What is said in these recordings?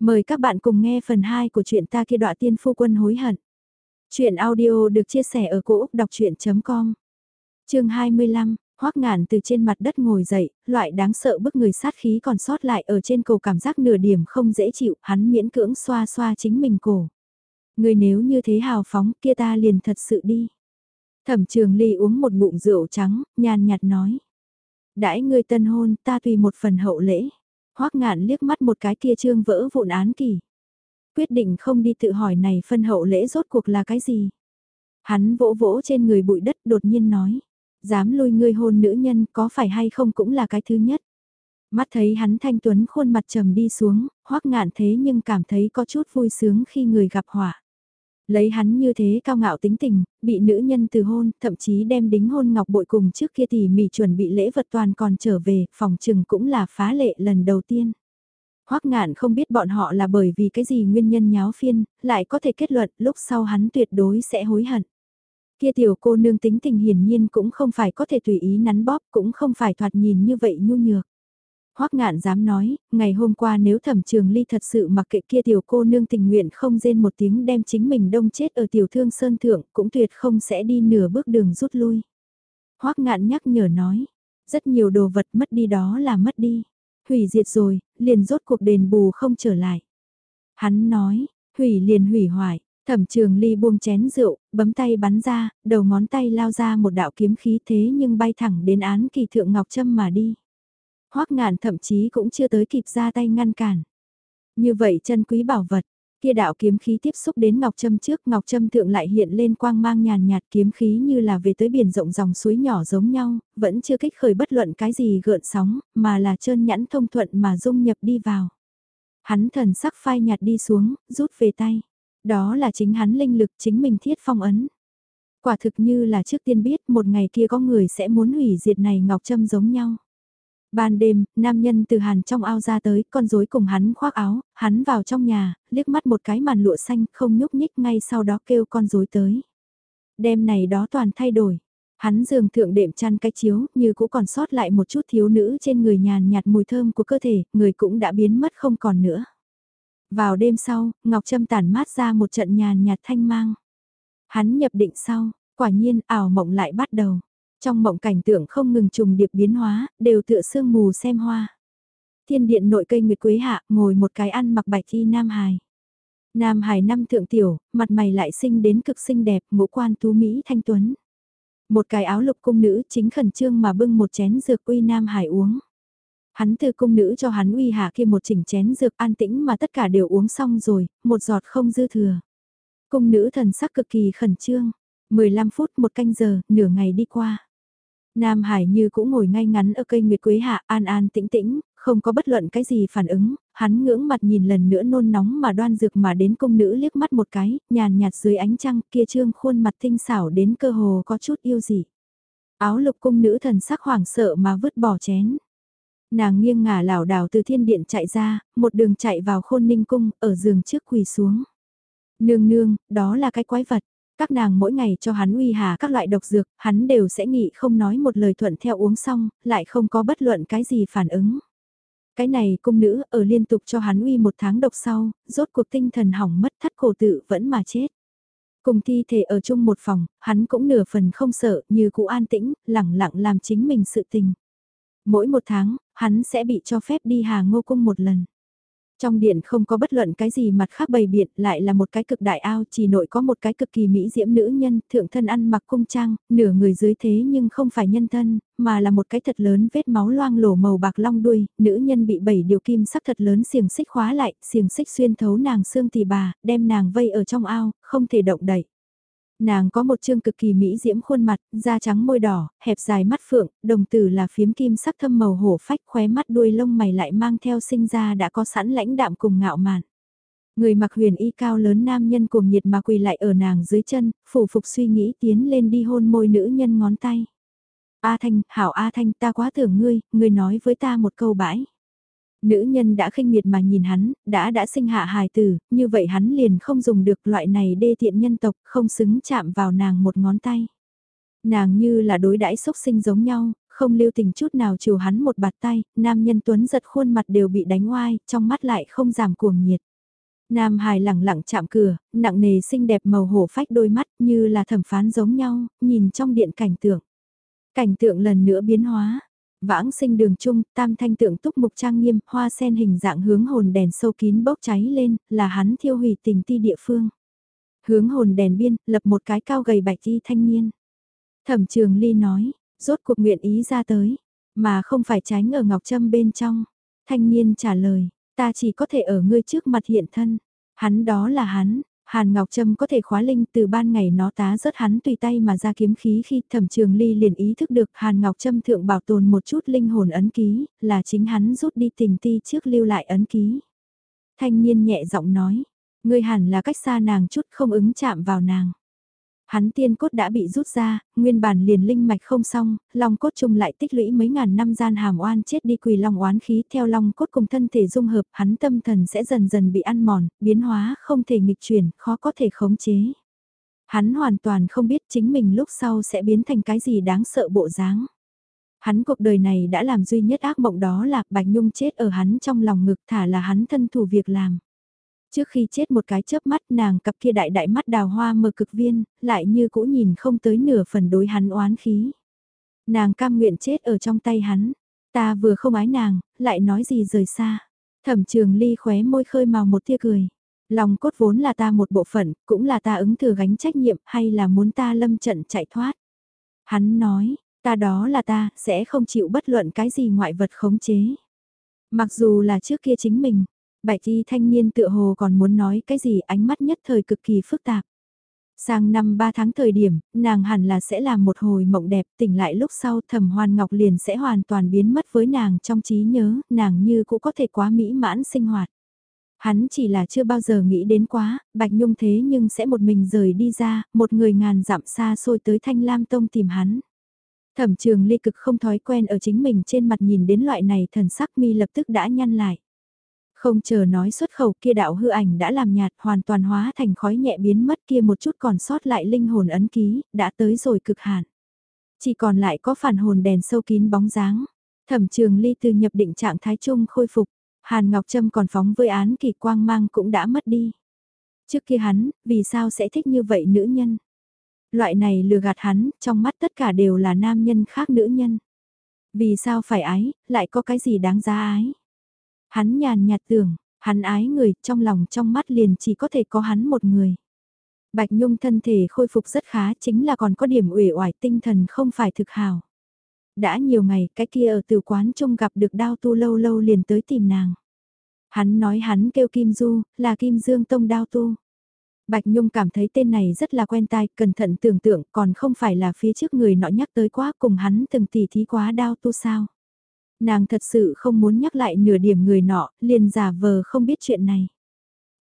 Mời các bạn cùng nghe phần 2 của truyện ta kia đọa tiên phu quân hối hận. Chuyện audio được chia sẻ ở cỗ đọc chuyện.com Trường 25, hoắc ngạn từ trên mặt đất ngồi dậy, loại đáng sợ bức người sát khí còn sót lại ở trên cổ cảm giác nửa điểm không dễ chịu, hắn miễn cưỡng xoa xoa chính mình cổ. Người nếu như thế hào phóng kia ta liền thật sự đi. Thẩm trường ly uống một bụng rượu trắng, nhàn nhạt nói. Đãi người tân hôn ta tùy một phần hậu lễ. Hoắc ngạn liếc mắt một cái kia trương vỡ vụn án kỳ. Quyết định không đi tự hỏi này phân hậu lễ rốt cuộc là cái gì. Hắn vỗ vỗ trên người bụi đất đột nhiên nói. Dám lôi ngươi hôn nữ nhân có phải hay không cũng là cái thứ nhất. Mắt thấy hắn thanh tuấn khuôn mặt trầm đi xuống, hoắc ngạn thế nhưng cảm thấy có chút vui sướng khi người gặp họa. Lấy hắn như thế cao ngạo tính tình, bị nữ nhân từ hôn, thậm chí đem đính hôn ngọc bội cùng trước kia tỉ mỉ chuẩn bị lễ vật toàn còn trở về, phòng trừng cũng là phá lệ lần đầu tiên. Hoắc ngạn không biết bọn họ là bởi vì cái gì nguyên nhân nháo phiên, lại có thể kết luận lúc sau hắn tuyệt đối sẽ hối hận. Kia tiểu cô nương tính tình hiển nhiên cũng không phải có thể tùy ý nắn bóp, cũng không phải thoạt nhìn như vậy nhu nhược. Hoắc ngạn dám nói, ngày hôm qua nếu thẩm trường ly thật sự mặc kệ kia tiểu cô nương tình nguyện không rên một tiếng đem chính mình đông chết ở tiểu thương sơn thượng cũng tuyệt không sẽ đi nửa bước đường rút lui. Hoắc ngạn nhắc nhở nói, rất nhiều đồ vật mất đi đó là mất đi. Hủy diệt rồi, liền rốt cuộc đền bù không trở lại. Hắn nói, hủy liền hủy hoại, thẩm trường ly buông chén rượu, bấm tay bắn ra, đầu ngón tay lao ra một đạo kiếm khí thế nhưng bay thẳng đến án kỳ thượng Ngọc Trâm mà đi. Hoắc ngạn thậm chí cũng chưa tới kịp ra tay ngăn cản. Như vậy chân quý bảo vật, kia đạo kiếm khí tiếp xúc đến Ngọc Trâm trước, Ngọc Trâm thượng lại hiện lên quang mang nhàn nhạt kiếm khí như là về tới biển rộng dòng suối nhỏ giống nhau, vẫn chưa kích khởi bất luận cái gì gợn sóng, mà là trơn nhẵn thông thuận mà dung nhập đi vào. Hắn thần sắc phai nhạt đi xuống, rút về tay. Đó là chính hắn linh lực chính mình thiết phong ấn. Quả thực như là trước tiên biết một ngày kia có người sẽ muốn hủy diệt này Ngọc Trâm giống nhau. Ban đêm, nam nhân từ hàn trong ao ra tới, con rối cùng hắn khoác áo, hắn vào trong nhà, liếc mắt một cái màn lụa xanh, không nhúc nhích ngay sau đó kêu con rối tới. Đêm này đó toàn thay đổi. Hắn giường thượng đệm chăn cái chiếu, như cũ còn sót lại một chút thiếu nữ trên người nhàn nhạt mùi thơm của cơ thể, người cũng đã biến mất không còn nữa. Vào đêm sau, Ngọc Trâm tản mát ra một trận nhàn nhạt thanh mang. Hắn nhập định sau, quả nhiên ảo mộng lại bắt đầu. Trong mộng cảnh tượng không ngừng trùng điệp biến hóa, đều tựa sương mù xem hoa. Thiên điện nội cây nguyệt quế hạ, ngồi một cái ăn mặc bạch y nam hài. Nam hài năm thượng tiểu, mặt mày lại xinh đến cực xinh đẹp, ngũ quan tú Mỹ thanh tuấn. Một cái áo lục cung nữ chính khẩn trương mà bưng một chén dược uy nam hài uống. Hắn từ cung nữ cho hắn uy hạ kia một chỉnh chén dược an tĩnh mà tất cả đều uống xong rồi, một giọt không dư thừa. Cung nữ thần sắc cực kỳ khẩn trương. 15 phút một canh giờ, nửa ngày đi qua. Nam Hải như cũng ngồi ngay ngắn ở cây nguyệt quế hạ an an tĩnh tĩnh, không có bất luận cái gì phản ứng, hắn ngưỡng mặt nhìn lần nữa nôn nóng mà đoan dược mà đến công nữ liếc mắt một cái, nhàn nhạt dưới ánh trăng kia trương khuôn mặt tinh xảo đến cơ hồ có chút yêu dị. Áo lục cung nữ thần sắc hoảng sợ mà vứt bỏ chén. Nàng nghiêng ngả lảo đảo từ thiên điện chạy ra, một đường chạy vào khôn ninh cung, ở giường trước quỳ xuống. Nương nương, đó là cái quái vật. Các nàng mỗi ngày cho hắn uy hà các loại độc dược, hắn đều sẽ nghĩ không nói một lời thuận theo uống xong, lại không có bất luận cái gì phản ứng. Cái này cung nữ ở liên tục cho hắn uy một tháng độc sau, rốt cuộc tinh thần hỏng mất thắt cổ tự vẫn mà chết. Cùng thi thể ở chung một phòng, hắn cũng nửa phần không sợ như cũ an tĩnh, lẳng lặng làm chính mình sự tình. Mỗi một tháng, hắn sẽ bị cho phép đi hà ngô cung một lần. Trong điện không có bất luận cái gì mặt khác bày biện, lại là một cái cực đại ao, chỉ nội có một cái cực kỳ mỹ diễm nữ nhân, thượng thân ăn mặc cung trang, nửa người dưới thế nhưng không phải nhân thân, mà là một cái thật lớn vết máu loang lổ màu bạc long đuôi, nữ nhân bị bảy điều kim sắc thật lớn xiềng xích khóa lại, xiềng xích xuyên thấu nàng xương tỳ bà, đem nàng vây ở trong ao, không thể động đậy. Nàng có một chương cực kỳ mỹ diễm khuôn mặt, da trắng môi đỏ, hẹp dài mắt phượng, đồng tử là phiếm kim sắc thâm màu hổ phách khóe mắt đuôi lông mày lại mang theo sinh ra đã có sẵn lãnh đạm cùng ngạo mạn. Người mặc huyền y cao lớn nam nhân cuồng nhiệt mà quỳ lại ở nàng dưới chân, phủ phục suy nghĩ tiến lên đi hôn môi nữ nhân ngón tay. A Thanh, hảo A Thanh ta quá tưởng ngươi, ngươi nói với ta một câu bãi. Nữ nhân đã khinh miệt mà nhìn hắn, đã đã sinh hạ hài tử, như vậy hắn liền không dùng được loại này đê tiện nhân tộc, không xứng chạm vào nàng một ngón tay. Nàng như là đối đãi sốc sinh giống nhau, không lưu tình chút nào chiều hắn một bạt tay, nam nhân tuấn giật khuôn mặt đều bị đánh oai, trong mắt lại không giảm cuồng nhiệt. Nam hài lẳng lặng chạm cửa, nặng nề xinh đẹp màu hổ phách đôi mắt như là thẩm phán giống nhau, nhìn trong điện cảnh tượng. Cảnh tượng lần nữa biến hóa. Vãng sinh đường chung tam thanh tượng túc mục trang nghiêm, hoa sen hình dạng hướng hồn đèn sâu kín bốc cháy lên, là hắn thiêu hủy tình ti địa phương. Hướng hồn đèn biên, lập một cái cao gầy bạch y thanh niên. Thẩm trường ly nói, rốt cuộc nguyện ý ra tới, mà không phải tránh ở ngọc trâm bên trong. Thanh niên trả lời, ta chỉ có thể ở ngươi trước mặt hiện thân. Hắn đó là hắn, Hàn Ngọc Trâm có thể khóa linh từ ban ngày nó tá rớt hắn tùy tay mà ra kiếm khí khi thẩm trường ly liền ý thức được Hàn Ngọc Trâm thượng bảo tồn một chút linh hồn ấn ký, là chính hắn rút đi tình ti trước lưu lại ấn ký. Thanh niên nhẹ giọng nói, ngươi hẳn là cách xa nàng chút không ứng chạm vào nàng. Hắn tiên cốt đã bị rút ra, nguyên bản liền linh mạch không xong, long cốt trùng lại tích lũy mấy ngàn năm gian hàm oan chết đi quỳ long oán khí theo long cốt cùng thân thể dung hợp, hắn tâm thần sẽ dần dần bị ăn mòn, biến hóa không thể nghịch chuyển, khó có thể khống chế. Hắn hoàn toàn không biết chính mình lúc sau sẽ biến thành cái gì đáng sợ bộ dáng. Hắn cuộc đời này đã làm duy nhất ác mộng đó là Bạch Nhung chết ở hắn trong lòng ngực thả là hắn thân thủ việc làm. Trước khi chết một cái chớp mắt nàng cặp kia đại đại mắt đào hoa mờ cực viên, lại như cũ nhìn không tới nửa phần đối hắn oán khí. Nàng cam nguyện chết ở trong tay hắn, ta vừa không ái nàng, lại nói gì rời xa. Thẩm trường ly khóe môi khơi màu một tia cười. Lòng cốt vốn là ta một bộ phận, cũng là ta ứng thừa gánh trách nhiệm hay là muốn ta lâm trận chạy thoát. Hắn nói, ta đó là ta, sẽ không chịu bất luận cái gì ngoại vật khống chế. Mặc dù là trước kia chính mình, Bạch y thanh niên tựa hồ còn muốn nói cái gì ánh mắt nhất thời cực kỳ phức tạp. Sang năm 3 tháng thời điểm, nàng hẳn là sẽ làm một hồi mộng đẹp tỉnh lại lúc sau thẩm hoan ngọc liền sẽ hoàn toàn biến mất với nàng trong trí nhớ, nàng như cũng có thể quá mỹ mãn sinh hoạt. Hắn chỉ là chưa bao giờ nghĩ đến quá, Bạch Nhung thế nhưng sẽ một mình rời đi ra, một người ngàn dặm xa xôi tới Thanh Lam Tông tìm hắn. Thẩm trường ly cực không thói quen ở chính mình trên mặt nhìn đến loại này thần sắc mi lập tức đã nhăn lại. Không chờ nói xuất khẩu kia đạo hư ảnh đã làm nhạt hoàn toàn hóa thành khói nhẹ biến mất kia một chút còn sót lại linh hồn ấn ký, đã tới rồi cực hạn. Chỉ còn lại có phản hồn đèn sâu kín bóng dáng. Thẩm trường ly từ nhập định trạng thái trung khôi phục, Hàn Ngọc Trâm còn phóng với án kỳ quang mang cũng đã mất đi. Trước kia hắn, vì sao sẽ thích như vậy nữ nhân? Loại này lừa gạt hắn, trong mắt tất cả đều là nam nhân khác nữ nhân. Vì sao phải ái, lại có cái gì đáng giá ái? Hắn nhàn nhạt tưởng, hắn ái người, trong lòng trong mắt liền chỉ có thể có hắn một người. Bạch Nhung thân thể khôi phục rất khá chính là còn có điểm uể oải tinh thần không phải thực hào. Đã nhiều ngày cái kia ở từ quán trông gặp được đao tu lâu lâu liền tới tìm nàng. Hắn nói hắn kêu Kim Du, là Kim Dương Tông đao tu. Bạch Nhung cảm thấy tên này rất là quen tai, cẩn thận tưởng tượng còn không phải là phía trước người nọ nhắc tới quá cùng hắn từng tỉ thí quá đao tu sao. Nàng thật sự không muốn nhắc lại nửa điểm người nọ, liền giả vờ không biết chuyện này.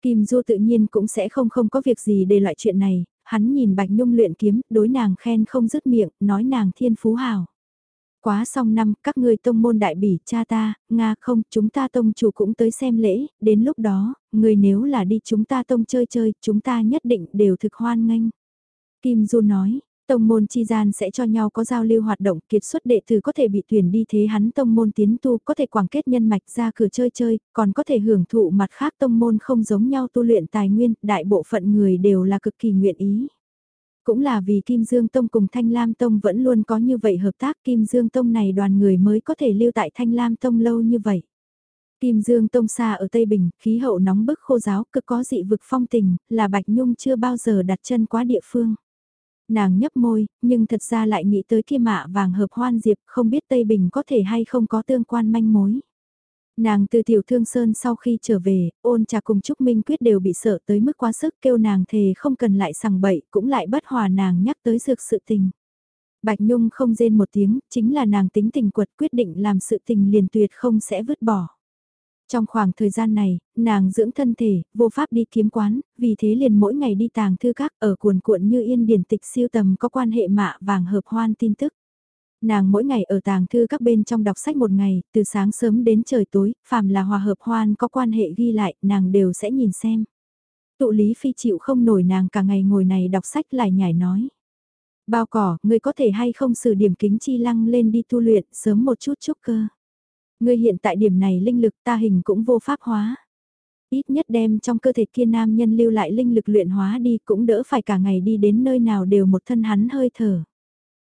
Kim Du tự nhiên cũng sẽ không không có việc gì để loại chuyện này, hắn nhìn Bạch Nhung luyện kiếm, đối nàng khen không dứt miệng, nói nàng thiên phú hào. Quá xong năm, các ngươi tông môn đại bỉ, cha ta, Nga không, chúng ta tông chủ cũng tới xem lễ, đến lúc đó, người nếu là đi chúng ta tông chơi chơi, chúng ta nhất định đều thực hoan nghênh. Kim Du nói, Tông môn chi gian sẽ cho nhau có giao lưu hoạt động, kiệt xuất đệ tử có thể bị tuyển đi thế hắn tông môn tiến tu, có thể quảng kết nhân mạch ra cửa chơi chơi, còn có thể hưởng thụ mặt khác tông môn không giống nhau tu luyện tài nguyên, đại bộ phận người đều là cực kỳ nguyện ý. Cũng là vì Kim Dương Tông cùng Thanh Lam Tông vẫn luôn có như vậy hợp tác Kim Dương Tông này đoàn người mới có thể lưu tại Thanh Lam Tông lâu như vậy. Kim Dương Tông xa ở Tây Bình, khí hậu nóng bức khô giáo, cực có dị vực phong tình, là Bạch Nhung chưa bao giờ đặt chân quá địa phương nàng nhấp môi, nhưng thật ra lại nghĩ tới kia mạ vàng hợp hoan diệp, không biết Tây Bình có thể hay không có tương quan manh mối. Nàng từ tiểu thương sơn sau khi trở về, ôn trà cùng Trúc Minh Quyết đều bị sợ tới mức quá sức kêu nàng thề không cần lại sằng bậy, cũng lại bất hòa nàng nhắc tới dược sự tình. Bạch Nhung không rên một tiếng, chính là nàng tính tình quật quyết định làm sự tình liền tuyệt không sẽ vứt bỏ. Trong khoảng thời gian này, nàng dưỡng thân thể, vô pháp đi kiếm quán, vì thế liền mỗi ngày đi tàng thư các ở cuồn cuộn như yên điển tịch siêu tầm có quan hệ mạ vàng hợp hoan tin tức. Nàng mỗi ngày ở tàng thư các bên trong đọc sách một ngày, từ sáng sớm đến trời tối, phàm là hòa hợp hoan có quan hệ ghi lại, nàng đều sẽ nhìn xem. Tụ lý phi chịu không nổi nàng cả ngày ngồi này đọc sách lại nhảy nói. Bao cỏ, người có thể hay không sử điểm kính chi lăng lên đi tu luyện sớm một chút chúc cơ. Ngươi hiện tại điểm này linh lực ta hình cũng vô pháp hóa. Ít nhất đem trong cơ thể kia nam nhân lưu lại linh lực luyện hóa đi cũng đỡ phải cả ngày đi đến nơi nào đều một thân hắn hơi thở.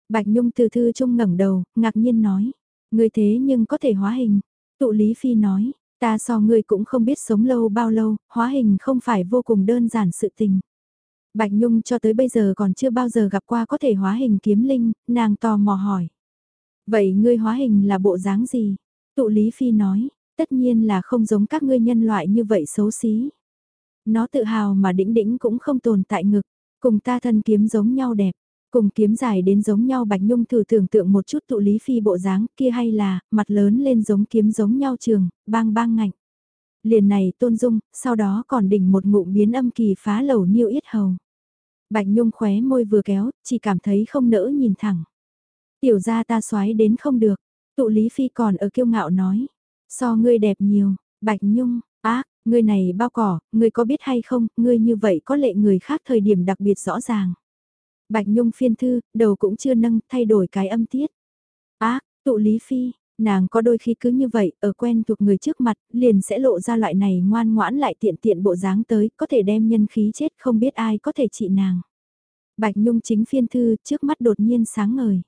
Bạch Nhung từ thư trung ngẩng đầu, ngạc nhiên nói. Người thế nhưng có thể hóa hình. Tụ Lý Phi nói, ta so ngươi cũng không biết sống lâu bao lâu, hóa hình không phải vô cùng đơn giản sự tình. Bạch Nhung cho tới bây giờ còn chưa bao giờ gặp qua có thể hóa hình kiếm linh, nàng tò mò hỏi. Vậy ngươi hóa hình là bộ dáng gì? Tụ Lý Phi nói, tất nhiên là không giống các ngươi nhân loại như vậy xấu xí. Nó tự hào mà đĩnh đĩnh cũng không tồn tại ngực, cùng ta thân kiếm giống nhau đẹp. Cùng kiếm dài đến giống nhau Bạch Nhung thử tưởng tượng một chút tụ lý phi bộ dáng kia hay là, mặt lớn lên giống kiếm giống nhau trường, bang bang ngạnh. Liền này tôn dung, sau đó còn đỉnh một ngụm biến âm kỳ phá lầu niêu yết hầu. Bạch Nhung khóe môi vừa kéo, chỉ cảm thấy không nỡ nhìn thẳng. Tiểu ra ta xoái đến không được, tụ lý phi còn ở kiêu ngạo nói. So ngươi đẹp nhiều, Bạch Nhung, ác, ngươi này bao cỏ, ngươi có biết hay không, ngươi như vậy có lệ người khác thời điểm đặc biệt rõ ràng. Bạch Nhung phiên thư, đầu cũng chưa nâng, thay đổi cái âm tiết. Ác, tụ Lý Phi, nàng có đôi khi cứ như vậy, ở quen thuộc người trước mặt, liền sẽ lộ ra loại này ngoan ngoãn lại tiện tiện bộ dáng tới, có thể đem nhân khí chết không biết ai có thể trị nàng. Bạch Nhung chính phiên thư, trước mắt đột nhiên sáng ngời.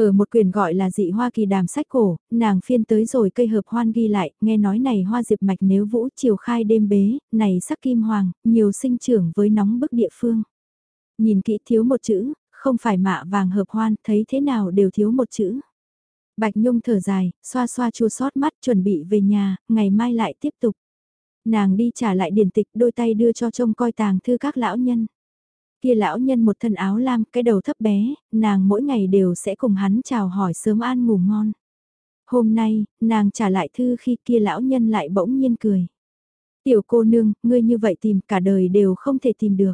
Ở một quyển gọi là dị hoa kỳ đàm sách cổ, nàng phiên tới rồi cây hợp hoan ghi lại, nghe nói này hoa diệp mạch nếu vũ chiều khai đêm bế, này sắc kim hoàng, nhiều sinh trưởng với nóng bức địa phương. Nhìn kỹ thiếu một chữ, không phải mạ vàng hợp hoan, thấy thế nào đều thiếu một chữ. Bạch Nhung thở dài, xoa xoa chua sót mắt chuẩn bị về nhà, ngày mai lại tiếp tục. Nàng đi trả lại điển tịch đôi tay đưa cho trông coi tàng thư các lão nhân. Kia lão nhân một thân áo lam, cái đầu thấp bé, nàng mỗi ngày đều sẽ cùng hắn chào hỏi sớm an ngủ ngon. Hôm nay, nàng trả lại thư khi kia lão nhân lại bỗng nhiên cười. Tiểu cô nương, ngươi như vậy tìm cả đời đều không thể tìm được.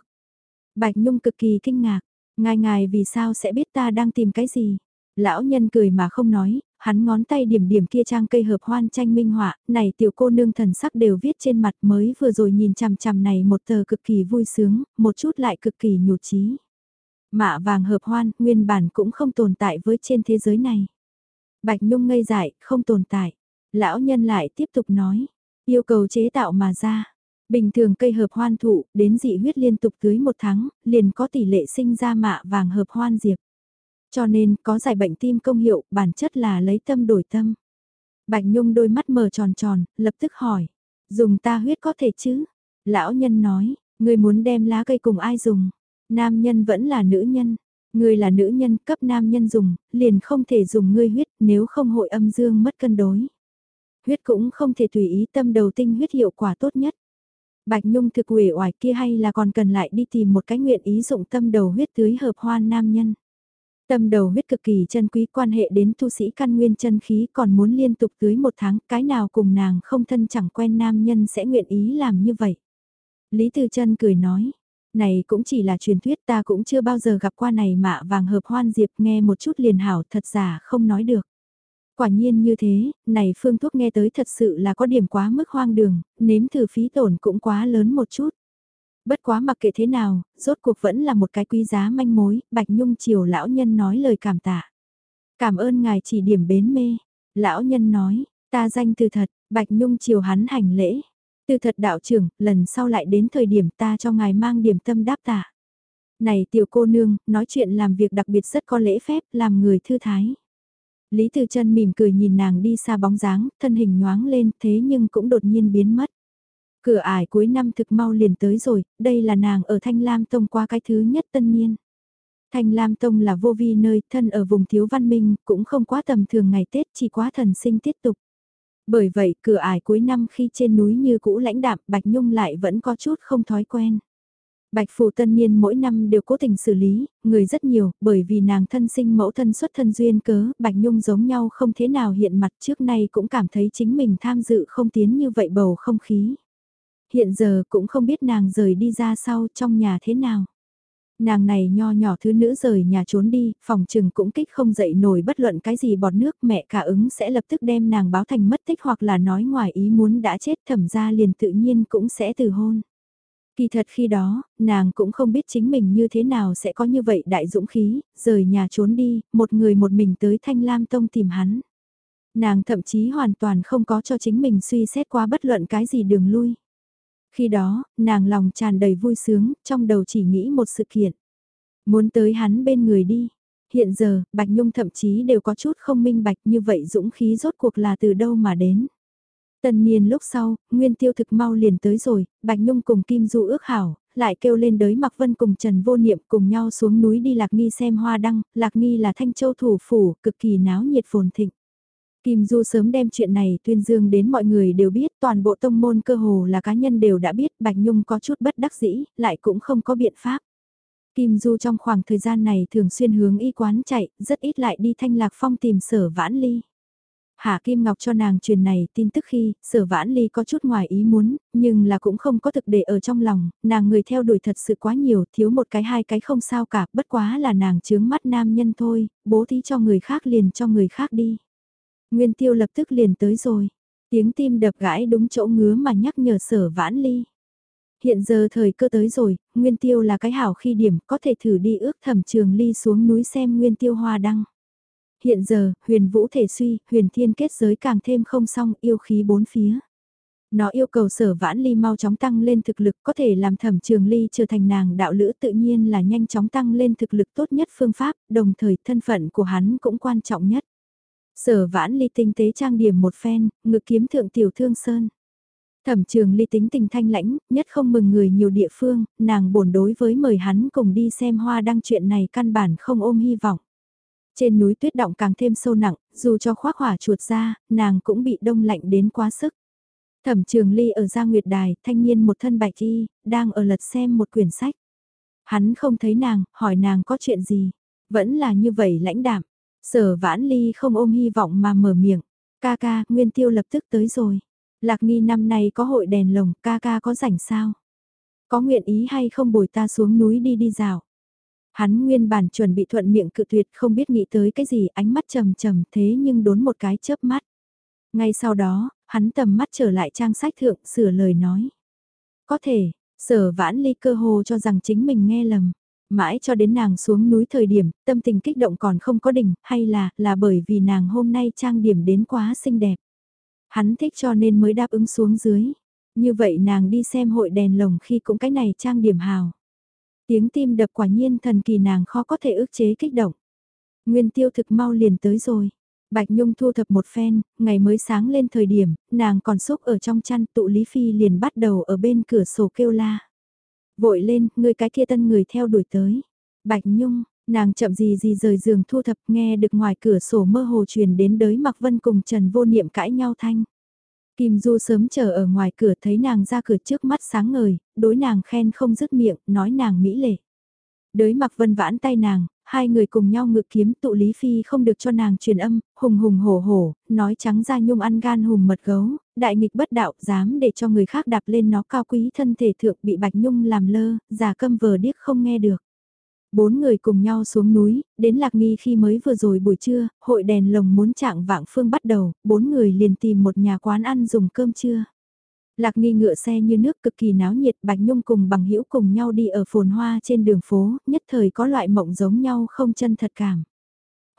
Bạch Nhung cực kỳ kinh ngạc, ngài ngài vì sao sẽ biết ta đang tìm cái gì? Lão nhân cười mà không nói, hắn ngón tay điểm điểm kia trang cây hợp hoan tranh minh họa, này tiểu cô nương thần sắc đều viết trên mặt mới vừa rồi nhìn chằm chằm này một tờ cực kỳ vui sướng, một chút lại cực kỳ nhụt chí. Mạ vàng hợp hoan, nguyên bản cũng không tồn tại với trên thế giới này. Bạch Nhung ngây dại, không tồn tại. Lão nhân lại tiếp tục nói, yêu cầu chế tạo mà ra. Bình thường cây hợp hoan thụ, đến dị huyết liên tục tưới một tháng, liền có tỷ lệ sinh ra mạ vàng hợp hoan diệp. Cho nên, có giải bệnh tim công hiệu, bản chất là lấy tâm đổi tâm. Bạch Nhung đôi mắt mở tròn tròn, lập tức hỏi. Dùng ta huyết có thể chứ? Lão nhân nói, người muốn đem lá cây cùng ai dùng? Nam nhân vẫn là nữ nhân. Người là nữ nhân cấp nam nhân dùng, liền không thể dùng ngươi huyết nếu không hội âm dương mất cân đối. Huyết cũng không thể tùy ý tâm đầu tinh huyết hiệu quả tốt nhất. Bạch Nhung thực quỷ oải kia hay là còn cần lại đi tìm một cái nguyện ý dụng tâm đầu huyết tưới hợp hoan nam nhân. Tâm đầu huyết cực kỳ chân quý quan hệ đến tu sĩ căn nguyên chân khí còn muốn liên tục tưới một tháng, cái nào cùng nàng không thân chẳng quen nam nhân sẽ nguyện ý làm như vậy. Lý Từ chân cười nói, này cũng chỉ là truyền thuyết ta cũng chưa bao giờ gặp qua này mạ vàng hợp hoan diệp nghe một chút liền hảo thật giả không nói được. Quả nhiên như thế, này phương thuốc nghe tới thật sự là có điểm quá mức hoang đường, nếm thử phí tổn cũng quá lớn một chút. Bất quá mặc kệ thế nào, rốt cuộc vẫn là một cái quý giá manh mối, Bạch Nhung chiều lão nhân nói lời cảm tạ. Cảm ơn ngài chỉ điểm bến mê. Lão nhân nói, ta danh từ thật, Bạch Nhung chiều hắn hành lễ. Từ thật đạo trưởng, lần sau lại đến thời điểm ta cho ngài mang điểm tâm đáp tạ. Này tiểu cô nương, nói chuyện làm việc đặc biệt rất có lễ phép, làm người thư thái. Lý Từ chân mỉm cười nhìn nàng đi xa bóng dáng, thân hình nhoáng lên thế nhưng cũng đột nhiên biến mất. Cửa ải cuối năm thực mau liền tới rồi, đây là nàng ở Thanh Lam Tông qua cái thứ nhất tân niên. Thanh Lam Tông là vô vi nơi thân ở vùng thiếu văn minh, cũng không quá tầm thường ngày Tết chỉ quá thần sinh tiếp tục. Bởi vậy cửa ải cuối năm khi trên núi như cũ lãnh đạm Bạch Nhung lại vẫn có chút không thói quen. Bạch Phủ Tân Niên mỗi năm đều cố tình xử lý, người rất nhiều, bởi vì nàng thân sinh mẫu thân xuất thân duyên cớ, Bạch Nhung giống nhau không thế nào hiện mặt trước nay cũng cảm thấy chính mình tham dự không tiến như vậy bầu không khí. Hiện giờ cũng không biết nàng rời đi ra sau trong nhà thế nào. Nàng này nho nhỏ thứ nữ rời nhà trốn đi, phòng trừng cũng kích không dậy nổi bất luận cái gì bọt nước mẹ cả ứng sẽ lập tức đem nàng báo thành mất tích hoặc là nói ngoài ý muốn đã chết thẩm ra liền tự nhiên cũng sẽ từ hôn. Kỳ thật khi đó, nàng cũng không biết chính mình như thế nào sẽ có như vậy đại dũng khí, rời nhà trốn đi, một người một mình tới Thanh Lam Tông tìm hắn. Nàng thậm chí hoàn toàn không có cho chính mình suy xét qua bất luận cái gì đường lui. Khi đó, nàng lòng tràn đầy vui sướng, trong đầu chỉ nghĩ một sự kiện. Muốn tới hắn bên người đi. Hiện giờ, Bạch Nhung thậm chí đều có chút không minh bạch như vậy dũng khí rốt cuộc là từ đâu mà đến. Tần niên lúc sau, Nguyên Tiêu thực mau liền tới rồi, Bạch Nhung cùng Kim Du ước hảo, lại kêu lên đới Mạc Vân cùng Trần Vô Niệm cùng nhau xuống núi đi Lạc Nghi xem hoa đăng, Lạc Nghi là Thanh Châu thủ phủ, cực kỳ náo nhiệt phồn thịnh. Kim Du sớm đem chuyện này tuyên dương đến mọi người đều biết, toàn bộ tông môn cơ hồ là cá nhân đều đã biết, Bạch Nhung có chút bất đắc dĩ, lại cũng không có biện pháp. Kim Du trong khoảng thời gian này thường xuyên hướng y quán chạy, rất ít lại đi thanh lạc phong tìm sở vãn ly. Hạ Kim Ngọc cho nàng truyền này tin tức khi, sở vãn ly có chút ngoài ý muốn, nhưng là cũng không có thực để ở trong lòng, nàng người theo đuổi thật sự quá nhiều, thiếu một cái hai cái không sao cả, bất quá là nàng chướng mắt nam nhân thôi, bố thí cho người khác liền cho người khác đi. Nguyên tiêu lập tức liền tới rồi, tiếng tim đập gãi đúng chỗ ngứa mà nhắc nhở sở vãn ly. Hiện giờ thời cơ tới rồi, Nguyên Tiêu là cái hảo khi điểm có thể thử đi ước thẩm trường ly xuống núi xem Nguyên Tiêu hoa đăng. Hiện giờ, huyền vũ thể suy, huyền thiên kết giới càng thêm không song yêu khí bốn phía. Nó yêu cầu sở vãn ly mau chóng tăng lên thực lực có thể làm thẩm trường ly trở thành nàng đạo lữ tự nhiên là nhanh chóng tăng lên thực lực tốt nhất phương pháp, đồng thời thân phận của hắn cũng quan trọng nhất. Sở vãn ly tinh tế trang điểm một phen, ngực kiếm thượng tiểu thương sơn. Thẩm trường ly tính tình thanh lãnh, nhất không mừng người nhiều địa phương, nàng bổn đối với mời hắn cùng đi xem hoa đăng chuyện này căn bản không ôm hy vọng. Trên núi tuyết động càng thêm sâu nặng, dù cho khoác hỏa chuột ra, nàng cũng bị đông lạnh đến quá sức. Thẩm trường ly ở Gia Nguyệt Đài, thanh niên một thân bạch y, đang ở lật xem một quyển sách. Hắn không thấy nàng, hỏi nàng có chuyện gì. Vẫn là như vậy lãnh đạm. Sở vãn ly không ôm hy vọng mà mở miệng. Ca ca, Nguyên Tiêu lập tức tới rồi. Lạc nghi năm nay có hội đèn lồng, ca ca có rảnh sao? Có nguyện ý hay không bồi ta xuống núi đi đi dạo? Hắn nguyên bản chuẩn bị thuận miệng cự tuyệt không biết nghĩ tới cái gì ánh mắt trầm trầm thế nhưng đốn một cái chớp mắt. Ngay sau đó, hắn tầm mắt trở lại trang sách thượng sửa lời nói. Có thể, sở vãn ly cơ hồ cho rằng chính mình nghe lầm. Mãi cho đến nàng xuống núi thời điểm, tâm tình kích động còn không có đỉnh, hay là, là bởi vì nàng hôm nay trang điểm đến quá xinh đẹp. Hắn thích cho nên mới đáp ứng xuống dưới. Như vậy nàng đi xem hội đèn lồng khi cũng cái này trang điểm hào. Tiếng tim đập quả nhiên thần kỳ nàng khó có thể ức chế kích động. Nguyên tiêu thực mau liền tới rồi. Bạch Nhung thu thập một phen, ngày mới sáng lên thời điểm, nàng còn xúc ở trong chăn tụ Lý Phi liền bắt đầu ở bên cửa sổ kêu la. Vội lên, người cái kia tân người theo đuổi tới. Bạch Nhung, nàng chậm gì gì rời giường thu thập nghe được ngoài cửa sổ mơ hồ truyền đến đới Mạc Vân cùng Trần Vô Niệm cãi nhau thanh. Kim Du sớm chờ ở ngoài cửa thấy nàng ra cửa trước mắt sáng ngời, đối nàng khen không dứt miệng, nói nàng mỹ lệ. Đới mặc vân vãn tay nàng, hai người cùng nhau ngự kiếm tụ Lý Phi không được cho nàng truyền âm, hùng hùng hổ hổ, nói trắng ra nhung ăn gan hùng mật gấu, đại nghịch bất đạo, dám để cho người khác đạp lên nó cao quý thân thể thượng bị bạch nhung làm lơ, già câm vờ điếc không nghe được. Bốn người cùng nhau xuống núi, đến Lạc Nghi khi mới vừa rồi buổi trưa, hội đèn lồng muốn trạng vạng phương bắt đầu, bốn người liền tìm một nhà quán ăn dùng cơm trưa. Lạc Nghi ngựa xe như nước cực kỳ náo nhiệt, Bạch Nhung cùng bằng hữu cùng nhau đi ở phồn hoa trên đường phố, nhất thời có loại mộng giống nhau không chân thật cảm.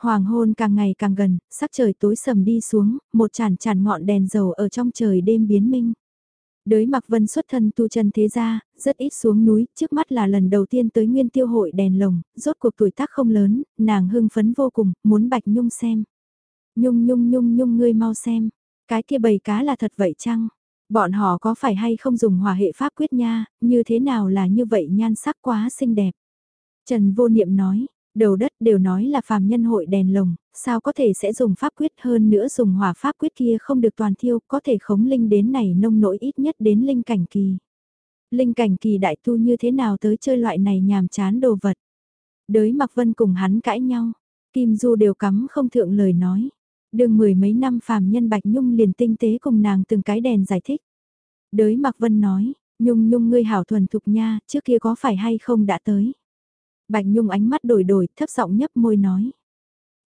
Hoàng hôn càng ngày càng gần, sắc trời tối sầm đi xuống, một chản chản ngọn đèn dầu ở trong trời đêm biến minh. Đới mặc vân xuất thân tu chân thế gia, rất ít xuống núi, trước mắt là lần đầu tiên tới nguyên tiêu hội đèn lồng, rốt cuộc tuổi tác không lớn, nàng hưng phấn vô cùng, muốn bạch nhung xem. Nhung nhung nhung nhung ngươi mau xem, cái kia bầy cá là thật vậy chăng? Bọn họ có phải hay không dùng hòa hệ pháp quyết nha, như thế nào là như vậy nhan sắc quá xinh đẹp. Trần vô niệm nói, đầu đất đều nói là phàm nhân hội đèn lồng, sao có thể sẽ dùng pháp quyết hơn nữa dùng hỏa pháp quyết kia không được toàn thiêu, có thể khống linh đến này nông nỗi ít nhất đến linh cảnh kỳ. Linh cảnh kỳ đại tu như thế nào tới chơi loại này nhàm chán đồ vật. Đới mặc vân cùng hắn cãi nhau, Kim Du đều cắm không thượng lời nói. Đường mười mấy năm phàm nhân Bạch Nhung liền tinh tế cùng nàng từng cái đèn giải thích. Đới mặc vân nói, Nhung Nhung ngươi hảo thuần thục nha, trước kia có phải hay không đã tới. Bạch Nhung ánh mắt đổi đổi, thấp giọng nhấp môi nói.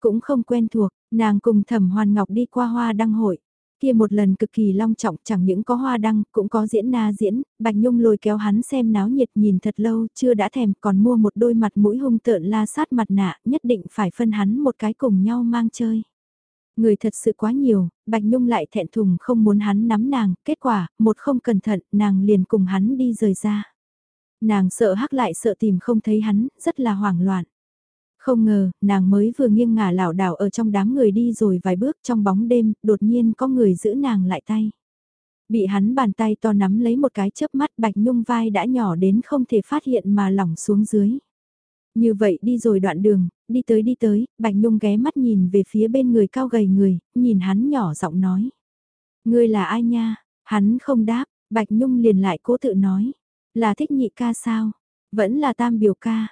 Cũng không quen thuộc, nàng cùng thẩm hoàn ngọc đi qua hoa đăng hội. Kia một lần cực kỳ long trọng chẳng những có hoa đăng, cũng có diễn na diễn, Bạch Nhung lôi kéo hắn xem náo nhiệt nhìn thật lâu, chưa đã thèm, còn mua một đôi mặt mũi hung tợn la sát mặt nạ, nhất định phải phân hắn một cái cùng nhau mang chơi. Người thật sự quá nhiều, Bạch Nhung lại thẹn thùng không muốn hắn nắm nàng, kết quả, một không cẩn thận, nàng liền cùng hắn đi rời ra. Nàng sợ hắc lại sợ tìm không thấy hắn, rất là hoảng loạn. Không ngờ, nàng mới vừa nghiêng ngả lảo đảo ở trong đám người đi rồi vài bước trong bóng đêm, đột nhiên có người giữ nàng lại tay. Bị hắn bàn tay to nắm lấy một cái chớp mắt Bạch Nhung vai đã nhỏ đến không thể phát hiện mà lỏng xuống dưới. Như vậy đi rồi đoạn đường, đi tới đi tới, Bạch Nhung ghé mắt nhìn về phía bên người cao gầy người, nhìn hắn nhỏ giọng nói. Ngươi là ai nha? Hắn không đáp, Bạch Nhung liền lại cố tự nói. Là thích nhị ca sao? Vẫn là tam biểu ca?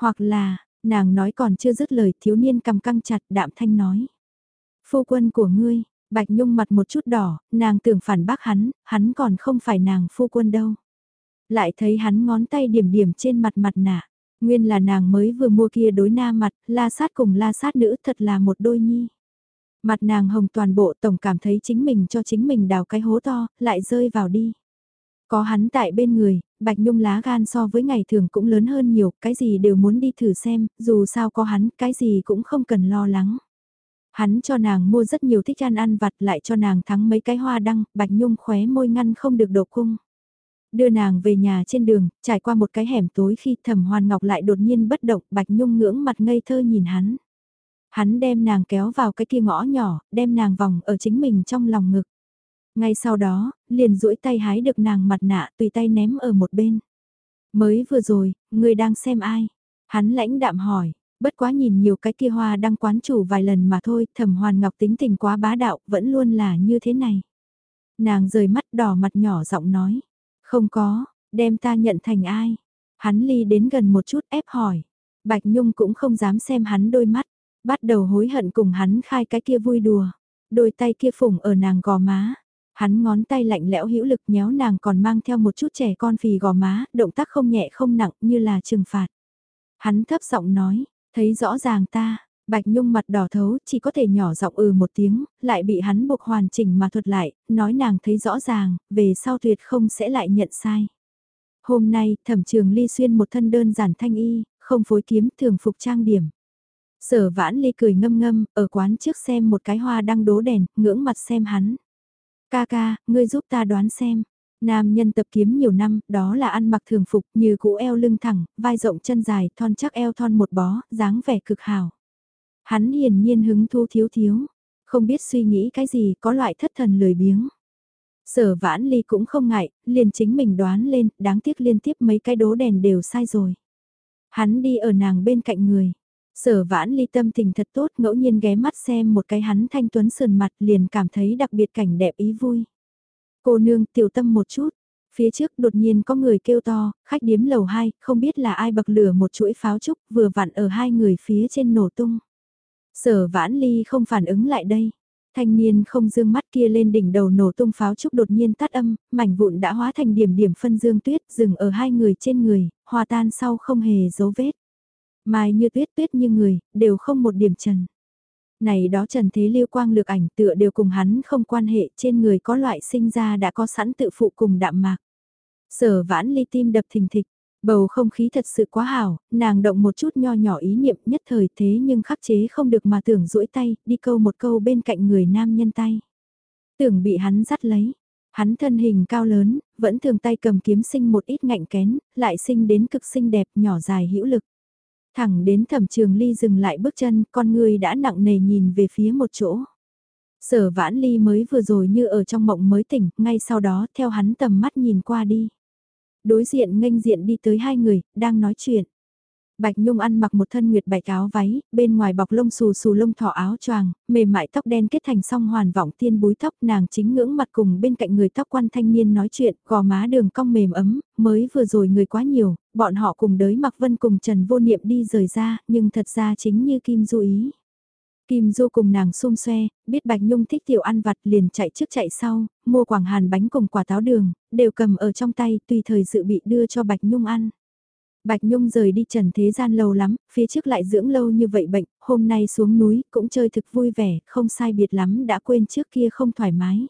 Hoặc là, nàng nói còn chưa dứt lời thiếu niên cầm căng chặt đạm thanh nói. Phu quân của ngươi, Bạch Nhung mặt một chút đỏ, nàng tưởng phản bác hắn, hắn còn không phải nàng phu quân đâu. Lại thấy hắn ngón tay điểm điểm trên mặt mặt nạ. Nguyên là nàng mới vừa mua kia đối na mặt, la sát cùng la sát nữ thật là một đôi nhi. Mặt nàng hồng toàn bộ tổng cảm thấy chính mình cho chính mình đào cái hố to, lại rơi vào đi. Có hắn tại bên người, Bạch Nhung lá gan so với ngày thường cũng lớn hơn nhiều, cái gì đều muốn đi thử xem, dù sao có hắn, cái gì cũng không cần lo lắng. Hắn cho nàng mua rất nhiều thích ăn ăn vặt lại cho nàng thắng mấy cái hoa đăng, Bạch Nhung khóe môi ngăn không được đổ cung. Đưa nàng về nhà trên đường, trải qua một cái hẻm tối khi thẩm hoàn ngọc lại đột nhiên bất động, Bạch Nhung ngưỡng mặt ngây thơ nhìn hắn. Hắn đem nàng kéo vào cái kia ngõ nhỏ, đem nàng vòng ở chính mình trong lòng ngực. Ngay sau đó, liền duỗi tay hái được nàng mặt nạ tùy tay ném ở một bên. Mới vừa rồi, người đang xem ai? Hắn lãnh đạm hỏi, bất quá nhìn nhiều cái kia hoa đang quán chủ vài lần mà thôi, thẩm hoàn ngọc tính tình quá bá đạo, vẫn luôn là như thế này. Nàng rời mắt đỏ mặt nhỏ giọng nói, không có, đem ta nhận thành ai? Hắn ly đến gần một chút ép hỏi. Bạch Nhung cũng không dám xem hắn đôi mắt, bắt đầu hối hận cùng hắn khai cái kia vui đùa. Đôi tay kia phủng ở nàng gò má. Hắn ngón tay lạnh lẽo hữu lực nhéo nàng còn mang theo một chút trẻ con phì gò má, động tác không nhẹ không nặng như là trừng phạt. Hắn thấp giọng nói, thấy rõ ràng ta, Bạch Nhung mặt đỏ thấu chỉ có thể nhỏ giọng ừ một tiếng, lại bị hắn buộc hoàn chỉnh mà thuật lại, nói nàng thấy rõ ràng, về sau tuyệt không sẽ lại nhận sai. Hôm nay, thẩm trường ly xuyên một thân đơn giản thanh y, không phối kiếm thường phục trang điểm. Sở vãn ly cười ngâm ngâm, ở quán trước xem một cái hoa đang đố đèn, ngưỡng mặt xem hắn. Ca ca, ngươi giúp ta đoán xem. Nam nhân tập kiếm nhiều năm, đó là ăn mặc thường phục như cũ eo lưng thẳng, vai rộng chân dài, thon chắc eo thon một bó, dáng vẻ cực hào Hắn hiển nhiên hứng thu thiếu thiếu, không biết suy nghĩ cái gì có loại thất thần lười biếng. Sở vãn ly cũng không ngại, liền chính mình đoán lên, đáng tiếc liên tiếp mấy cái đố đèn đều sai rồi. Hắn đi ở nàng bên cạnh người. Sở vãn ly tâm tình thật tốt ngẫu nhiên ghé mắt xem một cái hắn thanh tuấn sườn mặt liền cảm thấy đặc biệt cảnh đẹp ý vui. Cô nương tiểu tâm một chút, phía trước đột nhiên có người kêu to, khách điếm lầu 2, không biết là ai bậc lửa một chuỗi pháo trúc vừa vặn ở hai người phía trên nổ tung. Sở vãn ly không phản ứng lại đây. Thanh niên không dương mắt kia lên đỉnh đầu nổ tung pháo trúc đột nhiên tắt âm, mảnh vụn đã hóa thành điểm điểm phân dương tuyết dừng ở hai người trên người, hòa tan sau không hề dấu vết. Mai như tuyết tuyết như người, đều không một điểm trần. Này đó trần thế liêu quang lược ảnh tựa đều cùng hắn không quan hệ trên người có loại sinh ra đã có sẵn tự phụ cùng đạm mạc. Sở vãn ly tim đập thình thịch, Bầu không khí thật sự quá hảo, nàng động một chút nho nhỏ ý niệm nhất thời thế nhưng khắc chế không được mà tưởng duỗi tay, đi câu một câu bên cạnh người nam nhân tay. Tưởng bị hắn dắt lấy, hắn thân hình cao lớn, vẫn thường tay cầm kiếm sinh một ít ngạnh kén, lại sinh đến cực xinh đẹp nhỏ dài hữu lực. Thẳng đến thẩm trường ly dừng lại bước chân, con người đã nặng nề nhìn về phía một chỗ. Sở vãn ly mới vừa rồi như ở trong mộng mới tỉnh, ngay sau đó theo hắn tầm mắt nhìn qua đi đối diện nghênh diện đi tới hai người, đang nói chuyện. Bạch Nhung ăn mặc một thân nguyệt bạch áo váy, bên ngoài bọc lông xù xù lông thỏ áo choàng, mềm mại tóc đen kết thành song hoàn vọng tiên búi tóc, nàng chính ngưỡng mặt cùng bên cạnh người tóc quan thanh niên nói chuyện, gò má đường cong mềm ấm, mới vừa rồi người quá nhiều, bọn họ cùng đới mặc vân cùng Trần Vô Niệm đi rời ra, nhưng thật ra chính như Kim Du ý. Kim Du cùng nàng xung xoe, biết Bạch Nhung thích tiểu ăn vặt liền chạy trước chạy sau, mua quảng hàn bánh cùng quả táo đường, đều cầm ở trong tay tùy thời dự bị đưa cho Bạch Nhung ăn. Bạch Nhung rời đi trần thế gian lâu lắm, phía trước lại dưỡng lâu như vậy bệnh, hôm nay xuống núi cũng chơi thực vui vẻ, không sai biệt lắm đã quên trước kia không thoải mái.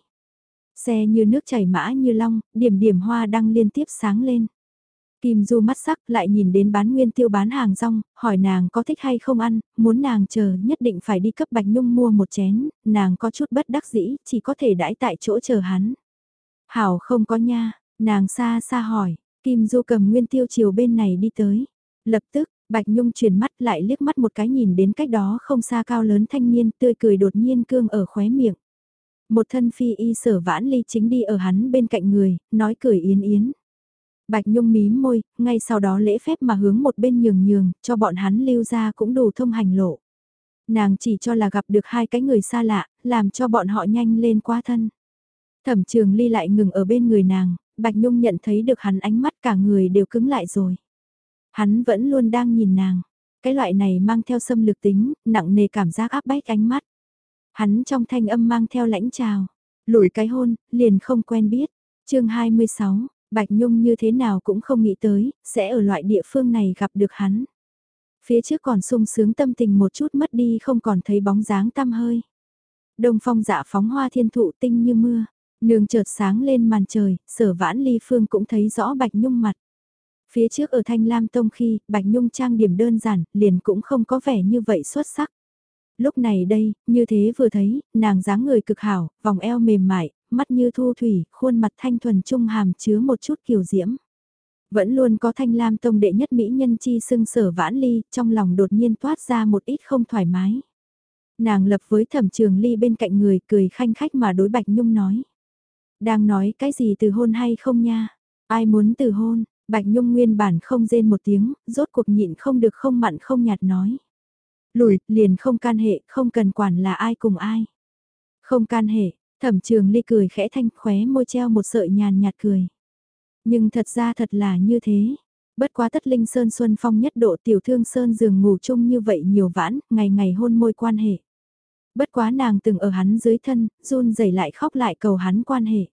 Xe như nước chảy mã như long, điểm điểm hoa đang liên tiếp sáng lên. Kim Du mắt sắc lại nhìn đến bán nguyên tiêu bán hàng rong, hỏi nàng có thích hay không ăn, muốn nàng chờ nhất định phải đi cấp Bạch Nhung mua một chén, nàng có chút bất đắc dĩ, chỉ có thể đãi tại chỗ chờ hắn. Hảo không có nha, nàng xa xa hỏi, Kim Du cầm nguyên tiêu chiều bên này đi tới. Lập tức, Bạch Nhung chuyển mắt lại liếc mắt một cái nhìn đến cách đó không xa cao lớn thanh niên tươi cười đột nhiên cương ở khóe miệng. Một thân phi y sở vãn ly chính đi ở hắn bên cạnh người, nói cười yến yến. Bạch Nhung mím môi, ngay sau đó lễ phép mà hướng một bên nhường nhường, cho bọn hắn lưu ra cũng đủ thông hành lộ. Nàng chỉ cho là gặp được hai cái người xa lạ, làm cho bọn họ nhanh lên qua thân. Thẩm trường ly lại ngừng ở bên người nàng, Bạch Nhung nhận thấy được hắn ánh mắt cả người đều cứng lại rồi. Hắn vẫn luôn đang nhìn nàng, cái loại này mang theo xâm lược tính, nặng nề cảm giác áp bách ánh mắt. Hắn trong thanh âm mang theo lãnh trào, lủi cái hôn, liền không quen biết. chương 26, Bạch Nhung như thế nào cũng không nghĩ tới, sẽ ở loại địa phương này gặp được hắn. Phía trước còn sung sướng tâm tình một chút mất đi không còn thấy bóng dáng tăm hơi. Đông phong dạ phóng hoa thiên thụ tinh như mưa, nương chợt sáng lên màn trời, sở vãn ly phương cũng thấy rõ Bạch Nhung mặt. Phía trước ở Thanh Lam Tông khi, Bạch Nhung trang điểm đơn giản, liền cũng không có vẻ như vậy xuất sắc. Lúc này đây, như thế vừa thấy, nàng dáng người cực hảo, vòng eo mềm mại, mắt như thu thủy, khuôn mặt thanh thuần trung hàm chứa một chút kiều diễm. Vẫn luôn có thanh lam tông đệ nhất mỹ nhân chi sưng sở vãn ly, trong lòng đột nhiên toát ra một ít không thoải mái. Nàng lập với thẩm trường ly bên cạnh người cười khanh khách mà đối Bạch Nhung nói. Đang nói cái gì từ hôn hay không nha? Ai muốn từ hôn? Bạch Nhung nguyên bản không rên một tiếng, rốt cuộc nhịn không được không mặn không nhạt nói. Lùi, liền không can hệ, không cần quản là ai cùng ai. Không can hệ, thẩm trường ly cười khẽ thanh khóe môi treo một sợi nhàn nhạt cười. Nhưng thật ra thật là như thế. Bất quá tất linh sơn xuân phong nhất độ tiểu thương sơn giường ngủ chung như vậy nhiều vãn, ngày ngày hôn môi quan hệ. Bất quá nàng từng ở hắn dưới thân, run rẩy lại khóc lại cầu hắn quan hệ.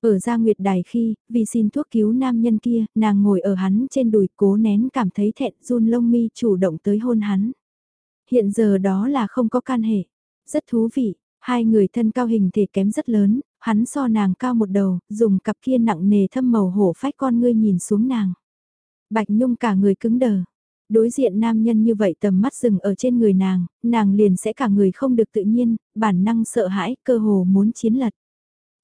Ở gia nguyệt đài khi, vì xin thuốc cứu nam nhân kia, nàng ngồi ở hắn trên đùi cố nén cảm thấy thẹn run lông mi chủ động tới hôn hắn. Hiện giờ đó là không có can hệ. Rất thú vị, hai người thân cao hình thể kém rất lớn, hắn so nàng cao một đầu, dùng cặp kia nặng nề thâm màu hổ phách con ngươi nhìn xuống nàng. Bạch Nhung cả người cứng đờ. Đối diện nam nhân như vậy tầm mắt dừng ở trên người nàng, nàng liền sẽ cả người không được tự nhiên, bản năng sợ hãi, cơ hồ muốn chiến lật.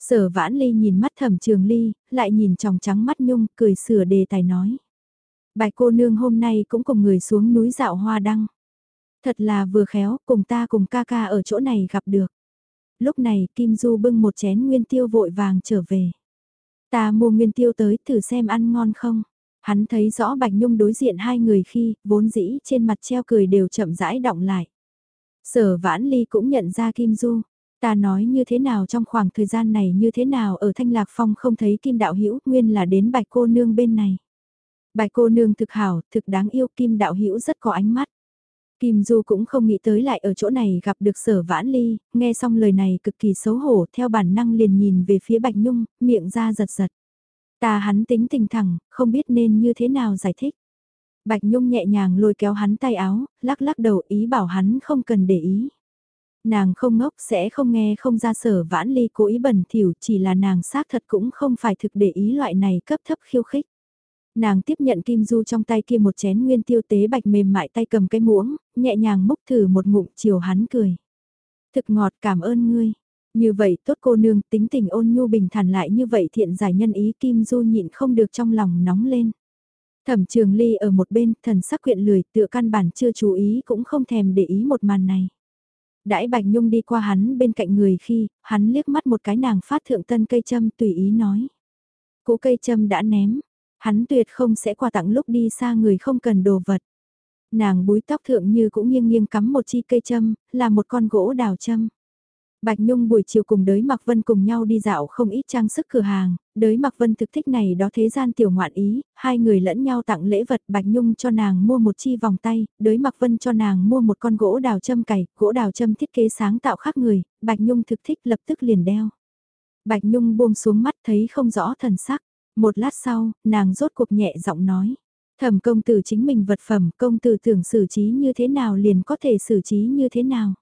Sở vãn ly nhìn mắt thẩm trường ly, lại nhìn tròng trắng mắt nhung, cười sửa đề tài nói. Bài cô nương hôm nay cũng cùng người xuống núi dạo hoa đăng. Thật là vừa khéo, cùng ta cùng ca ca ở chỗ này gặp được. Lúc này Kim Du bưng một chén nguyên tiêu vội vàng trở về. Ta mua nguyên tiêu tới thử xem ăn ngon không. Hắn thấy rõ Bạch Nhung đối diện hai người khi, vốn dĩ trên mặt treo cười đều chậm rãi động lại. Sở vãn ly cũng nhận ra Kim Du. Ta nói như thế nào trong khoảng thời gian này như thế nào ở Thanh Lạc Phong không thấy Kim Đạo Hữu nguyên là đến Bạch cô nương bên này. Bạch cô nương thực hảo, thực đáng yêu Kim Đạo Hữu rất có ánh mắt. Kim Du cũng không nghĩ tới lại ở chỗ này gặp được sở vãn ly, nghe xong lời này cực kỳ xấu hổ theo bản năng liền nhìn về phía Bạch Nhung, miệng ra giật giật. Ta hắn tính tình thẳng, không biết nên như thế nào giải thích. Bạch Nhung nhẹ nhàng lôi kéo hắn tay áo, lắc lắc đầu ý bảo hắn không cần để ý. Nàng không ngốc sẽ không nghe không ra sở vãn ly cố ý bẩn thỉu chỉ là nàng xác thật cũng không phải thực để ý loại này cấp thấp khiêu khích. Nàng tiếp nhận kim du trong tay kia một chén nguyên tiêu tế bạch mềm mại tay cầm cái muỗng, nhẹ nhàng múc thử một ngụm chiều hắn cười. Thực ngọt cảm ơn ngươi. Như vậy tốt cô nương tính tình ôn nhu bình thản lại như vậy thiện giải nhân ý kim du nhịn không được trong lòng nóng lên. Thẩm trường ly ở một bên thần sắc quyện lười tựa căn bản chưa chú ý cũng không thèm để ý một màn này. Đãi Bạch Nhung đi qua hắn bên cạnh người khi, hắn liếc mắt một cái nàng phát thượng tân cây châm tùy ý nói. Cũ cây châm đã ném, hắn tuyệt không sẽ quà tặng lúc đi xa người không cần đồ vật. Nàng búi tóc thượng như cũng nghiêng nghiêng cắm một chi cây châm, là một con gỗ đào châm. Bạch Nhung buổi chiều cùng đới Mạc Vân cùng nhau đi dạo không ít trang sức cửa hàng, đới Mạc Vân thực thích này đó thế gian tiểu ngoạn ý, hai người lẫn nhau tặng lễ vật Bạch Nhung cho nàng mua một chi vòng tay, đới Mạc Vân cho nàng mua một con gỗ đào châm cày, gỗ đào châm thiết kế sáng tạo khác người, Bạch Nhung thực thích lập tức liền đeo. Bạch Nhung buông xuống mắt thấy không rõ thần sắc, một lát sau, nàng rốt cuộc nhẹ giọng nói. Thẩm công tử chính mình vật phẩm, công tử tưởng xử trí như thế nào liền có thể xử trí như thế nào.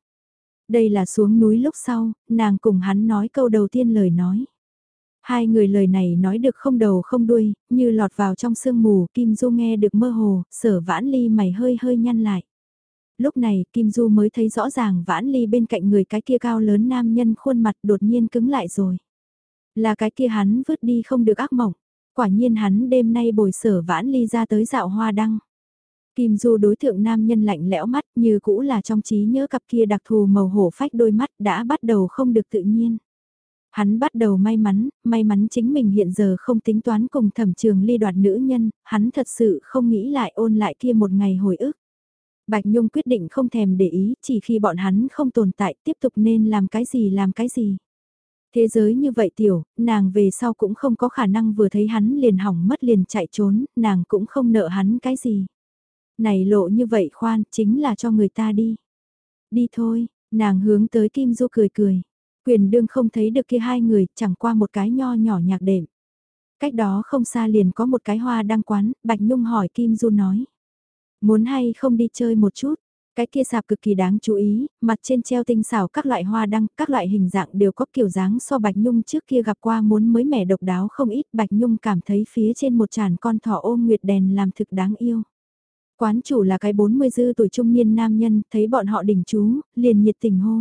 Đây là xuống núi lúc sau, nàng cùng hắn nói câu đầu tiên lời nói. Hai người lời này nói được không đầu không đuôi, như lọt vào trong sương mù, Kim Du nghe được mơ hồ, sở vãn ly mày hơi hơi nhăn lại. Lúc này, Kim Du mới thấy rõ ràng vãn ly bên cạnh người cái kia cao lớn nam nhân khuôn mặt đột nhiên cứng lại rồi. Là cái kia hắn vứt đi không được ác mộng. Quả nhiên hắn đêm nay bồi sở vãn ly ra tới dạo hoa đăng. Kim Du đối thượng nam nhân lạnh lẽo mắt như cũ là trong trí nhớ cặp kia đặc thù màu hổ phách đôi mắt đã bắt đầu không được tự nhiên. Hắn bắt đầu may mắn, may mắn chính mình hiện giờ không tính toán cùng thẩm trường ly đoạt nữ nhân, hắn thật sự không nghĩ lại ôn lại kia một ngày hồi ức. Bạch Nhung quyết định không thèm để ý, chỉ khi bọn hắn không tồn tại tiếp tục nên làm cái gì làm cái gì. Thế giới như vậy tiểu, nàng về sau cũng không có khả năng vừa thấy hắn liền hỏng mất liền chạy trốn, nàng cũng không nợ hắn cái gì. Này lộ như vậy khoan, chính là cho người ta đi. Đi thôi, nàng hướng tới Kim Du cười cười. Quyền đương không thấy được kia hai người, chẳng qua một cái nho nhỏ nhạc đệm. Cách đó không xa liền có một cái hoa đăng quán, Bạch Nhung hỏi Kim Du nói. Muốn hay không đi chơi một chút, cái kia sạp cực kỳ đáng chú ý, mặt trên treo tinh xảo các loại hoa đăng, các loại hình dạng đều có kiểu dáng so Bạch Nhung trước kia gặp qua muốn mới mẻ độc đáo không ít. Bạch Nhung cảm thấy phía trên một tràn con thỏ ôm nguyệt đèn làm thực đáng yêu. Quán chủ là cái 40 dư tuổi trung niên nam nhân, thấy bọn họ đỉnh chú, liền nhiệt tình hô.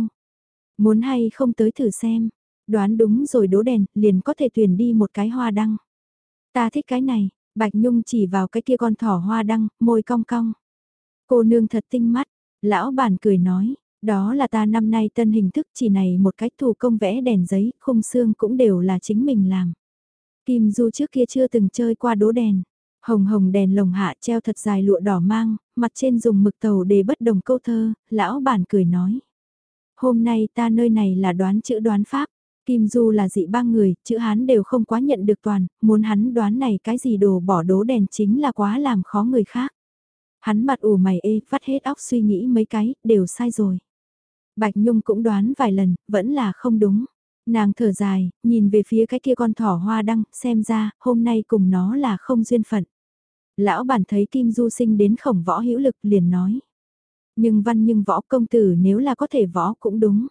Muốn hay không tới thử xem, đoán đúng rồi đố đèn, liền có thể tuyển đi một cái hoa đăng. Ta thích cái này, Bạch Nhung chỉ vào cái kia con thỏ hoa đăng, môi cong cong. Cô nương thật tinh mắt, lão bản cười nói, đó là ta năm nay tân hình thức chỉ này một cách thủ công vẽ đèn giấy, khung xương cũng đều là chính mình làm. Kim Du trước kia chưa từng chơi qua đố đèn. Hồng hồng đèn lồng hạ treo thật dài lụa đỏ mang, mặt trên dùng mực tàu để bất đồng câu thơ, lão bản cười nói. Hôm nay ta nơi này là đoán chữ đoán pháp, Kim Du là dị ba người, chữ Hán đều không quá nhận được toàn, muốn hắn đoán này cái gì đồ bỏ đố đèn chính là quá làm khó người khác. Hắn mặt ủ mày ê, vắt hết óc suy nghĩ mấy cái, đều sai rồi. Bạch Nhung cũng đoán vài lần, vẫn là không đúng. Nàng thở dài, nhìn về phía cái kia con thỏ hoa đăng, xem ra, hôm nay cùng nó là không duyên phận. Lão bản thấy Kim Du sinh đến khổng võ hữu lực liền nói. Nhưng văn nhưng võ công tử nếu là có thể võ cũng đúng.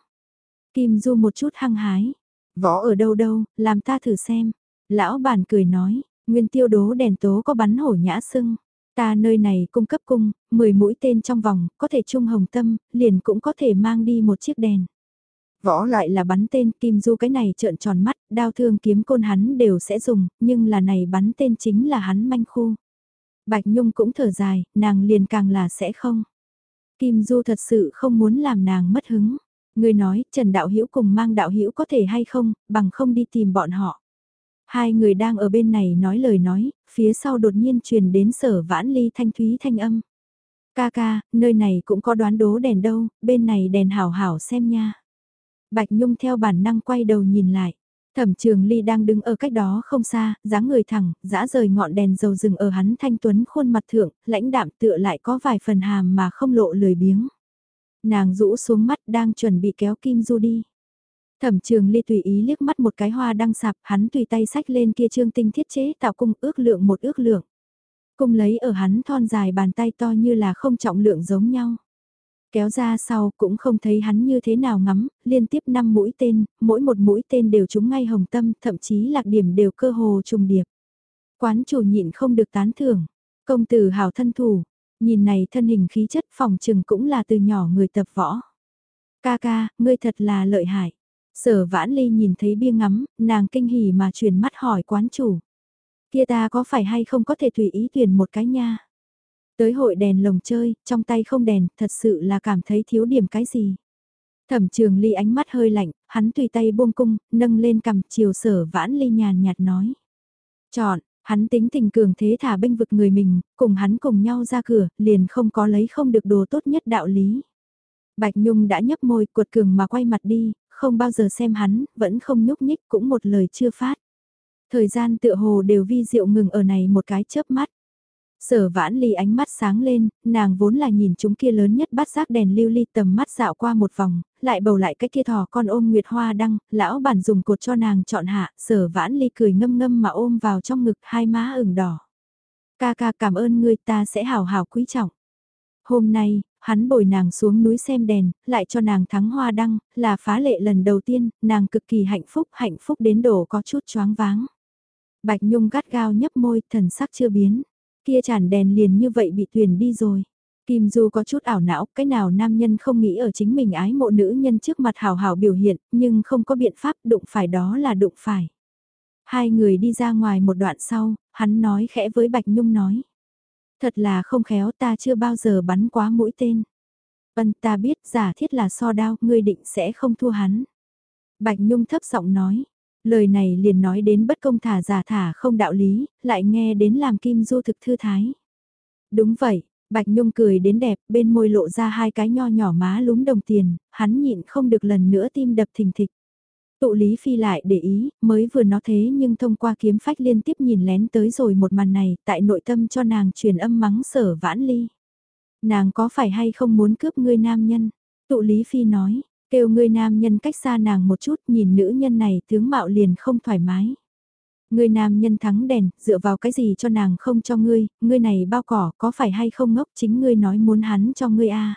Kim Du một chút hăng hái. Võ ở đâu đâu, làm ta thử xem. Lão bản cười nói, nguyên tiêu đố đèn tố có bắn hổ nhã sưng. Ta nơi này cung cấp cung, 10 mũi tên trong vòng, có thể trung hồng tâm, liền cũng có thể mang đi một chiếc đèn. Võ lại là bắn tên, kim du cái này trợn tròn mắt, đao thương kiếm côn hắn đều sẽ dùng, nhưng là này bắn tên chính là hắn manh khu. Bạch Nhung cũng thở dài, nàng liền càng là sẽ không. Kim Du thật sự không muốn làm nàng mất hứng. Người nói, Trần Đạo Hữu cùng mang Đạo Hữu có thể hay không, bằng không đi tìm bọn họ. Hai người đang ở bên này nói lời nói, phía sau đột nhiên truyền đến sở vãn ly thanh thúy thanh âm. Ca ca, nơi này cũng có đoán đố đèn đâu, bên này đèn hảo hảo xem nha. Bạch Nhung theo bản năng quay đầu nhìn lại. Thẩm trường ly đang đứng ở cách đó không xa, dáng người thẳng, dã rời ngọn đèn dầu rừng ở hắn thanh tuấn khuôn mặt thượng, lãnh đạm tựa lại có vài phần hàm mà không lộ lười biếng. Nàng rũ xuống mắt đang chuẩn bị kéo Kim Du đi. Thẩm trường ly tùy ý liếc mắt một cái hoa đăng sạp, hắn tùy tay sách lên kia trương tinh thiết chế tạo cung ước lượng một ước lượng. Cung lấy ở hắn thon dài bàn tay to như là không trọng lượng giống nhau. Kéo ra sau cũng không thấy hắn như thế nào ngắm, liên tiếp 5 mũi tên, mỗi một mũi tên đều trúng ngay hồng tâm, thậm chí lạc điểm đều cơ hồ trùng điệp. Quán chủ nhịn không được tán thưởng, công tử hào thân thủ, nhìn này thân hình khí chất phòng trừng cũng là từ nhỏ người tập võ. Ca ca, ngươi thật là lợi hại. Sở vãn ly nhìn thấy bia ngắm, nàng kinh hỉ mà chuyển mắt hỏi quán chủ. Kia ta có phải hay không có thể tùy ý tuyển một cái nha? Tới hội đèn lồng chơi, trong tay không đèn, thật sự là cảm thấy thiếu điểm cái gì. Thẩm trường ly ánh mắt hơi lạnh, hắn tùy tay buông cung, nâng lên cầm chiều sở vãn ly nhàn nhạt nói. Chọn, hắn tính tình cường thế thả bênh vực người mình, cùng hắn cùng nhau ra cửa, liền không có lấy không được đồ tốt nhất đạo lý. Bạch Nhung đã nhấp môi cuột cường mà quay mặt đi, không bao giờ xem hắn, vẫn không nhúc nhích cũng một lời chưa phát. Thời gian tựa hồ đều vi diệu ngừng ở này một cái chớp mắt. Sở vãn ly ánh mắt sáng lên, nàng vốn là nhìn chúng kia lớn nhất bắt giác đèn lưu ly tầm mắt dạo qua một vòng, lại bầu lại cái kia thỏ con ôm nguyệt hoa đăng, lão bản dùng cột cho nàng chọn hạ, sở vãn ly cười ngâm ngâm mà ôm vào trong ngực hai má ửng đỏ. Ca ca cảm ơn ngươi ta sẽ hào hào quý trọng. Hôm nay, hắn bồi nàng xuống núi xem đèn, lại cho nàng thắng hoa đăng, là phá lệ lần đầu tiên, nàng cực kỳ hạnh phúc, hạnh phúc đến đổ có chút choáng váng. Bạch Nhung gắt gao nhấp môi, thần sắc chưa biến. Kia chản đèn liền như vậy bị thuyền đi rồi. Kim Du có chút ảo não, cái nào nam nhân không nghĩ ở chính mình ái mộ nữ nhân trước mặt hào hào biểu hiện, nhưng không có biện pháp đụng phải đó là đụng phải. Hai người đi ra ngoài một đoạn sau, hắn nói khẽ với Bạch Nhung nói. Thật là không khéo ta chưa bao giờ bắn quá mũi tên. Vân ta biết giả thiết là so đao, ngươi định sẽ không thua hắn. Bạch Nhung thấp giọng nói, lời này liền nói đến bất công thả giả thả không đạo lý, lại nghe đến làm Kim Du thực thư thái. Đúng vậy, Bạch Nhung cười đến đẹp, bên môi lộ ra hai cái nho nhỏ má lúm đồng tiền, hắn nhịn không được lần nữa tim đập thình thịch. Tụ Lý Phi lại để ý, mới vừa nó thế nhưng thông qua kiếm phách liên tiếp nhìn lén tới rồi một màn này, tại nội tâm cho nàng truyền âm mắng sở vãn ly. Nàng có phải hay không muốn cướp ngươi nam nhân? Tụ Lý Phi nói, kêu ngươi nam nhân cách xa nàng một chút nhìn nữ nhân này tướng mạo liền không thoải mái. Ngươi nam nhân thắng đèn, dựa vào cái gì cho nàng không cho ngươi, ngươi này bao cỏ có phải hay không ngốc chính ngươi nói muốn hắn cho ngươi a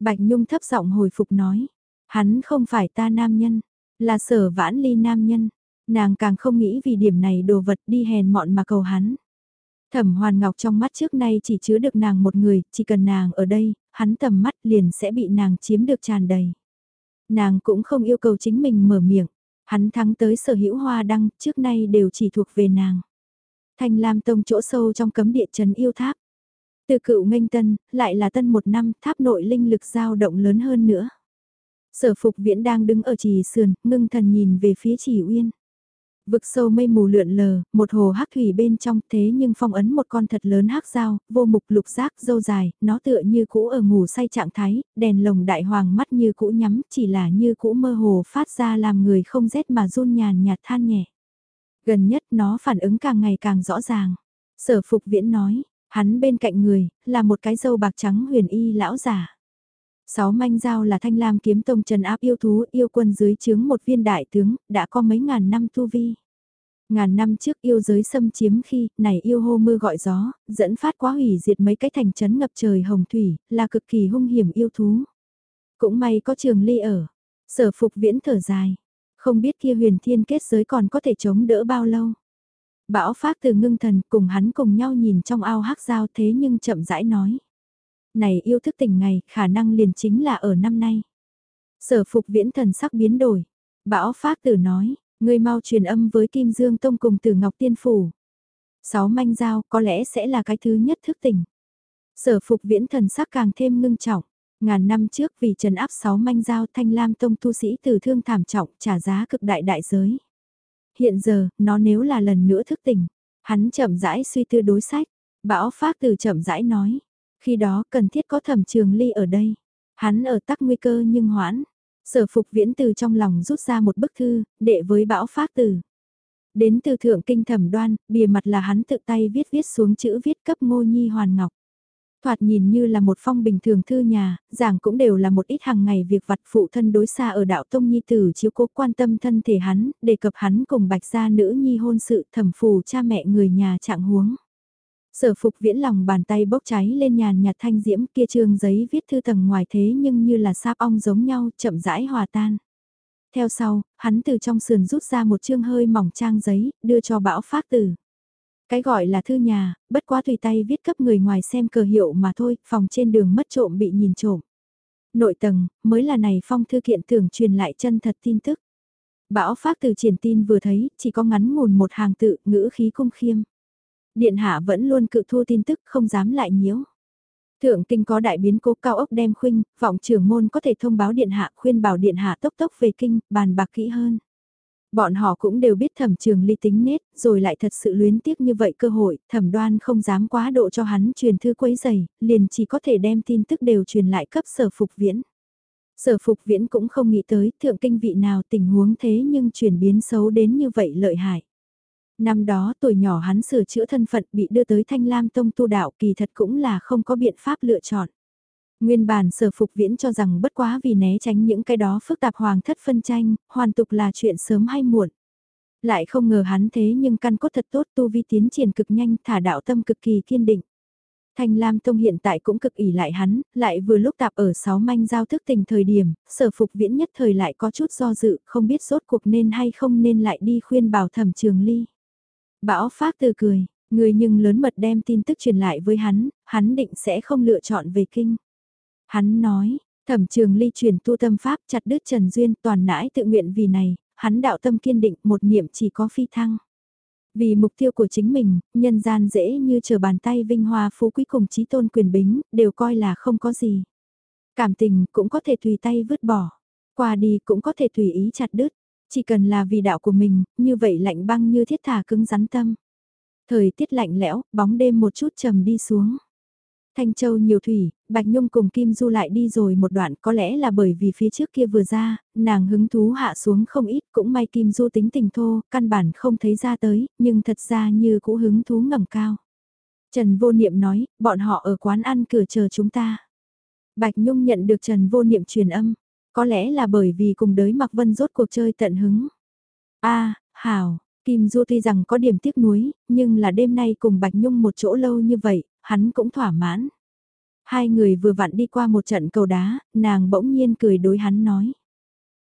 Bạch Nhung thấp giọng hồi phục nói, hắn không phải ta nam nhân, là sở vãn ly nam nhân, nàng càng không nghĩ vì điểm này đồ vật đi hèn mọn mà cầu hắn. Thẩm Hoàn Ngọc trong mắt trước nay chỉ chứa được nàng một người, chỉ cần nàng ở đây, hắn tầm mắt liền sẽ bị nàng chiếm được tràn đầy. Nàng cũng không yêu cầu chính mình mở miệng, hắn thắng tới sở hữu hoa đăng, trước nay đều chỉ thuộc về nàng. Thanh Lam Tông chỗ sâu trong cấm địa trần yêu tháp. Từ cựu nghênh tân, lại là tân một năm, tháp nội linh lực dao động lớn hơn nữa. Sở phục viễn đang đứng ở trì sườn, ngưng thần nhìn về phía trì uyên. Vực sâu mây mù lượn lờ, một hồ hắc thủy bên trong thế nhưng phong ấn một con thật lớn hắc dao, vô mục lục giác dâu dài, nó tựa như cũ ở ngủ say trạng thái, đèn lồng đại hoàng mắt như cũ nhắm, chỉ là như cũ mơ hồ phát ra làm người không rét mà run nhàn nhạt than nhẹ. Gần nhất nó phản ứng càng ngày càng rõ ràng. Sở phục viễn nói, hắn bên cạnh người, là một cái dâu bạc trắng huyền y lão giả. Sáu manh giao là thanh lam kiếm tông trần áp yêu thú yêu quân dưới chướng một viên đại tướng, đã có mấy ngàn năm tu vi. Ngàn năm trước yêu giới xâm chiếm khi, này yêu hô mưa gọi gió, dẫn phát quá hủy diệt mấy cái thành trấn ngập trời hồng thủy, là cực kỳ hung hiểm yêu thú. Cũng may có trường ly ở, sở phục viễn thở dài, không biết kia huyền thiên kết giới còn có thể chống đỡ bao lâu. Bão phát từ ngưng thần cùng hắn cùng nhau nhìn trong ao hắc giao thế nhưng chậm rãi nói này yêu thức tình ngày, khả năng liền chính là ở năm nay. Sở phục viễn thần sắc biến đổi. Bão phát tử nói, người mau truyền âm với Kim Dương Tông cùng tử Ngọc Tiên Phủ. Sáu manh giao có lẽ sẽ là cái thứ nhất thức tỉnh. Sở phục viễn thần sắc càng thêm ngưng trọng. Ngàn năm trước vì trần áp sáu manh giao thanh lam tông tu sĩ tử thương thảm trọng trả giá cực đại đại giới. Hiện giờ, nó nếu là lần nữa thức tỉnh, hắn chậm rãi suy tư đối sách. Bão phát từ chậm rãi nói, khi đó cần thiết có thẩm trường ly ở đây. Hắn ở tắc nguy cơ nhưng hoãn. Sở phục viễn từ trong lòng rút ra một bức thư, đệ với bão phát tử. Đến từ thượng kinh thẩm đoan, bìa mặt là hắn tự tay viết viết xuống chữ viết cấp ngô nhi hoàn ngọc. Thoạt nhìn như là một phong bình thường thư nhà, giảng cũng đều là một ít hàng ngày việc vặt phụ thân đối xa ở đạo tông nhi tử chiếu cố quan tâm thân thể hắn, đề cập hắn cùng bạch gia nữ nhi hôn sự thẩm phù cha mẹ người nhà trạng huống. Sở phục viễn lòng bàn tay bốc cháy lên nhàn nhạt thanh diễm kia trương giấy viết thư tầng ngoài thế nhưng như là sáp ong giống nhau chậm rãi hòa tan. Theo sau, hắn từ trong sườn rút ra một chương hơi mỏng trang giấy, đưa cho bão phát tử. Cái gọi là thư nhà, bất quá tùy tay viết cấp người ngoài xem cờ hiệu mà thôi, phòng trên đường mất trộm bị nhìn trộm. Nội tầng, mới là này phong thư kiện tưởng truyền lại chân thật tin tức. Bão phát từ triển tin vừa thấy, chỉ có ngắn ngủn một hàng tự, ngữ khí cung khiêm. Điện hạ vẫn luôn cự thu tin tức không dám lại nhiễu. Thượng kinh có đại biến cố cao ốc đem khuynh, vọng trưởng môn có thể thông báo điện hạ khuyên bảo điện hạ tốc tốc về kinh, bàn bạc kỹ hơn. Bọn họ cũng đều biết thẩm trường ly tính nết, rồi lại thật sự luyến tiếc như vậy cơ hội, thẩm đoan không dám quá độ cho hắn truyền thư quấy giày, liền chỉ có thể đem tin tức đều truyền lại cấp sở phục viễn. Sở phục viễn cũng không nghĩ tới thượng kinh vị nào tình huống thế nhưng chuyển biến xấu đến như vậy lợi hại. Năm đó tuổi nhỏ hắn sửa chữa thân phận bị đưa tới Thanh Lam Tông tu đạo kỳ thật cũng là không có biện pháp lựa chọn. Nguyên bản sở phục viễn cho rằng bất quá vì né tránh những cái đó phức tạp hoàng thất phân tranh, hoàn tục là chuyện sớm hay muộn. Lại không ngờ hắn thế nhưng căn cốt thật tốt tu vi tiến triển cực nhanh thả đạo tâm cực kỳ kiên định. Thanh Lam Tông hiện tại cũng cực ỉ lại hắn, lại vừa lúc tạp ở sáu manh giao thức tình thời điểm, sở phục viễn nhất thời lại có chút do dự, không biết rốt cuộc nên hay không nên lại đi khuyên bảo thẩm trường ly. Bão phát từ cười, người nhưng lớn mật đem tin tức truyền lại với hắn, hắn định sẽ không lựa chọn về kinh. Hắn nói, thẩm trường ly truyền tu tâm pháp chặt đứt Trần Duyên toàn nãi tự nguyện vì này, hắn đạo tâm kiên định một niệm chỉ có phi thăng. Vì mục tiêu của chính mình, nhân gian dễ như chờ bàn tay vinh hoa phú quý cùng trí tôn quyền bính, đều coi là không có gì. Cảm tình cũng có thể tùy tay vứt bỏ, qua đi cũng có thể tùy ý chặt đứt, chỉ cần là vì đạo của mình, như vậy lạnh băng như thiết thả cứng rắn tâm. Thời tiết lạnh lẽo, bóng đêm một chút trầm đi xuống. Thanh Châu nhiều thủy, Bạch Nhung cùng Kim Du lại đi rồi một đoạn có lẽ là bởi vì phía trước kia vừa ra, nàng hứng thú hạ xuống không ít cũng may Kim Du tính tình thô, căn bản không thấy ra tới, nhưng thật ra như cũ hứng thú ngầm cao. Trần Vô Niệm nói, bọn họ ở quán ăn cửa chờ chúng ta. Bạch Nhung nhận được Trần Vô Niệm truyền âm, có lẽ là bởi vì cùng đới Mạc Vân rốt cuộc chơi tận hứng. a hảo, Kim Du tuy rằng có điểm tiếc nuối, nhưng là đêm nay cùng Bạch Nhung một chỗ lâu như vậy, hắn cũng thỏa mãn. Hai người vừa vặn đi qua một trận cầu đá, nàng bỗng nhiên cười đối hắn nói.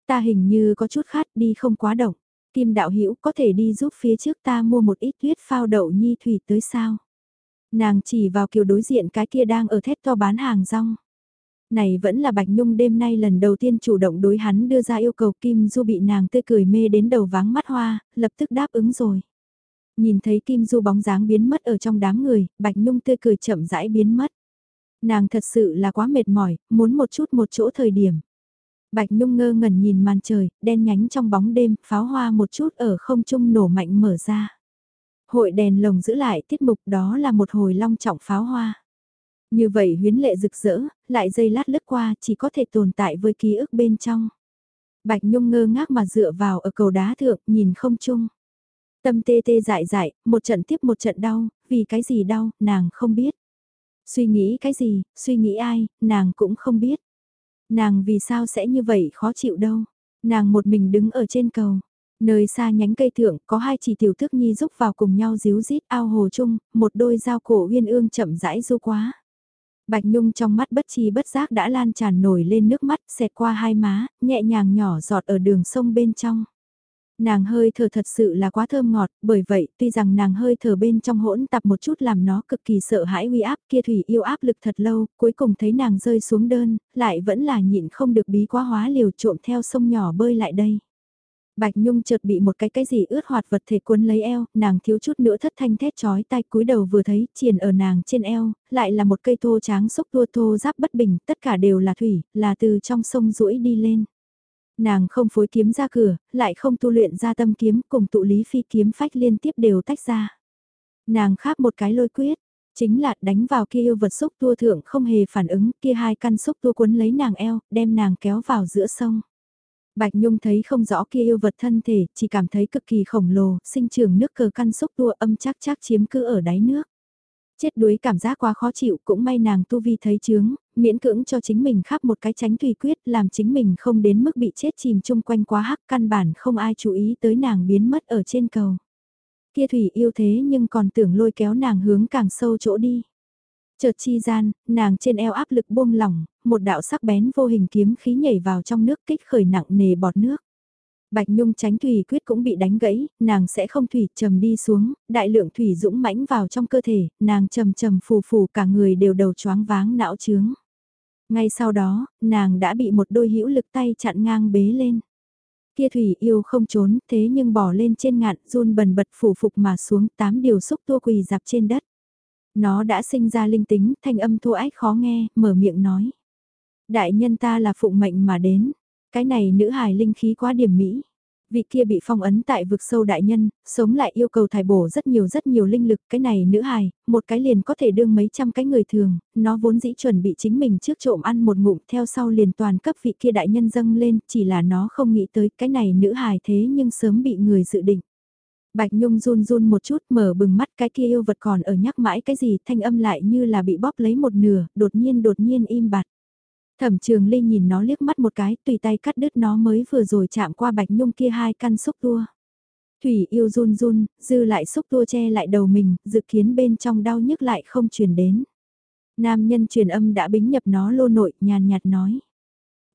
Ta hình như có chút khát đi không quá động. Kim đạo hữu có thể đi giúp phía trước ta mua một ít tuyết phao đậu nhi thủy tới sao. Nàng chỉ vào kiều đối diện cái kia đang ở thét to bán hàng rong. Này vẫn là Bạch Nhung đêm nay lần đầu tiên chủ động đối hắn đưa ra yêu cầu Kim Du bị nàng tươi cười mê đến đầu váng mắt hoa, lập tức đáp ứng rồi. Nhìn thấy Kim Du bóng dáng biến mất ở trong đám người, Bạch Nhung tươi cười chậm rãi biến mất. Nàng thật sự là quá mệt mỏi, muốn một chút một chỗ thời điểm. Bạch Nhung ngơ ngẩn nhìn màn trời, đen nhánh trong bóng đêm, pháo hoa một chút ở không trung nổ mạnh mở ra. Hội đèn lồng giữ lại tiết mục đó là một hồi long trọng pháo hoa. Như vậy huyến lệ rực rỡ, lại dây lát lướt qua chỉ có thể tồn tại với ký ức bên trong. Bạch Nhung ngơ ngác mà dựa vào ở cầu đá thượng, nhìn không chung. Tâm tê tê dại dại, một trận tiếp một trận đau, vì cái gì đau, nàng không biết. Suy nghĩ cái gì, suy nghĩ ai, nàng cũng không biết. Nàng vì sao sẽ như vậy khó chịu đâu. Nàng một mình đứng ở trên cầu. Nơi xa nhánh cây thượng có hai chỉ tiểu thức nhi rúc vào cùng nhau díu rít ao hồ chung, một đôi dao cổ uyên ương chậm rãi du quá. Bạch Nhung trong mắt bất chi bất giác đã lan tràn nổi lên nước mắt xẹt qua hai má, nhẹ nhàng nhỏ giọt ở đường sông bên trong. Nàng hơi thở thật sự là quá thơm ngọt, bởi vậy tuy rằng nàng hơi thở bên trong hỗn tạp một chút làm nó cực kỳ sợ hãi uy áp kia thủy yêu áp lực thật lâu, cuối cùng thấy nàng rơi xuống đơn, lại vẫn là nhịn không được bí quá hóa liều trộm theo sông nhỏ bơi lại đây. Bạch Nhung chợt bị một cái cái gì ướt hoạt vật thể cuốn lấy eo, nàng thiếu chút nữa thất thanh thét chói tai cúi đầu vừa thấy, triền ở nàng trên eo, lại là một cây thô tráng xúc tua thô giáp bất bình, tất cả đều là thủy, là từ trong sông rũi đi lên. Nàng không phối kiếm ra cửa, lại không tu luyện ra tâm kiếm cùng tụ lý phi kiếm phách liên tiếp đều tách ra. Nàng khác một cái lôi quyết, chính là đánh vào kia yêu vật xúc tua thượng không hề phản ứng, kia hai căn xúc tua cuốn lấy nàng eo, đem nàng kéo vào giữa sông. Bạch Nhung thấy không rõ kia yêu vật thân thể, chỉ cảm thấy cực kỳ khổng lồ, sinh trường nước cờ căn xúc tua âm chắc chắc chiếm cứ ở đáy nước. Chết đuối cảm giác quá khó chịu cũng may nàng tu vi thấy chướng, miễn cưỡng cho chính mình khắp một cái tránh tùy quyết làm chính mình không đến mức bị chết chìm chung quanh quá hắc căn bản không ai chú ý tới nàng biến mất ở trên cầu. Kia thủy yêu thế nhưng còn tưởng lôi kéo nàng hướng càng sâu chỗ đi. Chợt chi gian, nàng trên eo áp lực buông lỏng, một đạo sắc bén vô hình kiếm khí nhảy vào trong nước kích khởi nặng nề bọt nước. Bạch Nhung tránh thủy quyết cũng bị đánh gãy, nàng sẽ không thủy trầm đi xuống, đại lượng thủy dũng mãnh vào trong cơ thể, nàng trầm trầm phù phù cả người đều đầu choáng váng não trướng. Ngay sau đó, nàng đã bị một đôi hữu lực tay chặn ngang bế lên. Kia thủy yêu không trốn, thế nhưng bỏ lên trên ngạn, run bần bật phủ phục mà xuống tám điều xúc tua quỳ dạp trên đất. Nó đã sinh ra linh tính, thanh âm thô ách khó nghe, mở miệng nói. Đại nhân ta là phụng mệnh mà đến, cái này nữ hài linh khí quá điểm mỹ. Vị kia bị phong ấn tại vực sâu đại nhân, sống lại yêu cầu thải bổ rất nhiều rất nhiều linh lực, cái này nữ hài, một cái liền có thể đương mấy trăm cái người thường, nó vốn dĩ chuẩn bị chính mình trước trộm ăn một ngụm theo sau liền toàn cấp vị kia đại nhân dâng lên, chỉ là nó không nghĩ tới cái này nữ hài thế nhưng sớm bị người dự định. Bạch Nhung run run một chút mở bừng mắt cái kia yêu vật còn ở nhắc mãi cái gì thanh âm lại như là bị bóp lấy một nửa, đột nhiên đột nhiên im bặt. Thẩm trường Ly nhìn nó liếc mắt một cái, tùy tay cắt đứt nó mới vừa rồi chạm qua Bạch Nhung kia hai căn xúc tua. Thủy yêu run run, dư lại xúc tua che lại đầu mình, dự kiến bên trong đau nhức lại không truyền đến. Nam nhân truyền âm đã bính nhập nó lô nội, nhàn nhạt nói.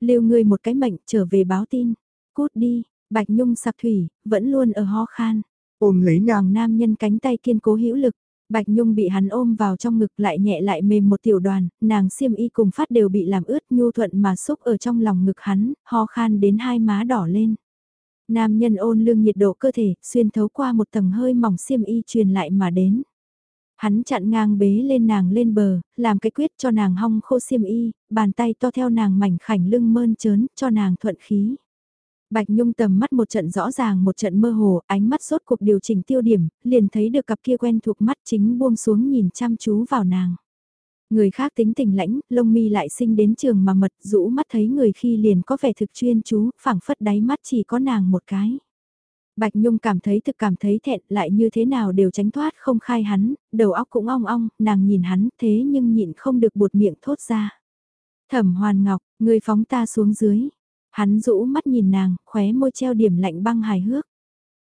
Lưu ngươi một cái mệnh trở về báo tin. Cút đi, Bạch Nhung sạc thủy, vẫn luôn ở ho khan. Ôm lấy nàng. Nam nhân cánh tay kiên cố hữu lực. Bạch Nhung bị hắn ôm vào trong ngực lại nhẹ lại mềm một tiểu đoàn, nàng xiêm y cùng phát đều bị làm ướt nhu thuận mà xúc ở trong lòng ngực hắn, ho khan đến hai má đỏ lên. Nam nhân ôn lương nhiệt độ cơ thể, xuyên thấu qua một tầng hơi mỏng xiêm y truyền lại mà đến. Hắn chặn ngang bế lên nàng lên bờ, làm cái quyết cho nàng hong khô xiêm y, bàn tay to theo nàng mảnh khảnh lưng mơn trớn, cho nàng thuận khí. Bạch Nhung tầm mắt một trận rõ ràng một trận mơ hồ, ánh mắt sốt cuộc điều chỉnh tiêu điểm, liền thấy được cặp kia quen thuộc mắt chính buông xuống nhìn chăm chú vào nàng. Người khác tính tình lãnh, lông mi lại sinh đến trường mà mật rũ mắt thấy người khi liền có vẻ thực chuyên chú, phảng phất đáy mắt chỉ có nàng một cái. Bạch Nhung cảm thấy thực cảm thấy thẹn lại như thế nào đều tránh thoát không khai hắn, đầu óc cũng ong ong, nàng nhìn hắn thế nhưng nhịn không được buột miệng thốt ra. Thẩm Hoàn Ngọc, người phóng ta xuống dưới. Hắn rũ mắt nhìn nàng, khóe môi treo điểm lạnh băng hài hước.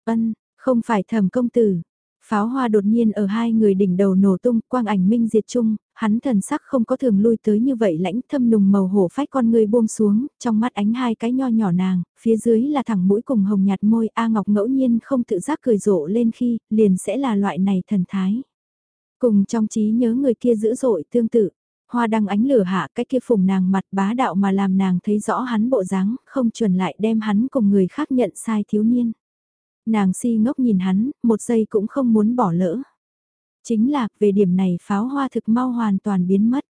Ân, không phải thẩm công tử. Pháo hoa đột nhiên ở hai người đỉnh đầu nổ tung, quang ảnh minh diệt chung, hắn thần sắc không có thường lui tới như vậy lãnh thâm nùng màu hổ phách con người buông xuống, trong mắt ánh hai cái nho nhỏ nàng, phía dưới là thẳng mũi cùng hồng nhạt môi A Ngọc ngẫu nhiên không tự giác cười rộ lên khi, liền sẽ là loại này thần thái. Cùng trong trí nhớ người kia dữ dội tương tự, hoa đăng ánh lửa hạ cái kia phùng nàng mặt bá đạo mà làm nàng thấy rõ hắn bộ dáng, không chuẩn lại đem hắn cùng người khác nhận sai thiếu niên. Nàng si ngốc nhìn hắn, một giây cũng không muốn bỏ lỡ. Chính là, về điểm này pháo hoa thực mau hoàn toàn biến mất.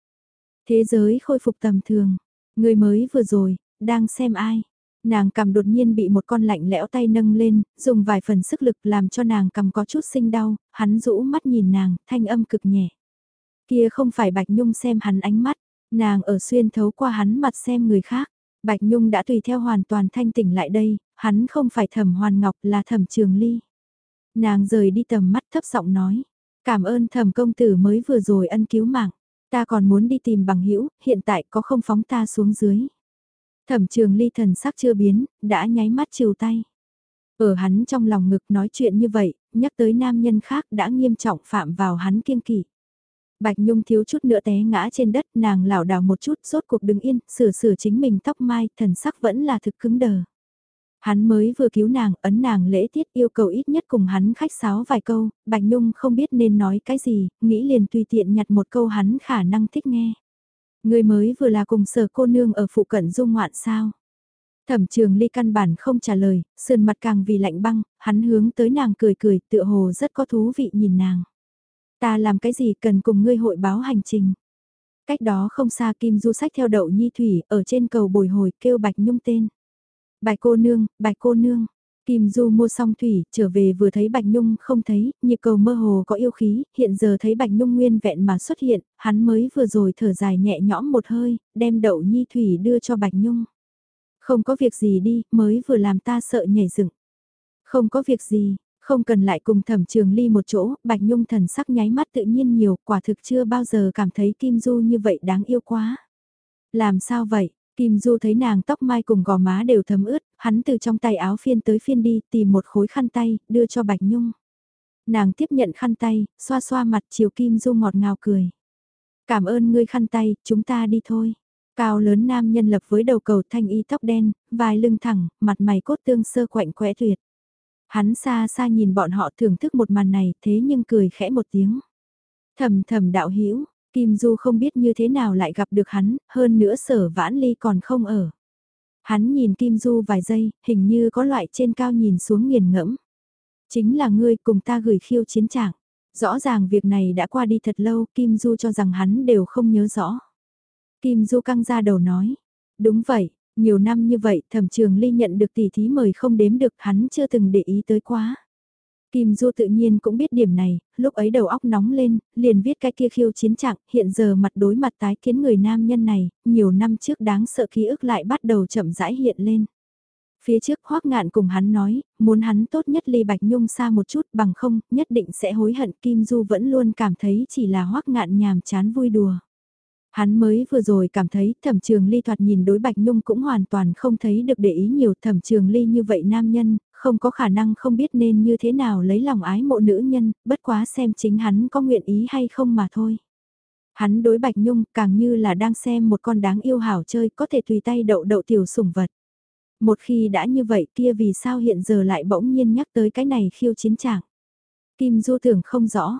Thế giới khôi phục tầm thường. Người mới vừa rồi, đang xem ai. Nàng cầm đột nhiên bị một con lạnh lẽo tay nâng lên, dùng vài phần sức lực làm cho nàng cầm có chút sinh đau, hắn rũ mắt nhìn nàng, thanh âm cực nhẹ. Kia không phải Bạch Nhung xem hắn ánh mắt, nàng ở xuyên thấu qua hắn mặt xem người khác. Bạch Nhung đã tùy theo hoàn toàn thanh tỉnh lại đây, hắn không phải thẩm hoàn ngọc là thẩm trường ly. Nàng rời đi tầm mắt thấp giọng nói, cảm ơn thẩm công tử mới vừa rồi ân cứu mạng, ta còn muốn đi tìm bằng hữu hiện tại có không phóng ta xuống dưới. Thẩm trường ly thần sắc chưa biến, đã nháy mắt chiều tay. Ở hắn trong lòng ngực nói chuyện như vậy, nhắc tới nam nhân khác đã nghiêm trọng phạm vào hắn kiêng kỵ. Bạch Nhung thiếu chút nữa té ngã trên đất, nàng lảo đảo một chút, rốt cuộc đứng yên, sửa sửa chính mình tóc mai, thần sắc vẫn là thực cứng đờ. Hắn mới vừa cứu nàng, ấn nàng lễ tiết yêu cầu ít nhất cùng hắn khách sáo vài câu, Bạch Nhung không biết nên nói cái gì, nghĩ liền tùy tiện nhặt một câu hắn khả năng thích nghe. Người mới vừa là cùng sở cô nương ở phụ cận dung ngoạn sao. Thẩm trường ly căn bản không trả lời, sườn mặt càng vì lạnh băng, hắn hướng tới nàng cười cười tựa hồ rất có thú vị nhìn nàng. Ta làm cái gì cần cùng ngươi hội báo hành trình. Cách đó không xa Kim Du sách theo đậu nhi thủy ở trên cầu bồi hồi kêu Bạch Nhung tên. Bạch cô nương, bạch cô nương. Kim Du mua xong thủy, trở về vừa thấy Bạch Nhung không thấy, nhịp cầu mơ hồ có yêu khí, hiện giờ thấy Bạch Nhung nguyên vẹn mà xuất hiện, hắn mới vừa rồi thở dài nhẹ nhõm một hơi, đem đậu nhi thủy đưa cho Bạch Nhung. Không có việc gì đi, mới vừa làm ta sợ nhảy dựng. Không có việc gì, không cần lại cùng thẩm trường ly một chỗ, Bạch Nhung thần sắc nháy mắt tự nhiên nhiều, quả thực chưa bao giờ cảm thấy Kim Du như vậy đáng yêu quá. Làm sao vậy? Kim Du thấy nàng tóc mai cùng gò má đều thấm ướt, hắn từ trong tay áo phiên tới phiên đi, tìm một khối khăn tay, đưa cho Bạch Nhung. Nàng tiếp nhận khăn tay, xoa xoa mặt chiều Kim Du ngọt ngào cười. Cảm ơn ngươi khăn tay, chúng ta đi thôi. Cao lớn nam nhân lập với đầu cầu thanh y tóc đen, vai lưng thẳng, mặt mày cốt tương sơ quạnh quẽ tuyệt. Hắn xa xa nhìn bọn họ thưởng thức một màn này thế nhưng cười khẽ một tiếng. Thầm thầm đạo hữu Kim Du không biết như thế nào lại gặp được hắn, hơn nữa sở vãn ly còn không ở. Hắn nhìn Kim Du vài giây, hình như có loại trên cao nhìn xuống nghiền ngẫm. Chính là ngươi cùng ta gửi khiêu chiến trạng. Rõ ràng việc này đã qua đi thật lâu, Kim Du cho rằng hắn đều không nhớ rõ. Kim Du căng ra đầu nói, đúng vậy, nhiều năm như vậy thẩm trường ly nhận được tỷ thí mời không đếm được hắn chưa từng để ý tới quá. Kim Du tự nhiên cũng biết điểm này, lúc ấy đầu óc nóng lên, liền viết cái kia khiêu chiến trạng, hiện giờ mặt đối mặt tái kiến người nam nhân này, nhiều năm trước đáng sợ ký ức lại bắt đầu chậm rãi hiện lên. Phía trước hoắc ngạn cùng hắn nói, muốn hắn tốt nhất ly Bạch Nhung xa một chút bằng không, nhất định sẽ hối hận Kim Du vẫn luôn cảm thấy chỉ là hoắc ngạn nhàm chán vui đùa. Hắn mới vừa rồi cảm thấy thẩm trường ly thoạt nhìn đối Bạch Nhung cũng hoàn toàn không thấy được để ý nhiều thẩm trường ly như vậy nam nhân, không có khả năng không biết nên như thế nào lấy lòng ái mộ nữ nhân, bất quá xem chính hắn có nguyện ý hay không mà thôi. Hắn đối Bạch Nhung càng như là đang xem một con đáng yêu hảo chơi có thể tùy tay đậu đậu tiểu sủng vật. Một khi đã như vậy kia vì sao hiện giờ lại bỗng nhiên nhắc tới cái này khiêu chiến trạng. Kim Du tưởng không rõ,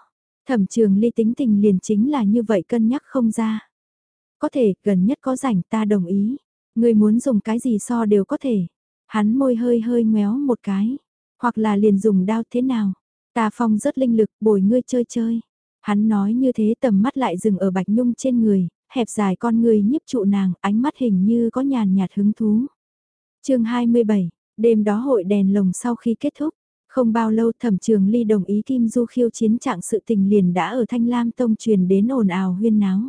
thẩm trường ly tính tình liền chính là như vậy cân nhắc không ra. Có thể, gần nhất có rảnh ta đồng ý. Người muốn dùng cái gì so đều có thể. Hắn môi hơi hơi ngoéo một cái. Hoặc là liền dùng đao thế nào. Ta phong rất linh lực, bồi ngươi chơi chơi. Hắn nói như thế tầm mắt lại dừng ở bạch nhung trên người, hẹp dài con người nhiếp trụ nàng, ánh mắt hình như có nhàn nhạt hứng thú. chương 27, đêm đó hội đèn lồng sau khi kết thúc, không bao lâu thẩm trường ly đồng ý Kim Du khiêu chiến trạng sự tình liền đã ở Thanh Lam Tông truyền đến ồn ào huyên náo.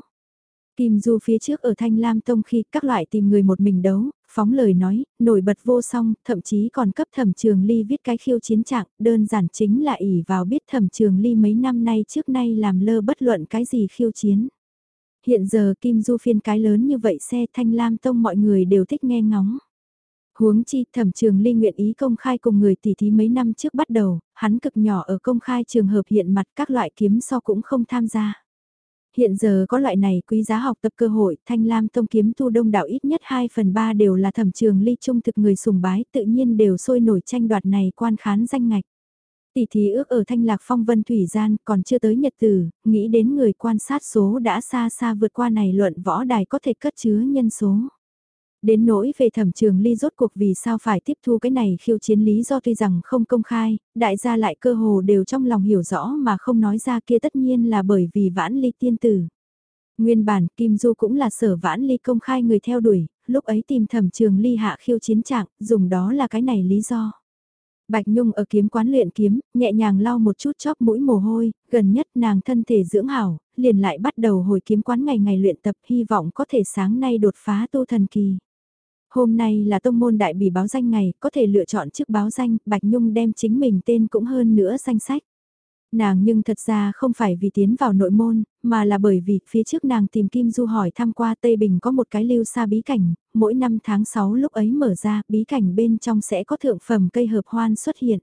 Kim Du phía trước ở Thanh Lam Tông khi các loại tìm người một mình đấu, phóng lời nói, nổi bật vô song, thậm chí còn cấp thẩm trường ly viết cái khiêu chiến trạng, đơn giản chính là ỷ vào biết thẩm trường ly mấy năm nay trước nay làm lơ bất luận cái gì khiêu chiến. Hiện giờ Kim Du phiên cái lớn như vậy xe Thanh Lam Tông mọi người đều thích nghe ngóng. Huống chi thẩm trường ly nguyện ý công khai cùng người tỷ thí mấy năm trước bắt đầu, hắn cực nhỏ ở công khai trường hợp hiện mặt các loại kiếm so cũng không tham gia. Hiện giờ có loại này quý giá học tập cơ hội, Thanh Lam Tông kiếm tu đông đảo ít nhất 2 phần 3 đều là thẩm trường ly trung thực người sùng bái tự nhiên đều sôi nổi tranh đoạt này quan khán danh ngạch. Tỷ thí ước ở Thanh Lạc Phong Vân Thủy Gian còn chưa tới nhật tử, nghĩ đến người quan sát số đã xa xa vượt qua này luận võ đài có thể cất chứa nhân số. Đến nỗi về thẩm trường ly rốt cuộc vì sao phải tiếp thu cái này khiêu chiến lý do tuy rằng không công khai, đại gia lại cơ hồ đều trong lòng hiểu rõ mà không nói ra kia tất nhiên là bởi vì vãn ly tiên tử. Nguyên bản Kim Du cũng là sở vãn ly công khai người theo đuổi, lúc ấy tìm thẩm trường ly hạ khiêu chiến trạng, dùng đó là cái này lý do. Bạch Nhung ở kiếm quán luyện kiếm, nhẹ nhàng lau một chút chóp mũi mồ hôi, gần nhất nàng thân thể dưỡng hảo, liền lại bắt đầu hồi kiếm quán ngày ngày luyện tập hy vọng có thể sáng nay đột phá tu thần kỳ. Hôm nay là tông môn đại bỉ báo danh ngày, có thể lựa chọn chức báo danh, Bạch Nhung đem chính mình tên cũng hơn nữa danh sách. Nàng nhưng thật ra không phải vì tiến vào nội môn, mà là bởi vì phía trước nàng tìm Kim Du hỏi tham qua Tây Bình có một cái lưu xa bí cảnh, mỗi năm tháng 6 lúc ấy mở ra, bí cảnh bên trong sẽ có thượng phẩm cây hợp hoan xuất hiện.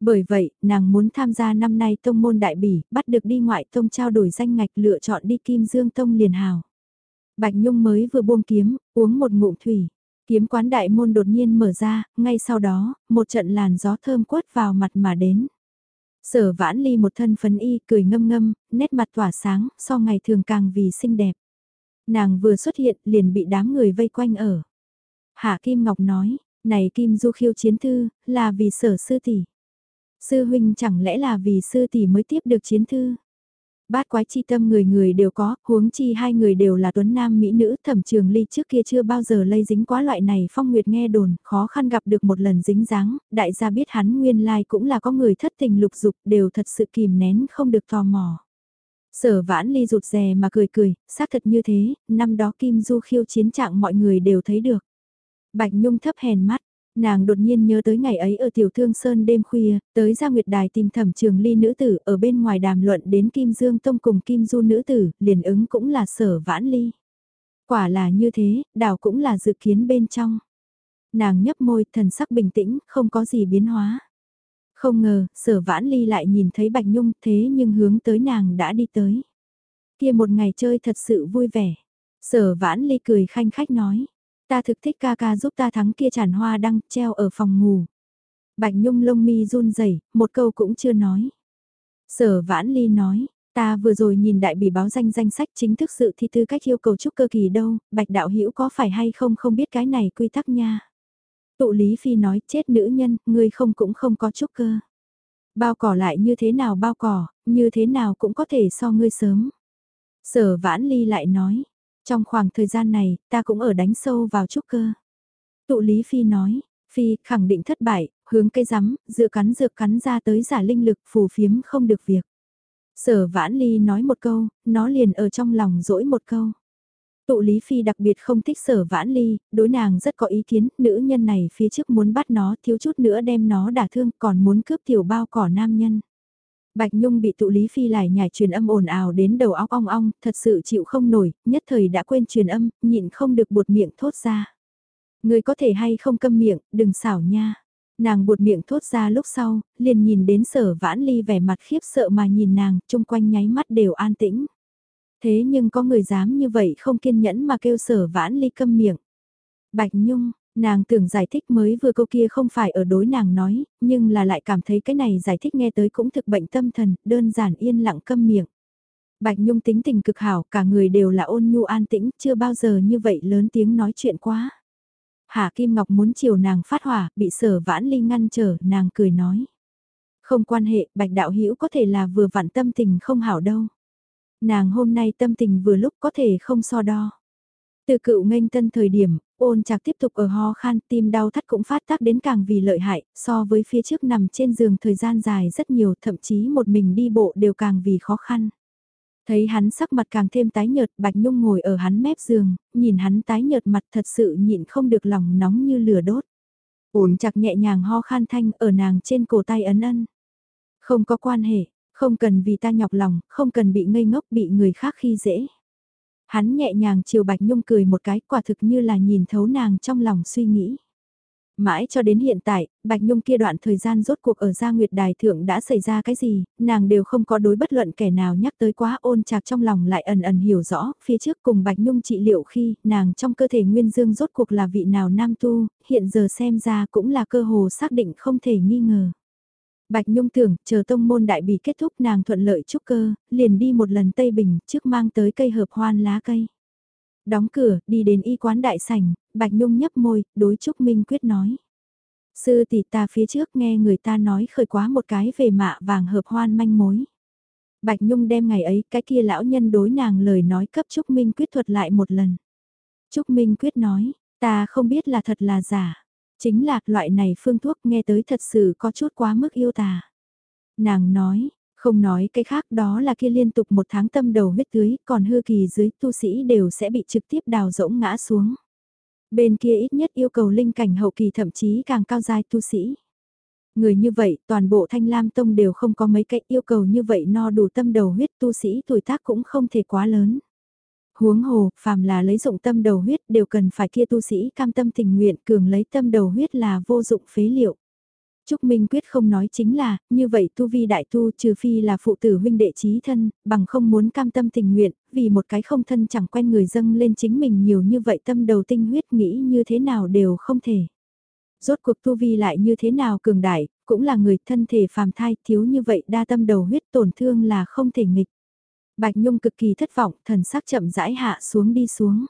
Bởi vậy, nàng muốn tham gia năm nay tông môn đại bỉ, bắt được đi ngoại tông trao đổi danh ngạch lựa chọn đi Kim Dương Tông liền hào. Bạch Nhung mới vừa buông kiếm, uống một ngụm thủy. Kiếm quán đại môn đột nhiên mở ra, ngay sau đó, một trận làn gió thơm quất vào mặt mà đến. Sở vãn ly một thân phấn y cười ngâm ngâm, nét mặt tỏa sáng, so ngày thường càng vì xinh đẹp. Nàng vừa xuất hiện liền bị đám người vây quanh ở. Hạ Kim Ngọc nói, này Kim Du khiêu chiến thư, là vì sở sư tỷ. Sư huynh chẳng lẽ là vì sư tỷ mới tiếp được chiến thư. Bát quái chi tâm người người đều có, huống chi hai người đều là tuấn nam mỹ nữ, thẩm trường ly trước kia chưa bao giờ lây dính quá loại này phong nguyệt nghe đồn, khó khăn gặp được một lần dính dáng, đại gia biết hắn nguyên lai cũng là có người thất tình lục dục đều thật sự kìm nén không được tò mò. Sở vãn ly rụt rè mà cười cười, xác thật như thế, năm đó Kim Du khiêu chiến trạng mọi người đều thấy được. Bạch Nhung thấp hèn mắt, Nàng đột nhiên nhớ tới ngày ấy ở Tiểu Thương Sơn đêm khuya, tới ra Nguyệt Đài tìm thẩm trường ly nữ tử ở bên ngoài đàm luận đến Kim Dương Tông cùng Kim Du nữ tử, liền ứng cũng là sở vãn ly. Quả là như thế, đảo cũng là dự kiến bên trong. Nàng nhấp môi, thần sắc bình tĩnh, không có gì biến hóa. Không ngờ, sở vãn ly lại nhìn thấy Bạch Nhung thế nhưng hướng tới nàng đã đi tới. Kia một ngày chơi thật sự vui vẻ. Sở vãn ly cười khanh khách nói. Ta thực thích ca ca giúp ta thắng kia chản hoa đăng treo ở phòng ngủ. Bạch Nhung lông mi run rẩy một câu cũng chưa nói. Sở Vãn Ly nói, ta vừa rồi nhìn đại bỉ báo danh danh sách chính thức sự thi tư cách yêu cầu chúc cơ kỳ đâu, Bạch Đạo Hữu có phải hay không không biết cái này quy tắc nha. Tụ Lý Phi nói chết nữ nhân, ngươi không cũng không có chúc cơ. Bao cỏ lại như thế nào bao cỏ, như thế nào cũng có thể so ngươi sớm. Sở Vãn Ly lại nói, trong khoảng thời gian này, ta cũng ở đánh sâu vào trúc cơ. Tụ Lý Phi nói, Phi khẳng định thất bại, hướng cây rắm, dựa cắn dược cắn ra tới giả linh lực phù phiếm không được việc. Sở Vãn Ly nói một câu, nó liền ở trong lòng dỗi một câu. Tụ Lý Phi đặc biệt không thích sở vãn ly, đối nàng rất có ý kiến, nữ nhân này phía trước muốn bắt nó thiếu chút nữa đem nó đả thương còn muốn cướp tiểu bao cỏ nam nhân. Bạch Nhung bị tụ Lý Phi lại nhảy truyền âm ồn ào đến đầu óc ong ong, thật sự chịu không nổi, nhất thời đã quên truyền âm, nhịn không được buột miệng thốt ra. Người có thể hay không câm miệng, đừng xảo nha. Nàng buột miệng thốt ra lúc sau, liền nhìn đến sở vãn ly vẻ mặt khiếp sợ mà nhìn nàng, chung quanh nháy mắt đều an tĩnh. Thế nhưng có người dám như vậy không kiên nhẫn mà kêu sở vãn ly câm miệng. Bạch Nhung, nàng tưởng giải thích mới vừa câu kia không phải ở đối nàng nói, nhưng là lại cảm thấy cái này giải thích nghe tới cũng thực bệnh tâm thần, đơn giản yên lặng câm miệng. Bạch Nhung tính tình cực hảo, cả người đều là ôn nhu an tĩnh, chưa bao giờ như vậy lớn tiếng nói chuyện quá. Hạ Kim Ngọc muốn chiều nàng phát hỏa, bị sở vãn ly ngăn trở, nàng cười nói. Không quan hệ, Bạch Đạo Hữu có thể là vừa vặn tâm tình không hảo đâu. Nàng hôm nay tâm tình vừa lúc có thể không so đo. Từ cựu nghênh tân thời điểm, ôn chạc tiếp tục ở ho khan tim đau thắt cũng phát tác đến càng vì lợi hại, so với phía trước nằm trên giường thời gian dài rất nhiều thậm chí một mình đi bộ đều càng vì khó khăn. Thấy hắn sắc mặt càng thêm tái nhợt, Bạch Nhung ngồi ở hắn mép giường, nhìn hắn tái nhợt mặt thật sự nhịn không được lòng nóng như lửa đốt. Ổn chặt nhẹ nhàng ho khan thanh ở nàng trên cổ tay ấn ân. Không có quan hệ, không cần vì ta nhọc lòng, không cần bị ngây ngốc bị người khác khi dễ. Hắn nhẹ nhàng chiều Bạch Nhung cười một cái quả thực như là nhìn thấu nàng trong lòng suy nghĩ. Mãi cho đến hiện tại, Bạch Nhung kia đoạn thời gian rốt cuộc ở gia nguyệt đài thượng đã xảy ra cái gì, nàng đều không có đối bất luận kẻ nào nhắc tới quá ôn chạc trong lòng lại ẩn ẩn hiểu rõ, phía trước cùng Bạch Nhung trị liệu khi nàng trong cơ thể nguyên dương rốt cuộc là vị nào nam tu, hiện giờ xem ra cũng là cơ hồ xác định không thể nghi ngờ. Bạch Nhung tưởng, chờ tông môn đại bị kết thúc nàng thuận lợi trúc cơ, liền đi một lần Tây Bình trước mang tới cây hợp hoan lá cây. Đóng cửa, đi đến y quán đại sảnh, Bạch Nhung nhấp môi, đối Trúc Minh Quyết nói. Sư tỷ ta phía trước nghe người ta nói khởi quá một cái về mạ vàng hợp hoan manh mối. Bạch Nhung đem ngày ấy cái kia lão nhân đối nàng lời nói cấp Trúc Minh Quyết thuật lại một lần. Trúc Minh Quyết nói, ta không biết là thật là giả. Chính là loại này phương thuốc nghe tới thật sự có chút quá mức yêu tà. Nàng nói, không nói cái khác đó là kia liên tục một tháng tâm đầu huyết tưới, còn hư kỳ dưới tu sĩ đều sẽ bị trực tiếp đào rỗng ngã xuống. Bên kia ít nhất yêu cầu linh cảnh hậu kỳ thậm chí càng cao dài tu sĩ. Người như vậy, toàn bộ thanh lam tông đều không có mấy cách yêu cầu như vậy no đủ tâm đầu huyết tu sĩ tuổi tác cũng không thể quá lớn. Huống hồ, phàm là lấy dụng tâm đầu huyết đều cần phải kia tu sĩ cam tâm tình nguyện cường lấy tâm đầu huyết là vô dụng phế liệu. Trúc Minh quyết không nói chính là, như vậy tu vi đại tu trừ phi là phụ tử huynh đệ trí thân, bằng không muốn cam tâm tình nguyện, vì một cái không thân chẳng quen người dâng lên chính mình nhiều như vậy tâm đầu tinh huyết nghĩ như thế nào đều không thể. Rốt cuộc tu vi lại như thế nào cường đại, cũng là người thân thể phàm thai thiếu như vậy đa tâm đầu huyết tổn thương là không thể nghịch. Bạch Nhung cực kỳ thất vọng, thần sắc chậm rãi hạ xuống đi xuống.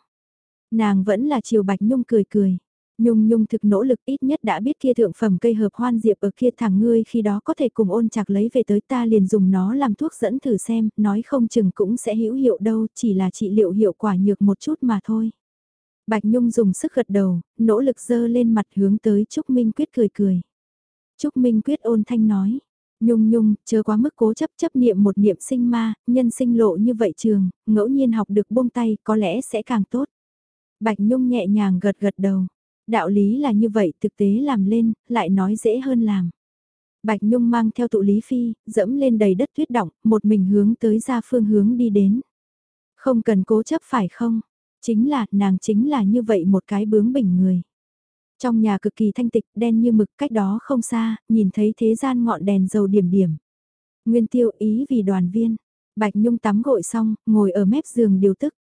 Nàng vẫn là chiều Bạch Nhung cười cười. Nhung nhung thực nỗ lực ít nhất đã biết kia thượng phẩm cây hợp hoan diệp ở kia thằng ngươi khi đó có thể cùng ôn chặt lấy về tới ta liền dùng nó làm thuốc dẫn thử xem, nói không chừng cũng sẽ hữu hiệu đâu, chỉ là trị liệu hiệu quả nhược một chút mà thôi. Bạch Nhung dùng sức gật đầu, nỗ lực dơ lên mặt hướng tới Trúc Minh Quyết cười cười. Trúc Minh Quyết ôn thanh nói, Nhung nhung, chớ quá mức cố chấp chấp niệm một niệm sinh ma, nhân sinh lộ như vậy trường, ngẫu nhiên học được buông tay có lẽ sẽ càng tốt. Bạch Nhung nhẹ nhàng gật gật đầu. Đạo lý là như vậy thực tế làm lên, lại nói dễ hơn làm. Bạch Nhung mang theo tụ Lý Phi, dẫm lên đầy đất tuyết động, một mình hướng tới ra phương hướng đi đến. Không cần cố chấp phải không? Chính là, nàng chính là như vậy một cái bướng bỉnh người. Trong nhà cực kỳ thanh tịch, đen như mực cách đó không xa, nhìn thấy thế gian ngọn đèn dầu điểm điểm. Nguyên tiêu ý vì đoàn viên. Bạch Nhung tắm gội xong, ngồi ở mép giường điều tức.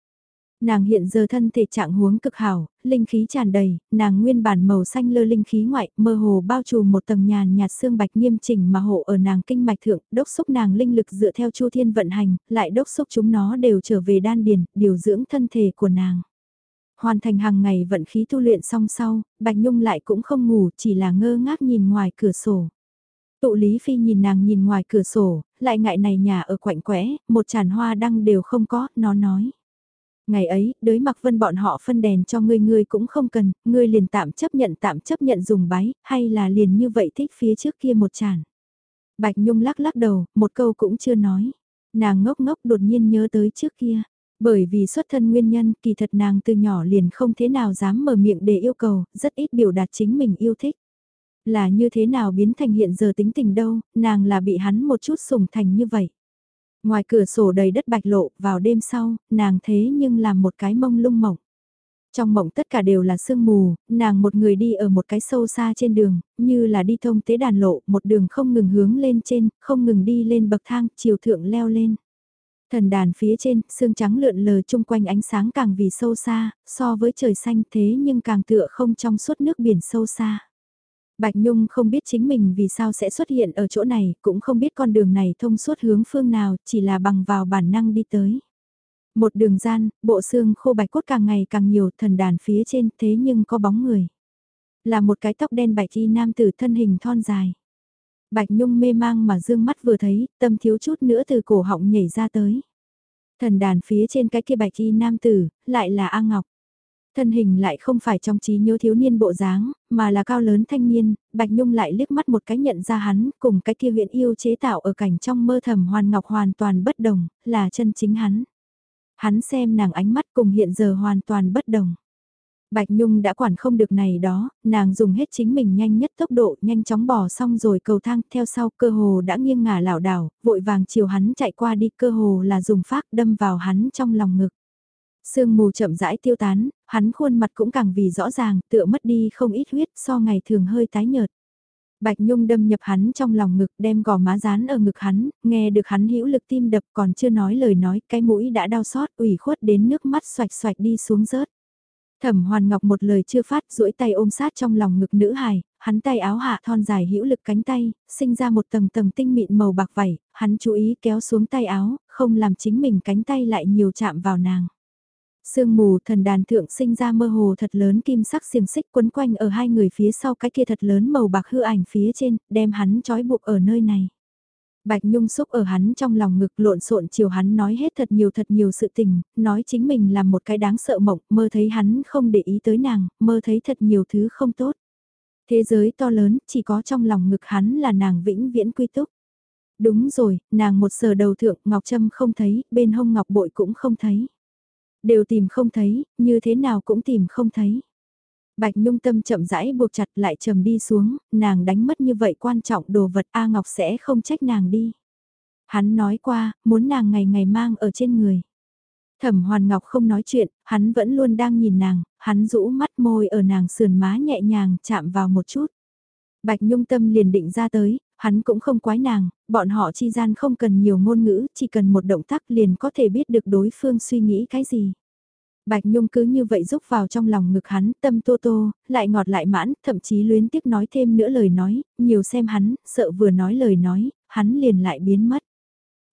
Nàng hiện giờ thân thể trạng huống cực hảo, linh khí tràn đầy, nàng nguyên bản màu xanh lơ linh khí ngoại, mơ hồ bao trùm một tầng nhàn nhạt xương bạch nghiêm chỉnh mà hộ ở nàng kinh mạch thượng, đốc xúc nàng linh lực dựa theo chu thiên vận hành, lại đốc xúc chúng nó đều trở về đan điền, điều dưỡng thân thể của nàng. Hoàn thành hàng ngày vận khí tu luyện xong sau, Bạch Nhung lại cũng không ngủ, chỉ là ngơ ngác nhìn ngoài cửa sổ. Tụ Lý Phi nhìn nàng nhìn ngoài cửa sổ, lại ngại này nhà ở quạnh quẽ, một chản hoa đăng đều không có, nó nói. Ngày ấy, đới mặc vân bọn họ phân đèn cho ngươi ngươi cũng không cần, ngươi liền tạm chấp nhận tạm chấp nhận dùng bái, hay là liền như vậy thích phía trước kia một chản. Bạch Nhung lắc lắc đầu, một câu cũng chưa nói. Nàng ngốc ngốc đột nhiên nhớ tới trước kia. Bởi vì xuất thân nguyên nhân, kỳ thật nàng từ nhỏ liền không thế nào dám mở miệng để yêu cầu, rất ít biểu đạt chính mình yêu thích. Là như thế nào biến thành hiện giờ tính tình đâu, nàng là bị hắn một chút sùng thành như vậy. Ngoài cửa sổ đầy đất bạch lộ, vào đêm sau, nàng thế nhưng làm một cái mông lung mộng. Trong mộng tất cả đều là sương mù, nàng một người đi ở một cái sâu xa trên đường, như là đi thông tế đàn lộ, một đường không ngừng hướng lên trên, không ngừng đi lên bậc thang, chiều thượng leo lên. Thần đàn phía trên, xương trắng lượn lờ chung quanh ánh sáng càng vì sâu xa, so với trời xanh thế nhưng càng tựa không trong suốt nước biển sâu xa. Bạch Nhung không biết chính mình vì sao sẽ xuất hiện ở chỗ này, cũng không biết con đường này thông suốt hướng phương nào, chỉ là bằng vào bản năng đi tới. Một đường gian, bộ xương khô bạch cốt càng ngày càng nhiều thần đàn phía trên thế nhưng có bóng người. Là một cái tóc đen bạch y nam tử thân hình thon dài. Bạch Nhung mê mang mà dương mắt vừa thấy, tâm thiếu chút nữa từ cổ họng nhảy ra tới. Thần đàn phía trên cái kia bạch y nam tử, lại là A Ngọc. Thân hình lại không phải trong trí nhớ thiếu niên bộ dáng, mà là cao lớn thanh niên, Bạch Nhung lại liếc mắt một cái nhận ra hắn, cùng cái kia huyện yêu chế tạo ở cảnh trong mơ thầm hoàn ngọc hoàn toàn bất đồng, là chân chính hắn. Hắn xem nàng ánh mắt cùng hiện giờ hoàn toàn bất đồng. Bạch Nhung đã quản không được này đó, nàng dùng hết chính mình nhanh nhất tốc độ nhanh chóng bò xong rồi cầu thang theo sau cơ hồ đã nghiêng ngả lảo đảo, vội vàng chiều hắn chạy qua đi cơ hồ là dùng phát đâm vào hắn trong lòng ngực. Sương mù chậm rãi tiêu tán, hắn khuôn mặt cũng càng vì rõ ràng, tựa mất đi không ít huyết so ngày thường hơi tái nhợt. Bạch Nhung đâm nhập hắn trong lòng ngực đem gò má dán ở ngực hắn, nghe được hắn hữu lực tim đập còn chưa nói lời nói, cái mũi đã đau xót ủy khuất đến nước mắt xoạch xoạch đi xuống rớt. Thẩm Hoàn Ngọc một lời chưa phát, duỗi tay ôm sát trong lòng ngực nữ hài, hắn tay áo hạ thon dài hữu lực cánh tay, sinh ra một tầng tầng tinh mịn màu bạc vảy, hắn chú ý kéo xuống tay áo, không làm chính mình cánh tay lại nhiều chạm vào nàng. Sương mù thần đàn thượng sinh ra mơ hồ thật lớn kim sắc xiềng xích quấn quanh ở hai người phía sau cái kia thật lớn màu bạc hư ảnh phía trên, đem hắn trói buộc ở nơi này. Bạch Nhung xúc ở hắn trong lòng ngực lộn xộn chiều hắn nói hết thật nhiều thật nhiều sự tình, nói chính mình là một cái đáng sợ mộng, mơ thấy hắn không để ý tới nàng, mơ thấy thật nhiều thứ không tốt. Thế giới to lớn, chỉ có trong lòng ngực hắn là nàng vĩnh viễn quy túc. Đúng rồi, nàng một sờ đầu thượng, Ngọc Trâm không thấy, bên hông Ngọc Bội cũng không thấy. Đều tìm không thấy, như thế nào cũng tìm không thấy. Bạch Nhung tâm chậm rãi buộc chặt lại trầm đi xuống, nàng đánh mất như vậy quan trọng đồ vật A Ngọc sẽ không trách nàng đi. Hắn nói qua, muốn nàng ngày ngày mang ở trên người. Thẩm Hoàn Ngọc không nói chuyện, hắn vẫn luôn đang nhìn nàng, hắn rũ mắt môi ở nàng sườn má nhẹ nhàng chạm vào một chút. Bạch Nhung tâm liền định ra tới, hắn cũng không quái nàng, bọn họ chi gian không cần nhiều ngôn ngữ, chỉ cần một động tác liền có thể biết được đối phương suy nghĩ cái gì. Bạch Nhung cứ như vậy rúc vào trong lòng ngực hắn, tâm tô tô, lại ngọt lại mãn, thậm chí luyến tiếc nói thêm nữa lời nói, nhiều xem hắn, sợ vừa nói lời nói, hắn liền lại biến mất.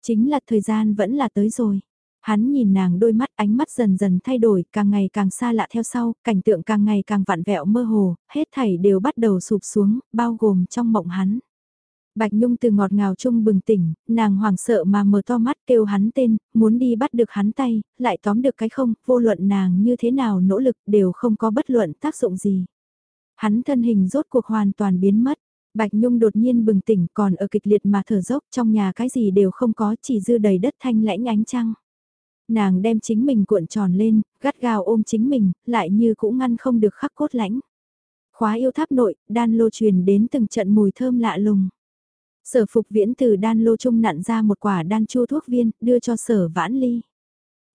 Chính là thời gian vẫn là tới rồi. Hắn nhìn nàng đôi mắt ánh mắt dần dần thay đổi, càng ngày càng xa lạ theo sau, cảnh tượng càng ngày càng vặn vẹo mơ hồ, hết thảy đều bắt đầu sụp xuống, bao gồm trong mộng hắn. Bạch Nhung từ ngọt ngào chung bừng tỉnh, nàng hoảng sợ mà mở to mắt kêu hắn tên, muốn đi bắt được hắn tay, lại tóm được cái không, vô luận nàng như thế nào nỗ lực đều không có bất luận tác dụng gì. Hắn thân hình rốt cuộc hoàn toàn biến mất. Bạch Nhung đột nhiên bừng tỉnh còn ở kịch liệt mà thở dốc trong nhà cái gì đều không có chỉ dư đầy đất thanh lãnh ánh trăng. Nàng đem chính mình cuộn tròn lên, gắt gao ôm chính mình, lại như cũng ngăn không được khắc cốt lãnh. Khóa yêu tháp nội, đan lô truyền đến từng trận mùi thơm lạ lùng. Sở phục viễn từ đan lô trung nặn ra một quả đan chua thuốc viên, đưa cho sở vãn ly.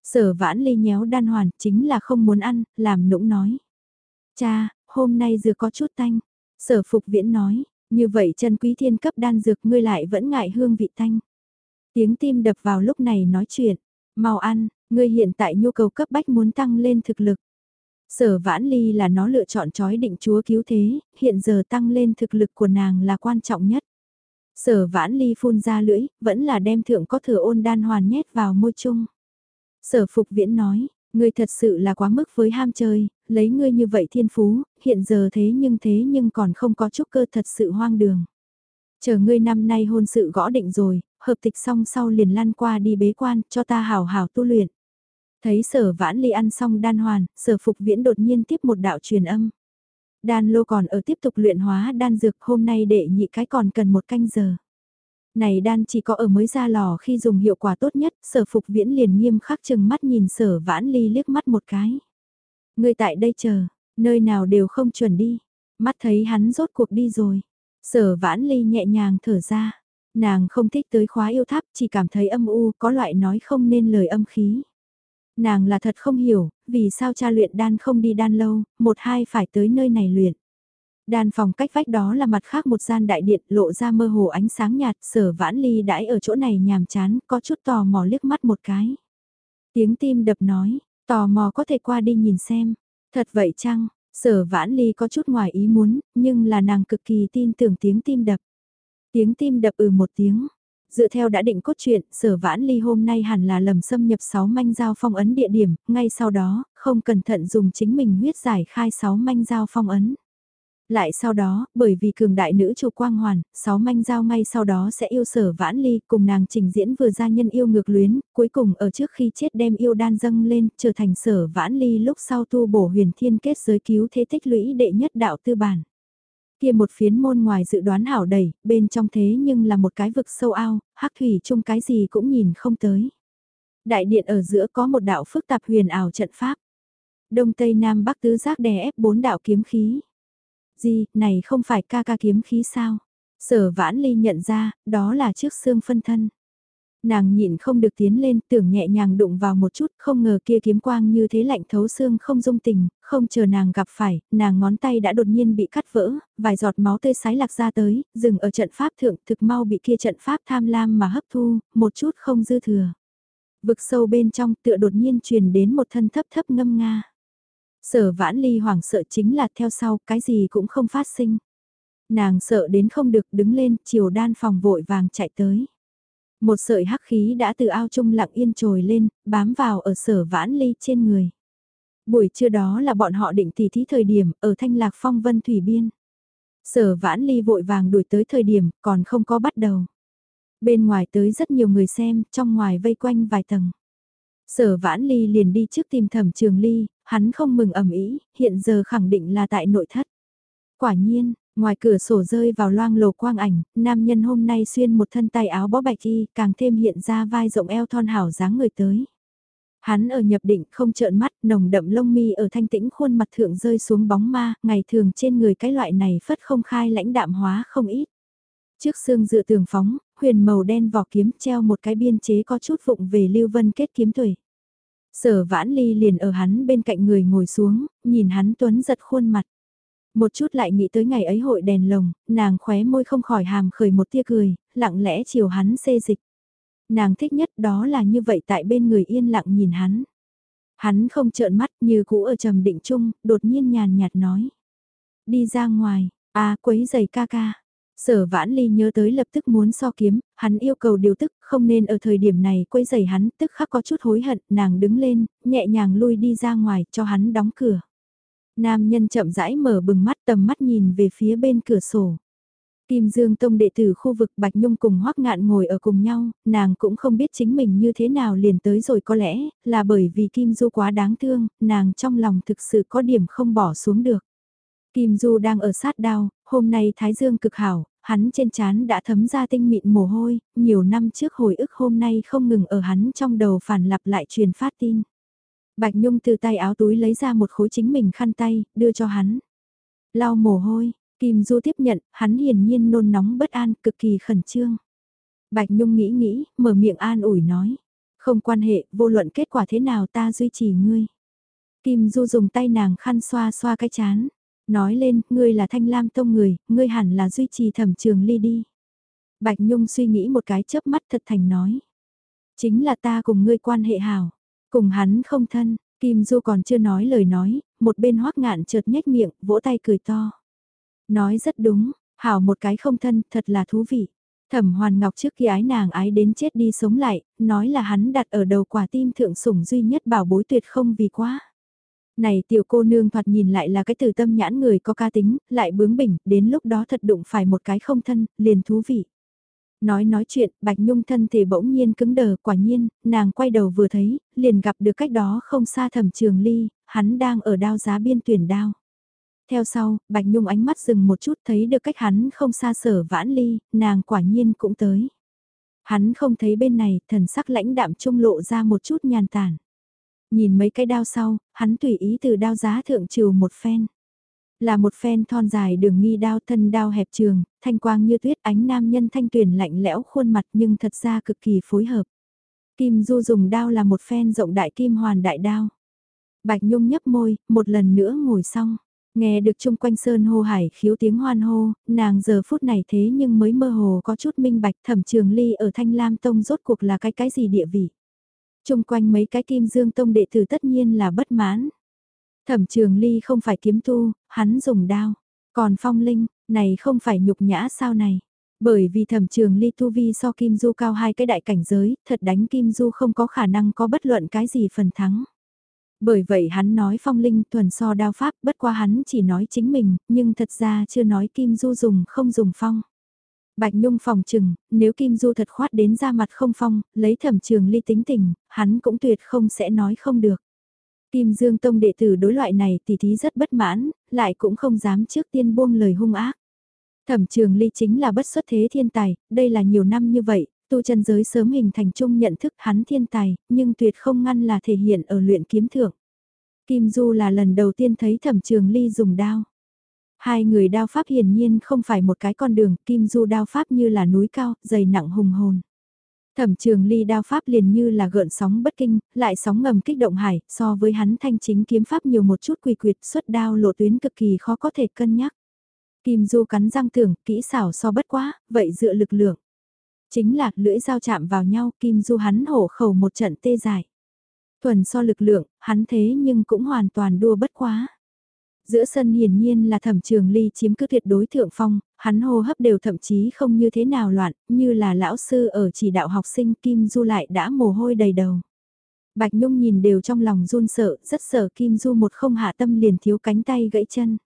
Sở vãn ly nhéo đan hoàn, chính là không muốn ăn, làm nũng nói. Cha, hôm nay dừa có chút tanh. Sở phục viễn nói, như vậy chân quý thiên cấp đan dược ngươi lại vẫn ngại hương vị tanh. Tiếng tim đập vào lúc này nói chuyện, mau ăn, ngươi hiện tại nhu cầu cấp bách muốn tăng lên thực lực. Sở vãn ly là nó lựa chọn chói định chúa cứu thế, hiện giờ tăng lên thực lực của nàng là quan trọng nhất. Sở vãn ly phun ra lưỡi, vẫn là đem thượng có thừa ôn đan hoàn nhét vào môi chung. Sở phục viễn nói, ngươi thật sự là quá mức với ham chơi, lấy ngươi như vậy thiên phú, hiện giờ thế nhưng thế nhưng còn không có chút cơ thật sự hoang đường. Chờ ngươi năm nay hôn sự gõ định rồi, hợp tịch xong sau liền lăn qua đi bế quan, cho ta hào hào tu luyện. Thấy sở vãn ly ăn xong đan hoàn, sở phục viễn đột nhiên tiếp một đạo truyền âm. Đan lô còn ở tiếp tục luyện hóa đan dược hôm nay đệ nhị cái còn cần một canh giờ. Này đan chỉ có ở mới ra lò khi dùng hiệu quả tốt nhất, sở phục viễn liền nghiêm khắc chừng mắt nhìn sở vãn ly liếc mắt một cái. Người tại đây chờ, nơi nào đều không chuẩn đi. Mắt thấy hắn rốt cuộc đi rồi. Sở vãn ly nhẹ nhàng thở ra. Nàng không thích tới khóa yêu tháp, chỉ cảm thấy âm u, có loại nói không nên lời âm khí. Nàng là thật không hiểu, vì sao cha luyện đan không đi đan lâu, một hai phải tới nơi này luyện. Đan phòng cách vách đó là mặt khác một gian đại điện lộ ra mơ hồ ánh sáng nhạt, sở vãn ly đãi ở chỗ này nhàm chán, có chút tò mò liếc mắt một cái. Tiếng tim đập nói, tò mò có thể qua đi nhìn xem. Thật vậy chăng, sở vãn ly có chút ngoài ý muốn, nhưng là nàng cực kỳ tin tưởng tiếng tim đập. Tiếng tim đập ừ một tiếng. Dựa theo đã định cốt truyện, sở vãn ly hôm nay hẳn là lầm xâm nhập 6 manh giao phong ấn địa điểm, ngay sau đó, không cẩn thận dùng chính mình huyết giải khai 6 manh giao phong ấn. Lại sau đó, bởi vì cường đại nữ chủ quang hoàn, sáu manh giao ngay sau đó sẽ yêu sở vãn ly cùng nàng trình diễn vừa gia nhân yêu ngược luyến, cuối cùng ở trước khi chết đem yêu đan dâng lên, trở thành sở vãn ly lúc sau tu bổ huyền thiên kết giới cứu thế tích lũy đệ nhất đạo tư bản. Kia một phiến môn ngoài dự đoán hảo đầy, bên trong thế nhưng là một cái vực sâu ao, hắc thủy chung cái gì cũng nhìn không tới. Đại điện ở giữa có một đạo phức tạp huyền ảo trận pháp. Đông Tây Nam Bắc tứ giác đè ép bốn đạo kiếm khí Gì, này không phải ca ca kiếm khí sao? Sở vãn ly nhận ra, đó là chiếc xương phân thân. Nàng nhịn không được tiến lên, tưởng nhẹ nhàng đụng vào một chút, không ngờ kia kiếm quang như thế lạnh thấu xương không dung tình, không chờ nàng gặp phải, nàng ngón tay đã đột nhiên bị cắt vỡ, vài giọt máu tươi sái lạc ra tới, dừng ở trận pháp thượng, thực mau bị kia trận pháp tham lam mà hấp thu, một chút không dư thừa. Vực sâu bên trong tựa đột nhiên truyền đến một thân thấp thấp ngâm nga. Sở vãn ly hoảng sợ chính là theo sau cái gì cũng không phát sinh. Nàng sợ đến không được đứng lên chiều đan phòng vội vàng chạy tới. Một sợi hắc khí đã từ ao trung lặng yên trồi lên, bám vào ở sở vãn ly trên người. Buổi trưa đó là bọn họ định tỉ thí thời điểm ở thanh lạc phong vân thủy biên. Sở vãn ly vội vàng đuổi tới thời điểm còn không có bắt đầu. Bên ngoài tới rất nhiều người xem, trong ngoài vây quanh vài tầng. Sở vãn ly liền đi trước tìm thẩm trường ly, hắn không mừng ẩm ý, hiện giờ khẳng định là tại nội thất. Quả nhiên, ngoài cửa sổ rơi vào loang lồ quang ảnh, nam nhân hôm nay xuyên một thân tay áo bó bạch y, càng thêm hiện ra vai rộng eo thon hảo dáng người tới. Hắn ở nhập định không trợn mắt, nồng đậm lông mi ở thanh tĩnh khuôn mặt thượng rơi xuống bóng ma, ngày thường trên người cái loại này phất không khai lãnh đạm hóa không ít. Trước xương dựa tường phóng, huyền màu đen vỏ kiếm treo một cái biên chế có chút vụng về lưu vân kết kiếm tuổi. Sở vãn ly liền ở hắn bên cạnh người ngồi xuống, nhìn hắn tuấn giật khuôn mặt. Một chút lại nghĩ tới ngày ấy hội đèn lồng, nàng khóe môi không khỏi hàm khởi một tia cười, lặng lẽ chiều hắn xê dịch. Nàng thích nhất đó là như vậy tại bên người yên lặng nhìn hắn. Hắn không trợn mắt như cũ ở trầm định chung, đột nhiên nhàn nhạt nói. Đi ra ngoài, à quấy giày ca ca. Sở vãn ly nhớ tới lập tức muốn so kiếm, hắn yêu cầu điều tức, không nên ở thời điểm này quấy giày hắn, tức khắc có chút hối hận, nàng đứng lên, nhẹ nhàng lui đi ra ngoài, cho hắn đóng cửa. Nam nhân chậm rãi mở bừng mắt tầm mắt nhìn về phía bên cửa sổ. Kim Dương Tông đệ tử khu vực Bạch Nhung cùng Hoắc Ngạn ngồi ở cùng nhau, nàng cũng không biết chính mình như thế nào liền tới rồi có lẽ là bởi vì Kim Du quá đáng thương, nàng trong lòng thực sự có điểm không bỏ xuống được. Kim Du đang ở sát đao, hôm nay Thái Dương cực hảo, hắn trên trán đã thấm ra tinh mịn mồ hôi, nhiều năm trước hồi ức hôm nay không ngừng ở hắn trong đầu phản lặp lại truyền phát tin. Bạch Nhung từ tay áo túi lấy ra một khối chính mình khăn tay, đưa cho hắn. Lau mồ hôi, Kim Du tiếp nhận, hắn hiển nhiên nôn nóng bất an, cực kỳ khẩn trương. Bạch Nhung nghĩ nghĩ, mở miệng an ủi nói. Không quan hệ, vô luận kết quả thế nào ta duy trì ngươi. Kim Du dùng tay nàng khăn xoa xoa cái chán. Nói lên, ngươi là thanh lam tông người, ngươi hẳn là duy trì thẩm trường ly đi. Bạch Nhung suy nghĩ một cái chớp mắt thật thành nói. Chính là ta cùng ngươi quan hệ hảo. Cùng hắn không thân, Kim Du còn chưa nói lời nói, một bên hoắc ngạn chợt nhếch miệng, vỗ tay cười to. Nói rất đúng, hảo một cái không thân, thật là thú vị. Thẩm Hoàn Ngọc trước khi ái nàng ái đến chết đi sống lại, nói là hắn đặt ở đầu quả tim thượng sủng duy nhất bảo bối tuyệt không vì quá. Này tiểu cô nương thoạt nhìn lại là cái từ tâm nhãn người có ca tính, lại bướng bỉnh, đến lúc đó thật đụng phải một cái không thân, liền thú vị. Nói nói chuyện, Bạch Nhung thân thể bỗng nhiên cứng đờ, quả nhiên, nàng quay đầu vừa thấy, liền gặp được cách đó không xa thẩm trường ly, hắn đang ở đao giá biên tuyển đao. Theo sau, Bạch Nhung ánh mắt dừng một chút thấy được cách hắn không xa sở vãn ly, nàng quả nhiên cũng tới. Hắn không thấy bên này, thần sắc lãnh đạm trung lộ ra một chút nhàn tản. Nhìn mấy cái đao sau, hắn tùy ý từ đao giá thượng trừ một phen. Là một phen thon dài đường nghi đao thân đao hẹp trường, thanh quang như tuyết ánh nam nhân thanh tuyển lạnh lẽo khuôn mặt nhưng thật ra cực kỳ phối hợp. Kim Du dùng đao là một phen rộng đại kim hoàn đại đao. Bạch Nhung nhấp môi, một lần nữa ngồi xong. Nghe được chung quanh sơn hô hải khiếu tiếng hoan hô, nàng giờ phút này thế nhưng mới mơ hồ có chút minh bạch thẩm trường ly ở Thanh Lam Tông rốt cuộc là cái cái gì địa vị. Chung quanh mấy cái kim dương tông đệ tử tất nhiên là bất mãn. Thẩm trường ly không phải kiếm tu, hắn dùng đao. Còn phong linh, này không phải nhục nhã sao này. Bởi vì thẩm trường ly tu vi so Kim Du cao hai cái đại cảnh giới, thật đánh Kim Du không có khả năng có bất luận cái gì phần thắng. Bởi vậy hắn nói phong linh thuần so đao pháp bất qua hắn chỉ nói chính mình, nhưng thật ra chưa nói Kim Du dùng không dùng phong. Bạch Nhung phòng trừng, nếu Kim Du thật khoát đến ra mặt không phong, lấy thẩm trường ly tính tình, hắn cũng tuyệt không sẽ nói không được. Kim Dương Tông đệ tử đối loại này tỷ thí rất bất mãn, lại cũng không dám trước tiên buông lời hung ác. Thẩm trường ly chính là bất xuất thế thiên tài, đây là nhiều năm như vậy, tu chân giới sớm hình thành chung nhận thức hắn thiên tài, nhưng tuyệt không ngăn là thể hiện ở luyện kiếm thượng. Kim Du là lần đầu tiên thấy thẩm trường ly dùng đao. Hai người đao pháp hiển nhiên không phải một cái con đường, Kim Du đao pháp như là núi cao, dày nặng hùng hồn. Thẩm trường ly đao pháp liền như là gợn sóng bất kinh, lại sóng ngầm kích động hải, so với hắn thanh chính kiếm pháp nhiều một chút quỳ quyệt xuất đao lộ tuyến cực kỳ khó có thể cân nhắc. Kim Du cắn răng tưởng, kỹ xảo so bất quá, vậy dựa lực lượng. Chính là lưỡi dao chạm vào nhau, Kim Du hắn hổ khẩu một trận tê dài. Thuần so lực lượng, hắn thế nhưng cũng hoàn toàn đua bất quá. Giữa sân hiển nhiên là thẩm trường ly chiếm cứ tuyệt đối thượng phong, hắn hô hấp đều thậm chí không như thế nào loạn, như là lão sư ở chỉ đạo học sinh Kim Du lại đã mồ hôi đầy đầu. Bạch Nhung nhìn đều trong lòng run sợ, rất sợ Kim Du một không hạ tâm liền thiếu cánh tay gãy chân.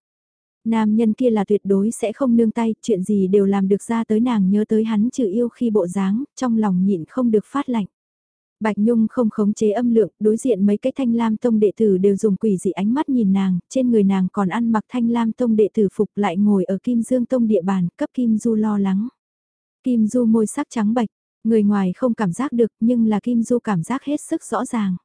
Nam nhân kia là tuyệt đối sẽ không nương tay, chuyện gì đều làm được ra tới nàng nhớ tới hắn trừ yêu khi bộ dáng, trong lòng nhịn không được phát lạnh. Bạch Nhung không khống chế âm lượng, đối diện mấy cái thanh lam tông đệ tử đều dùng quỷ dị ánh mắt nhìn nàng, trên người nàng còn ăn mặc thanh lam tông đệ tử phục lại ngồi ở kim dương tông địa bàn, cấp Kim Du lo lắng. Kim Du môi sắc trắng bạch, người ngoài không cảm giác được nhưng là Kim Du cảm giác hết sức rõ ràng.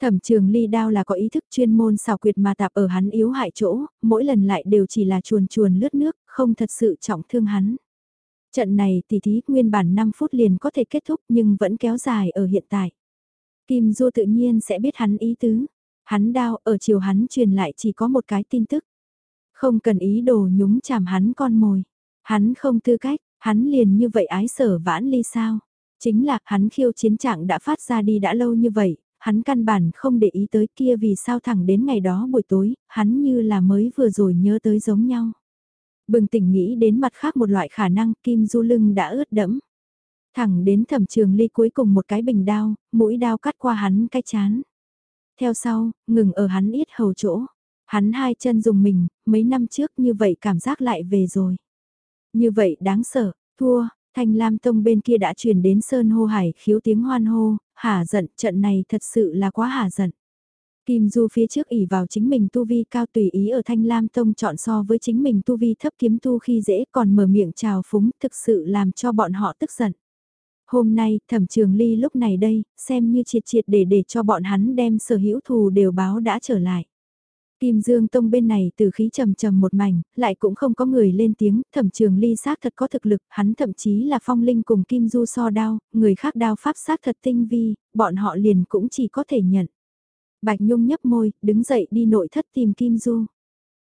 Thẩm trường ly đao là có ý thức chuyên môn xảo quyệt mà tạp ở hắn yếu hại chỗ, mỗi lần lại đều chỉ là chuồn chuồn lướt nước, không thật sự trọng thương hắn. Trận này tỷ thí nguyên bản 5 phút liền có thể kết thúc nhưng vẫn kéo dài ở hiện tại. Kim Du tự nhiên sẽ biết hắn ý tứ. Hắn đao ở chiều hắn truyền lại chỉ có một cái tin tức. Không cần ý đồ nhúng chàm hắn con mồi. Hắn không tư cách, hắn liền như vậy ái sở vãn ly sao. Chính là hắn khiêu chiến trạng đã phát ra đi đã lâu như vậy, hắn căn bản không để ý tới kia vì sao thẳng đến ngày đó buổi tối, hắn như là mới vừa rồi nhớ tới giống nhau. Bừng tỉnh nghĩ đến mặt khác một loại khả năng kim du lưng đã ướt đẫm. Thẳng đến thẩm trường ly cuối cùng một cái bình đao, mũi đao cắt qua hắn cái chán. Theo sau, ngừng ở hắn ít hầu chỗ. Hắn hai chân dùng mình, mấy năm trước như vậy cảm giác lại về rồi. Như vậy đáng sợ, thua, thanh lam tông bên kia đã truyền đến sơn hô hải khiếu tiếng hoan hô, hả giận, trận này thật sự là quá hả giận. Kim Du phía trước ỉ vào chính mình tu vi cao tùy ý ở Thanh Lam Tông chọn so với chính mình tu vi thấp kiếm tu khi dễ còn mở miệng chào phúng thực sự làm cho bọn họ tức giận. Hôm nay, thẩm trường ly lúc này đây, xem như triệt triệt để để cho bọn hắn đem sở hữu thù đều báo đã trở lại. Kim Dương Tông bên này từ khí trầm trầm một mảnh, lại cũng không có người lên tiếng, thẩm trường ly xác thật có thực lực, hắn thậm chí là phong linh cùng Kim Du so đao, người khác đao pháp xác thật tinh vi, bọn họ liền cũng chỉ có thể nhận. Bạch Nhung nhấp môi, đứng dậy đi nội thất tìm Kim Du.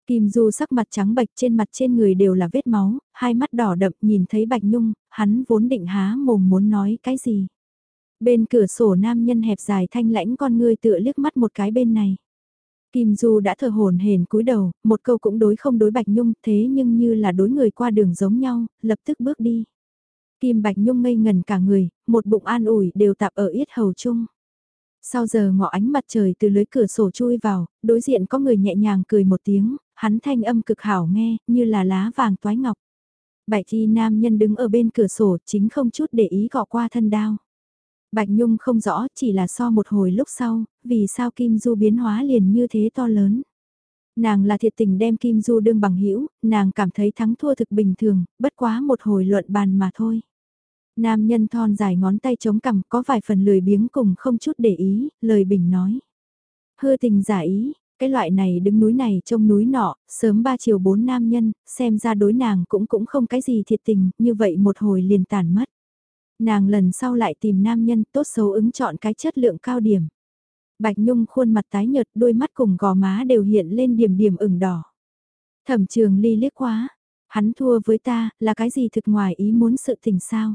Kim Du sắc mặt trắng bạch trên mặt trên người đều là vết máu, hai mắt đỏ đậm nhìn thấy Bạch Nhung, hắn vốn định há mồm muốn nói cái gì. Bên cửa sổ nam nhân hẹp dài thanh lãnh con người tựa liếc mắt một cái bên này. Kim Du đã thở hồn hển cúi đầu, một câu cũng đối không đối Bạch Nhung thế nhưng như là đối người qua đường giống nhau, lập tức bước đi. Kim Bạch Nhung ngây ngần cả người, một bụng an ủi đều tạp ở yết hầu chung. Sau giờ ngọ ánh mặt trời từ lưới cửa sổ chui vào, đối diện có người nhẹ nhàng cười một tiếng, hắn thanh âm cực hảo nghe, như là lá vàng toái ngọc. Bạch thi nam nhân đứng ở bên cửa sổ chính không chút để ý gọ qua thân đao. Bạch Nhung không rõ chỉ là so một hồi lúc sau, vì sao Kim Du biến hóa liền như thế to lớn. Nàng là thiệt tình đem Kim Du đương bằng hữu nàng cảm thấy thắng thua thực bình thường, bất quá một hồi luận bàn mà thôi. Nam nhân thon dài ngón tay chống cằm có vài phần lười biếng cùng không chút để ý, lời bình nói. Hư tình giả ý, cái loại này đứng núi này trông núi nọ, sớm ba chiều bốn nam nhân, xem ra đối nàng cũng cũng không cái gì thiệt tình, như vậy một hồi liền tàn mất. Nàng lần sau lại tìm nam nhân tốt xấu ứng chọn cái chất lượng cao điểm. Bạch Nhung khuôn mặt tái nhợt đôi mắt cùng gò má đều hiện lên điểm điểm ửng đỏ. Thẩm trường ly liếc quá, hắn thua với ta, là cái gì thực ngoài ý muốn sự tình sao?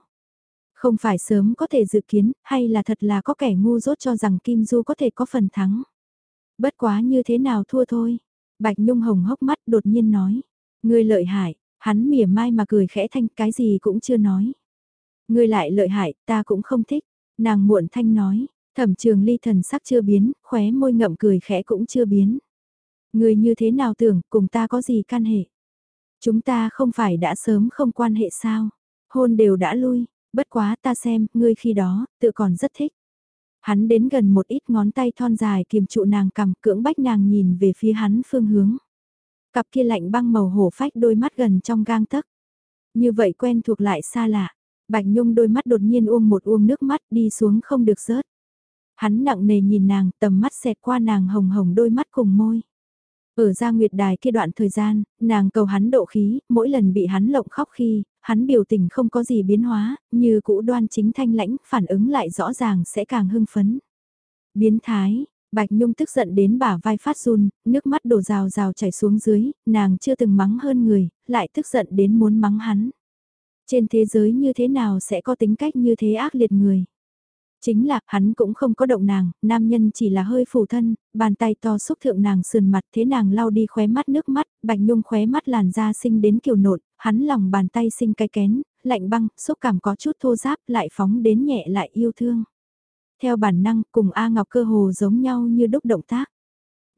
Không phải sớm có thể dự kiến, hay là thật là có kẻ ngu dốt cho rằng Kim Du có thể có phần thắng? Bất quá như thế nào thua thôi. Bạch Nhung hồng hốc mắt đột nhiên nói. Ngươi lợi hại, hắn mỉa mai mà cười khẽ thanh cái gì cũng chưa nói. Ngươi lại lợi hại, ta cũng không thích. Nàng muộn thanh nói, thẩm trường ly thần sắc chưa biến, khóe môi ngậm cười khẽ cũng chưa biến. Ngươi như thế nào tưởng, cùng ta có gì can hệ? Chúng ta không phải đã sớm không quan hệ sao? Hôn đều đã lui, bất quá ta xem, ngươi khi đó, tự còn rất thích. Hắn đến gần một ít ngón tay thon dài kiềm trụ nàng cầm cưỡng bách nàng nhìn về phía hắn phương hướng. Cặp kia lạnh băng màu hổ phách đôi mắt gần trong gang tấc. Như vậy quen thuộc lại xa lạ. Bạch Nhung đôi mắt đột nhiên uông một uông nước mắt đi xuống không được rớt. Hắn nặng nề nhìn nàng, tầm mắt xẹt qua nàng hồng hồng đôi mắt cùng môi. Ở ra nguyệt đài kia đoạn thời gian, nàng cầu hắn độ khí, mỗi lần bị hắn lộng khóc khi, hắn biểu tình không có gì biến hóa, như cũ đoan chính thanh lãnh, phản ứng lại rõ ràng sẽ càng hưng phấn. Biến thái, Bạch Nhung tức giận đến bả vai phát run, nước mắt đổ rào rào chảy xuống dưới, nàng chưa từng mắng hơn người, lại tức giận đến muốn mắng hắn. Trên thế giới như thế nào sẽ có tính cách như thế ác liệt người? Chính là, hắn cũng không có động nàng, nam nhân chỉ là hơi phủ thân, bàn tay to xúc thượng nàng sườn mặt thế nàng lau đi khóe mắt nước mắt, bạch nhung khóe mắt làn da sinh đến kiều nộn, hắn lòng bàn tay sinh cái kén, lạnh băng, xúc cảm có chút thô giáp lại phóng đến nhẹ lại yêu thương. Theo bản năng, cùng A Ngọc cơ hồ giống nhau như đúc động tác.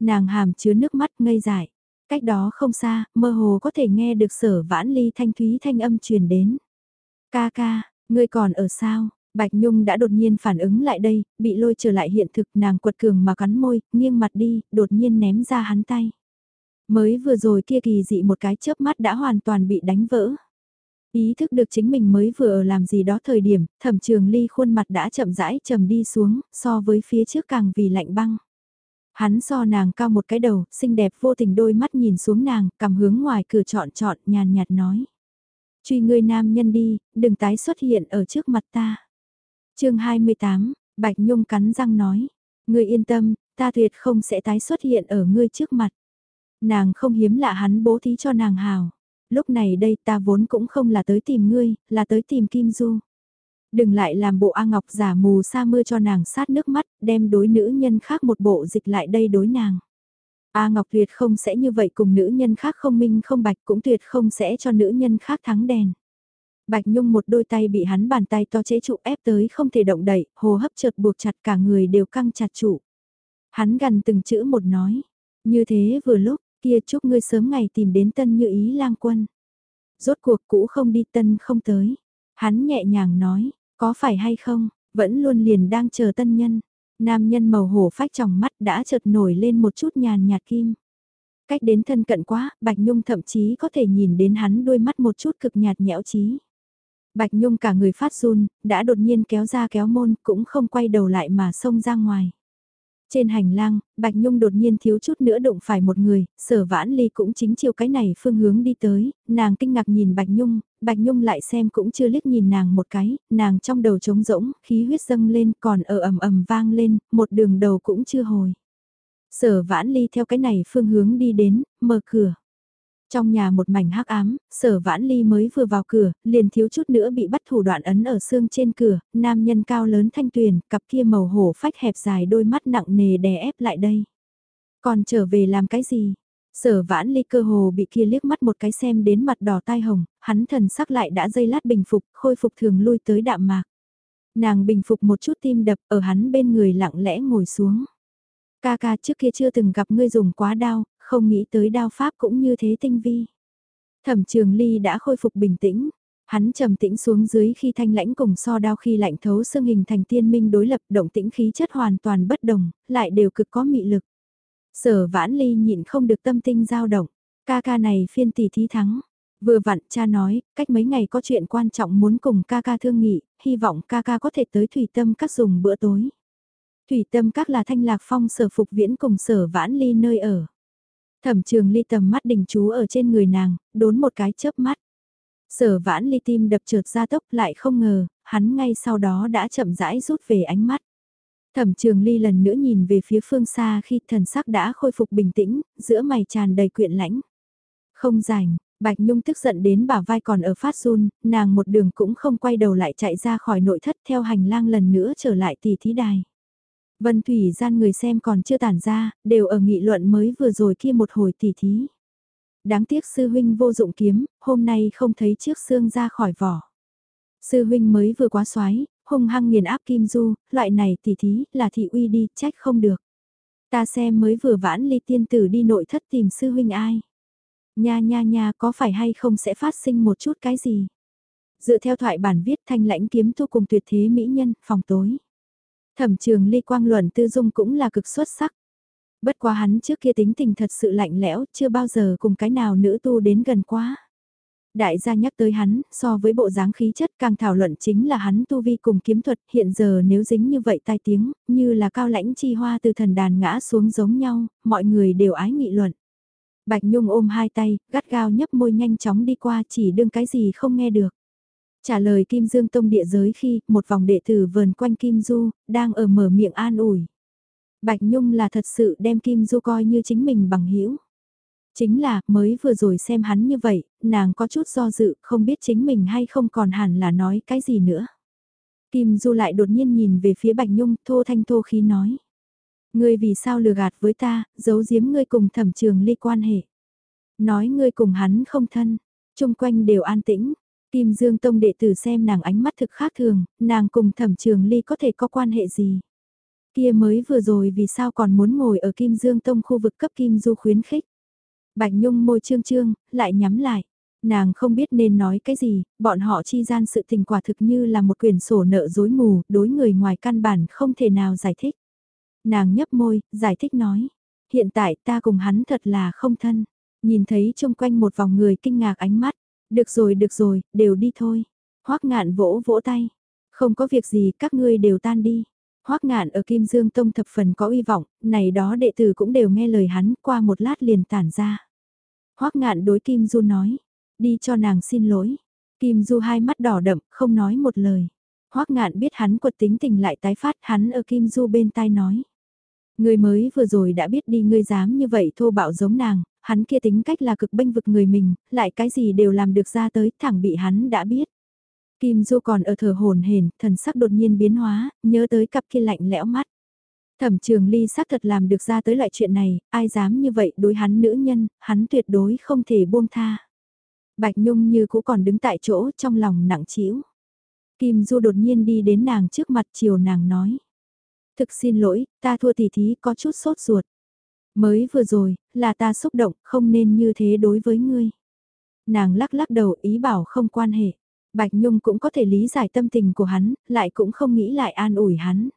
Nàng hàm chứa nước mắt ngây dại. Cách đó không xa, mơ hồ có thể nghe được sở vãn ly thanh thúy thanh âm truyền đến. Ca ca, ngươi còn ở sao? Bạch Nhung đã đột nhiên phản ứng lại đây, bị lôi trở lại hiện thực nàng quật cường mà cắn môi, nghiêng mặt đi, đột nhiên ném ra hắn tay. Mới vừa rồi kia kỳ dị một cái chớp mắt đã hoàn toàn bị đánh vỡ. Ý thức được chính mình mới vừa ở làm gì đó thời điểm, thẩm trường ly khuôn mặt đã chậm rãi trầm đi xuống, so với phía trước càng vì lạnh băng. Hắn so nàng cao một cái đầu, xinh đẹp vô tình đôi mắt nhìn xuống nàng, cầm hướng ngoài cửa trọn trọn, nhàn nhạt nói. Truy ngươi nam nhân đi, đừng tái xuất hiện ở trước mặt ta chương 28, Bạch Nhung cắn răng nói, ngươi yên tâm, ta tuyệt không sẽ tái xuất hiện ở ngươi trước mặt. Nàng không hiếm lạ hắn bố thí cho nàng hào. Lúc này đây ta vốn cũng không là tới tìm ngươi, là tới tìm Kim Du. Đừng lại làm bộ A Ngọc giả mù sa mưa cho nàng sát nước mắt, đem đối nữ nhân khác một bộ dịch lại đây đối nàng. A Ngọc tuyệt không sẽ như vậy cùng nữ nhân khác không minh không bạch cũng tuyệt không sẽ cho nữ nhân khác thắng đèn. Bạch Nhung một đôi tay bị hắn bàn tay to chế trụ ép tới không thể động đậy, hồ hấp chợt buộc chặt cả người đều căng chặt trụ. Hắn gần từng chữ một nói, như thế vừa lúc, kia chúc ngươi sớm ngày tìm đến tân như ý lang quân. Rốt cuộc cũ không đi tân không tới. Hắn nhẹ nhàng nói, có phải hay không, vẫn luôn liền đang chờ tân nhân. Nam nhân màu hổ phách trong mắt đã chợt nổi lên một chút nhàn nhạt kim. Cách đến thân cận quá, Bạch Nhung thậm chí có thể nhìn đến hắn đôi mắt một chút cực nhạt nhẽo chí. Bạch Nhung cả người phát run, đã đột nhiên kéo ra kéo môn, cũng không quay đầu lại mà xông ra ngoài. Trên hành lang, Bạch Nhung đột nhiên thiếu chút nữa đụng phải một người, sở vãn ly cũng chính chiều cái này phương hướng đi tới, nàng kinh ngạc nhìn Bạch Nhung, Bạch Nhung lại xem cũng chưa liếc nhìn nàng một cái, nàng trong đầu trống rỗng, khí huyết dâng lên còn ở ầm ầm vang lên, một đường đầu cũng chưa hồi. Sở vãn ly theo cái này phương hướng đi đến, mở cửa. Trong nhà một mảnh hắc ám, sở vãn ly mới vừa vào cửa, liền thiếu chút nữa bị bắt thủ đoạn ấn ở xương trên cửa, nam nhân cao lớn thanh tuyền, cặp kia màu hổ phách hẹp dài đôi mắt nặng nề đè ép lại đây. Còn trở về làm cái gì? Sở vãn ly cơ hồ bị kia liếc mắt một cái xem đến mặt đỏ tai hồng, hắn thần sắc lại đã dây lát bình phục, khôi phục thường lui tới đạm mạc. Nàng bình phục một chút tim đập ở hắn bên người lặng lẽ ngồi xuống. Ca ca trước kia chưa từng gặp ngươi dùng quá đau, không nghĩ tới đao pháp cũng như thế tinh vi. Thẩm trường ly đã khôi phục bình tĩnh, hắn trầm tĩnh xuống dưới khi thanh lãnh cùng so đao khi lạnh thấu xương hình thành tiên minh đối lập động tĩnh khí chất hoàn toàn bất đồng, lại đều cực có mị lực. Sở vãn ly nhịn không được tâm tinh dao động, ca ca này phiên tỷ thí thắng. Vừa vặn cha nói, cách mấy ngày có chuyện quan trọng muốn cùng ca ca thương nghị, hy vọng ca ca có thể tới thủy tâm các dùng bữa tối. Thủy tâm các là thanh lạc phong sở phục viễn cùng sở vãn ly nơi ở. Thẩm trường ly tầm mắt đình chú ở trên người nàng, đốn một cái chớp mắt. Sở vãn ly tim đập trượt ra tốc lại không ngờ, hắn ngay sau đó đã chậm rãi rút về ánh mắt. Thẩm trường ly lần nữa nhìn về phía phương xa khi thần sắc đã khôi phục bình tĩnh, giữa mày tràn đầy quyện lãnh. Không rảnh, Bạch Nhung tức giận đến bả vai còn ở phát run, nàng một đường cũng không quay đầu lại chạy ra khỏi nội thất theo hành lang lần nữa trở lại tỷ thí đài. Vân Thủy gian người xem còn chưa tản ra, đều ở nghị luận mới vừa rồi kia một hồi tỷ thí. Đáng tiếc sư huynh vô dụng kiếm, hôm nay không thấy chiếc xương ra khỏi vỏ. Sư huynh mới vừa quá xoái, hung hăng nghiền áp Kim Du, loại này tỷ thí là thị uy đi, trách không được. Ta xem mới vừa vãn ly tiên tử đi nội thất tìm sư huynh ai. Nha nha nha có phải hay không sẽ phát sinh một chút cái gì. Dựa theo thoại bản viết thanh lãnh kiếm thu cùng tuyệt thế mỹ nhân, phòng tối. Thẩm trường ly quang luận tư dung cũng là cực xuất sắc. Bất quá hắn trước kia tính tình thật sự lạnh lẽo, chưa bao giờ cùng cái nào nữ tu đến gần quá. Đại gia nhắc tới hắn, so với bộ dáng khí chất càng thảo luận chính là hắn tu vi cùng kiếm thuật, hiện giờ nếu dính như vậy tai tiếng, như là cao lãnh chi hoa từ thần đàn ngã xuống giống nhau, mọi người đều ái nghị luận. Bạch Nhung ôm hai tay, gắt gao nhấp môi nhanh chóng đi qua chỉ đương cái gì không nghe được. Trả lời Kim Dương Tông địa giới khi một vòng đệ tử vờn quanh Kim Du, đang ở mở miệng an ủi. Bạch Nhung là thật sự đem Kim Du coi như chính mình bằng hữu Chính là, mới vừa rồi xem hắn như vậy, nàng có chút do dự, không biết chính mình hay không còn hẳn là nói cái gì nữa. Kim Du lại đột nhiên nhìn về phía Bạch Nhung, thô thanh thô khí nói. Ngươi vì sao lừa gạt với ta, giấu giếm ngươi cùng thẩm trường ly quan hệ. Nói ngươi cùng hắn không thân, chung quanh đều an tĩnh. Kim Dương Tông đệ tử xem nàng ánh mắt thực khác thường, nàng cùng thẩm trường ly có thể có quan hệ gì. Kia mới vừa rồi vì sao còn muốn ngồi ở Kim Dương Tông khu vực cấp Kim Du khuyến khích. Bạch Nhung môi trương trương, lại nhắm lại. Nàng không biết nên nói cái gì, bọn họ chi gian sự tình quả thực như là một quyển sổ nợ dối mù, đối người ngoài căn bản không thể nào giải thích. Nàng nhấp môi, giải thích nói. Hiện tại ta cùng hắn thật là không thân. Nhìn thấy chung quanh một vòng người kinh ngạc ánh mắt. Được rồi, được rồi, đều đi thôi. Hoác ngạn vỗ vỗ tay. Không có việc gì, các ngươi đều tan đi. Hoác ngạn ở Kim Dương Tông thập phần có uy vọng, này đó đệ tử cũng đều nghe lời hắn, qua một lát liền tản ra. Hoác ngạn đối Kim Du nói, đi cho nàng xin lỗi. Kim Du hai mắt đỏ đậm, không nói một lời. Hoác ngạn biết hắn quật tính tình lại tái phát, hắn ở Kim Du bên tai nói. Người mới vừa rồi đã biết đi ngươi dám như vậy thô bạo giống nàng, hắn kia tính cách là cực bênh vực người mình, lại cái gì đều làm được ra tới, thẳng bị hắn đã biết. Kim Du còn ở thở hồn hển, thần sắc đột nhiên biến hóa, nhớ tới cặp kia lạnh lẽo mắt. Thẩm trường ly xác thật làm được ra tới loại chuyện này, ai dám như vậy đối hắn nữ nhân, hắn tuyệt đối không thể buông tha. Bạch Nhung như cũ còn đứng tại chỗ trong lòng nặng trĩu. Kim Du đột nhiên đi đến nàng trước mặt chiều nàng nói. Thực xin lỗi, ta thua tỷ thí có chút sốt ruột. Mới vừa rồi, là ta xúc động, không nên như thế đối với ngươi. Nàng lắc lắc đầu ý bảo không quan hệ. Bạch Nhung cũng có thể lý giải tâm tình của hắn, lại cũng không nghĩ lại an ủi hắn.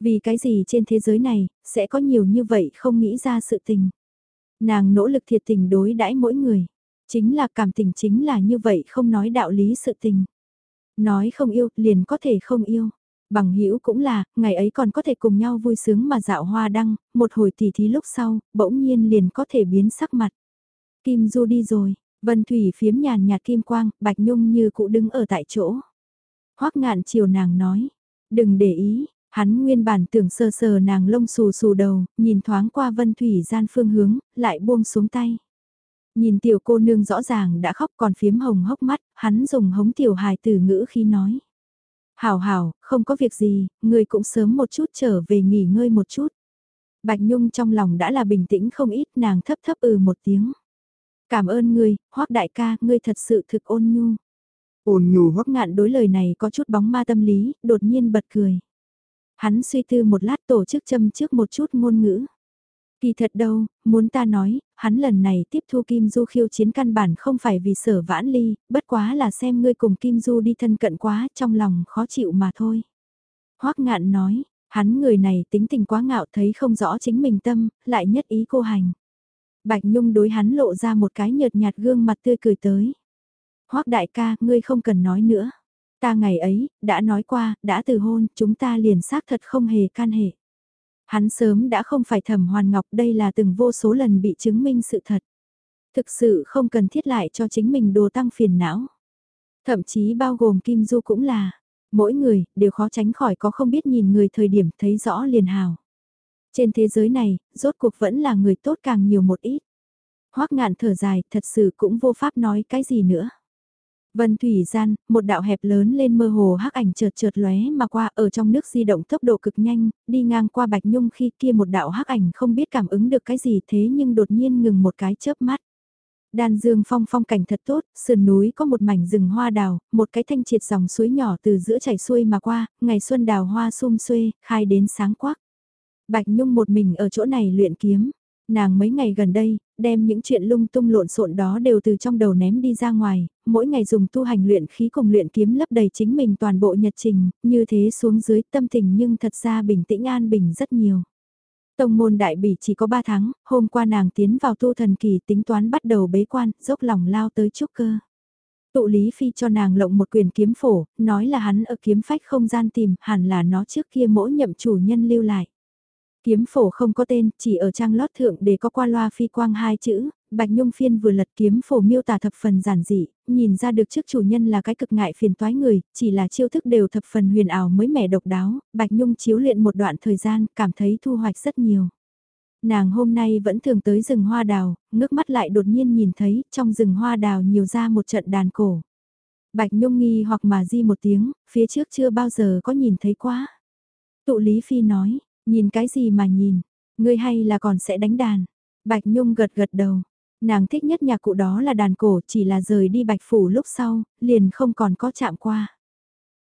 Vì cái gì trên thế giới này, sẽ có nhiều như vậy không nghĩ ra sự tình. Nàng nỗ lực thiệt tình đối đãi mỗi người. Chính là cảm tình chính là như vậy không nói đạo lý sự tình. Nói không yêu, liền có thể không yêu. Bằng hữu cũng là, ngày ấy còn có thể cùng nhau vui sướng mà dạo hoa đăng, một hồi tỉ thí lúc sau, bỗng nhiên liền có thể biến sắc mặt. Kim Du đi rồi, Vân Thủy phiếm nhàn nhạt kim quang, Bạch Nhung như cụ đứng ở tại chỗ. Hoắc ngạn chiều nàng nói, đừng để ý, hắn nguyên bản tưởng sơ sờ nàng lông xù xù đầu, nhìn thoáng qua Vân Thủy gian phương hướng, lại buông xuống tay. Nhìn tiểu cô nương rõ ràng đã khóc còn phiếm hồng hốc mắt, hắn dùng hống tiểu hài từ ngữ khi nói. Hảo hảo, không có việc gì, người cũng sớm một chút trở về nghỉ ngơi một chút. Bạch Nhung trong lòng đã là bình tĩnh không ít nàng thấp thấp ừ một tiếng. Cảm ơn ngươi, hoắc đại ca, ngươi thật sự thực ôn nhu. Ôn nhu hoắc ngạn đối lời này có chút bóng ma tâm lý, đột nhiên bật cười. Hắn suy tư một lát tổ chức châm trước một chút ngôn ngữ. Kỳ thật đâu, muốn ta nói, hắn lần này tiếp thu Kim Du khiêu chiến căn bản không phải vì sở vãn ly, bất quá là xem ngươi cùng Kim Du đi thân cận quá trong lòng khó chịu mà thôi. Hoác ngạn nói, hắn người này tính tình quá ngạo thấy không rõ chính mình tâm, lại nhất ý cô hành. Bạch Nhung đối hắn lộ ra một cái nhợt nhạt gương mặt tươi cười tới. Hoác đại ca, ngươi không cần nói nữa. Ta ngày ấy, đã nói qua, đã từ hôn, chúng ta liền xác thật không hề can hệ. Hắn sớm đã không phải thẩm hoàn ngọc đây là từng vô số lần bị chứng minh sự thật. Thực sự không cần thiết lại cho chính mình đồ tăng phiền não. Thậm chí bao gồm Kim Du cũng là, mỗi người đều khó tránh khỏi có không biết nhìn người thời điểm thấy rõ liền hào. Trên thế giới này, rốt cuộc vẫn là người tốt càng nhiều một ít. Hoắc ngạn thở dài, thật sự cũng vô pháp nói cái gì nữa. Vân Thủy Gian, một đạo hẹp lớn lên mơ hồ hắc ảnh chợt chợt lóe mà qua ở trong nước di động tốc độ cực nhanh, đi ngang qua Bạch Nhung khi kia một đạo hắc ảnh không biết cảm ứng được cái gì thế nhưng đột nhiên ngừng một cái chớp mắt. Đan dương phong phong cảnh thật tốt, sườn núi có một mảnh rừng hoa đào, một cái thanh triệt dòng suối nhỏ từ giữa chảy xuôi mà qua, ngày xuân đào hoa sum xuê, khai đến sáng quắc. Bạch Nhung một mình ở chỗ này luyện kiếm, nàng mấy ngày gần đây, đem những chuyện lung tung lộn xộn đó đều từ trong đầu ném đi ra ngoài, mỗi ngày dùng tu hành luyện khí cùng luyện kiếm lấp đầy chính mình toàn bộ nhật trình, như thế xuống dưới tâm tình nhưng thật ra bình tĩnh an bình rất nhiều. Tông môn đại bỉ chỉ có 3 tháng, hôm qua nàng tiến vào tu thần kỳ tính toán bắt đầu bế quan, dốc lòng lao tới trúc cơ. Tụ Lý Phi cho nàng lộng một quyền kiếm phổ, nói là hắn ở kiếm phách không gian tìm, hẳn là nó trước kia mỗi nhậm chủ nhân lưu lại. Kiếm phổ không có tên, chỉ ở trang lót thượng để có qua loa phi quang hai chữ, Bạch Nhung phiên vừa lật kiếm phổ miêu tả thập phần giản dị, nhìn ra được trước chủ nhân là cái cực ngại phiền toái người, chỉ là chiêu thức đều thập phần huyền ảo mới mẻ độc đáo, Bạch Nhung chiếu luyện một đoạn thời gian, cảm thấy thu hoạch rất nhiều. Nàng hôm nay vẫn thường tới rừng hoa đào, ngước mắt lại đột nhiên nhìn thấy trong rừng hoa đào nhiều ra một trận đàn cổ. Bạch Nhung nghi hoặc mà di một tiếng, phía trước chưa bao giờ có nhìn thấy quá. Tụ Lý Phi nói, nhìn cái gì mà nhìn, ngươi hay là còn sẽ đánh đàn. Bạch Nhung gật gật đầu, Nàng thích nhất nhạc cụ đó là đàn cổ chỉ là rời đi bạch phủ lúc sau, liền không còn có chạm qua.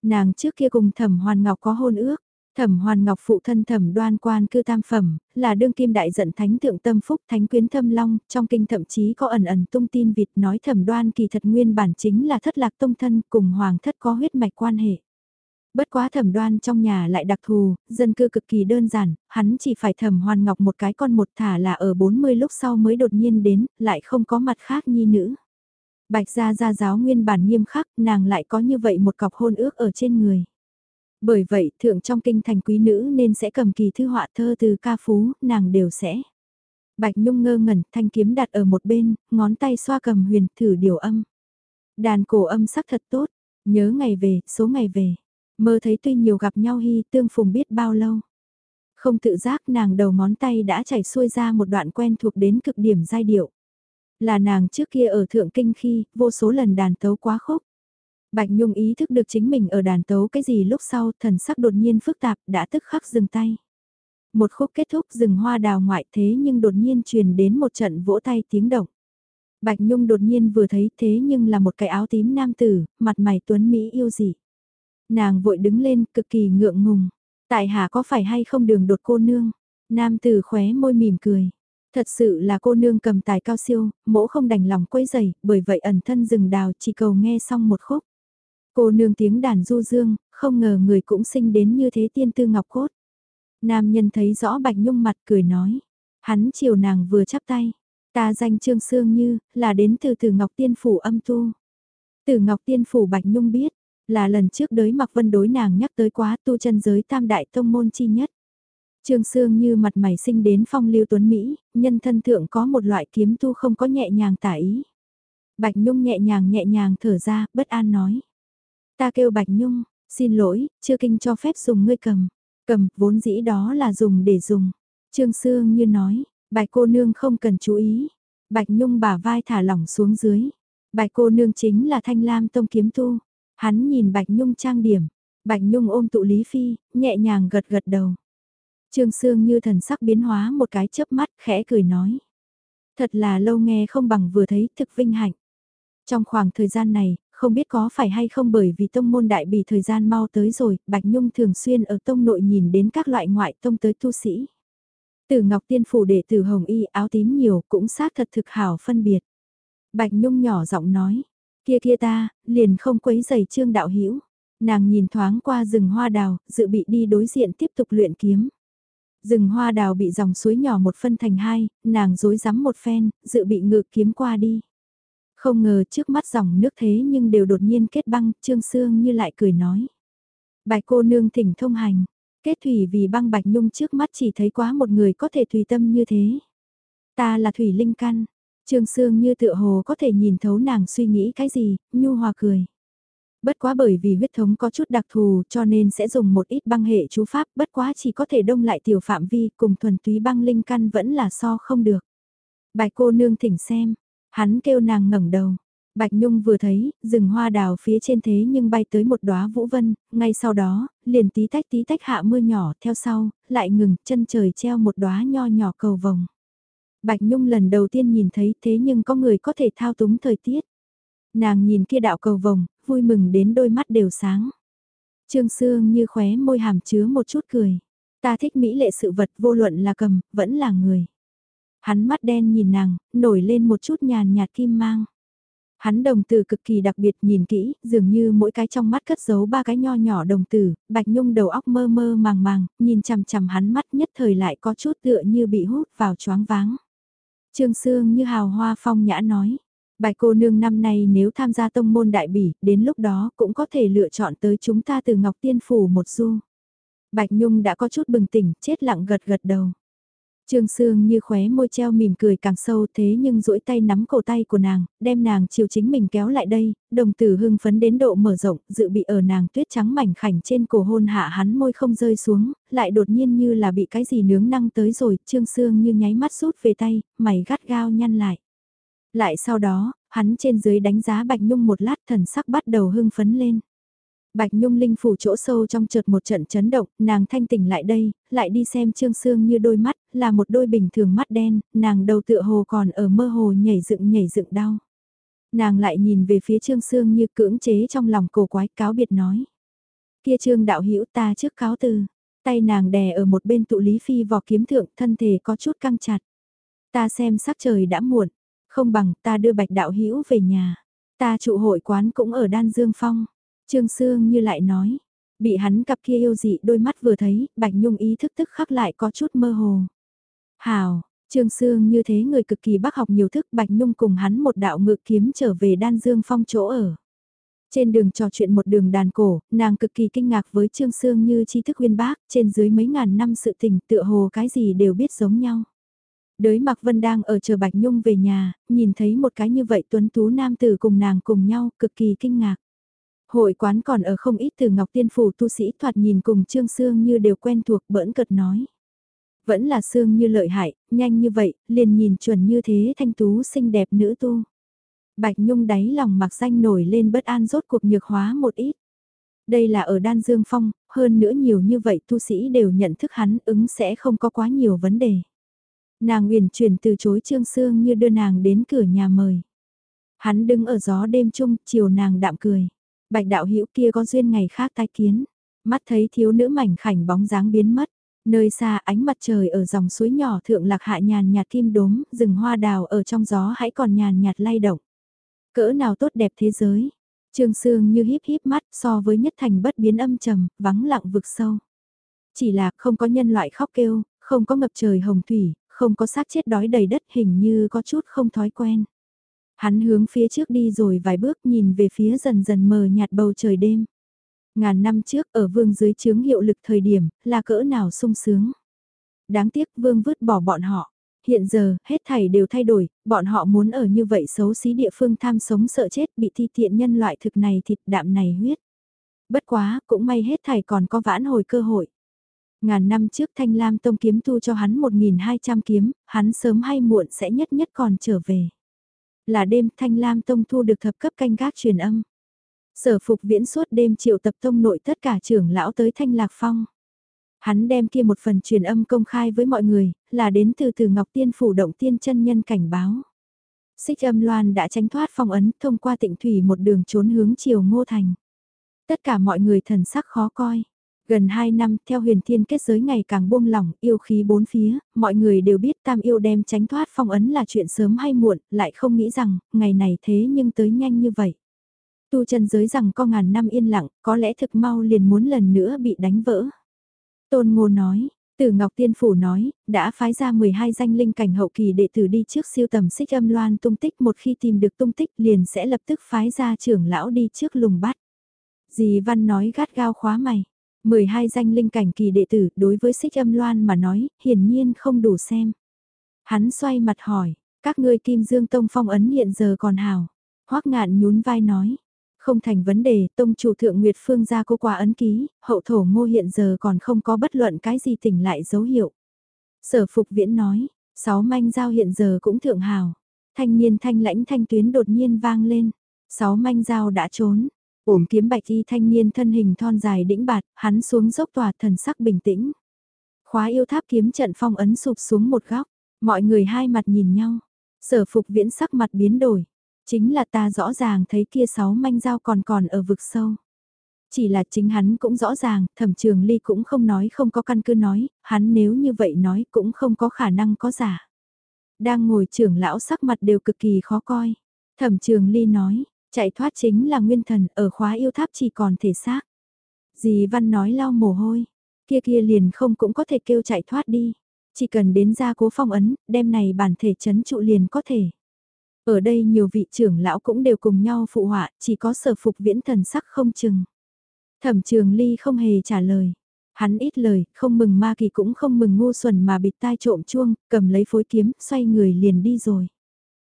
Nàng trước kia cùng thẩm hoàn ngọc có hôn ước, Thẩm Hoàn Ngọc phụ thân Thẩm Đoan Quan cư tam phẩm, là đương kim đại giận thánh tượng tâm phúc thánh quyến thâm long, trong kinh thậm chí có ẩn ẩn tung tin vịt nói Thẩm Đoan kỳ thật nguyên bản chính là thất lạc tông thân cùng hoàng thất có huyết mạch quan hệ. Bất quá thẩm đoan trong nhà lại đặc thù, dân cư cực kỳ đơn giản, hắn chỉ phải thẩm hoàn ngọc một cái con một thả là ở 40 lúc sau mới đột nhiên đến, lại không có mặt khác nhi nữ. Bạch gia gia giáo nguyên bản nghiêm khắc, nàng lại có như vậy một cọc hôn ước ở trên người. Bởi vậy, thượng trong kinh thành quý nữ nên sẽ cầm kỳ thư họa thơ từ ca phú, nàng đều sẽ. Bạch Nhung ngơ ngẩn, thanh kiếm đặt ở một bên, ngón tay xoa cầm huyền, thử điều âm. Đàn cổ âm sắc thật tốt, nhớ ngày về, số ngày về. Mơ thấy tuy nhiều gặp nhau hy tương phùng biết bao lâu. Không tự giác nàng đầu ngón tay đã chảy xuôi ra một đoạn quen thuộc đến cực điểm giai điệu. Là nàng trước kia ở thượng kinh khi, vô số lần đàn tấu quá khúc. Bạch Nhung ý thức được chính mình ở đàn tấu cái gì lúc sau thần sắc đột nhiên phức tạp đã tức khắc dừng tay. Một khúc kết thúc rừng hoa đào ngoại thế nhưng đột nhiên truyền đến một trận vỗ tay tiếng động. Bạch Nhung đột nhiên vừa thấy thế nhưng là một cái áo tím nam tử, mặt mày tuấn Mỹ yêu dị. Nàng vội đứng lên, cực kỳ ngượng ngùng. Tại hạ có phải hay không đường đột cô nương? Nam tử khóe môi mỉm cười. Thật sự là cô nương cầm tài cao siêu, mỗ không đành lòng quấy giày, bởi vậy ẩn thân rừng đào chỉ cầu nghe xong một khúc. Cô nương tiếng đàn du dương, không ngờ người cũng sinh đến như thế tiên tư ngọc cốt. Nam nhân thấy rõ bạch nhung mặt cười nói. Hắn chiều nàng vừa chắp tay. Ta danh Trương Sương Như, là đến từ từ Ngọc Tiên Phủ âm tu. Từ Ngọc Tiên Phủ Bạch Nhung biết, là lần trước đới mặc vân đối nàng nhắc tới quá tu chân giới tam đại tông môn chi nhất. Trương Sương như mặt mày sinh đến phong lưu tuấn Mỹ, nhân thân thượng có một loại kiếm tu không có nhẹ nhàng tả ý. Bạch Nhung nhẹ nhàng nhẹ nhàng thở ra, bất an nói. Ta kêu Bạch Nhung, xin lỗi, chưa kinh cho phép dùng ngươi cầm. Cầm, vốn dĩ đó là dùng để dùng. Trương Sương như nói, bạch cô nương không cần chú ý. Bạch Nhung bả vai thả lỏng xuống dưới. Bạch cô nương chính là thanh lam tông kiếm tu. Hắn nhìn Bạch Nhung trang điểm, Bạch Nhung ôm tụ Lý Phi, nhẹ nhàng gật gật đầu. Trương Sương như thần sắc biến hóa một cái chớp mắt khẽ cười nói. Thật là lâu nghe không bằng vừa thấy thực vinh hạnh. Trong khoảng thời gian này, không biết có phải hay không bởi vì tông môn đại bị thời gian mau tới rồi, Bạch Nhung thường xuyên ở tông nội nhìn đến các loại ngoại tông tới tu sĩ. Từ Ngọc Tiên Phủ để từ Hồng Y áo tím nhiều cũng xác thật thực hảo phân biệt. Bạch Nhung nhỏ giọng nói, Kia kia ta, liền không quấy giày trương đạo hữu Nàng nhìn thoáng qua rừng hoa đào, dự bị đi đối diện tiếp tục luyện kiếm. Rừng hoa đào bị dòng suối nhỏ một phân thành hai, nàng dối rắm một phen, dự bị ngự kiếm qua đi. Không ngờ trước mắt dòng nước thế nhưng đều đột nhiên kết băng, trương sương như lại cười nói. Bạch cô nương thỉnh thông hành, kết thủy vì băng bạch nhung trước mắt chỉ thấy quá một người có thể tùy tâm như thế. Ta là thủy linh căn, Trương Sương như tựa hồ có thể nhìn thấu nàng suy nghĩ cái gì, nhu hòa cười. Bất quá bởi vì huyết thống có chút đặc thù cho nên sẽ dùng một ít băng hệ chú pháp bất quá chỉ có thể đông lại tiểu phạm vi cùng thuần túy băng linh căn vẫn là so không được. Bạch cô nương thỉnh xem, hắn kêu nàng ngẩng đầu. Bạch Nhung vừa thấy, rừng hoa đào phía trên thế nhưng bay tới một đóa vũ vân, ngay sau đó, liền tí tách tí tách hạ mưa nhỏ, theo sau, lại ngừng, chân trời treo một đóa nho nhỏ cầu vồng. Bạch Nhung lần đầu tiên nhìn thấy thế nhưng có người có thể thao túng thời tiết. Nàng nhìn kia đạo cầu vồng, vui mừng đến đôi mắt đều sáng. Trương Sương như khóe môi hàm chứa một chút cười. Ta thích mỹ lệ sự vật vô luận là cầm, vẫn là người. Hắn mắt đen nhìn nàng, nổi lên một chút nhàn nhạt kim mang. Hắn đồng tử cực kỳ đặc biệt nhìn kỹ, dường như mỗi cái trong mắt cất giấu ba cái nho nhỏ đồng tử, Bạch Nhung đầu óc mơ mơ màng màng, nhìn chằm chằm hắn mắt nhất thời lại có chút tựa như bị hút vào choáng váng. Trương Sương như hào hoa phong nhã nói, Bài cô nương năm nay nếu tham gia tông môn đại bỉ, đến lúc đó cũng có thể lựa chọn tới chúng ta từ Ngọc Tiên Phủ một du. Bạch Nhung đã có chút bừng tỉnh, chết lặng gật gật đầu. Trương Sương như khóe môi treo mỉm cười càng sâu thế nhưng duỗi tay nắm cổ tay của nàng, đem nàng chiều chính mình kéo lại đây, đồng tử hưng phấn đến độ mở rộng, dự bị ở nàng tuyết trắng mảnh khảnh trên cổ hôn hạ hắn môi không rơi xuống, lại đột nhiên như là bị cái gì nướng năng tới rồi, Trương Sương như nháy mắt rút về tay, mày gắt gao nhăn lại. Lại sau đó, hắn trên dưới đánh giá Bạch Nhung một lát thần sắc bắt đầu hưng phấn lên. Bạch Nhung linh phủ chỗ sâu trong chợt một trận chấn động, nàng thanh tỉnh lại đây, lại đi xem Trương Sương như đôi mắt, là một đôi bình thường mắt đen, nàng đầu tựa hồ còn ở mơ hồ nhảy dựng nhảy dựng đau. Nàng lại nhìn về phía Trương Sương như cưỡng chế trong lòng cổ quái cáo biệt nói. Kia Trương đạo hữu ta trước cáo từ, tay nàng đè ở một bên tụ lý phi vò kiếm thượng thân thể có chút căng chặt. Ta xem sắc trời đã muộn, không bằng ta đưa bạch đạo hữu về nhà. Ta trụ hội quán cũng ở Đan Dương Phong. Trương Sương như lại nói, bị hắn cặp kia yêu dị đôi mắt vừa thấy, Bạch Nhung ý thức tức khắc lại có chút mơ hồ. Hào, Trương Sương như thế người cực kỳ bác học nhiều thức Bạch Nhung cùng hắn một đạo ngự kiếm trở về Đan Dương Phong chỗ ở. Trên đường trò chuyện một đường đàn cổ, nàng cực kỳ kinh ngạc với Trương Sương như tri thức uyên bác, trên dưới mấy ngàn năm sự tình tựa hồ cái gì đều biết giống nhau. Đới Mạc Vân đang ở chờ Bạch Nhung về nhà, nhìn thấy một cái như vậy tuấn tú nam tử cùng nàng cùng nhau, cực kỳ kinh ngạc. Hội quán còn ở không ít từ Ngọc Tiên Phủ tu sĩ thoạt nhìn cùng Trương Sương như đều quen thuộc bỡn cợt nói. Vẫn là xương như lợi hại, nhanh như vậy, liền nhìn chuẩn như thế thanh tú xinh đẹp nữ tu. Bạch Nhung đáy lòng mặc danh nổi lên bất an rốt cuộc nhược hóa một ít. Đây là ở Đan Dương Phong, hơn nữa nhiều như vậy tu sĩ đều nhận thức hắn ứng sẽ không có quá nhiều vấn đề. Nàng uyển chuyển từ chối Trương Sương như đưa nàng đến cửa nhà mời. Hắn đứng ở gió đêm chung, chiều nàng đạm cười. Bạch đạo hữu kia có duyên ngày khác tai kiến. Mắt thấy thiếu nữ mảnh khảnh bóng dáng biến mất. Nơi xa ánh mặt trời ở dòng suối nhỏ thượng lạc hạ nhàn nhạt kim đốm, rừng hoa đào ở trong gió hãy còn nhàn nhạt lay động. Cỡ nào tốt đẹp thế giới. Trương Sương như híp híp mắt so với nhất thành bất biến âm trầm, vắng lặng vực sâu. Chỉ là không có nhân loại khóc kêu, không có ngập trời hồng thủy, không có xác chết đói đầy đất hình như có chút không thói quen. Hắn hướng phía trước đi rồi vài bước nhìn về phía dần dần mờ nhạt bầu trời đêm. Ngàn năm trước ở vương dưới chướng hiệu lực thời điểm, là cỡ nào sung sướng. Đáng tiếc vương vứt bỏ bọn họ. Hiện giờ, hết thảy đều thay đổi, bọn họ muốn ở như vậy xấu xí địa phương tham sống sợ chết bị thi tiện nhân loại thực này thịt đạm này huyết. Bất quá, cũng may hết thảy còn có vãn hồi cơ hội. Ngàn năm trước Thanh Lam Tông kiếm tu cho hắn 1.200 kiếm, hắn sớm hay muộn sẽ nhất nhất còn trở về. Là đêm Thanh Lam Tông thu được thập cấp canh gác truyền âm. Sở phục viễn suốt đêm triệu tập tông nội tất cả trưởng lão tới Thanh Lạc Phong. Hắn đem kia một phần truyền âm công khai với mọi người, là đến từ từ Ngọc Tiên Phủ Động Tiên chân Nhân cảnh báo. Xích âm loan đã tránh thoát phong ấn thông qua tịnh thủy một đường trốn hướng chiều ngô thành. Tất cả mọi người thần sắc khó coi. Gần 2 năm theo huyền thiên kết giới ngày càng buông lỏng, yêu khí bốn phía, mọi người đều biết tam yêu đem tránh thoát phong ấn là chuyện sớm hay muộn, lại không nghĩ rằng, ngày này thế nhưng tới nhanh như vậy. Tu chân giới rằng có ngàn năm yên lặng, có lẽ thực mau liền muốn lần nữa bị đánh vỡ. Tôn Ngô nói, tử Ngọc Tiên Phủ nói, đã phái ra 12 danh linh cảnh hậu kỳ đệ tử đi trước siêu tầm xích âm loan tung tích một khi tìm được tung tích liền sẽ lập tức phái ra trưởng lão đi trước lùng bắt. Dì Văn nói gắt gao khóa mày. 12 danh linh cảnh kỳ đệ tử đối với xích âm loan mà nói, hiển nhiên không đủ xem. Hắn xoay mặt hỏi, các ngươi kim dương tông phong ấn hiện giờ còn hào. Hoác ngạn nhún vai nói, không thành vấn đề, tông chủ thượng Nguyệt Phương ra cô qua ấn ký, hậu thổ ngô hiện giờ còn không có bất luận cái gì tỉnh lại dấu hiệu. Sở phục viễn nói, Sáu manh giao hiện giờ cũng thượng hào. Thanh niên thanh lãnh thanh tuyến đột nhiên vang lên. Sáu manh giao đã trốn. Ổm kiếm bạch y thanh niên thân hình thon dài đĩnh bạt, hắn xuống dốc tòa thần sắc bình tĩnh. Khóa yêu tháp kiếm trận phong ấn sụp xuống một góc. Mọi người hai mặt nhìn nhau. Sở phục viễn sắc mặt biến đổi. Chính là ta rõ ràng thấy kia sáu manh dao còn còn ở vực sâu. Chỉ là chính hắn cũng rõ ràng, thẩm trường ly cũng không nói không có căn cứ nói, hắn nếu như vậy nói cũng không có khả năng có giả. Đang ngồi trưởng lão sắc mặt đều cực kỳ khó coi. Thẩm trường ly nói, chạy thoát chính là nguyên thần, ở khóa yêu tháp chỉ còn thể xác. Dì Văn nói lau mồ hôi, kia kia liền không cũng có thể kêu chạy thoát đi. Chỉ cần đến ra cố phong ấn, đem này bản thể chấn trụ liền có thể. Ở đây nhiều vị trưởng lão cũng đều cùng nhau phụ họa, chỉ có sở phục viễn thần sắc không chừng. Thẩm trường ly không hề trả lời. Hắn ít lời, không mừng ma kỳ cũng không mừng ngu xuẩn mà bịt tai trộm chuông, cầm lấy phối kiếm, xoay người liền đi rồi.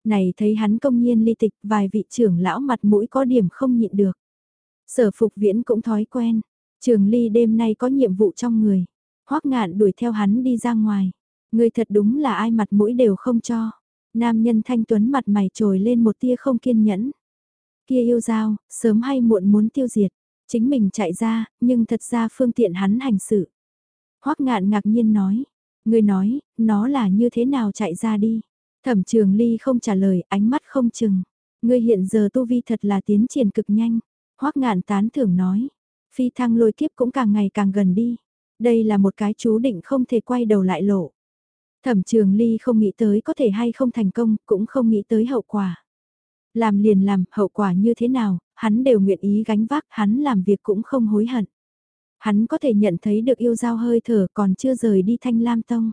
Này thấy hắn công nhiên ly tịch, vài vị trưởng lão mặt mũi có điểm không nhịn được. Sở phục viễn cũng thói quen, trường ly đêm nay có nhiệm vụ trong người. Hoắc ngạn đuổi theo hắn đi ra ngoài. Người thật đúng là ai mặt mũi đều không cho. Nam nhân thanh tuấn mặt mày trồi lên một tia không kiên nhẫn. Kia yêu dao, sớm hay muộn muốn tiêu diệt. Chính mình chạy ra, nhưng thật ra phương tiện hắn hành sự. Hoắc ngạn ngạc nhiên nói. Người nói, nó là như thế nào chạy ra đi. Thẩm trường ly không trả lời, ánh mắt không chừng. Ngươi hiện giờ tu vi thật là tiến triển cực nhanh. Hoắc ngạn tán thưởng nói. Phi thăng lôi kiếp cũng càng ngày càng gần đi. Đây là một cái chú định không thể quay đầu lại lộ. Thẩm trường ly không nghĩ tới có thể hay không thành công, cũng không nghĩ tới hậu quả. Làm liền làm, hậu quả như thế nào, hắn đều nguyện ý gánh vác, hắn làm việc cũng không hối hận. Hắn có thể nhận thấy được yêu giao hơi thở còn chưa rời đi thanh lam tông.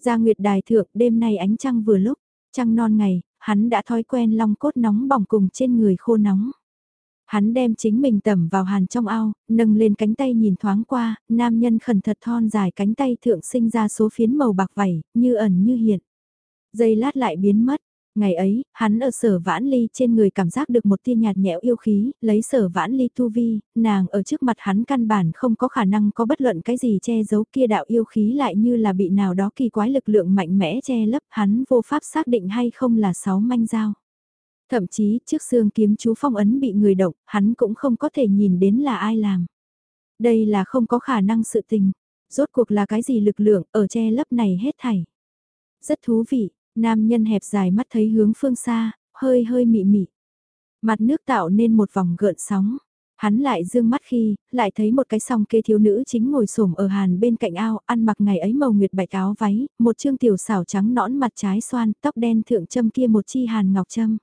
Gia Nguyệt Đài Thượng đêm nay ánh trăng vừa lúc, trăng non ngày, hắn đã thói quen long cốt nóng bỏng cùng trên người khô nóng. Hắn đem chính mình tẩm vào hàn trong ao, nâng lên cánh tay nhìn thoáng qua, nam nhân khẩn thật thon dài cánh tay thượng sinh ra số phiến màu bạc vảy, như ẩn như hiện. Giây lát lại biến mất, Ngày ấy, hắn ở sở vãn ly trên người cảm giác được một tia nhạt nhẽo yêu khí, lấy sở vãn ly tu vi, nàng ở trước mặt hắn căn bản không có khả năng có bất luận cái gì che giấu kia đạo yêu khí lại như là bị nào đó kỳ quái lực lượng mạnh mẽ che lấp hắn vô pháp xác định hay không là sáu manh dao. Thậm chí trước xương kiếm chú phong ấn bị người động, hắn cũng không có thể nhìn đến là ai làm. Đây là không có khả năng sự tình. Rốt cuộc là cái gì lực lượng ở che lấp này hết thảy. Rất thú vị, Nam nhân hẹp dài mắt thấy hướng phương xa, hơi hơi mị mị. Mặt nước tạo nên một vòng gợn sóng. Hắn lại dương mắt khi, lại thấy một cái song kê thiếu nữ chính ngồi xổm ở hàn bên cạnh ao, ăn mặc ngày ấy màu nguyệt bạch áo váy, một trương tiểu xảo trắng nõn mặt trái xoan, tóc đen thượng châm kia một chi hàn ngọc châm.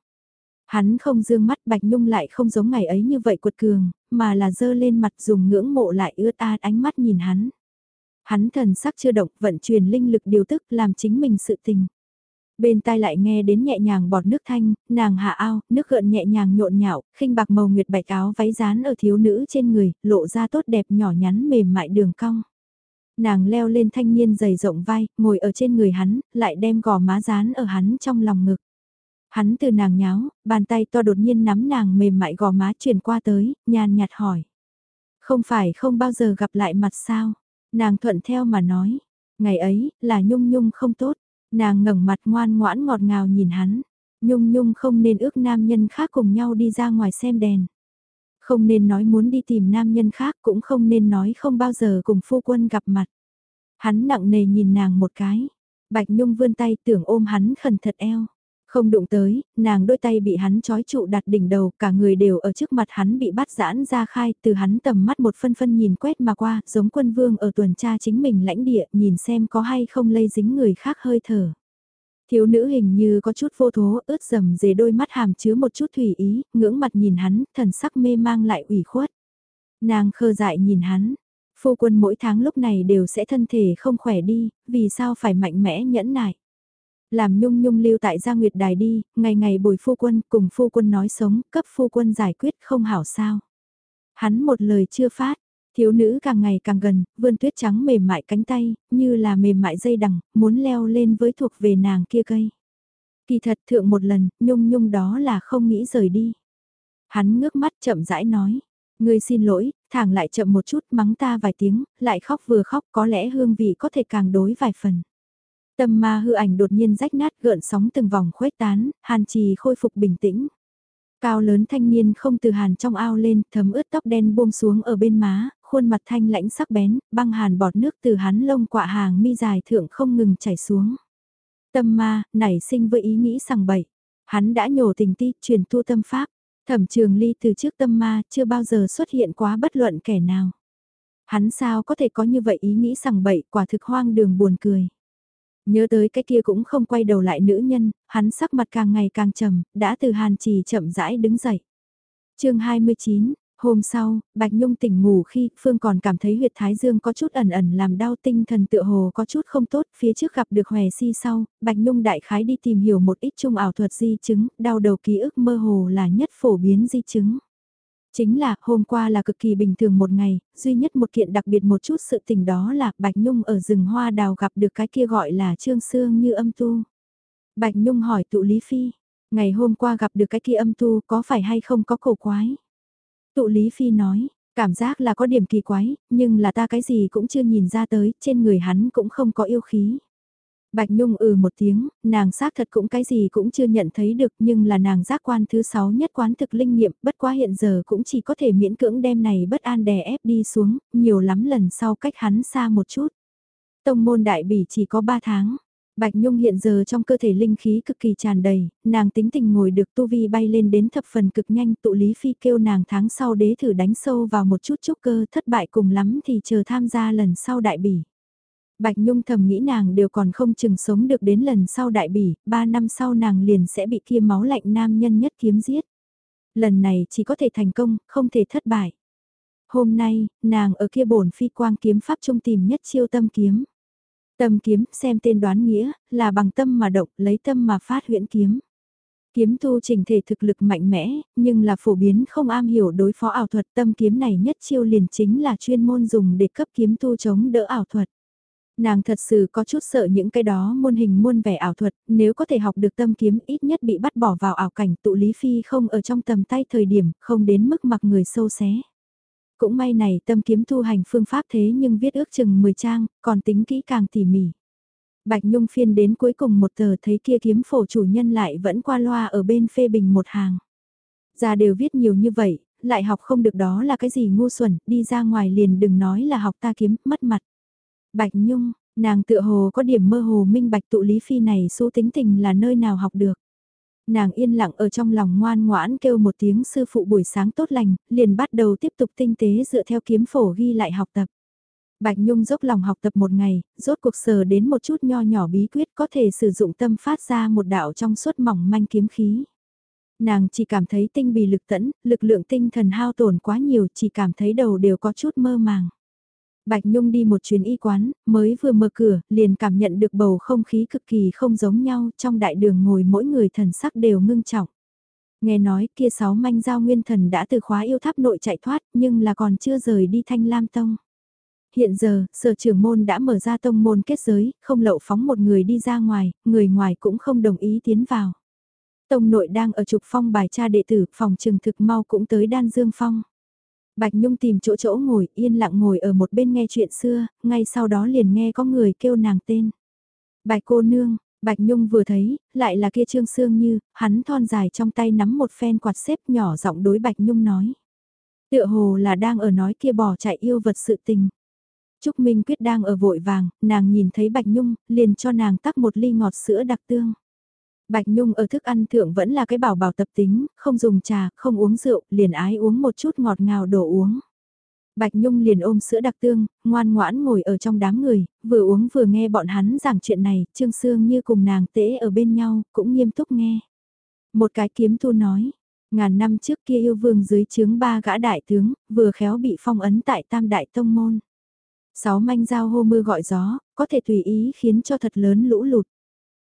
Hắn không dương mắt bạch nhung lại không giống ngày ấy như vậy cuột cường, mà là dơ lên mặt dùng ngưỡng mộ lại ướt át ánh mắt nhìn hắn. Hắn thần sắc chưa động vận chuyển linh lực điều tức làm chính mình sự tình. Bên tai lại nghe đến nhẹ nhàng bọt nước thanh, nàng hạ ao, nước gợn nhẹ nhàng nhộn nhạo, khinh bạc màu nguyệt bạch áo váy dán ở thiếu nữ trên người, lộ ra tốt đẹp nhỏ nhắn mềm mại đường cong. Nàng leo lên thanh niên dày rộng vai, ngồi ở trên người hắn, lại đem gò má dán ở hắn trong lòng ngực. Hắn từ nàng nháo, bàn tay to đột nhiên nắm nàng mềm mại gò má truyền qua tới, nhàn nhạt hỏi. Không phải không bao giờ gặp lại mặt sao? Nàng thuận theo mà nói. Ngày ấy, là nhung nhung không tốt. Nàng ngẩng mặt ngoan ngoãn ngọt ngào nhìn hắn. Nhung nhung không nên ước nam nhân khác cùng nhau đi ra ngoài xem đèn. Không nên nói muốn đi tìm nam nhân khác cũng không nên nói không bao giờ cùng phu quân gặp mặt. Hắn nặng nề nhìn nàng một cái. Bạch Nhung vươn tay tưởng ôm hắn khẩn thật eo. Không đụng tới, nàng đôi tay bị hắn trói trụ đặt đỉnh đầu, cả người đều ở trước mặt hắn bị bắt giãn ra khai, từ hắn tầm mắt một phân phân nhìn quét mà qua, giống quân vương ở tuần tra chính mình lãnh địa, nhìn xem có hay không lây dính người khác hơi thở. Thiếu nữ hình như có chút vô thố, ướt dầm dề đôi mắt hàm chứa một chút thủy ý, ngưỡng mặt nhìn hắn, thần sắc mê mang lại ủy khuất. Nàng khơ dại nhìn hắn, phu quân mỗi tháng lúc này đều sẽ thân thể không khỏe đi, vì sao phải mạnh mẽ nhẫn nại. Làm nhung nhung lưu tại gia nguyệt đài đi, ngày ngày bồi phu quân cùng phu quân nói sống, cấp phu quân giải quyết không hảo sao. Hắn một lời chưa phát, thiếu nữ càng ngày càng gần, vươn tuyết trắng mềm mại cánh tay, như là mềm mại dây đằng, muốn leo lên với thuộc về nàng kia cây. Kỳ thật thượng một lần, nhung nhung đó là không nghĩ rời đi. Hắn ngước mắt chậm rãi nói, ngươi xin lỗi, thẳng lại chậm một chút mắng ta vài tiếng, lại khóc vừa khóc có lẽ hương vị có thể càng đối vài phần. Tâm ma hư ảnh đột nhiên rách nát gợn sóng từng vòng khuếch tán, hàn trì khôi phục bình tĩnh. Cao lớn thanh niên không từ hàn trong ao lên, thấm ướt tóc đen buông xuống ở bên má, khuôn mặt thanh lãnh sắc bén, băng hàn bọt nước từ hắn lông quạ hàng mi dài thượng không ngừng chảy xuống. Tâm ma, nảy sinh với ý nghĩ sằng bậy. Hắn đã nhổ tình ti, truyền tu tâm pháp. Thẩm trường ly từ trước tâm ma chưa bao giờ xuất hiện quá bất luận kẻ nào. Hắn sao có thể có như vậy ý nghĩ sằng bậy quả thực hoang đường buồn cười. Nhớ tới cái kia cũng không quay đầu lại nữ nhân, hắn sắc mặt càng ngày càng trầm, đã từ hàn trì chậm rãi đứng dậy. chương 29, Hôm sau, Bạch Nhung tỉnh ngủ khi Phương còn cảm thấy huyệt thái dương có chút ẩn ẩn làm đau tinh thần tựa hồ có chút không tốt, phía trước gặp được hòe si sau, Bạch Nhung đại khái đi tìm hiểu một ít trung ảo thuật di chứng, đau đầu ký ức mơ hồ là nhất phổ biến di chứng. Chính là, hôm qua là cực kỳ bình thường một ngày, duy nhất một kiện đặc biệt một chút sự tình đó là Bạch Nhung ở rừng hoa đào gặp được cái kia gọi là Trương Sương như âm tu. Bạch Nhung hỏi tụ Lý Phi, ngày hôm qua gặp được cái kia âm tu có phải hay không có cổ quái? Tụ Lý Phi nói, cảm giác là có điểm kỳ quái, nhưng là ta cái gì cũng chưa nhìn ra tới, trên người hắn cũng không có yêu khí. Bạch Nhung ừ một tiếng, nàng xác thật cũng cái gì cũng chưa nhận thấy được nhưng là nàng giác quan thứ sáu nhất quán thực linh nghiệm, bất quá hiện giờ cũng chỉ có thể miễn cưỡng đem này bất an đè ép đi xuống, nhiều lắm lần sau cách hắn xa một chút. Tông môn đại bỉ chỉ có 3 tháng. Bạch Nhung hiện giờ trong cơ thể linh khí cực kỳ tràn đầy, nàng tính tình ngồi được tu vi bay lên đến thập phần cực nhanh tụ lý phi kêu nàng tháng sau đế thử đánh sâu vào một chút trúc cơ thất bại cùng lắm thì chờ tham gia lần sau đại bỉ. Bạch Nhung thầm nghĩ nàng đều còn không chừng sống được đến lần sau đại bỉ, ba năm sau nàng liền sẽ bị kia máu lạnh nam nhân nhất kiếm giết. Lần này chỉ có thể thành công, không thể thất bại. Hôm nay, nàng ở kia bổn phi quang kiếm pháp trung tìm nhất chiêu tâm kiếm. Tâm kiếm, xem tên đoán nghĩa, là bằng tâm mà động, lấy tâm mà phát huyễn kiếm. Kiếm tu trình thể thực lực mạnh mẽ, nhưng là phổ biến không am hiểu đối phó ảo thuật tâm kiếm này nhất chiêu liền chính là chuyên môn dùng để cấp kiếm tu chống đỡ ảo thuật. Nàng thật sự có chút sợ những cái đó muôn hình muôn vẻ ảo thuật, nếu có thể học được tâm kiếm ít nhất bị bắt bỏ vào ảo cảnh tụ lý phi không ở trong tầm tay thời điểm, không đến mức mặc người sâu xé. Cũng may này tâm kiếm thu hành phương pháp thế nhưng viết ước chừng 10 trang, còn tính kỹ càng tỉ mỉ. Bạch Nhung phiên đến cuối cùng một tờ thấy kia kiếm phổ chủ nhân lại vẫn qua loa ở bên phê bình một hàng. Ra đều viết nhiều như vậy, lại học không được đó là cái gì ngu xuẩn, đi ra ngoài liền đừng nói là học ta kiếm, mất mặt. Bạch Nhung, nàng tựa hồ có điểm mơ hồ minh bạch tụ lý phi này số tính tình là nơi nào học được. Nàng yên lặng ở trong lòng ngoan ngoãn kêu một tiếng sư phụ buổi sáng tốt lành, liền bắt đầu tiếp tục tinh tế dựa theo kiếm phổ ghi lại học tập. Bạch Nhung dốc lòng học tập một ngày, rốt cuộc sờ đến một chút nho nhỏ bí quyết có thể sử dụng tâm phát ra một đạo trong suốt mỏng manh kiếm khí. Nàng chỉ cảm thấy tinh bì lực tẫn, lực lượng tinh thần hao tổn quá nhiều chỉ cảm thấy đầu đều có chút mơ màng. Bạch Nhung đi một chuyến y quán, mới vừa mở cửa, liền cảm nhận được bầu không khí cực kỳ không giống nhau, trong đại đường ngồi mỗi người thần sắc đều ngưng trọng. Nghe nói kia sáu manh giao nguyên thần đã từ khóa yêu tháp nội chạy thoát, nhưng là còn chưa rời đi thanh lam tông. Hiện giờ, sở trưởng môn đã mở ra tông môn kết giới, không lậu phóng một người đi ra ngoài, người ngoài cũng không đồng ý tiến vào. Tông nội đang ở trục phong bài cha đệ tử, phòng trường thực mau cũng tới đan dương phong. Bạch Nhung tìm chỗ chỗ ngồi, yên lặng ngồi ở một bên nghe chuyện xưa, ngay sau đó liền nghe có người kêu nàng tên. Bạch cô nương, Bạch Nhung vừa thấy, lại là kia Trương Sương Như, hắn thon dài trong tay nắm một phen quạt xếp nhỏ giọng đối Bạch Nhung nói. Tựa hồ là đang ở nói kia bỏ chạy yêu vật sự tình. Trúc Minh Quyết đang ở vội vàng, nàng nhìn thấy Bạch Nhung, liền cho nàng tắc một ly ngọt sữa đặc tương. Bạch Nhung ở thức ăn thượng vẫn là cái bảo bảo tập tính, không dùng trà, không uống rượu, liền ái uống một chút ngọt ngào đồ uống. Bạch Nhung liền ôm sữa đặc tương, ngoan ngoãn ngồi ở trong đám người, vừa uống vừa nghe bọn hắn giảng chuyện này, Trương Sương như cùng nàng tễ ở bên nhau, cũng nghiêm túc nghe. Một cái kiếm tu nói, ngàn năm trước kia yêu vương dưới chướng ba gã đại tướng, vừa khéo bị phong ấn tại tam đại tông môn. Sáu manh giao hô mưa gọi gió, có thể tùy ý khiến cho thật lớn lũ lụt.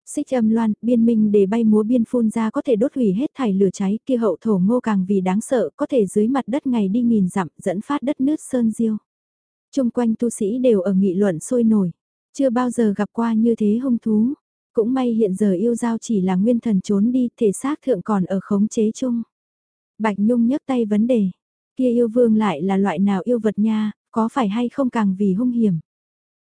Xích âm loan, biên minh để bay múa biên phun ra có thể đốt hủy hết thảy lửa cháy kia hậu thổ ngô càng vì đáng sợ có thể dưới mặt đất ngày đi nghìn dặm dẫn phát đất nước sơn diêu. Trung quanh tu sĩ đều ở nghị luận sôi nổi, chưa bao giờ gặp qua như thế hung thú. Cũng may hiện giờ yêu giao chỉ là nguyên thần trốn đi, thể xác thượng còn ở khống chế chung. Bạch Nhung nhấc tay vấn đề, kia yêu vương lại là loại nào yêu vật nha, có phải hay không càng vì hung hiểm.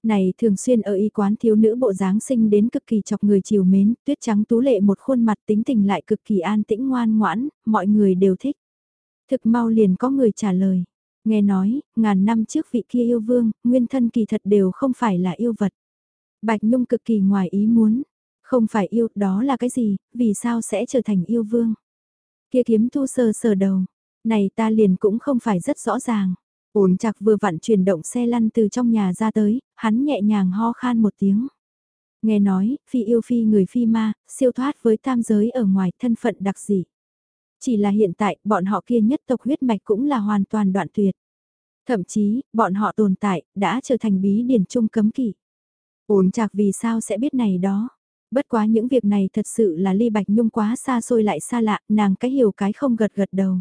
Này thường xuyên ở y quán thiếu nữ bộ dáng sinh đến cực kỳ chọc người chiều mến, tuyết trắng tú lệ một khuôn mặt tính tình lại cực kỳ an tĩnh ngoan ngoãn, mọi người đều thích. Thực mau liền có người trả lời. Nghe nói, ngàn năm trước vị kia yêu vương, nguyên thân kỳ thật đều không phải là yêu vật. Bạch Nhung cực kỳ ngoài ý muốn. Không phải yêu, đó là cái gì, vì sao sẽ trở thành yêu vương? Kia kiếm thu sờ sờ đầu. Này ta liền cũng không phải rất rõ ràng. Ổn chặt vừa vặn chuyển động xe lăn từ trong nhà ra tới, hắn nhẹ nhàng ho khan một tiếng. Nghe nói, phi yêu phi người phi ma, siêu thoát với tam giới ở ngoài thân phận đặc dị. Chỉ là hiện tại, bọn họ kia nhất tộc huyết mạch cũng là hoàn toàn đoạn tuyệt. Thậm chí, bọn họ tồn tại, đã trở thành bí điển trung cấm kỵ. Ổn chạc vì sao sẽ biết này đó. Bất quá những việc này thật sự là ly bạch nhung quá xa xôi lại xa lạ, nàng cái hiểu cái không gật gật đầu.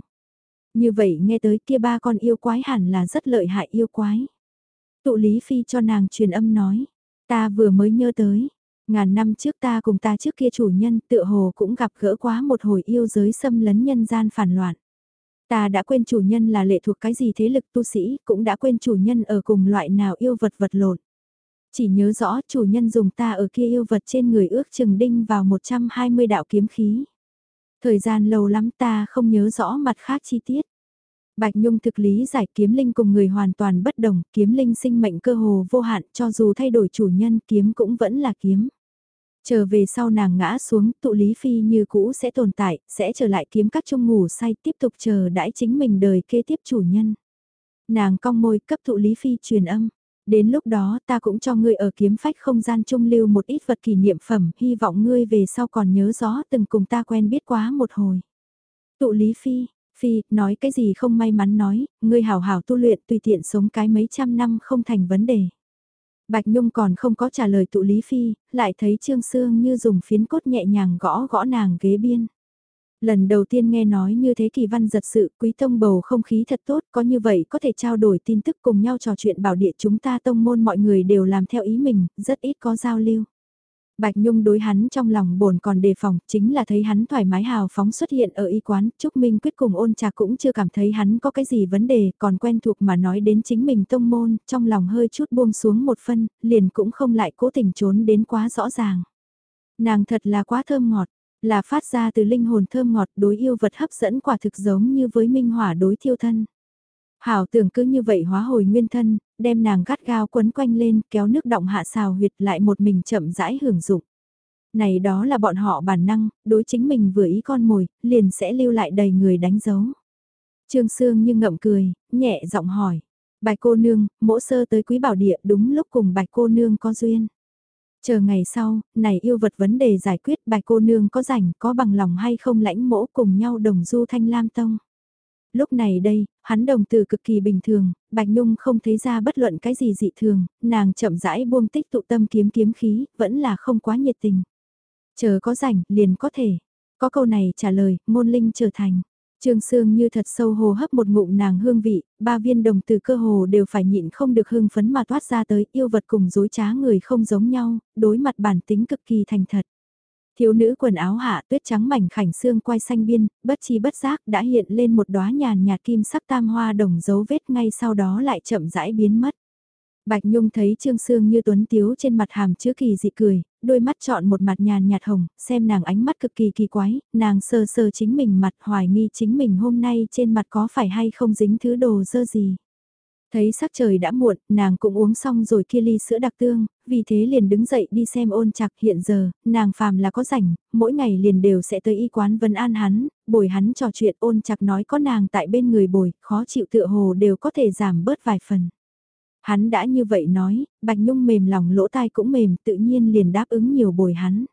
Như vậy nghe tới kia ba con yêu quái hẳn là rất lợi hại yêu quái. Tụ Lý Phi cho nàng truyền âm nói, ta vừa mới nhớ tới, ngàn năm trước ta cùng ta trước kia chủ nhân tựa hồ cũng gặp gỡ quá một hồi yêu giới xâm lấn nhân gian phản loạn. Ta đã quên chủ nhân là lệ thuộc cái gì thế lực tu sĩ, cũng đã quên chủ nhân ở cùng loại nào yêu vật vật lộn. Chỉ nhớ rõ chủ nhân dùng ta ở kia yêu vật trên người ước chừng đinh vào 120 đạo kiếm khí. Thời gian lâu lắm ta không nhớ rõ mặt khác chi tiết. Bạch Nhung thực lý giải kiếm linh cùng người hoàn toàn bất đồng, kiếm linh sinh mệnh cơ hồ vô hạn cho dù thay đổi chủ nhân kiếm cũng vẫn là kiếm. Trở về sau nàng ngã xuống, tụ lý phi như cũ sẽ tồn tại, sẽ trở lại kiếm các trung ngủ say tiếp tục chờ đãi chính mình đời kế tiếp chủ nhân. Nàng cong môi cấp tụ lý phi truyền âm. Đến lúc đó ta cũng cho ngươi ở kiếm phách không gian trung lưu một ít vật kỷ niệm phẩm, hy vọng ngươi về sau còn nhớ rõ từng cùng ta quen biết quá một hồi. Tụ Lý Phi, Phi, nói cái gì không may mắn nói, ngươi hảo hảo tu luyện tùy tiện sống cái mấy trăm năm không thành vấn đề. Bạch Nhung còn không có trả lời tụ Lý Phi, lại thấy Trương Sương như dùng phiến cốt nhẹ nhàng gõ gõ nàng ghế biên. Lần đầu tiên nghe nói như thế kỳ văn giật sự quý tông bầu không khí thật tốt, có như vậy có thể trao đổi tin tức cùng nhau trò chuyện bảo địa chúng ta tông môn mọi người đều làm theo ý mình, rất ít có giao lưu. Bạch Nhung đối hắn trong lòng bồn còn đề phòng, chính là thấy hắn thoải mái hào phóng xuất hiện ở y quán, Trúc Minh quyết cùng ôn trà cũng chưa cảm thấy hắn có cái gì vấn đề, còn quen thuộc mà nói đến chính mình tông môn, trong lòng hơi chút buông xuống một phân, liền cũng không lại cố tình trốn đến quá rõ ràng. Nàng thật là quá thơm ngọt, là phát ra từ linh hồn thơm ngọt đối yêu vật hấp dẫn quả thực giống như với minh hỏa đối thiêu thân. Hảo tưởng cứ như vậy hóa hồi nguyên thân, đem nàng gắt gao quấn quanh lên, kéo nước động hạ xào huyệt lại một mình chậm rãi hưởng dụng. Này đó là bọn họ bản năng, đối chính mình vừa ý con mồi, liền sẽ lưu lại đầy người đánh dấu. Trương Sương như ngậm cười, nhẹ giọng hỏi. Bạch cô nương, mỗ sơ tới quý bảo địa đúng lúc cùng bạch cô nương có duyên. Chờ ngày sau, này yêu vật vấn đề giải quyết bạch cô nương có rảnh có bằng lòng hay không lãnh mỗ cùng nhau đồng du thanh lam tông. Lúc này đây, hắn đồng từ cực kỳ bình thường, Bạch Nhung không thấy ra bất luận cái gì dị thường, nàng chậm rãi buông tích tụ tâm kiếm kiếm khí, vẫn là không quá nhiệt tình. Chờ có rảnh, liền có thể. Có câu này trả lời, môn linh trở thành. Trương Sương như thật sâu hồ hấp một ngụm nàng hương vị, ba viên đồng từ cơ hồ đều phải nhịn không được hương phấn mà toát ra tới yêu vật cùng dối trá người không giống nhau, đối mặt bản tính cực kỳ thành thật. Thiếu nữ quần áo hạ tuyết trắng mảnh khảnh xương quai xanh biên, bất chi bất giác đã hiện lên một đóa nhàn nhạt kim sắc tam hoa đồng dấu vết ngay sau đó lại chậm rãi biến mất. Bạch Nhung thấy Trương Sương như tuấn tiếu trên mặt hàm chứa kỳ dị cười, đôi mắt chọn một mặt nhàn nhạt hồng, xem nàng ánh mắt cực kỳ kỳ quái, nàng sờ sờ chính mình mặt hoài nghi chính mình hôm nay trên mặt có phải hay không dính thứ đồ dơ gì. Thấy sắc trời đã muộn, nàng cũng uống xong rồi kia ly sữa đặc tương, vì thế liền đứng dậy đi xem ôn chặt hiện giờ, nàng phàm là có rảnh, mỗi ngày liền đều sẽ tới y quán vân an hắn, bồi hắn trò chuyện ôn chặt nói có nàng tại bên người bồi, khó chịu tựa hồ đều có thể giảm bớt vài phần. Hắn đã như vậy nói, Bạch Nhung mềm lòng lỗ tai cũng mềm tự nhiên liền đáp ứng nhiều bồi hắn.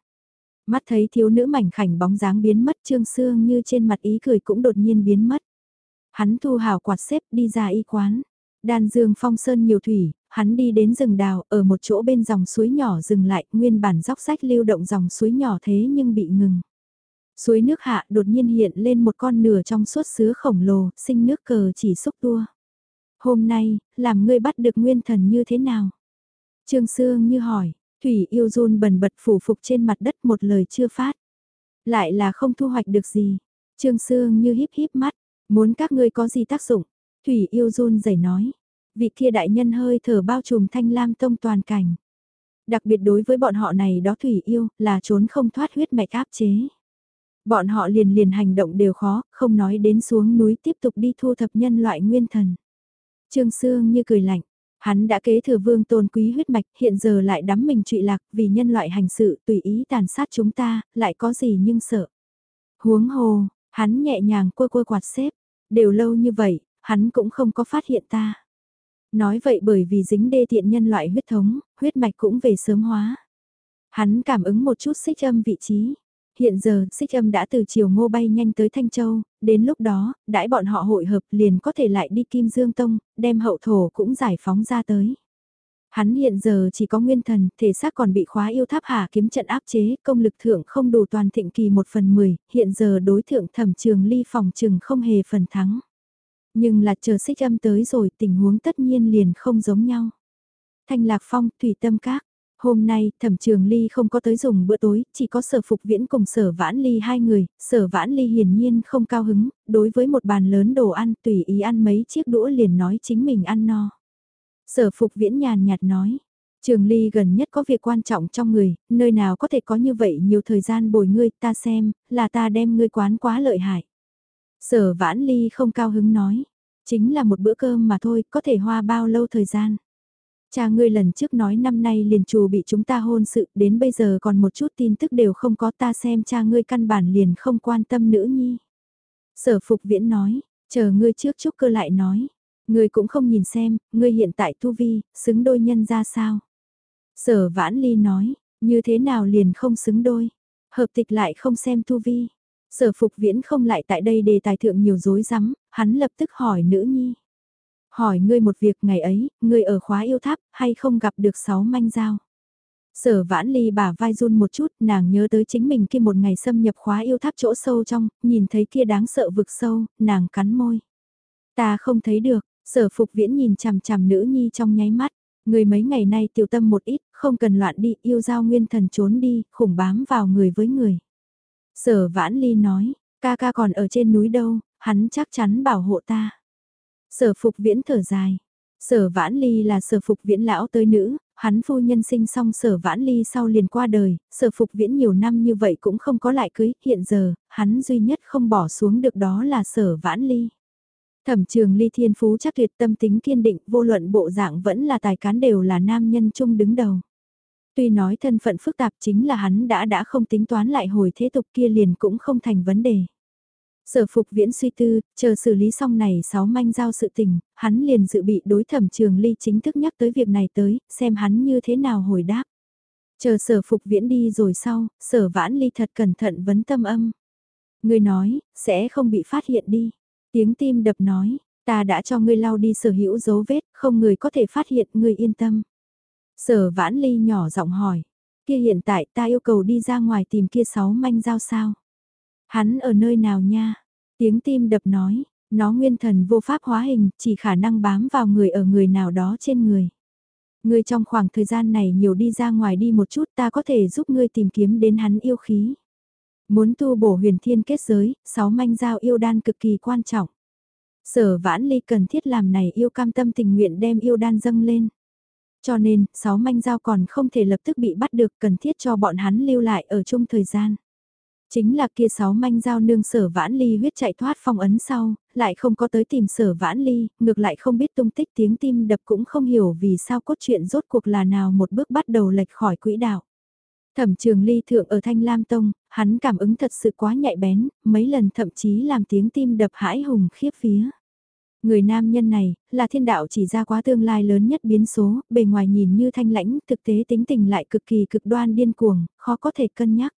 Mắt thấy thiếu nữ mảnh khảnh bóng dáng biến mất trương xương như trên mặt ý cười cũng đột nhiên biến mất. Hắn thu hào quạt xếp đi ra y quán. Đan dương phong sơn nhiều thủy, hắn đi đến rừng đào, ở một chỗ bên dòng suối nhỏ dừng lại, nguyên bản dốc sách lưu động dòng suối nhỏ thế nhưng bị ngừng. Suối nước hạ đột nhiên hiện lên một con nửa trong suốt sứa khổng lồ, sinh nước cờ chỉ xúc tua. Hôm nay, làm ngươi bắt được nguyên thần như thế nào? Trương Sương như hỏi, Thủy yêu run bần bật phủ phục trên mặt đất một lời chưa phát. Lại là không thu hoạch được gì. Trương Sương như híp híp mắt, muốn các ngươi có gì tác dụng? Thủy yêu run rẩy nói, Vị kia đại nhân hơi thở bao trùm thanh lam tông toàn cảnh. Đặc biệt đối với bọn họ này đó thủy yêu, là trốn không thoát huyết mạch áp chế. Bọn họ liền liền hành động đều khó, không nói đến xuống núi tiếp tục đi thu thập nhân loại nguyên thần. Trương Sương như cười lạnh, hắn đã kế thừa vương tôn quý huyết mạch, hiện giờ lại đắm mình trụy lạc vì nhân loại hành sự tùy ý tàn sát chúng ta, lại có gì nhưng sợ. Huống hồ, hắn nhẹ nhàng quơ quơ quạt xếp, đều lâu như vậy, hắn cũng không có phát hiện ta. Nói vậy bởi vì dính đê tiện nhân loại huyết thống, huyết mạch cũng về sớm hóa. Hắn cảm ứng một chút xích âm vị trí. Hiện giờ, xích âm đã từ chiều ngô bay nhanh tới Thanh Châu, đến lúc đó, đãi bọn họ hội hợp liền có thể lại đi Kim Dương Tông, đem hậu thổ cũng giải phóng ra tới. Hắn hiện giờ chỉ có nguyên thần, thể xác còn bị khóa yêu tháp hạ kiếm trận áp chế, công lực thượng không đủ toàn thịnh kỳ một phần mười, hiện giờ đối thượng thẩm trường ly phòng trường không hề phần thắng. Nhưng là chờ xích âm tới rồi tình huống tất nhiên liền không giống nhau. Thanh Lạc Phong, Thủy Tâm Các. Hôm nay, thẩm trường ly không có tới dùng bữa tối, chỉ có sở phục viễn cùng sở vãn ly hai người, sở vãn ly hiển nhiên không cao hứng, đối với một bàn lớn đồ ăn tùy ý ăn mấy chiếc đũa liền nói chính mình ăn no. Sở phục viễn nhàn nhạt nói, trường ly gần nhất có việc quan trọng trong người, nơi nào có thể có như vậy nhiều thời gian bồi ngươi ta xem, là ta đem ngươi quán quá lợi hại. Sở vãn ly không cao hứng nói, chính là một bữa cơm mà thôi, có thể hoa bao lâu thời gian. Cha ngươi lần trước nói năm nay liền trù bị chúng ta hôn sự, đến bây giờ còn một chút tin tức đều không có ta xem cha ngươi căn bản liền không quan tâm nữ nhi. Sở phục viễn nói, chờ ngươi trước chúc cơ lại nói, ngươi cũng không nhìn xem, ngươi hiện tại tu vi, xứng đôi nhân ra sao. Sở vãn ly nói, như thế nào liền không xứng đôi, hợp tịch lại không xem tu vi. Sở phục viễn không lại tại đây đề tài thượng nhiều dối rắm hắn lập tức hỏi nữ nhi. Hỏi ngươi một việc ngày ấy, ngươi ở khóa yêu tháp, hay không gặp được sáu manh dao? Sở vãn ly bà vai run một chút, nàng nhớ tới chính mình kia một ngày xâm nhập khóa yêu tháp chỗ sâu trong, nhìn thấy kia đáng sợ vực sâu, nàng cắn môi. Ta không thấy được, sở phục viễn nhìn chằm chằm nữ nhi trong nháy mắt, người mấy ngày nay tiểu tâm một ít, không cần loạn đi, yêu giao nguyên thần trốn đi, khủng bám vào người với người. Sở vãn ly nói, ca ca còn ở trên núi đâu, hắn chắc chắn bảo hộ ta. Sở phục viễn thở dài. Sở vãn ly là sở phục viễn lão tới nữ, hắn phu nhân sinh xong sở vãn ly sau liền qua đời, sở phục viễn nhiều năm như vậy cũng không có lại cưới, hiện giờ, hắn duy nhất không bỏ xuống được đó là sở vãn ly. Thẩm trường ly thiên phú chắc tuyệt tâm tính kiên định, vô luận bộ dạng vẫn là tài cán đều là nam nhân chung đứng đầu. Tuy nói thân phận phức tạp chính là hắn đã đã không tính toán lại hồi thế tục kia liền cũng không thành vấn đề. Sở phục viễn suy tư, chờ xử lý xong này sáu manh giao sự tình, hắn liền dự bị đối thẩm trường ly chính thức nhắc tới việc này tới, xem hắn như thế nào hồi đáp. Chờ sở phục viễn đi rồi sau, sở vãn ly thật cẩn thận vấn tâm âm. Người nói, sẽ không bị phát hiện đi. Tiếng tim đập nói, ta đã cho ngươi lau đi sở hữu dấu vết, không người có thể phát hiện, ngươi yên tâm. Sở vãn ly nhỏ giọng hỏi, kia hiện tại ta yêu cầu đi ra ngoài tìm kia sáu manh giao sao? Hắn ở nơi nào nha? Tiếng tim đập nói, nó nguyên thần vô pháp hóa hình, chỉ khả năng bám vào người ở người nào đó trên người. Ngươi trong khoảng thời gian này nhiều đi ra ngoài đi một chút ta có thể giúp ngươi tìm kiếm đến hắn yêu khí. Muốn tu bổ huyền thiên kết giới, sáu manh giao yêu đan cực kỳ quan trọng. Sở vãn ly cần thiết làm này yêu cam tâm tình nguyện đem yêu đan dâng lên. Cho nên, sáu manh giao còn không thể lập tức bị bắt được cần thiết cho bọn hắn lưu lại ở chung thời gian. Chính là kia sáu manh giao nương sở vãn ly huyết chạy thoát phong ấn sau, lại không có tới tìm sở vãn ly, ngược lại không biết tung tích tiếng tim đập cũng không hiểu vì sao cốt truyện rốt cuộc là nào một bước bắt đầu lệch khỏi quỹ đạo. Thẩm trường ly thượng ở Thanh Lam Tông, hắn cảm ứng thật sự quá nhạy bén, mấy lần thậm chí làm tiếng tim đập hãi hùng khiếp phía. Người nam nhân này, là thiên đạo chỉ ra quá tương lai lớn nhất biến số, bề ngoài nhìn như thanh lãnh, thực tế tính tình lại cực kỳ cực đoan điên cuồng, khó có thể cân nhắc.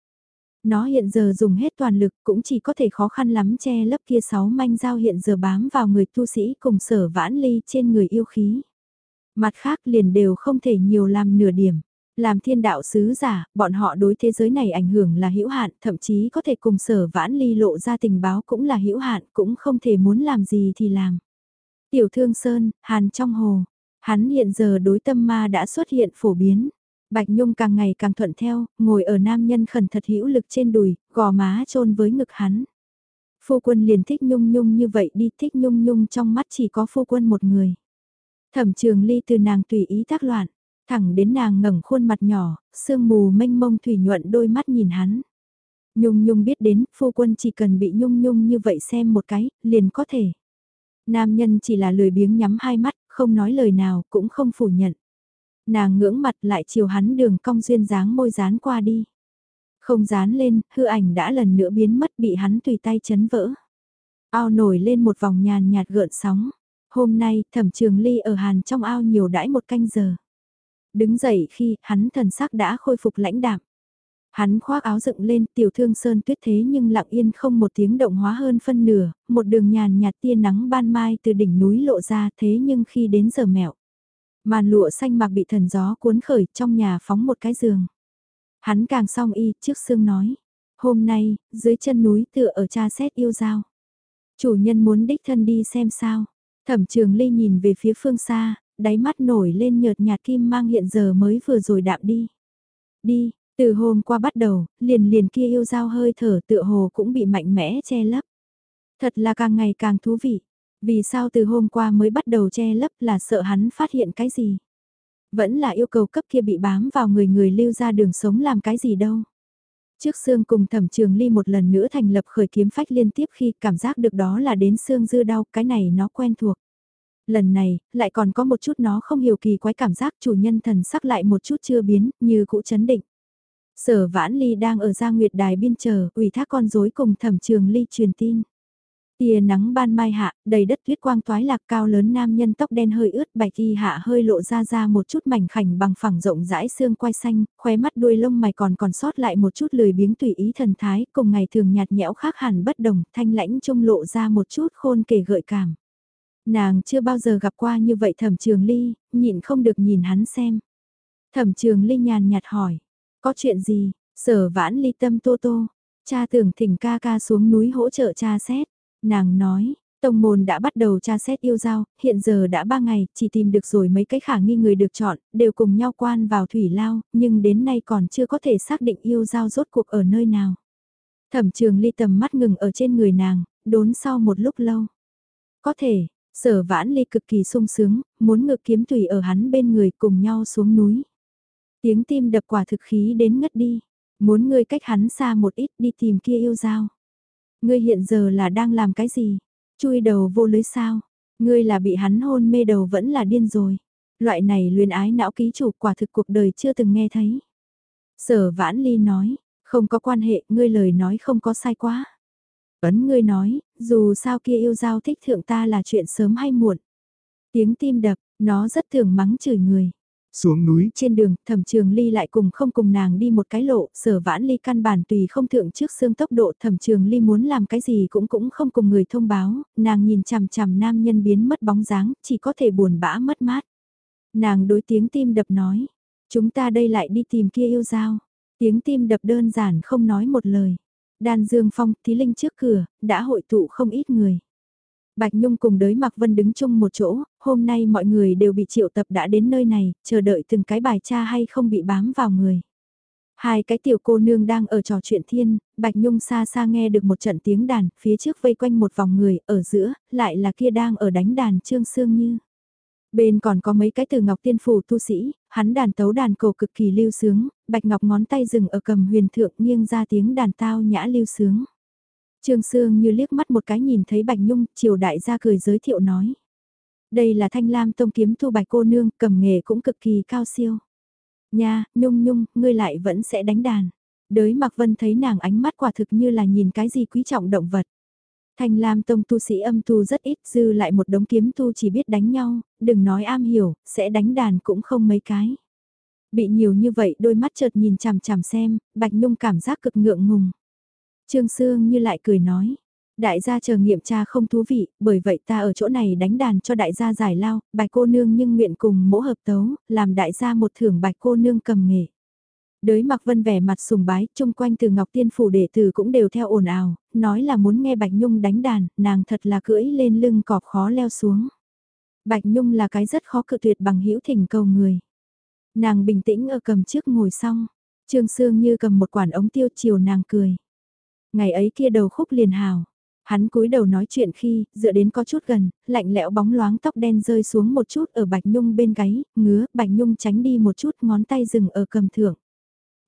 Nó hiện giờ dùng hết toàn lực cũng chỉ có thể khó khăn lắm che lấp kia sáu manh dao hiện giờ bám vào người tu sĩ cùng sở vãn ly trên người yêu khí. Mặt khác liền đều không thể nhiều làm nửa điểm. Làm thiên đạo sứ giả, bọn họ đối thế giới này ảnh hưởng là hữu hạn, thậm chí có thể cùng sở vãn ly lộ ra tình báo cũng là hữu hạn, cũng không thể muốn làm gì thì làm. Tiểu thương sơn, hàn trong hồ, hắn hiện giờ đối tâm ma đã xuất hiện phổ biến. Bạch Nhung càng ngày càng thuận theo, ngồi ở nam nhân khẩn thật hữu lực trên đùi, gò má chôn với ngực hắn. Phu quân liền thích Nhung Nhung như vậy đi, thích Nhung Nhung trong mắt chỉ có phu quân một người. Thẩm trường ly từ nàng tùy ý tác loạn, thẳng đến nàng ngẩng khuôn mặt nhỏ, sương mù mênh mông thủy nhuận đôi mắt nhìn hắn. Nhung Nhung biết đến, phu quân chỉ cần bị Nhung Nhung như vậy xem một cái, liền có thể. Nam nhân chỉ là lười biếng nhắm hai mắt, không nói lời nào, cũng không phủ nhận. Nàng ngưỡng mặt lại chiều hắn đường cong duyên dáng môi dán qua đi. Không dán lên, hư ảnh đã lần nữa biến mất bị hắn tùy tay chấn vỡ. Ao nổi lên một vòng nhàn nhạt gợn sóng. Hôm nay, thẩm trường ly ở hàn trong ao nhiều đãi một canh giờ. Đứng dậy khi hắn thần sắc đã khôi phục lãnh đạm. Hắn khoác áo dựng lên tiểu thương sơn tuyết thế nhưng lặng yên không một tiếng động hóa hơn phân nửa, một đường nhàn nhạt tia nắng ban mai từ đỉnh núi lộ ra thế nhưng khi đến giờ mẹo. Màn lụa xanh mạc bị thần gió cuốn khởi trong nhà phóng một cái giường. Hắn càng song y trước xương nói. Hôm nay, dưới chân núi tựa ở cha xét yêu giao. Chủ nhân muốn đích thân đi xem sao. Thẩm trường ly nhìn về phía phương xa, đáy mắt nổi lên nhợt nhạt kim mang hiện giờ mới vừa rồi đạm đi. Đi, từ hôm qua bắt đầu, liền liền kia yêu giao hơi thở tựa hồ cũng bị mạnh mẽ che lấp. Thật là càng ngày càng thú vị. Vì sao từ hôm qua mới bắt đầu che lấp là sợ hắn phát hiện cái gì? Vẫn là yêu cầu cấp kia bị bám vào người người lưu ra đường sống làm cái gì đâu. Trước xương cùng thẩm trường ly một lần nữa thành lập khởi kiếm phách liên tiếp khi cảm giác được đó là đến xương dư đau, cái này nó quen thuộc. Lần này, lại còn có một chút nó không hiểu kỳ quái cảm giác chủ nhân thần sắc lại một chút chưa biến, như cũ chấn định. Sở vãn ly đang ở gia nguyệt đài biên chờ, ủy thác con rối cùng thẩm trường ly truyền tin. Tia nắng ban mai hạ, đầy đất tuyết quang toái lạc cao lớn nam nhân tóc đen hơi ướt bạch y hạ hơi lộ ra ra một chút mảnh khảnh bằng phẳng rộng rãi xương quai xanh, khóe mắt đuôi lông mày còn còn sót lại một chút lười biếng tùy ý thần thái, cùng ngày thường nhạt nhẽo khác hẳn bất đồng, thanh lãnh trông lộ ra một chút khôn kể gợi cảm. Nàng chưa bao giờ gặp qua như vậy thẩm trường ly, nhịn không được nhìn hắn xem. Thẩm trường ly nhàn nhạt hỏi, có chuyện gì, sở vãn ly tâm tô tô, cha tưởng thỉnh ca ca xuống núi hỗ trợ cha xét. Nàng nói, Tông môn đã bắt đầu tra xét yêu giao, hiện giờ đã ba ngày, chỉ tìm được rồi mấy cái khả nghi người được chọn, đều cùng nhau quan vào thủy lao, nhưng đến nay còn chưa có thể xác định yêu giao rốt cuộc ở nơi nào. Thẩm trường ly tầm mắt ngừng ở trên người nàng, đốn sau một lúc lâu. Có thể, sở vãn ly cực kỳ sung sướng, muốn ngược kiếm tùy ở hắn bên người cùng nhau xuống núi. Tiếng tim đập quả thực khí đến ngất đi, muốn ngươi cách hắn xa một ít đi tìm kia yêu giao. Ngươi hiện giờ là đang làm cái gì? Chui đầu vô lưới sao? Ngươi là bị hắn hôn mê đầu vẫn là điên rồi. Loại này luyến ái não ký chủ quả thực cuộc đời chưa từng nghe thấy. Sở vãn ly nói, không có quan hệ, ngươi lời nói không có sai quá. Ấn ngươi nói, dù sao kia yêu giao thích thượng ta là chuyện sớm hay muộn. Tiếng tim đập, nó rất thường mắng chửi người. Xuống núi. Trên đường, thẩm trường ly lại cùng không cùng nàng đi một cái lộ, sở vãn ly căn bản tùy không thượng trước xương tốc độ thẩm trường ly muốn làm cái gì cũng cũng không cùng người thông báo, nàng nhìn chằm chằm nam nhân biến mất bóng dáng, chỉ có thể buồn bã mất mát. Nàng đối tiếng tim đập nói, chúng ta đây lại đi tìm kia yêu giao. Tiếng tim đập đơn giản không nói một lời. Đan Dương Phong, Thí Linh trước cửa, đã hội tụ không ít người. Bạch Nhung cùng đới Mạc Vân đứng chung một chỗ, hôm nay mọi người đều bị triệu tập đã đến nơi này, chờ đợi từng cái bài tra hay không bị bám vào người. Hai cái tiểu cô nương đang ở trò chuyện thiên, Bạch Nhung xa xa nghe được một trận tiếng đàn, phía trước vây quanh một vòng người, ở giữa, lại là kia đang ở đánh đàn Trương Sương Như. Bên còn có mấy cái từ Ngọc Tiên Phủ tu sĩ, hắn đàn tấu đàn cổ cực kỳ lưu sướng, Bạch Ngọc ngón tay dừng ở cầm huyền thượng nghiêng ra tiếng đàn tao nhã lưu sướng. Trương Sương như liếc mắt một cái nhìn thấy Bạch Nhung, triều đại gia cười giới thiệu nói. Đây là thanh lam tông kiếm thu bạch cô nương, cầm nghề cũng cực kỳ cao siêu. Nha, Nhung Nhung, ngươi lại vẫn sẽ đánh đàn. Đới Mạc Vân thấy nàng ánh mắt quả thực như là nhìn cái gì quý trọng động vật. Thanh Lam Tông tu sĩ âm tu rất ít dư lại một đống kiếm tu chỉ biết đánh nhau, đừng nói am hiểu, sẽ đánh đàn cũng không mấy cái. Bị nhiều như vậy đôi mắt chợt nhìn chằm chằm xem, Bạch Nhung cảm giác cực ngượng ngùng. Trương Sương như lại cười nói, đại gia chờ nghiệm tra không thú vị, bởi vậy ta ở chỗ này đánh đàn cho đại gia giải lao, bạch cô nương nhưng nguyện cùng mỗ hợp tấu, làm đại gia một thưởng bạch cô nương cầm nghề. Đới mặc vân vẻ mặt sùng bái, chung quanh từ Ngọc Tiên Phủ đệ tử cũng đều theo ồn ào, nói là muốn nghe Bạch Nhung đánh đàn, nàng thật là cưỡi lên lưng cọp khó leo xuống. Bạch Nhung là cái rất khó cự tuyệt bằng hữu thỉnh cầu người. Nàng bình tĩnh ở cầm trước ngồi xong, Trương Sương như cầm một quản ống tiêu chiều nàng cười. Ngày ấy kia đầu khúc liền hào, Hắn cúi đầu nói chuyện khi, dựa đến có chút gần, lạnh lẽo bóng loáng tóc đen rơi xuống một chút ở Bạch Nhung bên gáy, ngứa, Bạch Nhung tránh đi một chút ngón tay dừng ở cầm thưởng.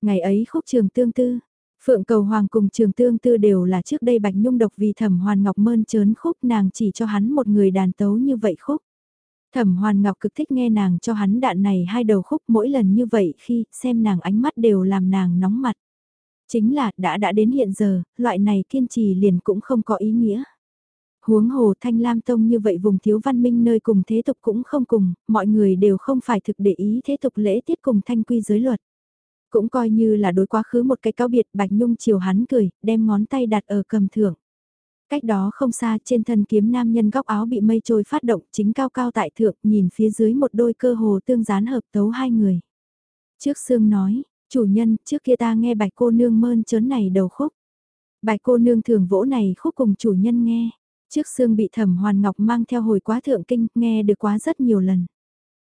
Ngày ấy khúc trường tương tư, Phượng Cầu Hoàng cùng trường tương tư đều là trước đây Bạch Nhung độc vì thẩm Hoàn Ngọc mơn trớn khúc nàng chỉ cho hắn một người đàn tấu như vậy khúc. Thẩm Hoàn Ngọc cực thích nghe nàng cho hắn đạn này hai đầu khúc mỗi lần như vậy khi xem nàng ánh mắt đều làm nàng nóng mặt. Chính là đã đã đến hiện giờ, loại này kiên trì liền cũng không có ý nghĩa. Huống hồ Thanh Lam Tông như vậy vùng thiếu văn minh nơi cùng thế tục cũng không cùng, mọi người đều không phải thực để ý thế tục lễ tiết cùng thanh quy giới luật. Cũng coi như là đối quá khứ một cái cáo biệt Bạch Nhung chiều hắn cười, đem ngón tay đặt ở cầm thưởng. Cách đó không xa trên thân kiếm nam nhân góc áo bị mây trôi phát động chính cao cao tại thượng nhìn phía dưới một đôi cơ hồ tương gián hợp tấu hai người. Trước xương nói, chủ nhân, trước kia ta nghe bạch cô nương mơn trớn này đầu khúc. Bạch cô nương thường vỗ này khúc cùng chủ nhân nghe. Trước xương bị thẩm hoàn ngọc mang theo hồi quá thượng kinh, nghe được quá rất nhiều lần.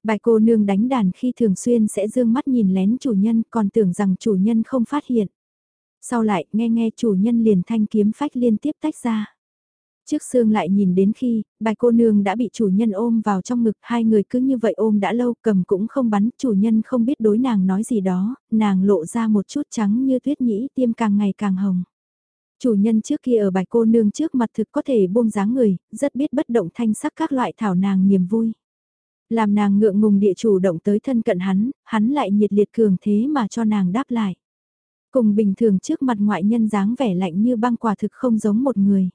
Bạch cô nương đánh đàn khi thường xuyên sẽ dương mắt nhìn lén chủ nhân, còn tưởng rằng chủ nhân không phát hiện. Sau lại, nghe nghe chủ nhân liền thanh kiếm phách liên tiếp tách ra. Trước xương lại nhìn đến khi, bài cô nương đã bị chủ nhân ôm vào trong ngực, hai người cứ như vậy ôm đã lâu, cầm cũng không bắn, chủ nhân không biết đối nàng nói gì đó, nàng lộ ra một chút trắng như tuyết nhĩ tiêm càng ngày càng hồng. Chủ nhân trước kia ở bài cô nương trước mặt thực có thể buông dáng người, rất biết bất động thanh sắc các loại thảo nàng niềm vui. Làm nàng ngượng ngùng địa chủ động tới thân cận hắn, hắn lại nhiệt liệt cường thế mà cho nàng đáp lại. Cùng bình thường trước mặt ngoại nhân dáng vẻ lạnh như băng quả thực không giống một người.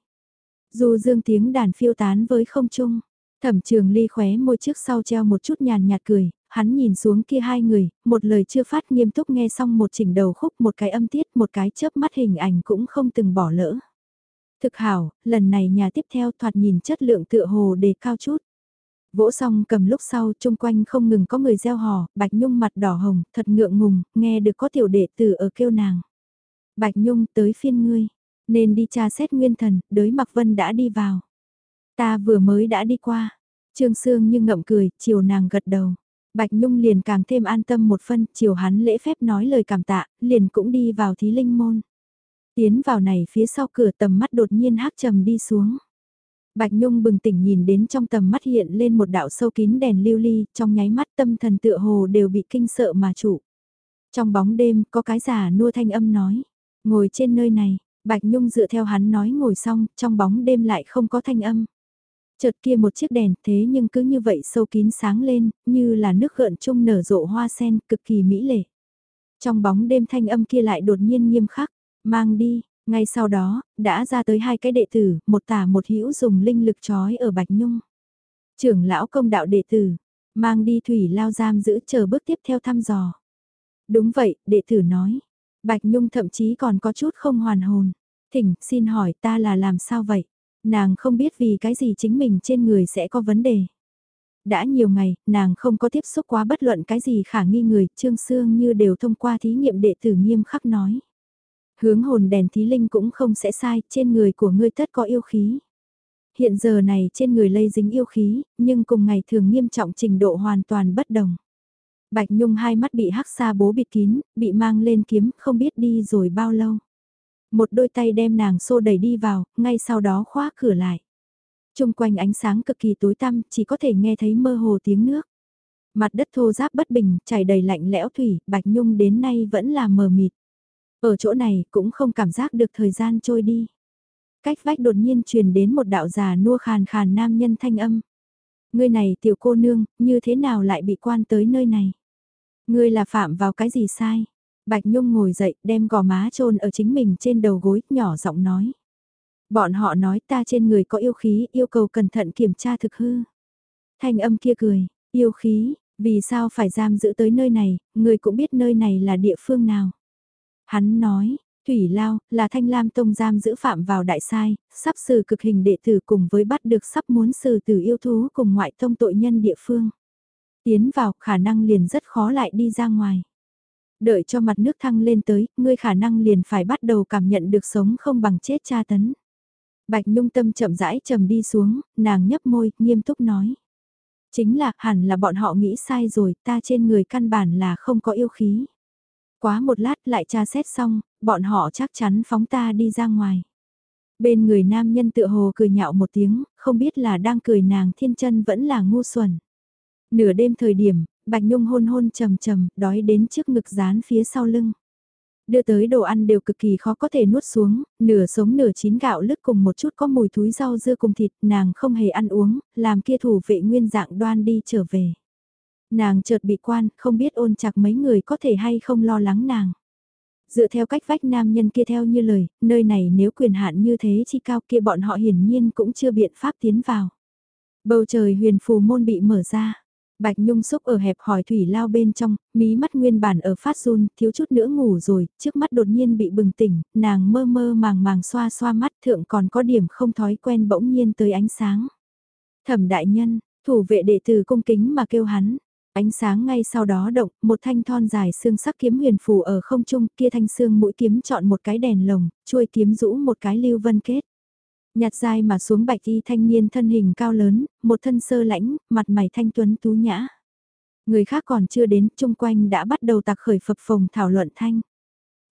Dù dương tiếng đàn phiêu tán với không trung, thẩm trường ly khóe môi trước sau treo một chút nhàn nhạt cười, hắn nhìn xuống kia hai người, một lời chưa phát nghiêm túc nghe xong một chỉnh đầu khúc một cái âm tiết một cái chớp mắt hình ảnh cũng không từng bỏ lỡ. Thực hảo, lần này nhà tiếp theo thoạt nhìn chất lượng tựa hồ đề cao chút. Vỗ xong cầm lúc sau chung quanh không ngừng có người gieo hò, Bạch Nhung mặt đỏ hồng, thật ngượng ngùng, nghe được có tiểu đệ tử ở kêu nàng. Bạch Nhung tới phiên ngươi, nên đi tra xét nguyên thần, đới Mạc Vân đã đi vào. Ta vừa mới đã đi qua. Trương Sương nhưng ngậm cười, chiều nàng gật đầu. Bạch Nhung liền càng thêm an tâm một phân, chiều hắn lễ phép nói lời cảm tạ, liền cũng đi vào thí linh môn. Tiến vào này phía sau cửa tầm mắt đột nhiên hắc trầm đi xuống. Bạch Nhung bừng tỉnh nhìn đến trong tầm mắt hiện lên một đạo sâu kín đèn lưu ly, trong nháy mắt tâm thần tựa hồ đều bị kinh sợ mà chủ. Trong bóng đêm có cái giả nua thanh âm nói, ngồi trên nơi này, Bạch Nhung dựa theo hắn nói ngồi xong, trong bóng đêm lại không có thanh âm. Chợt kia một chiếc đèn thế nhưng cứ như vậy sâu kín sáng lên, như là nước gợn chung nở rộ hoa sen, cực kỳ mỹ lệ. Trong bóng đêm thanh âm kia lại đột nhiên nghiêm khắc, mang đi, ngay sau đó, đã ra tới hai cái đệ tử, một tả một hữu dùng linh lực trói ở Bạch Nhung. Trưởng lão công đạo đệ tử, mang đi thủy lao giam giữ chờ bước tiếp theo thăm dò. Đúng vậy, đệ tử nói. Bạch Nhung thậm chí còn có chút không hoàn hồn. Thỉnh, xin hỏi ta là làm sao vậy? Nàng không biết vì cái gì chính mình trên người sẽ có vấn đề. Đã nhiều ngày, nàng không có tiếp xúc quá bất luận cái gì khả nghi người, Trương Sương như đều thông qua thí nghiệm đệ tử nghiêm khắc nói. Hướng hồn đèn thí linh cũng không sẽ sai, trên người của ngươi tất có yêu khí. Hiện giờ này trên người lây dính yêu khí, nhưng cùng ngày thường nghiêm trọng trình độ hoàn toàn bất đồng. Bạch Nhung hai mắt bị hắc xa bố bịt kín, bị mang lên kiếm, không biết đi rồi bao lâu. Một đôi tay đem nàng xô đẩy đi vào, ngay sau đó khóa cửa lại. Trung quanh ánh sáng cực kỳ tối tăm, chỉ có thể nghe thấy mơ hồ tiếng nước. Mặt đất thô ráp bất bình, chảy đầy lạnh lẽo thủy, Bạch Nhung đến nay vẫn là mờ mịt. Ở chỗ này cũng không cảm giác được thời gian trôi đi. Cách vách đột nhiên truyền đến một đạo già nua khàn khàn nam nhân thanh âm. Ngươi này tiểu cô nương, như thế nào lại bị quan tới nơi này? Ngươi là phạm vào cái gì sai? Bạch Nhung ngồi dậy, đem gò má trôn ở chính mình trên đầu gối, nhỏ giọng nói. Bọn họ nói ta trên người có yêu khí, yêu cầu cẩn thận kiểm tra thực hư. Thanh âm kia cười, yêu khí, vì sao phải giam giữ tới nơi này, người cũng biết nơi này là địa phương nào. Hắn nói, Thủy Lao, là thanh lam tông giam giữ phạm vào đại sai, sắp xử cực hình đệ tử cùng với bắt được sắp muốn xử tử yêu thú cùng ngoại tông tội nhân địa phương. Tiến vào khả năng liền rất khó lại đi ra ngoài. Đợi cho mặt nước thăng lên tới, ngươi khả năng liền phải bắt đầu cảm nhận được sống không bằng chết tra tấn. Bạch Nhung tâm chậm rãi trầm đi xuống, nàng nhấp môi, nghiêm túc nói. Chính là, hẳn là bọn họ nghĩ sai rồi, ta trên người căn bản là không có yêu khí. Quá một lát lại tra xét xong, bọn họ chắc chắn phóng ta đi ra ngoài. Bên người nam nhân tự hồ cười nhạo một tiếng, không biết là đang cười nàng thiên chân vẫn là ngu xuẩn. Nửa đêm thời điểm, Bạch Nhung hôn hôn trầm trầm, đói đến trước ngực dán phía sau lưng. Đưa tới đồ ăn đều cực kỳ khó có thể nuốt xuống, nửa sống nửa chín gạo lứt cùng một chút có mùi thúi rau dưa cùng thịt, nàng không hề ăn uống, làm kia thủ vệ nguyên dạng đoan đi trở về. Nàng chợt bị quan, không biết ôn chặt mấy người có thể hay không lo lắng nàng. Dựa theo cách vách nam nhân kia theo như lời, nơi này nếu quyền hạn như thế chi cao kia bọn họ hiển nhiên cũng chưa biện pháp tiến vào. Bầu trời huyền phù môn bị mở ra. Bạch Nhung xúc ở hẹp hỏi thủy lao bên trong, mí mắt nguyên bản ở phát run, thiếu chút nữa ngủ rồi, trước mắt đột nhiên bị bừng tỉnh, nàng mơ mơ màng màng xoa xoa mắt thượng còn có điểm không thói quen bỗng nhiên tới ánh sáng. Thẩm đại nhân, thủ vệ đệ tử cung kính mà kêu hắn, Ánh sáng ngay sau đó động, một thanh thon dài xương sắc kiếm huyền phù ở không trung, kia thanh xương mũi kiếm chọn một cái đèn lồng, chuôi kiếm rũ một cái lưu vân kết. Nhặt dài mà xuống bạch y thanh niên thân hình cao lớn, một thân sơ lãnh, mặt mày thanh tuấn tú nhã. Người khác còn chưa đến, chung quanh đã bắt đầu tạc khởi phập phồng thảo luận thanh.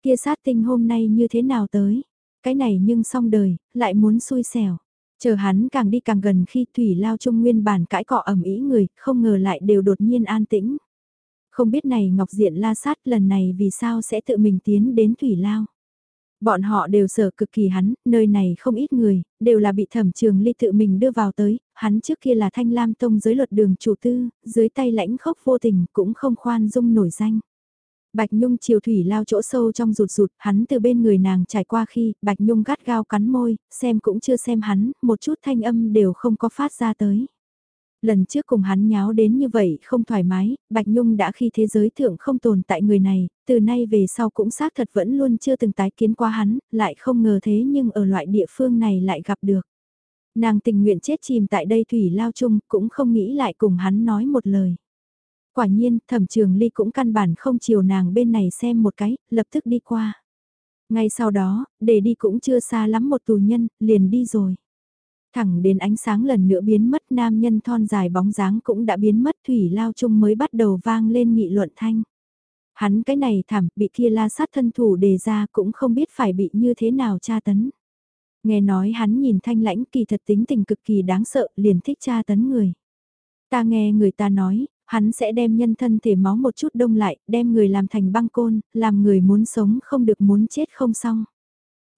Kia sát tinh hôm nay như thế nào tới? Cái này nhưng xong đời, lại muốn xui xẻo. Chờ hắn càng đi càng gần khi Thủy Lao Trung nguyên bản cãi cọ ẩm ý người, không ngờ lại đều đột nhiên an tĩnh. Không biết này Ngọc Diện la sát lần này vì sao sẽ tự mình tiến đến Thủy Lao. Bọn họ đều sợ cực kỳ hắn, nơi này không ít người, đều là bị thẩm trường ly tự mình đưa vào tới, hắn trước kia là thanh lam tông giới luật đường chủ tư, dưới tay lãnh khốc vô tình cũng không khoan dung nổi danh. Bạch Nhung chiều thủy lao chỗ sâu trong rụt rụt, hắn từ bên người nàng trải qua khi, Bạch Nhung gắt gao cắn môi, xem cũng chưa xem hắn, một chút thanh âm đều không có phát ra tới. Lần trước cùng hắn nháo đến như vậy không thoải mái, Bạch Nhung đã khi thế giới thượng không tồn tại người này, từ nay về sau cũng xác thật vẫn luôn chưa từng tái kiến qua hắn, lại không ngờ thế nhưng ở loại địa phương này lại gặp được. Nàng tình nguyện chết chìm tại đây thủy lao chung, cũng không nghĩ lại cùng hắn nói một lời. Quả nhiên, thẩm trường ly cũng căn bản không chiều nàng bên này xem một cái, lập tức đi qua. Ngay sau đó, để đi cũng chưa xa lắm một tù nhân, liền đi rồi. Thẳng đến ánh sáng lần nữa biến mất nam nhân thon dài bóng dáng cũng đã biến mất thủy lao chung mới bắt đầu vang lên nghị luận thanh. Hắn cái này thảm bị kia la sát thân thủ đề ra cũng không biết phải bị như thế nào tra tấn. Nghe nói hắn nhìn thanh lãnh kỳ thật tính tình cực kỳ đáng sợ liền thích tra tấn người. Ta nghe người ta nói, Hắn sẽ đem nhân thân thể máu một chút đông lại, đem người làm thành băng côn, làm người muốn sống không được muốn chết không xong.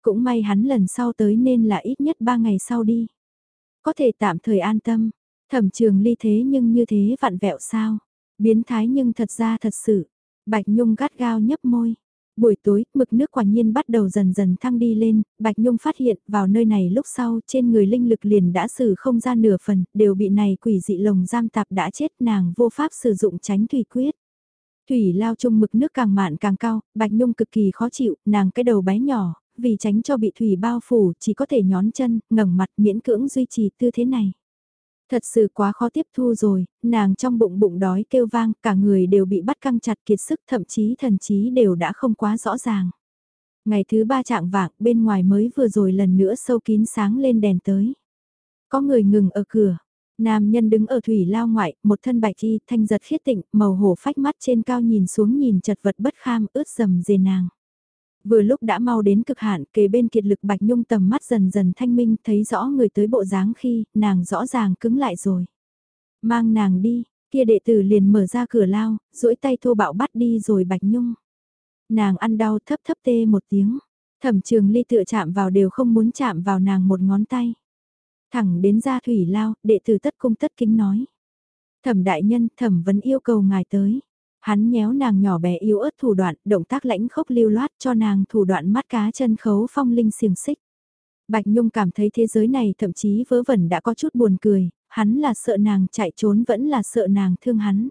Cũng may hắn lần sau tới nên là ít nhất ba ngày sau đi. Có thể tạm thời an tâm, thẩm trường ly thế nhưng như thế vặn vẹo sao. Biến thái nhưng thật ra thật sự. Bạch Nhung gắt gao nhấp môi. Buổi tối, mực nước quả nhiên bắt đầu dần dần thăng đi lên, Bạch Nhung phát hiện vào nơi này lúc sau trên người linh lực liền đã xử không ra nửa phần, đều bị này quỷ dị lồng giam tạp đã chết nàng vô pháp sử dụng tránh thủy quyết. Thủy lao chung mực nước càng mạn càng cao, Bạch Nhung cực kỳ khó chịu, nàng cái đầu bé nhỏ, vì tránh cho bị thủy bao phủ chỉ có thể nhón chân, ngẩng mặt miễn cưỡng duy trì tư thế này. Thật sự quá khó tiếp thu rồi, nàng trong bụng bụng đói kêu vang, cả người đều bị bắt căng chặt kiệt sức thậm chí thần trí đều đã không quá rõ ràng. Ngày thứ ba trạng vạng bên ngoài mới vừa rồi lần nữa sâu kín sáng lên đèn tới. Có người ngừng ở cửa, nam nhân đứng ở thủy lao ngoại, một thân bạch y thanh giật khiết tịnh, màu hổ phách mắt trên cao nhìn xuống nhìn chật vật bất kham ướt dầm dề nàng. Vừa lúc đã mau đến cực hạn, kề bên kiệt lực Bạch Nhung tầm mắt dần dần thanh minh, thấy rõ người tới bộ dáng khi, nàng rõ ràng cứng lại rồi. Mang nàng đi, kia đệ tử liền mở ra cửa lao, duỗi tay thô bạo bắt đi rồi Bạch Nhung. Nàng ăn đau thấp thấp tê một tiếng, thẩm trường ly tựa chạm vào đều không muốn chạm vào nàng một ngón tay. Thẳng đến ra thủy lao, đệ tử tất cung tất kính nói. Thẩm đại nhân, thẩm vẫn yêu cầu ngài tới. Hắn nhéo nàng nhỏ bé yếu ớt thủ đoạn, động tác lãnh khốc lưu loát cho nàng thủ đoạn mắt cá chân khấu phong linh xiềng xích. Bạch Nhung cảm thấy thế giới này thậm chí vớ vẩn đã có chút buồn cười, hắn là sợ nàng chạy trốn vẫn là sợ nàng thương hắn.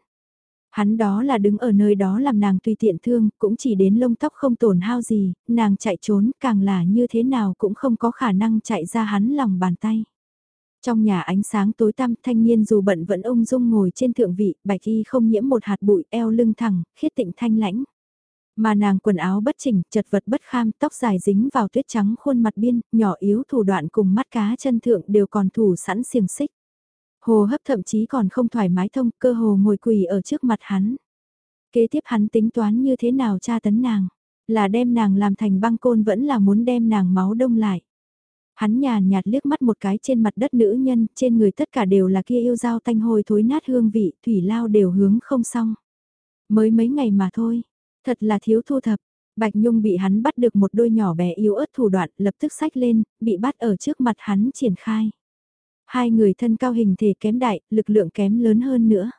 Hắn đó là đứng ở nơi đó làm nàng tùy tiện thương, cũng chỉ đến lông tóc không tổn hao gì, nàng chạy trốn càng là như thế nào cũng không có khả năng chạy ra hắn lòng bàn tay. Trong nhà ánh sáng tối tăm thanh niên dù bận vẫn ung dung ngồi trên thượng vị, bạch y không nhiễm một hạt bụi, eo lưng thẳng, khiết tịnh thanh lãnh. Mà nàng quần áo bất chỉnh, chật vật bất kham, tóc dài dính vào tuyết trắng khuôn mặt biên, nhỏ yếu thủ đoạn cùng mắt cá chân thượng đều còn thủ sẵn xiềng xích. Hồ hấp thậm chí còn không thoải mái thông, cơ hồ ngồi quỳ ở trước mặt hắn. Kế tiếp hắn tính toán như thế nào tra tấn nàng, là đem nàng làm thành băng côn vẫn là muốn đem nàng máu đông lại. Hắn nhàn nhạt liếc mắt một cái trên mặt đất nữ nhân, trên người tất cả đều là kia yêu dao tanh hôi thối nát hương vị, thủy lao đều hướng không xong. Mới mấy ngày mà thôi, thật là thiếu thu thập. Bạch Nhung bị hắn bắt được một đôi nhỏ bé yếu ớt thủ đoạn, lập tức sách lên, bị bắt ở trước mặt hắn triển khai. Hai người thân cao hình thể kém đại, lực lượng kém lớn hơn nữa.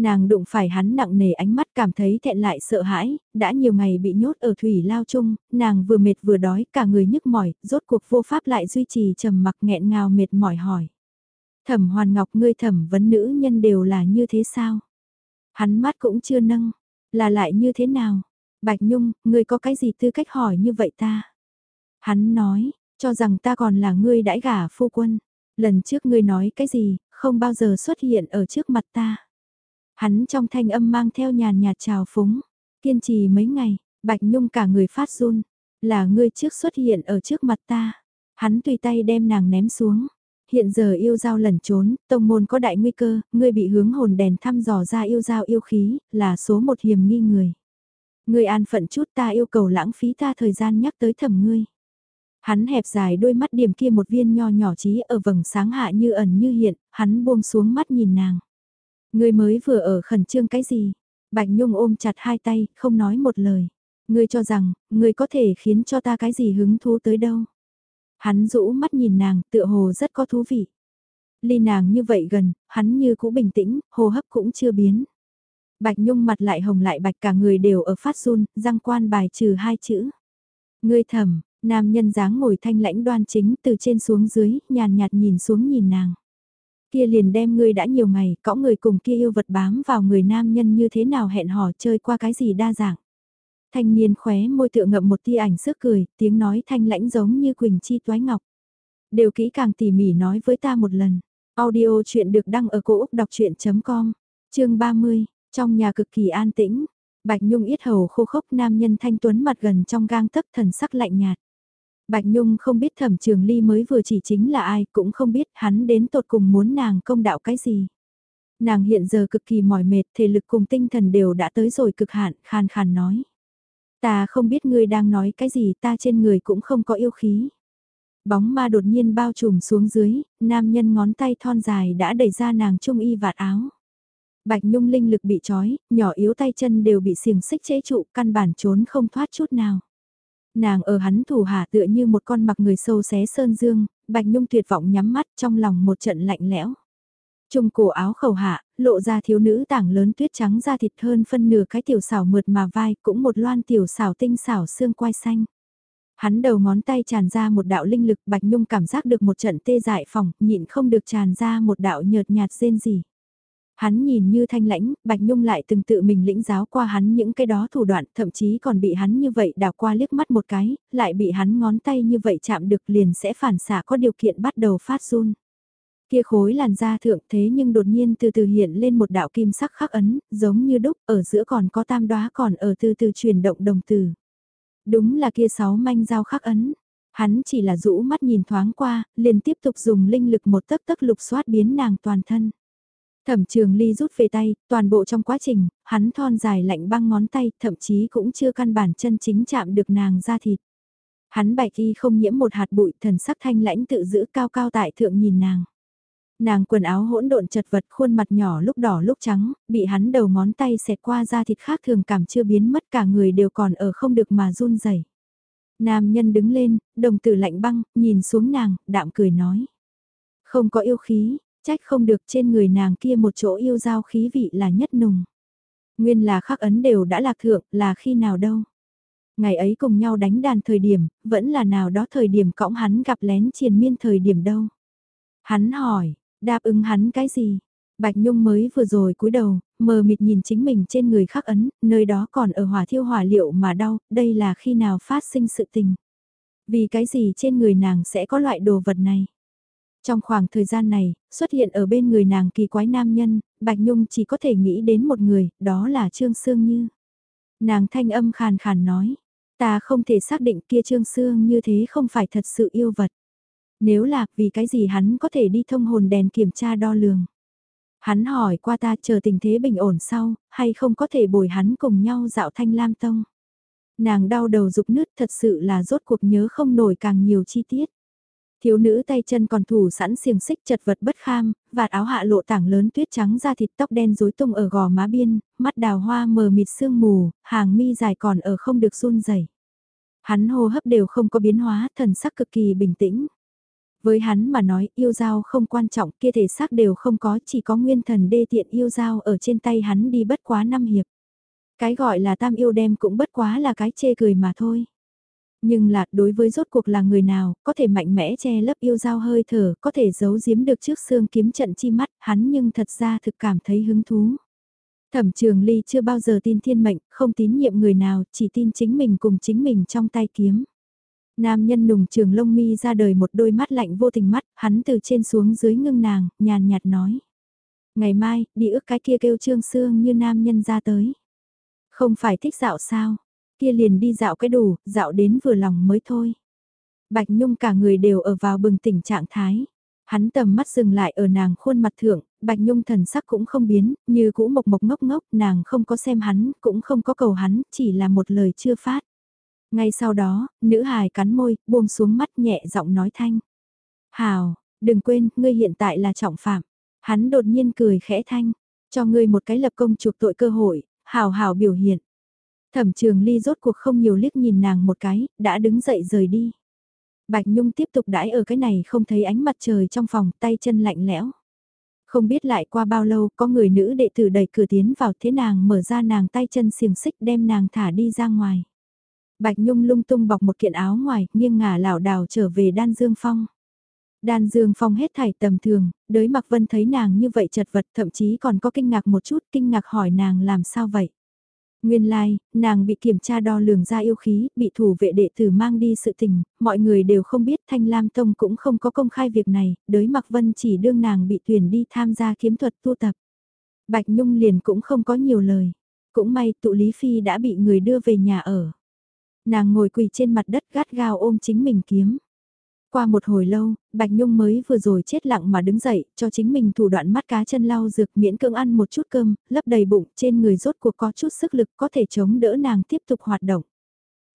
Nàng đụng phải hắn nặng nề ánh mắt cảm thấy thẹn lại sợ hãi, đã nhiều ngày bị nhốt ở thủy lao chung, nàng vừa mệt vừa đói, cả người nhức mỏi, rốt cuộc vô pháp lại duy trì trầm mặc nghẹn ngào mệt mỏi hỏi. Thẩm hoàn ngọc ngươi thẩm vấn nữ nhân đều là như thế sao? Hắn mắt cũng chưa nâng, là lại như thế nào? Bạch Nhung, ngươi có cái gì tư cách hỏi như vậy ta? Hắn nói, cho rằng ta còn là ngươi đãi gả phu quân. Lần trước ngươi nói cái gì, không bao giờ xuất hiện ở trước mặt ta. Hắn trong thanh âm mang theo nhàn nhạt trào phúng. Kiên trì mấy ngày, Bạch Nhung cả người phát run. Là ngươi trước xuất hiện ở trước mặt ta. Hắn tùy tay đem nàng ném xuống. Hiện giờ yêu giao lẩn trốn, tông môn có đại nguy cơ, ngươi bị hướng hồn đèn thăm dò ra yêu giao yêu khí, là số một hiểm nghi người. Ngươi an phận chút ta yêu cầu lãng phí ta thời gian nhắc tới thầm ngươi. Hắn hẹp dài đôi mắt điểm kia một viên nho nhỏ trí ở vầng sáng hạ như ẩn như hiện, hắn buông xuống mắt nhìn nàng. Ngươi mới vừa ở khẩn trương cái gì? Bạch Nhung ôm chặt hai tay, không nói một lời. Ngươi cho rằng, ngươi có thể khiến cho ta cái gì hứng thú tới đâu? Hắn rũ mắt nhìn nàng, tựa hồ rất có thú vị. Ly nàng như vậy gần, hắn như cũ bình tĩnh, hô hấp cũng chưa biến. Bạch Nhung mặt lại hồng lại bạch cả người đều ở phát run, răng quan bài trừ hai chữ. Ngươi thầm, nam nhân dáng ngồi thanh lãnh đoan chính từ trên xuống dưới, nhàn nhạt nhìn xuống nhìn nàng. Kia liền đem ngươi đã nhiều ngày, cõng người cùng kia yêu vật bám vào người nam nhân như thế nào hẹn hò chơi qua cái gì đa dạng. Thanh niên khóe môi tựa ngậm một tia ảnh sức cười, tiếng nói thanh lãnh giống như Quỳnh Chi Toái Ngọc. Đều kỹ càng tỉ mỉ nói với ta một lần. Audio chuyện được đăng ở cổ Úc đọc chuyện.com, chương 30, trong nhà cực kỳ an tĩnh. Bạch Nhung yết hầu khô khốc nam nhân thanh tuấn mặt gần trong gang tấc thần sắc lạnh nhạt. Bạch Nhung không biết thẩm trường ly mới vừa chỉ chính là ai, cũng không biết hắn đến tột cùng muốn nàng công đạo cái gì. Nàng hiện giờ cực kỳ mỏi mệt, thể lực cùng tinh thần đều đã tới rồi cực hạn, khàn khàn nói. Ta không biết ngươi đang nói cái gì, ta trên người cũng không có yêu khí. Bóng ma đột nhiên bao trùm xuống dưới, nam nhân ngón tay thon dài đã đẩy ra nàng trung y vạt áo. Bạch Nhung linh lực bị trói, nhỏ yếu tay chân đều bị xiềng xích chế trụ, căn bản trốn không thoát chút nào. Nàng ở hắn thủ hạ tựa như một con mặc người sâu xé sơn dương, Bạch Nhung tuyệt vọng nhắm mắt trong lòng một trận lạnh lẽo. Trung cổ áo khẩu hạ, lộ ra thiếu nữ tảng lớn tuyết trắng da thịt hơn phân nửa cái tiểu xảo mượt mà vai, cũng một loan tiểu xảo tinh xảo xương quai xanh. Hắn đầu ngón tay tràn ra một đạo linh lực Bạch Nhung cảm giác được một trận tê dại phòng, nhịn không được tràn ra một đạo nhợt nhạt rên gì. Hắn nhìn như thanh lãnh, Bạch Nhung lại từng tự mình lĩnh giáo qua hắn những cái đó thủ đoạn, thậm chí còn bị hắn như vậy đào qua liếc mắt một cái, lại bị hắn ngón tay như vậy chạm được liền sẽ phản xạ có điều kiện bắt đầu phát run. Kia khối làn da thượng thế nhưng đột nhiên từ từ hiện lên một đạo kim sắc khắc ấn, giống như đúc, ở giữa còn có tam đóa còn ở từ từ chuyển động đồng từ. Đúng là kia sáu manh dao khắc ấn. Hắn chỉ là rũ mắt nhìn thoáng qua, liền tiếp tục dùng linh lực một tấc tấc lục xoát biến nàng toàn thân. Thẩm trường ly rút về tay, toàn bộ trong quá trình, hắn thon dài lạnh băng ngón tay, thậm chí cũng chưa căn bản chân chính chạm được nàng ra thịt. Hắn bạch y không nhiễm một hạt bụi, thần sắc thanh lãnh tự giữ cao cao tại thượng nhìn nàng. Nàng quần áo hỗn độn chật vật khuôn mặt nhỏ lúc đỏ lúc trắng, bị hắn đầu ngón tay xẹt qua da thịt khác thường cảm chưa biến mất cả người đều còn ở không được mà run rẩy. Nam nhân đứng lên, đồng tử lạnh băng, nhìn xuống nàng, đạm cười nói. Không có yêu khí, Trách không được trên người nàng kia một chỗ yêu giao khí vị là nhất nùng. Nguyên là khắc ấn đều đã lạc thượng là khi nào đâu. Ngày ấy cùng nhau đánh đàn thời điểm, vẫn là nào đó thời điểm cõng hắn gặp lén triền miên thời điểm đâu. Hắn hỏi, đáp ứng hắn cái gì? Bạch Nhung mới vừa rồi cúi đầu, mờ mịt nhìn chính mình trên người khắc ấn, nơi đó còn ở hỏa thiêu hỏa liệu mà đau, đây là khi nào phát sinh sự tình. Vì cái gì trên người nàng sẽ có loại đồ vật này? Trong khoảng thời gian này, xuất hiện ở bên người nàng kỳ quái nam nhân, Bạch Nhung chỉ có thể nghĩ đến một người, đó là Trương Sương Như. Nàng thanh âm khàn khàn nói, ta không thể xác định kia Trương Sương như thế không phải thật sự yêu vật. Nếu là vì cái gì hắn có thể đi thông hồn đèn kiểm tra đo lường. Hắn hỏi qua ta chờ tình thế bình ổn sau, hay không có thể bồi hắn cùng nhau dạo thanh lam tông. Nàng đau đầu rục nứt thật sự là rốt cuộc nhớ không nổi càng nhiều chi tiết. Thiếu nữ tay chân còn thủ sẵn xiềng xích chật vật bất kham, vạt áo hạ lộ tảng lớn tuyết trắng da thịt tóc đen rối tung ở gò má biên, mắt đào hoa mờ mịt sương mù, hàng mi dài còn ở không được run rẩy. Hắn hô hấp đều không có biến hóa, thần sắc cực kỳ bình tĩnh. Với hắn mà nói yêu dao không quan trọng kia thể xác đều không có chỉ có nguyên thần đê tiện yêu dao ở trên tay hắn đi bất quá năm hiệp. Cái gọi là tam yêu đem cũng bất quá là cái chê cười mà thôi. Nhưng là đối với rốt cuộc là người nào, có thể mạnh mẽ che lấp yêu dao hơi thở, có thể giấu giếm được trước xương kiếm trận chi mắt, hắn nhưng thật ra thực cảm thấy hứng thú. Thẩm trường ly chưa bao giờ tin thiên mệnh, không tín nhiệm người nào, chỉ tin chính mình cùng chính mình trong tay kiếm. Nam nhân nùng trường lông mi ra đời một đôi mắt lạnh vô tình mắt, hắn từ trên xuống dưới ngưng nàng, nhàn nhạt nói. Ngày mai, đi ước cái kia kêu trương xương như nam nhân ra tới. Không phải thích dạo sao, kia liền đi dạo cái đủ, dạo đến vừa lòng mới thôi. Bạch Nhung cả người đều ở vào bừng tỉnh trạng thái. Hắn tầm mắt dừng lại ở nàng khuôn mặt thượng, Bạch Nhung thần sắc cũng không biến, như cũ mộc mộc ngốc ngốc, nàng không có xem hắn, cũng không có cầu hắn, chỉ là một lời chưa phát. Ngay sau đó, nữ hài cắn môi, buông xuống mắt nhẹ giọng nói thanh. Hào, đừng quên, ngươi hiện tại là trọng phạm. Hắn đột nhiên cười khẽ thanh, cho ngươi một cái lập công chuộc tội cơ hội, hào hào biểu hiện. Thẩm trường ly rốt cuộc không nhiều liếc nhìn nàng một cái, đã đứng dậy rời đi. Bạch Nhung tiếp tục đãi ở cái này không thấy ánh mặt trời trong phòng, tay chân lạnh lẽo. Không biết lại qua bao lâu có người nữ đệ tử đẩy cửa tiến vào thế nàng mở ra nàng tay chân xiềng xích đem nàng thả đi ra ngoài. Bạch Nhung lung tung bọc một kiện áo ngoài, nghiêng ngả lảo đảo trở về Đan Dương Phong. Đan Dương Phong hết thảy tầm thường, đới Mặc Vân thấy nàng như vậy chật vật thậm chí còn có kinh ngạc một chút, kinh ngạc hỏi nàng làm sao vậy. Nguyên lai, like, nàng bị kiểm tra đo lường ra yêu khí, bị thủ vệ đệ tử mang đi sự tình, mọi người đều không biết Thanh Lam Tông cũng không có công khai việc này, đới Mặc Vân chỉ đương nàng bị tuyển đi tham gia kiếm thuật tu tập. Bạch Nhung liền cũng không có nhiều lời. Cũng may tụ Lý Phi đã bị người đưa về nhà ở. Nàng ngồi quỳ trên mặt đất gắt gao ôm chính mình kiếm. Qua một hồi lâu, Bạch Nhung mới vừa rồi chết lặng mà đứng dậy, cho chính mình thủ đoạn mắt cá chân lau dược miễn cưỡng ăn một chút cơm, lấp đầy bụng trên người rốt cuộc có chút sức lực có thể chống đỡ nàng tiếp tục hoạt động.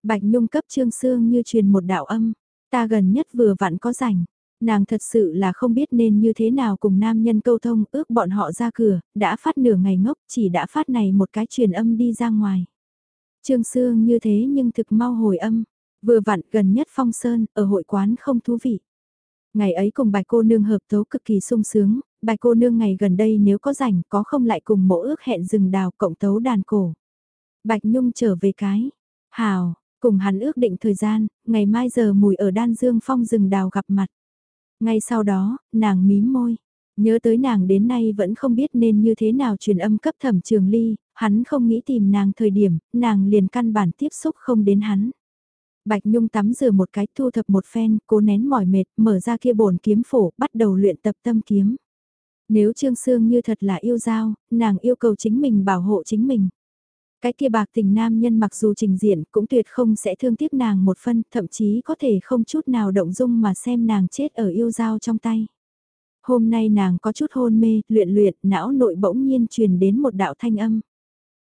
Bạch Nhung cấp trương xương như truyền một đạo âm, ta gần nhất vừa vặn có rảnh. Nàng thật sự là không biết nên như thế nào cùng nam nhân câu thông ước bọn họ ra cửa, đã phát nửa ngày ngốc chỉ đã phát này một cái truyền âm đi ra ngoài. Trương Sương như thế nhưng thực mau hồi âm, vừa vặn gần nhất phong sơn, ở hội quán không thú vị. Ngày ấy cùng bài cô nương hợp tấu cực kỳ sung sướng, bài cô nương ngày gần đây nếu có rảnh có không lại cùng mỗ ước hẹn rừng đào cộng tấu đàn cổ. Bạch Nhung trở về cái, hào, cùng hắn ước định thời gian, ngày mai giờ mùi ở đan dương phong rừng đào gặp mặt. Ngay sau đó, nàng mím môi, nhớ tới nàng đến nay vẫn không biết nên như thế nào truyền âm cấp thẩm trường ly, hắn không nghĩ tìm nàng thời điểm, nàng liền căn bản tiếp xúc không đến hắn. Bạch Nhung tắm rửa một cái thu thập một phen, cố nén mỏi mệt, mở ra kia bổn kiếm phổ, bắt đầu luyện tập tâm kiếm. Nếu Trương Sương như thật là yêu giao, nàng yêu cầu chính mình bảo hộ chính mình. Cái kia bạc tình nam nhân mặc dù trình diện cũng tuyệt không sẽ thương tiếc nàng một phân, thậm chí có thể không chút nào động dung mà xem nàng chết ở yêu giao trong tay. Hôm nay nàng có chút hôn mê, luyện luyện, não nội bỗng nhiên truyền đến một đạo thanh âm.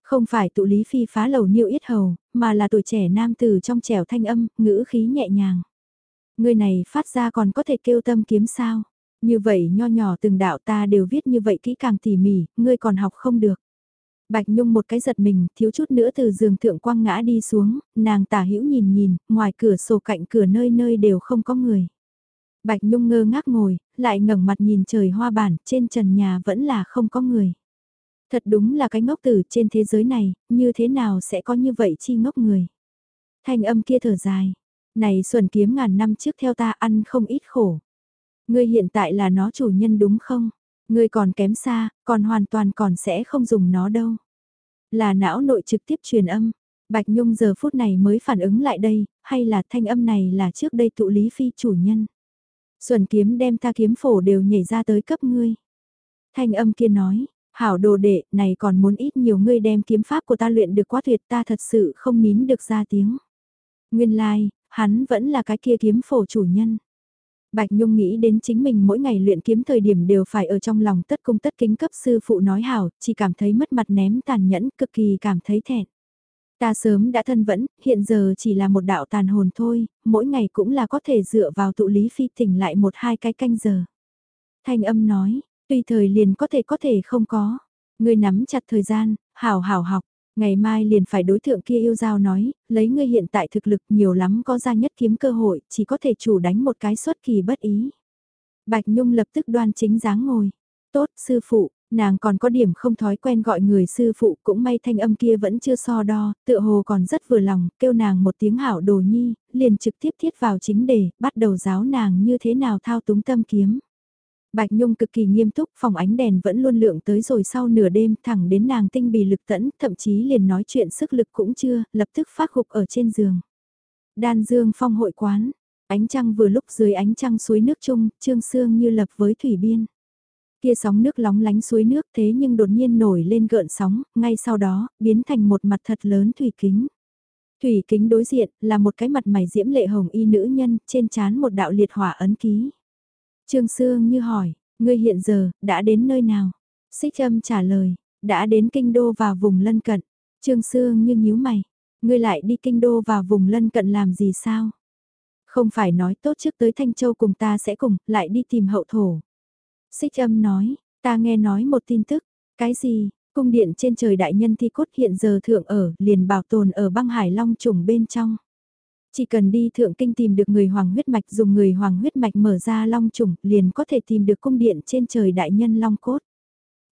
Không phải tụ lý phi phá lầu niêu yết hầu, mà là tuổi trẻ nam tử trong trẻo thanh âm, ngữ khí nhẹ nhàng. Người này phát ra còn có thể kêu tâm kiếm sao? Như vậy nho nhỏ từng đạo ta đều viết như vậy kỹ càng tỉ mỉ, ngươi còn học không được. Bạch Nhung một cái giật mình, thiếu chút nữa từ giường thượng quang ngã đi xuống, nàng tả hữu nhìn nhìn, ngoài cửa sổ cạnh cửa nơi nơi đều không có người. Bạch Nhung ngơ ngác ngồi, lại ngẩng mặt nhìn trời hoa bản, trên trần nhà vẫn là không có người. Thật đúng là cái ngốc tử trên thế giới này, như thế nào sẽ có như vậy chi ngốc người. Thanh âm kia thở dài. Này xuẩn kiếm ngàn năm trước theo ta ăn không ít khổ. Ngươi hiện tại là nó chủ nhân đúng không? Ngươi còn kém xa, còn hoàn toàn còn sẽ không dùng nó đâu. Là não nội trực tiếp truyền âm. Bạch Nhung giờ phút này mới phản ứng lại đây, hay là thanh âm này là trước đây tụ lý phi chủ nhân. Xuân kiếm đem ta kiếm phổ đều nhảy ra tới cấp ngươi. Thanh âm kia nói, Hảo đồ đệ, này còn muốn ít nhiều ngươi đem kiếm pháp của ta luyện được quá tuyệt ta thật sự không nín được ra tiếng. Nguyên lai, like, hắn vẫn là cái kia kiếm phổ chủ nhân. Bạch Nhung nghĩ đến chính mình mỗi ngày luyện kiếm thời điểm đều phải ở trong lòng tất cung tất kính cấp sư phụ nói hảo, chỉ cảm thấy mất mặt ném tàn nhẫn, cực kỳ cảm thấy thẹn. Ta sớm đã thân vẫn, hiện giờ chỉ là một đạo tàn hồn thôi, mỗi ngày cũng là có thể dựa vào tụ lý phi tỉnh lại một hai cái canh giờ. Thanh âm nói, tùy thời liền có thể có thể không có. Ngươi nắm chặt thời gian, hảo hảo học, ngày mai liền phải đối tượng kia yêu giao nói, lấy ngươi hiện tại thực lực nhiều lắm có ra nhất kiếm cơ hội, chỉ có thể chủ đánh một cái xuất kỳ bất ý. Bạch Nhung lập tức đoan chính dáng ngồi. Tốt, sư phụ, nàng còn có điểm không thói quen gọi người sư phụ cũng may thanh âm kia vẫn chưa so đo, tựa hồ còn rất vừa lòng, kêu nàng một tiếng hảo đồ nhi, liền trực tiếp thiết vào chính đề, bắt đầu giáo nàng như thế nào thao túng tâm kiếm. Bạch Nhung cực kỳ nghiêm túc, phòng ánh đèn vẫn luôn lượng tới rồi sau nửa đêm thẳng đến nàng tinh bì lực tẫn, thậm chí liền nói chuyện sức lực cũng chưa, lập tức phát gục ở trên giường. Đan Dương phong hội quán, ánh trăng vừa lúc dưới ánh trăng suối nước chung, trương sương như lập với thủy biên. Kia sóng nước lóng lánh suối nước thế nhưng đột nhiên nổi lên gợn sóng, ngay sau đó, biến thành một mặt thật lớn thủy kính. Thủy kính đối diện là một cái mặt mày diễm lệ hồng y nữ nhân, trên trán một đạo liệt hỏa ấn ký. Trương Sương như hỏi, ngươi hiện giờ, đã đến nơi nào? Xích âm trả lời, đã đến kinh đô và vùng lân cận. Trương Sương như nhíu mày, ngươi lại đi kinh đô và vùng lân cận làm gì sao? Không phải nói tốt trước tới Thanh Châu cùng ta sẽ cùng, lại đi tìm hậu thổ. Xích âm nói, ta nghe nói một tin tức, cái gì, cung điện trên trời đại nhân thi cốt hiện giờ thượng ở, liền bảo tồn ở băng hải long trùng bên trong. Chỉ cần đi thượng kinh tìm được người hoàng huyết mạch dùng người hoàng huyết mạch mở ra long trùng liền có thể tìm được cung điện trên trời đại nhân long cốt.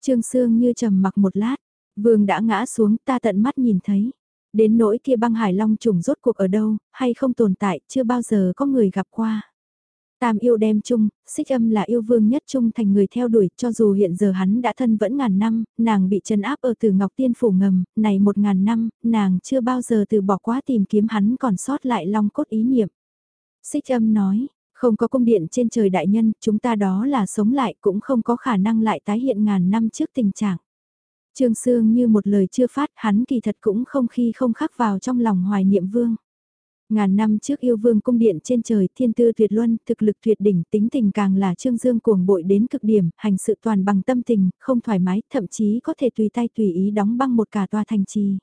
Trương Sương như trầm mặc một lát, vương đã ngã xuống ta tận mắt nhìn thấy. Đến nỗi kia băng hải long trùng rốt cuộc ở đâu, hay không tồn tại, chưa bao giờ có người gặp qua. Tam yêu đem chung, xích âm là yêu vương nhất chung thành người theo đuổi, cho dù hiện giờ hắn đã thân vẫn ngàn năm, nàng bị trấn áp ở từ Ngọc Tiên Phủ ngầm, này một ngàn năm, nàng chưa bao giờ từ bỏ quá tìm kiếm hắn còn sót lại long cốt ý niệm. Xích âm nói, không có cung điện trên trời đại nhân, chúng ta đó là sống lại cũng không có khả năng lại tái hiện ngàn năm trước tình trạng. Trương Sương như một lời chưa phát, hắn kỳ thật cũng không khi không khắc vào trong lòng hoài niệm vương. Ngàn năm trước yêu vương cung điện trên trời thiên tư tuyệt luân, thực lực tuyệt đỉnh, tính tình càng là trương dương cuồng bội đến cực điểm, hành sự toàn bằng tâm tình, không thoải mái, thậm chí có thể tùy tay tùy ý đóng băng một cả tòa thành trì.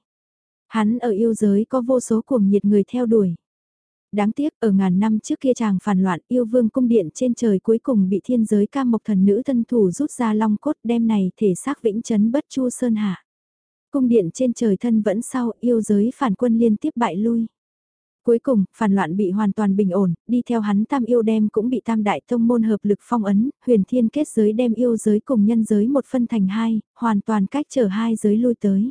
Hắn ở yêu giới có vô số cuồng nhiệt người theo đuổi. Đáng tiếc ở ngàn năm trước kia chàng phản loạn yêu vương cung điện trên trời cuối cùng bị thiên giới cam mộc thần nữ thân thủ rút ra long cốt đem này thể xác vĩnh chấn bất chu sơn hạ. Cung điện trên trời thân vẫn sau yêu giới phản quân liên tiếp bại lui. Cuối cùng, phản loạn bị hoàn toàn bình ổn, đi theo hắn tam yêu đem cũng bị tam đại thông môn hợp lực phong ấn, huyền thiên kết giới đem yêu giới cùng nhân giới một phân thành hai, hoàn toàn cách trở hai giới lui tới.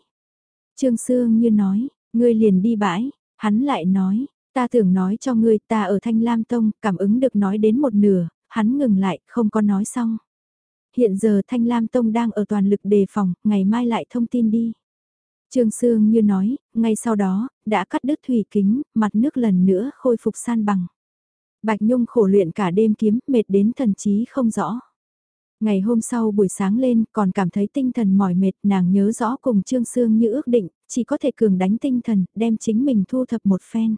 Trương Sương như nói, ngươi liền đi bãi, hắn lại nói, ta tưởng nói cho ngươi ta ở Thanh Lam Tông, cảm ứng được nói đến một nửa, hắn ngừng lại, không có nói xong. Hiện giờ Thanh Lam Tông đang ở toàn lực đề phòng, ngày mai lại thông tin đi. Trương Sương như nói, ngay sau đó, đã cắt đứt thủy kính, mặt nước lần nữa khôi phục san bằng. Bạch Nhung khổ luyện cả đêm kiếm, mệt đến thần trí không rõ. Ngày hôm sau buổi sáng lên còn cảm thấy tinh thần mỏi mệt nàng nhớ rõ cùng Trương Sương như ước định, chỉ có thể cường đánh tinh thần, đem chính mình thu thập một phen.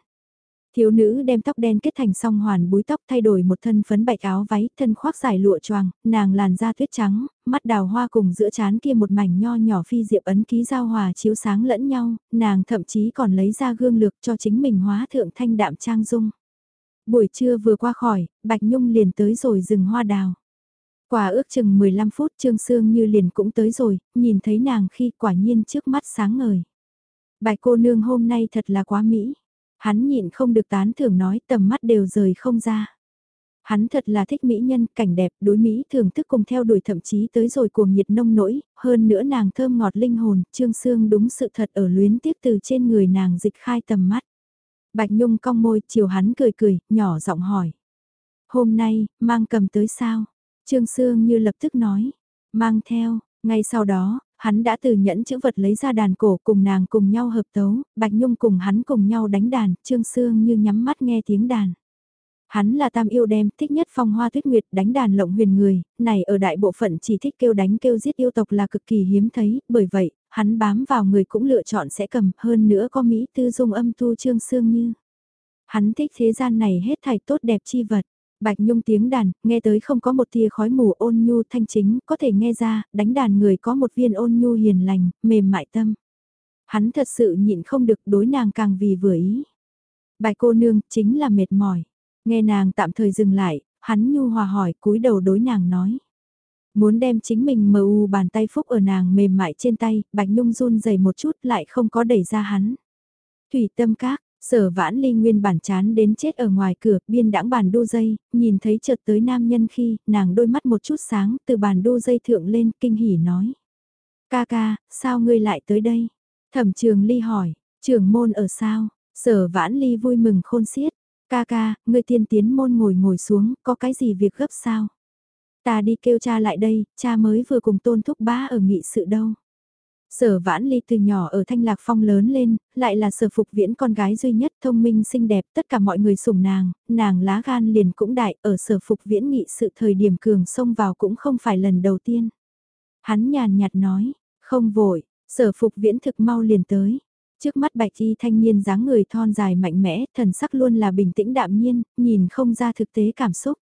Thiếu nữ đem tóc đen kết thành song hoàn búi tóc thay đổi một thân phấn bạch áo váy, thân khoác dài lụa choàng, nàng làn da tuyết trắng, mắt đào hoa cùng giữa trán kia một mảnh nho nhỏ phi diệp ấn ký giao hòa chiếu sáng lẫn nhau, nàng thậm chí còn lấy ra gương lược cho chính mình hóa thượng thanh đạm trang dung. Buổi trưa vừa qua khỏi, Bạch Nhung liền tới rồi rừng hoa đào. Quả ước chừng 15 phút Trương Sương như liền cũng tới rồi, nhìn thấy nàng khi quả nhiên trước mắt sáng ngời. Bạch cô nương hôm nay thật là quá mỹ. Hắn nhịn không được tán thưởng nói tầm mắt đều rời không ra. Hắn thật là thích mỹ nhân, cảnh đẹp, đối mỹ thưởng thức cùng theo đuổi thậm chí tới rồi cuồng nhiệt nông nỗi, hơn nữa nàng thơm ngọt linh hồn, trương xương đúng sự thật ở luyến tiếc từ trên người nàng dịch khai tầm mắt. Bạch Nhung cong môi, chiều hắn cười cười, nhỏ giọng hỏi. Hôm nay, mang cầm tới sao? Trương Sương như lập tức nói. Mang theo, ngay sau đó, hắn đã từ nhẫn chữ vật lấy ra đàn cổ cùng nàng cùng nhau hợp tấu, Bạch Nhung cùng hắn cùng nhau đánh đàn, Trương Sương như nhắm mắt nghe tiếng đàn. Hắn là tam yêu đem, thích nhất phong hoa tuyết nguyệt đánh đàn lộng huyền người, này ở đại bộ phận chỉ thích kêu đánh kêu giết yêu tộc là cực kỳ hiếm thấy, bởi vậy, hắn bám vào người cũng lựa chọn sẽ cầm, hơn nữa có Mỹ tư dung âm tu Trương Sương như. Hắn thích thế gian này hết thảy tốt đẹp chi vật. Bạch Nhung tiếng đàn, nghe tới không có một tia khói mù ôn nhu thanh chính, có thể nghe ra, đánh đàn người có một viên ôn nhu hiền lành, mềm mại tâm. Hắn thật sự nhịn không được đối nàng càng vì vừa ý. Bài cô nương chính là mệt mỏi. Nghe nàng tạm thời dừng lại, hắn nhu hòa hỏi cúi đầu đối nàng nói. Muốn đem chính mình mờ u bàn tay phúc ở nàng mềm mại trên tay, Bạch Nhung run dày một chút lại không có đẩy ra hắn. Thủy tâm các, sở vãn ly nguyên bản chán đến chết ở ngoài cửa, biên đãng bàn đu dây, nhìn thấy chợt tới nam nhân khi, nàng đôi mắt một chút sáng, từ bàn đu dây thượng lên, kinh hỉ nói. Ca ca, sao ngươi lại tới đây? Thẩm trường ly hỏi, "Trường môn ở sao? Sở vãn ly vui mừng khôn xiết. Ca ca, ngươi tiên tiến môn ngồi ngồi xuống, có cái gì việc gấp sao? Ta đi kêu cha lại đây, cha mới vừa cùng tôn thúc bá ở nghị sự đâu. Sở vãn ly từ nhỏ ở Thanh Lạc Phong lớn lên, lại là sở phục viễn con gái duy nhất thông minh xinh đẹp, tất cả mọi người sủng nàng, nàng lá gan liền cũng đại, ở sở phục viễn nghị sự thời điểm cường xông vào cũng không phải lần đầu tiên. Hắn nhàn nhạt nói, không vội, sở phục viễn thực mau liền tới. Trước mắt bạch y thanh niên dáng người thon dài mạnh mẽ, thần sắc luôn là bình tĩnh đạm nhiên, nhìn không ra thực tế cảm xúc.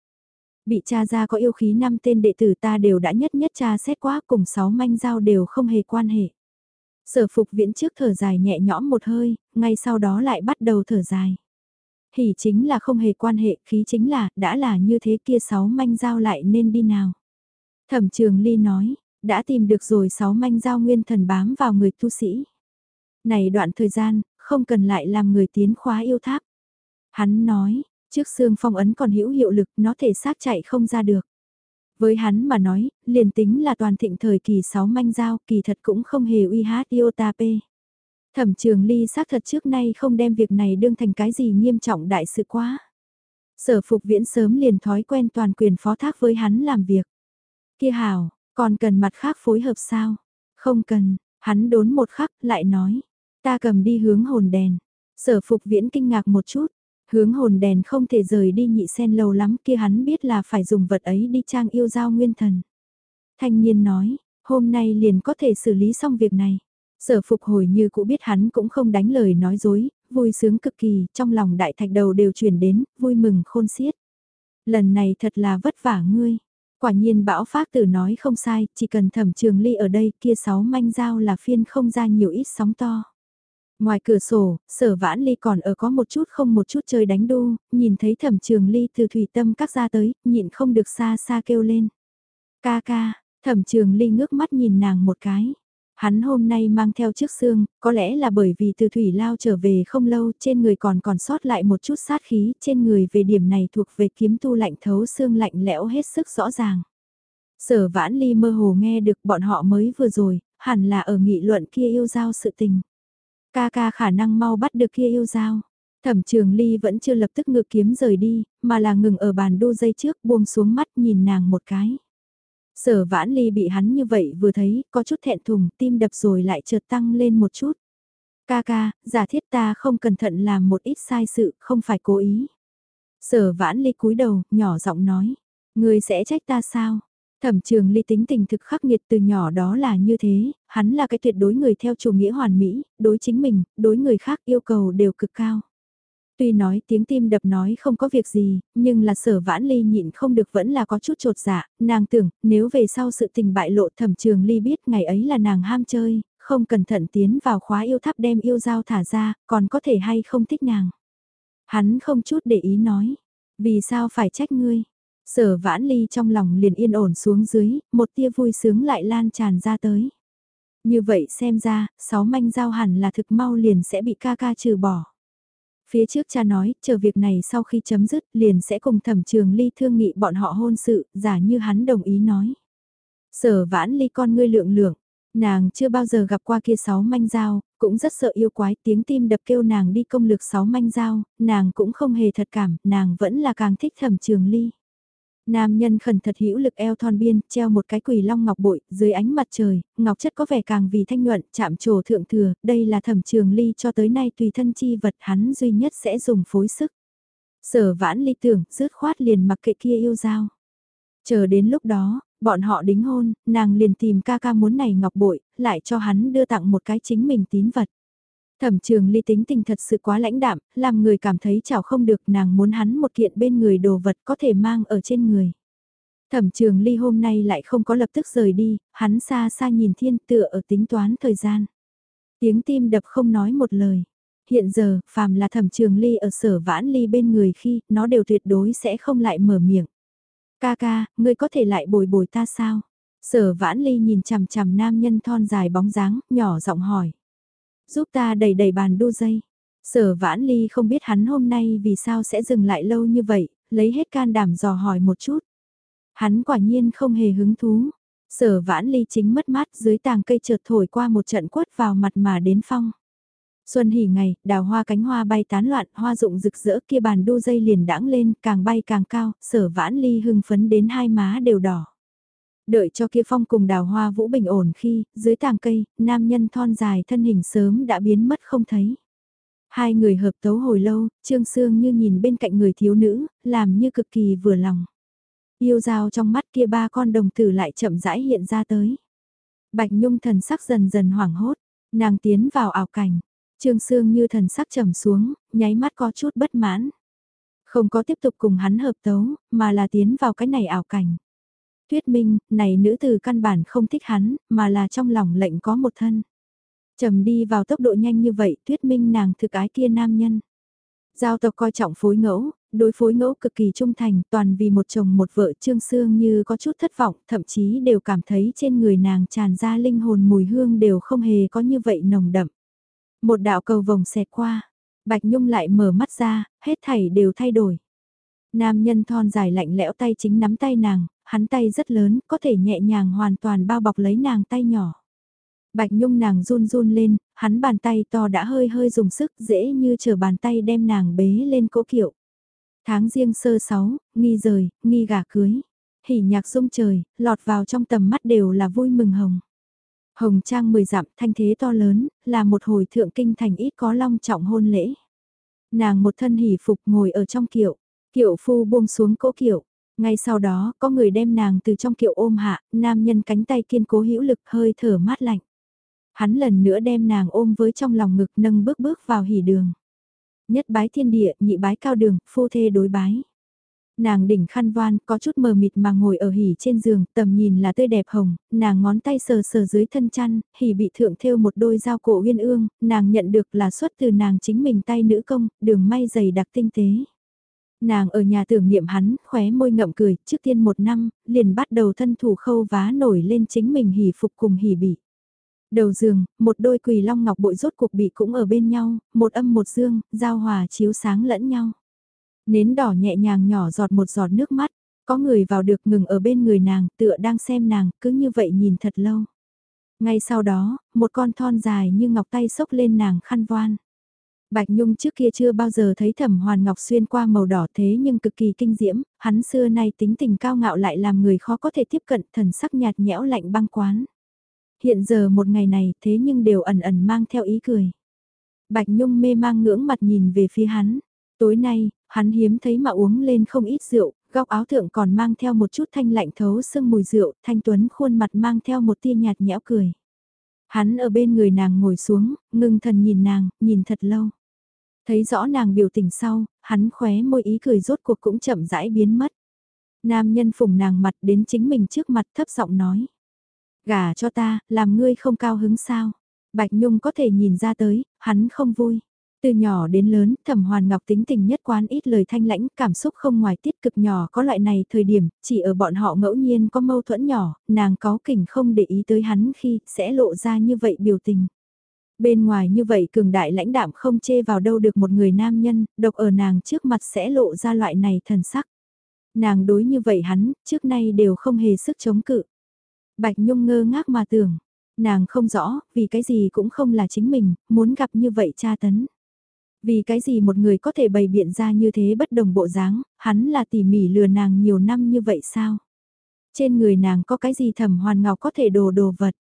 Bị cha ra có yêu khí năm tên đệ tử ta đều đã nhất nhất cha xét quá cùng sáu manh giao đều không hề quan hệ. Sở phục viễn trước thở dài nhẹ nhõm một hơi, ngay sau đó lại bắt đầu thở dài. Hỉ chính là không hề quan hệ, khí chính là, đã là như thế kia sáu manh giao lại nên đi nào. Thẩm trường ly nói, đã tìm được rồi sáu manh giao nguyên thần bám vào người tu sĩ. Này đoạn thời gian, không cần lại làm người tiến khóa yêu tháp. Hắn nói, trước xương phong ấn còn hữu hiệu lực nó thể xác chạy không ra được. Với hắn mà nói, liền tính là toàn thịnh thời kỳ sáu manh giao kỳ thật cũng không hề uy hát p Thẩm trường ly xác thật trước nay không đem việc này đương thành cái gì nghiêm trọng đại sự quá. Sở phục viễn sớm liền thói quen toàn quyền phó thác với hắn làm việc. Kia hào, còn cần mặt khác phối hợp sao? Không cần, hắn đốn một khắc lại nói. Ta cầm đi hướng hồn đèn. Sở phục viễn kinh ngạc một chút. Hướng hồn đèn không thể rời đi nhị sen lâu lắm kia hắn biết là phải dùng vật ấy đi trang yêu giao nguyên thần. Thanh niên nói, hôm nay liền có thể xử lý xong việc này. Sở phục hồi như cũ biết hắn cũng không đánh lời nói dối, vui sướng cực kỳ, trong lòng đại thạch đầu đều chuyển đến, vui mừng khôn xiết. Lần này thật là vất vả ngươi. Quả nhiên bão phát tử nói không sai, chỉ cần thẩm trường ly ở đây kia sáu manh dao là phiên không ra nhiều ít sóng to. Ngoài cửa sổ, sở vãn ly còn ở có một chút không một chút chơi đánh đu, nhìn thấy thẩm trường ly từ thủy tâm các ra tới, nhịn không được xa xa kêu lên. Ca ca, thẩm trường ly ngước mắt nhìn nàng một cái. Hắn hôm nay mang theo chiếc xương, có lẽ là bởi vì từ thủy lao trở về không lâu trên người còn còn sót lại một chút sát khí, trên người về điểm này thuộc về kiếm tu lạnh thấu xương lạnh lẽo hết sức rõ ràng. Sở vãn ly mơ hồ nghe được bọn họ mới vừa rồi, hẳn là ở nghị luận kia yêu giao sự tình. Ca ca khả năng mau bắt được kia yêu dao. Thẩm trường ly vẫn chưa lập tức ngự kiếm rời đi, mà là ngừng ở bàn đu dây trước buông xuống mắt nhìn nàng một cái. Sở vãn ly bị hắn như vậy vừa thấy, có chút thẹn thùng, tim đập rồi lại chợt tăng lên một chút. Ca ca, giả thiết ta không cẩn thận làm một ít sai sự, không phải cố ý. Sở vãn ly cúi đầu, nhỏ giọng nói, người sẽ trách ta sao? Thẩm trường ly tính tình thực khắc nghiệt từ nhỏ đó là như thế, hắn là cái tuyệt đối người theo chủ nghĩa hoàn mỹ, đối chính mình, đối người khác yêu cầu đều cực cao. Tuy nói tiếng tim đập nói không có việc gì, nhưng là sở vãn ly nhịn không được vẫn là có chút trột dạ, nàng tưởng nếu về sau sự tình bại lộ thẩm trường ly biết ngày ấy là nàng ham chơi, không cẩn thận tiến vào khóa yêu tháp đem yêu dao thả ra, còn có thể hay không thích nàng. Hắn không chút để ý nói, vì sao phải trách ngươi, Sở vãn ly trong lòng liền yên ổn xuống dưới, một tia vui sướng lại lan tràn ra tới. Như vậy xem ra, sáu manh giao hẳn là thực mau liền sẽ bị ca ca trừ bỏ. Phía trước cha nói, chờ việc này sau khi chấm dứt liền sẽ cùng thẩm trường ly thương nghị bọn họ hôn sự, giả như hắn đồng ý nói. Sở vãn ly con ngươi lượng lượng, nàng chưa bao giờ gặp qua kia sáu manh giao, cũng rất sợ yêu quái tiếng tim đập kêu nàng đi công lược sáu manh giao, nàng cũng không hề thật cảm, nàng vẫn là càng thích thẩm trường ly. Nam nhân khẩn thật hữu lực eo thon biên, treo một cái quỳ long ngọc bội, dưới ánh mặt trời, ngọc chất có vẻ càng vì thanh nhuận, chạm trổ thượng thừa, đây là thẩm trường ly cho tới nay tùy thân chi vật hắn duy nhất sẽ dùng phối sức. Sở vãn ly tưởng, rứt khoát liền mặc kệ kia yêu dao. Chờ đến lúc đó, bọn họ đính hôn, nàng liền tìm ca ca muốn này ngọc bội, lại cho hắn đưa tặng một cái chính mình tín vật. Thẩm trường ly tính tình thật sự quá lãnh đạm, làm người cảm thấy chảo không được nàng muốn hắn một kiện bên người đồ vật có thể mang ở trên người. Thẩm trường ly hôm nay lại không có lập tức rời đi, hắn xa xa nhìn thiên tựa ở tính toán thời gian. Tiếng tim đập không nói một lời. Hiện giờ, phàm là thẩm trường ly ở sở vãn ly bên người khi, nó đều tuyệt đối sẽ không lại mở miệng. Ca ca, ngươi có thể lại bồi bồi ta sao? Sở vãn ly nhìn chằm chằm nam nhân thon dài bóng dáng, nhỏ giọng hỏi. Giúp ta đẩy đẩy bàn đu dây. Sở vãn ly không biết hắn hôm nay vì sao sẽ dừng lại lâu như vậy, lấy hết can đảm dò hỏi một chút. Hắn quả nhiên không hề hứng thú. Sở vãn ly chính mất mát dưới tàng cây chợt thổi qua một trận quất vào mặt mà đến phong. Xuân hỉ ngày, đào hoa cánh hoa bay tán loạn, hoa rụng rực rỡ kia bàn đu dây liền đãng lên, càng bay càng cao, sở vãn ly hưng phấn đến hai má đều đỏ. Đợi cho kia phong cùng đào hoa vũ bình ổn khi, dưới tàng cây, nam nhân thon dài thân hình sớm đã biến mất không thấy. Hai người hợp tấu hồi lâu, Trương Sương như nhìn bên cạnh người thiếu nữ, làm như cực kỳ vừa lòng. Yêu dao trong mắt kia ba con đồng tử lại chậm rãi hiện ra tới. Bạch Nhung thần sắc dần dần hoảng hốt, nàng tiến vào ảo cảnh. Trương Sương như thần sắc trầm xuống, nháy mắt có chút bất mãn. Không có tiếp tục cùng hắn hợp tấu, mà là tiến vào cái này ảo cảnh. Tuyết minh, này nữ từ căn bản không thích hắn, mà là trong lòng lệnh có một thân. Trầm đi vào tốc độ nhanh như vậy, tuyết minh nàng thực ái kia nam nhân. Giao tộc coi trọng phối ngẫu, đối phối ngẫu cực kỳ trung thành, toàn vì một chồng một vợ Trương xương như có chút thất vọng, thậm chí đều cảm thấy trên người nàng tràn ra linh hồn mùi hương đều không hề có như vậy nồng đậm. Một đạo cầu vòng xẹt qua, Bạch Nhung lại mở mắt ra, hết thảy đều thay đổi. Nam nhân thon dài lạnh lẽo tay chính nắm tay nàng, hắn tay rất lớn, có thể nhẹ nhàng hoàn toàn bao bọc lấy nàng tay nhỏ. Bạch Nhung nàng run run lên, hắn bàn tay to đã hơi hơi dùng sức dễ như chờ bàn tay đem nàng bế lên cỗ kiệu. Tháng riêng sơ sáu, nghi rời, nghi gà cưới. Hỉ nhạc sung trời, lọt vào trong tầm mắt đều là vui mừng hồng. Hồng trang mười dặm thanh thế to lớn, là một hồi thượng kinh thành ít có long trọng hôn lễ. Nàng một thân hỉ phục ngồi ở trong kiệu, kiệu phu buông xuống cỗ kiệu. Ngay sau đó, có người đem nàng từ trong kiệu ôm hạ, nam nhân cánh tay kiên cố hữu lực hơi thở mát lạnh. Hắn lần nữa đem nàng ôm với trong lòng ngực nâng bước bước vào hỉ đường. Nhất bái thiên địa, nhị bái cao đường, phu thê đối bái. Nàng đỉnh khăn voan, có chút mờ mịt mà ngồi ở hỉ trên giường, tầm nhìn là tươi đẹp hồng, nàng ngón tay sờ sờ dưới thân chăn, hỉ bị thượng thêu một đôi dao cổ uyên ương, nàng nhận được là xuất từ nàng chính mình tay nữ công, đường may dày đặc tinh tế. Nàng ở nhà tưởng niệm hắn, khóe môi ngậm cười, trước tiên một năm, liền bắt đầu thân thủ khâu vá nổi lên chính mình hỉ phục cùng hỉ bị. Đầu giường, một đôi quỳ long ngọc bội rốt cuộc bị cũng ở bên nhau, một âm một dương, giao hòa chiếu sáng lẫn nhau. Nến đỏ nhẹ nhàng nhỏ giọt một giọt nước mắt, có người vào được ngừng ở bên người nàng, tựa đang xem nàng, cứ như vậy nhìn thật lâu. Ngay sau đó, một con thon dài như ngọc tay xốc lên nàng khăn voan. Bạch Nhung trước kia chưa bao giờ thấy thẩm hoàn ngọc xuyên qua màu đỏ thế nhưng cực kỳ kinh diễm, hắn xưa nay tính tình cao ngạo lại làm người khó có thể tiếp cận thần sắc nhạt nhẽo lạnh băng quán. Hiện giờ một ngày này thế nhưng đều ẩn ẩn mang theo ý cười. Bạch Nhung mê mang ngưỡng mặt nhìn về phía hắn. Tối nay, hắn hiếm thấy mà uống lên không ít rượu, góc áo thượng còn mang theo một chút thanh lạnh thấu sưng mùi rượu, thanh tuấn khuôn mặt mang theo một tia nhạt nhẽo cười. Hắn ở bên người nàng ngồi xuống, ngưng thần nhìn nàng, nhìn thật lâu. Thấy rõ nàng biểu tình sau, hắn khóe môi ý cười rốt cuộc cũng chậm rãi biến mất. Nam nhân phùng nàng mặt đến chính mình trước mặt thấp giọng nói. Gả cho ta, làm ngươi không cao hứng sao. Bạch Nhung có thể nhìn ra tới, hắn không vui. Từ nhỏ đến lớn, thẩm hoàn ngọc tính tình nhất quán ít lời thanh lãnh, cảm xúc không ngoài tiết cực nhỏ có loại này thời điểm, chỉ ở bọn họ ngẫu nhiên có mâu thuẫn nhỏ, nàng có kỉnh không để ý tới hắn khi sẽ lộ ra như vậy biểu tình. Bên ngoài như vậy cường đại lãnh đạm không chê vào đâu được một người nam nhân, độc ở nàng trước mặt sẽ lộ ra loại này thần sắc. Nàng đối như vậy hắn, trước nay đều không hề sức chống cự. Bạch Nhung ngơ ngác mà tưởng, nàng không rõ, vì cái gì cũng không là chính mình, muốn gặp như vậy cha tấn. Vì cái gì một người có thể bày biện ra như thế bất đồng bộ dáng, hắn là tỉ mỉ lừa nàng nhiều năm như vậy sao? Trên người nàng có cái gì thẩm hoàn ngọc có thể đồ đồ vật?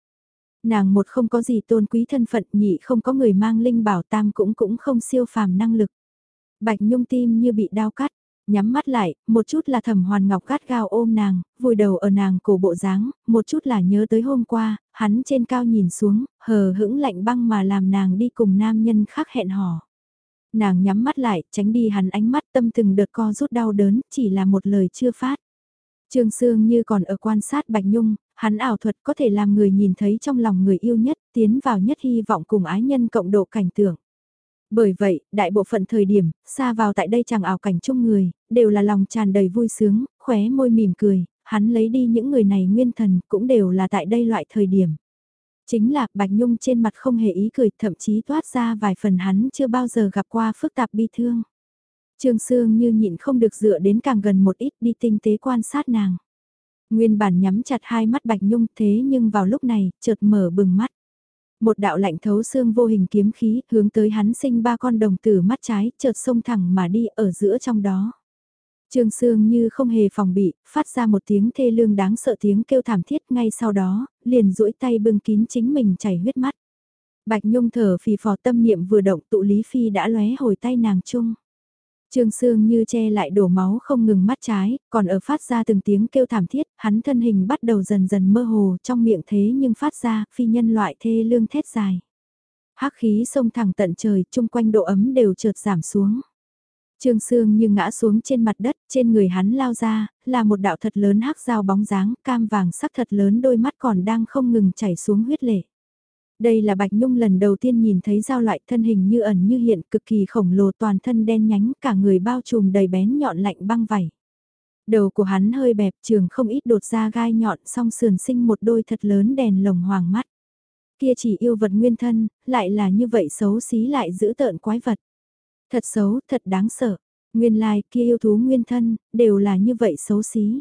Nàng một không có gì tôn quý thân phận nhị không có người mang linh bảo tam cũng cũng không siêu phàm năng lực. Bạch nhung tim như bị đau cắt, nhắm mắt lại, một chút là thẩm hoàn ngọc gắt gao ôm nàng, vùi đầu ở nàng cổ bộ dáng, một chút là nhớ tới hôm qua, hắn trên cao nhìn xuống, hờ hững lạnh băng mà làm nàng đi cùng nam nhân khác hẹn hò. Nàng nhắm mắt lại, tránh đi hắn ánh mắt tâm từng đợt co rút đau đớn, chỉ là một lời chưa phát. Trương Sương như còn ở quan sát Bạch Nhung, hắn ảo thuật có thể làm người nhìn thấy trong lòng người yêu nhất, tiến vào nhất hy vọng cùng ái nhân cộng độ cảnh tượng. Bởi vậy, đại bộ phận thời điểm, xa vào tại đây chẳng ảo cảnh chung người, đều là lòng tràn đầy vui sướng, khóe môi mỉm cười, hắn lấy đi những người này nguyên thần cũng đều là tại đây loại thời điểm. Chính là Bạch Nhung trên mặt không hề ý cười, thậm chí toát ra vài phần hắn chưa bao giờ gặp qua phức tạp bi thương. Trương Sương như nhịn không được dựa đến càng gần một ít đi tinh tế quan sát nàng. Nguyên bản nhắm chặt hai mắt Bạch Nhung thế nhưng vào lúc này, chợt mở bừng mắt. Một đạo lạnh thấu xương vô hình kiếm khí hướng tới hắn sinh ba con đồng tử mắt trái, chợt xông thẳng mà đi ở giữa trong đó. Trương Sương như không hề phòng bị, phát ra một tiếng thê lương đáng sợ tiếng kêu thảm thiết ngay sau đó, liền duỗi tay bưng kín chính mình chảy huyết mắt. Bạch Nhung thở phì phò tâm niệm vừa động tụ Lý Phi đã lóe hồi tay nàng chung. Trương Sương như che lại đổ máu không ngừng mắt trái, còn ở phát ra từng tiếng kêu thảm thiết, hắn thân hình bắt đầu dần dần mơ hồ trong miệng thế nhưng phát ra phi nhân loại thê lương thét dài. hắc khí sông thẳng tận trời, chung quanh độ ấm đều chợt giảm xuống. Trương Sương như ngã xuống trên mặt đất, trên người hắn lao ra, là một đạo thật lớn hắc dao bóng dáng, cam vàng sắc thật lớn đôi mắt còn đang không ngừng chảy xuống huyết lệ. Đây là Bạch Nhung lần đầu tiên nhìn thấy dao loại thân hình như ẩn như hiện cực kỳ khổng lồ toàn thân đen nhánh cả người bao trùm đầy bén nhọn lạnh băng vảy. Đầu của hắn hơi bẹp trường không ít đột ra gai nhọn song sườn sinh một đôi thật lớn đèn lồng hoàng mắt. Kia chỉ yêu vật nguyên thân, lại là như vậy xấu xí lại giữ tợn quái vật. Thật xấu, thật đáng sợ. Nguyên lai kia yêu thú nguyên thân, đều là như vậy xấu xí.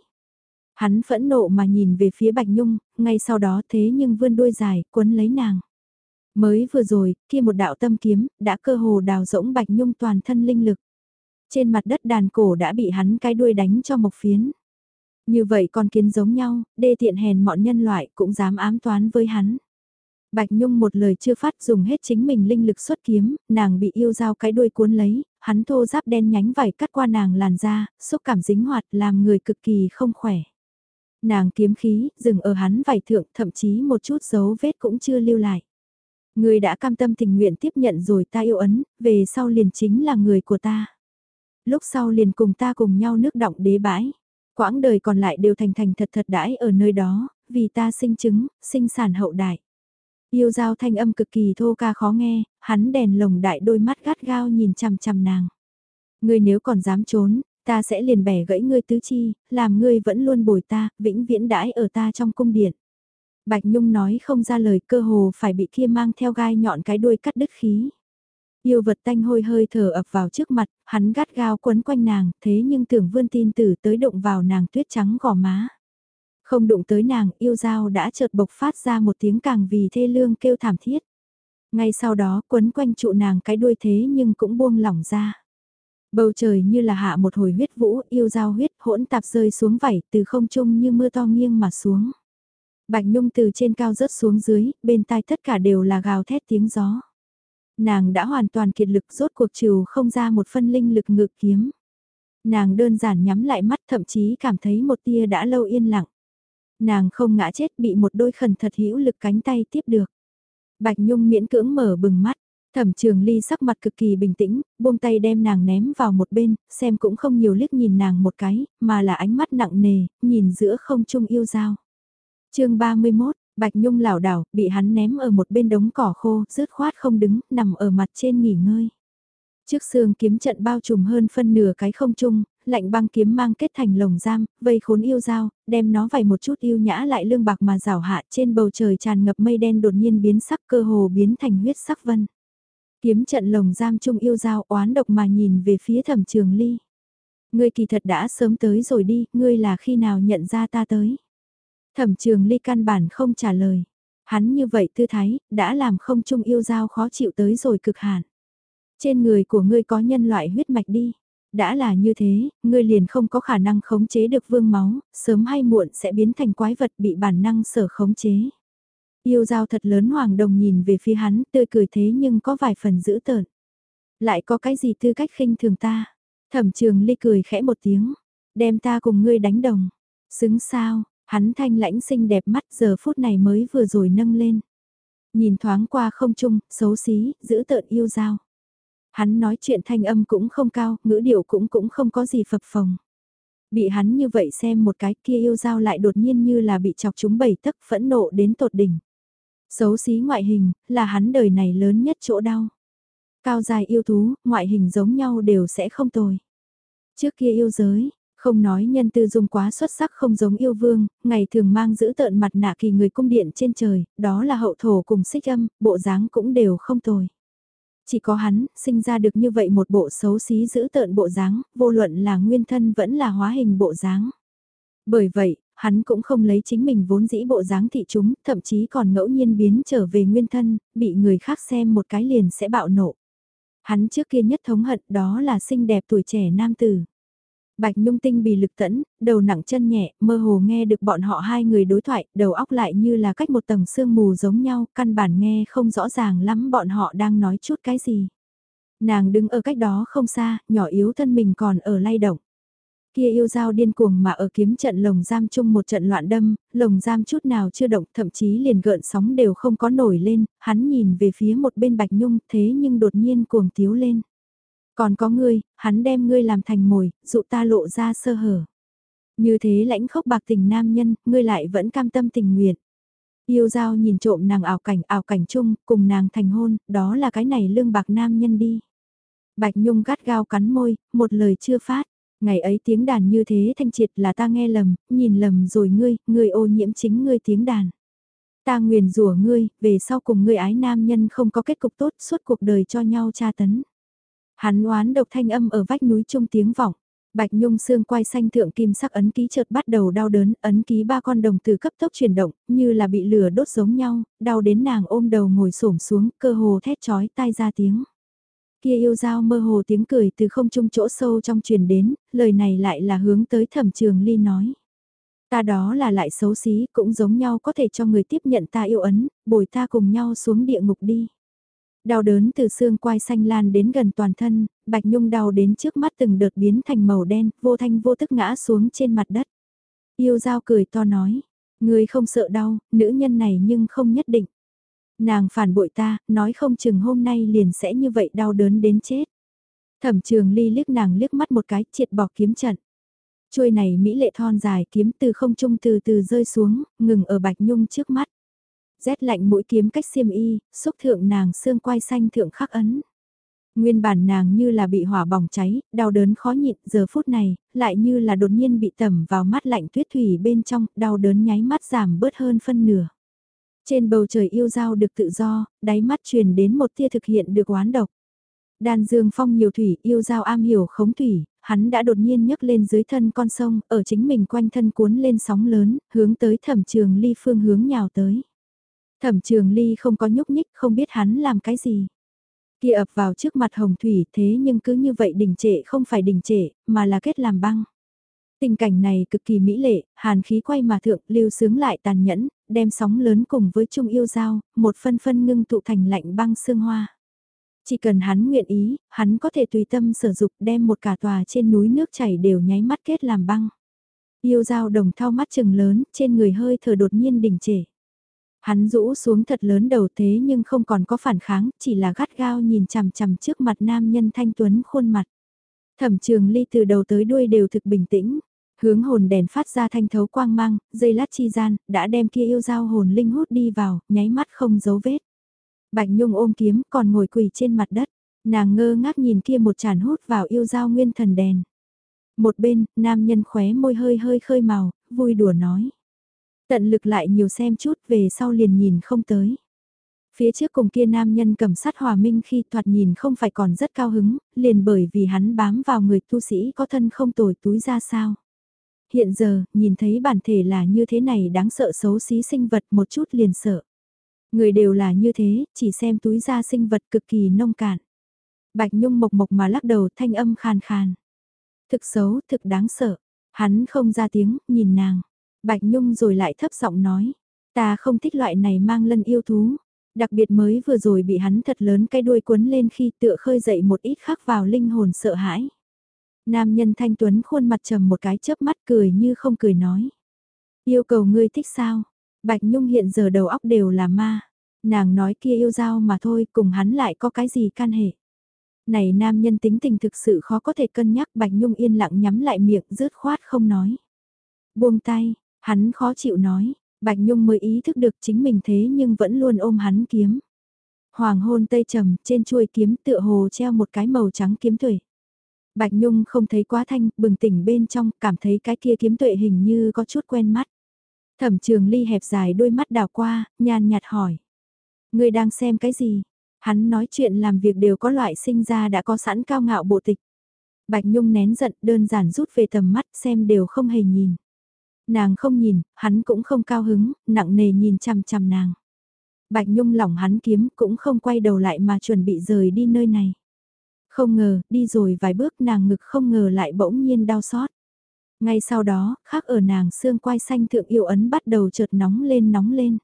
Hắn phẫn nộ mà nhìn về phía Bạch Nhung, ngay sau đó thế nhưng vươn đuôi dài, quấn lấy nàng. Mới vừa rồi, kia một đạo tâm kiếm, đã cơ hồ đào rỗng Bạch Nhung toàn thân linh lực. Trên mặt đất đàn cổ đã bị hắn cái đuôi đánh cho mộc phiến. Như vậy con kiến giống nhau, đê tiện hèn mọi nhân loại cũng dám ám toán với hắn. Bạch Nhung một lời chưa phát dùng hết chính mình linh lực xuất kiếm, nàng bị yêu dao cái đuôi cuốn lấy, hắn thô giáp đen nhánh vải cắt qua nàng làn da, xúc cảm dính hoạt làm người cực kỳ không khỏe. Nàng kiếm khí, dừng ở hắn vải thượng, thậm chí một chút dấu vết cũng chưa lưu lại. Người đã cam tâm tình nguyện tiếp nhận rồi ta yêu ấn, về sau liền chính là người của ta. Lúc sau liền cùng ta cùng nhau nước động đế bãi. Quãng đời còn lại đều thành thành thật thật đãi ở nơi đó, vì ta sinh chứng, sinh sản hậu đại. Yêu giao thanh âm cực kỳ thô ca khó nghe, hắn đèn lồng đại đôi mắt gắt gao nhìn chằm chằm nàng. Ngươi nếu còn dám trốn, ta sẽ liền bẻ gãy ngươi tứ chi, làm ngươi vẫn luôn bồi ta, vĩnh viễn đãi ở ta trong cung điện. Bạch Nhung nói không ra lời cơ hồ phải bị kia mang theo gai nhọn cái đuôi cắt đứt khí. Yêu vật tanh hôi hơi thở ập vào trước mặt, hắn gắt gao quấn quanh nàng, thế nhưng tưởng vươn tin tử tới động vào nàng tuyết trắng gò má. Không đụng tới nàng, yêu dao đã chợt bộc phát ra một tiếng càng vì thê lương kêu thảm thiết. Ngay sau đó quấn quanh trụ nàng cái đuôi thế nhưng cũng buông lỏng ra. Bầu trời như là hạ một hồi huyết vũ, yêu dao huyết hỗn tạp rơi xuống vảy từ không trung như mưa to nghiêng mà xuống. Bạch Nhung từ trên cao rớt xuống dưới, bên tai tất cả đều là gào thét tiếng gió. Nàng đã hoàn toàn kiệt lực rốt cuộc trừ không ra một phân linh lực ngự kiếm. Nàng đơn giản nhắm lại mắt thậm chí cảm thấy một tia đã lâu yên lặng. Nàng không ngã chết bị một đôi khẩn thật hữu lực cánh tay tiếp được. Bạch Nhung miễn cưỡng mở bừng mắt. Thẩm trường ly sắc mặt cực kỳ bình tĩnh, buông tay đem nàng ném vào một bên, xem cũng không nhiều liếc nhìn nàng một cái, mà là ánh mắt nặng nề, nhìn giữa không trung yêu dao. chương 31, Bạch Nhung lảo đảo, bị hắn ném ở một bên đống cỏ khô, rứt khoát không đứng, nằm ở mặt trên nghỉ ngơi. Trước xương kiếm trận bao trùm hơn phân nửa cái không trung, lạnh băng kiếm mang kết thành lồng giam, vây khốn yêu dao, đem nó vài một chút yêu nhã lại lương bạc mà rào hạ trên bầu trời tràn ngập mây đen đột nhiên biến sắc cơ hồ biến thành huyết sắc vân. Kiếm trận lồng giam chung yêu giao oán độc mà nhìn về phía thẩm trường ly. Ngươi kỳ thật đã sớm tới rồi đi, ngươi là khi nào nhận ra ta tới. Thẩm trường ly căn bản không trả lời. Hắn như vậy tư thái, đã làm không chung yêu giao khó chịu tới rồi cực hạn. Trên người của ngươi có nhân loại huyết mạch đi. Đã là như thế, ngươi liền không có khả năng khống chế được vương máu, sớm hay muộn sẽ biến thành quái vật bị bản năng sở khống chế. Yêu dao thật lớn hoàng đồng nhìn về phía hắn, tươi cười thế nhưng có vài phần dữ tợn. Lại có cái gì tư cách khinh thường ta? Thẩm trường ly cười khẽ một tiếng, đem ta cùng ngươi đánh đồng. Xứng sao, hắn thanh lãnh xinh đẹp mắt giờ phút này mới vừa rồi nâng lên. Nhìn thoáng qua không trung, xấu xí, giữ tợn yêu dao. Hắn nói chuyện thanh âm cũng không cao, ngữ điệu cũng cũng không có gì phập phồng. Bị hắn như vậy xem một cái kia yêu dao lại đột nhiên như là bị chọc chúng bảy tức phẫn nộ đến tột đỉnh. Xấu xí ngoại hình, là hắn đời này lớn nhất chỗ đau. Cao dài yêu thú, ngoại hình giống nhau đều sẽ không tồi. Trước kia yêu giới, không nói nhân tư dung quá xuất sắc không giống yêu vương, ngày thường mang giữ tợn mặt nạ kỳ người cung điện trên trời, đó là hậu thổ cùng xích âm, bộ dáng cũng đều không tồi. Chỉ có hắn, sinh ra được như vậy một bộ xấu xí giữ tợn bộ dáng, vô luận là nguyên thân vẫn là hóa hình bộ dáng. Bởi vậy, hắn cũng không lấy chính mình vốn dĩ bộ dáng thị chúng, thậm chí còn ngẫu nhiên biến trở về nguyên thân, bị người khác xem một cái liền sẽ bạo nộ. Hắn trước kia nhất thống hận đó là xinh đẹp tuổi trẻ nam tử. Bạch Nhung tinh bì lực tẫn, đầu nặng chân nhẹ, mơ hồ nghe được bọn họ hai người đối thoại, đầu óc lại như là cách một tầng sương mù giống nhau, căn bản nghe không rõ ràng lắm bọn họ đang nói chút cái gì. Nàng đứng ở cách đó không xa, nhỏ yếu thân mình còn ở lay động. Kia yêu dao điên cuồng mà ở kiếm trận lồng giam chung một trận loạn đâm, lồng giam chút nào chưa động, thậm chí liền gợn sóng đều không có nổi lên, hắn nhìn về phía một bên Bạch Nhung thế nhưng đột nhiên cuồng tiếu lên. Còn có ngươi, hắn đem ngươi làm thành mồi, dụ ta lộ ra sơ hở. Như thế lãnh khốc bạc tình nam nhân, ngươi lại vẫn cam tâm tình nguyện. Yêu giao nhìn trộm nàng ảo cảnh ảo cảnh chung, cùng nàng thành hôn, đó là cái này lương bạc nam nhân đi. Bạch Nhung gắt gao cắn môi, một lời chưa phát. Ngày ấy tiếng đàn như thế thanh triệt là ta nghe lầm, nhìn lầm rồi ngươi, ngươi ô nhiễm chính ngươi tiếng đàn. Ta nguyền rủa ngươi, về sau cùng ngươi ái nam nhân không có kết cục tốt suốt cuộc đời cho nhau tra tấn. Hắn oán độc thanh âm ở vách núi trung tiếng vọng. Bạch Nhung xương quay xanh thượng kim sắc ấn ký chợt bắt đầu đau đớn, ấn ký ba con đồng từ cấp tốc chuyển động, như là bị lửa đốt giống nhau, đau đến nàng ôm đầu ngồi xổm xuống, cơ hồ thét chói tai ra tiếng. Kia yêu dao mơ hồ tiếng cười từ không trung chỗ sâu trong truyền đến, lời này lại là hướng tới thẩm trường ly nói. Ta đó là lại xấu xí, cũng giống nhau có thể cho người tiếp nhận ta yêu ấn, bồi ta cùng nhau xuống địa ngục đi. Đau đớn từ xương quai xanh lan đến gần toàn thân, Bạch Nhung đau đến trước mắt từng đợt biến thành màu đen, vô thanh vô tức ngã xuống trên mặt đất. Yêu dao cười to nói, người không sợ đau, nữ nhân này nhưng không nhất định. Nàng phản bội ta, nói không chừng hôm nay liền sẽ như vậy đau đớn đến chết. Thẩm trường ly liếc nàng liếc mắt một cái, triệt bỏ kiếm trận. Chuôi này mỹ lệ thon dài kiếm từ không trung từ từ rơi xuống, ngừng ở Bạch Nhung trước mắt. Rét lạnh mũi kiếm cách xiêm y, xúc thượng nàng xương quai xanh thượng khắc ấn. Nguyên bản nàng như là bị hỏa bỏng cháy, đau đớn khó nhịn, giờ phút này, lại như là đột nhiên bị tẩm vào mắt lạnh tuyết thủy bên trong, đau đớn nháy mắt giảm bớt hơn phân nửa. Trên bầu trời yêu giao được tự do, đáy mắt truyền đến một tia thực hiện được oán độc. Đàn dương phong nhiều thủy, yêu giao am hiểu khống thủy, hắn đã đột nhiên nhấc lên dưới thân con sông, ở chính mình quanh thân cuốn lên sóng lớn, hướng tới thẩm trường ly phương hướng nhào tới. Thẩm trường ly không có nhúc nhích, không biết hắn làm cái gì. Kia ập vào trước mặt hồng thủy thế nhưng cứ như vậy đình trệ không phải đình trệ, mà là kết làm băng. Tình cảnh này cực kỳ mỹ lệ, hàn khí quay mà thượng, lưu sướng lại tàn nhẫn, đem sóng lớn cùng với chung yêu giao, một phân phân ngưng tụ thành lạnh băng sương hoa. Chỉ cần hắn nguyện ý, hắn có thể tùy tâm sử dụng đem một cả tòa trên núi nước chảy đều nháy mắt kết làm băng. Yêu giao đồng thao mắt chừng lớn, trên người hơi thở đột nhiên đình trệ. Hắn rũ xuống thật lớn đầu thế nhưng không còn có phản kháng, chỉ là gắt gao nhìn chằm chằm trước mặt nam nhân thanh tuấn khuôn mặt. Thẩm trường ly từ đầu tới đuôi đều thực bình tĩnh, hướng hồn đèn phát ra thanh thấu quang mang, dây lát chi gian, đã đem kia yêu dao hồn linh hút đi vào, nháy mắt không dấu vết. Bạch Nhung ôm kiếm còn ngồi quỳ trên mặt đất, nàng ngơ ngác nhìn kia một tràn hút vào yêu dao nguyên thần đèn. Một bên, nam nhân khóe môi hơi hơi khơi màu, vui đùa nói. Tận lực lại nhiều xem chút về sau liền nhìn không tới. Phía trước cùng kia nam nhân cầm sát hòa minh khi thoạt nhìn không phải còn rất cao hứng, liền bởi vì hắn bám vào người tu sĩ có thân không tồi túi ra sao. Hiện giờ, nhìn thấy bản thể là như thế này đáng sợ xấu xí sinh vật một chút liền sợ. Người đều là như thế, chỉ xem túi da sinh vật cực kỳ nông cạn. Bạch Nhung mộc mộc mà lắc đầu thanh âm khàn khàn. Thực xấu, thực đáng sợ. Hắn không ra tiếng, nhìn nàng. Bạch Nhung rồi lại thấp giọng nói, ta không thích loại này mang lân yêu thú, đặc biệt mới vừa rồi bị hắn thật lớn cái đuôi quấn lên khi tựa khơi dậy một ít khắc vào linh hồn sợ hãi. Nam nhân thanh tuấn khuôn mặt trầm một cái chớp mắt cười như không cười nói. Yêu cầu ngươi thích sao? Bạch Nhung hiện giờ đầu óc đều là ma. Nàng nói kia yêu giao mà thôi cùng hắn lại có cái gì can hệ. Này nam nhân tính tình thực sự khó có thể cân nhắc Bạch Nhung yên lặng nhắm lại miệng rớt khoát không nói. Buông tay, hắn khó chịu nói, Bạch Nhung mới ý thức được chính mình thế nhưng vẫn luôn ôm hắn kiếm. Hoàng hôn tây trầm, trên chuôi kiếm tựa hồ treo một cái màu trắng kiếm tuổi. Bạch Nhung không thấy quá thanh, bừng tỉnh bên trong, cảm thấy cái kia kiếm tuệ hình như có chút quen mắt. Thẩm trường ly hẹp dài đôi mắt đào qua, nhàn nhạt hỏi. Người đang xem cái gì? Hắn nói chuyện làm việc đều có loại sinh ra đã có sẵn cao ngạo bộ tịch. Bạch Nhung nén giận đơn giản rút về tầm mắt xem đều không hề nhìn. Nàng không nhìn, hắn cũng không cao hứng, nặng nề nhìn chằm chằm nàng. Bạch Nhung lỏng hắn kiếm cũng không quay đầu lại mà chuẩn bị rời đi nơi này. Không ngờ, đi rồi vài bước nàng ngực không ngờ lại bỗng nhiên đau xót. Ngay sau đó, khác ở nàng xương quai xanh thượng yêu ấn bắt đầu chợt nóng lên nóng lên.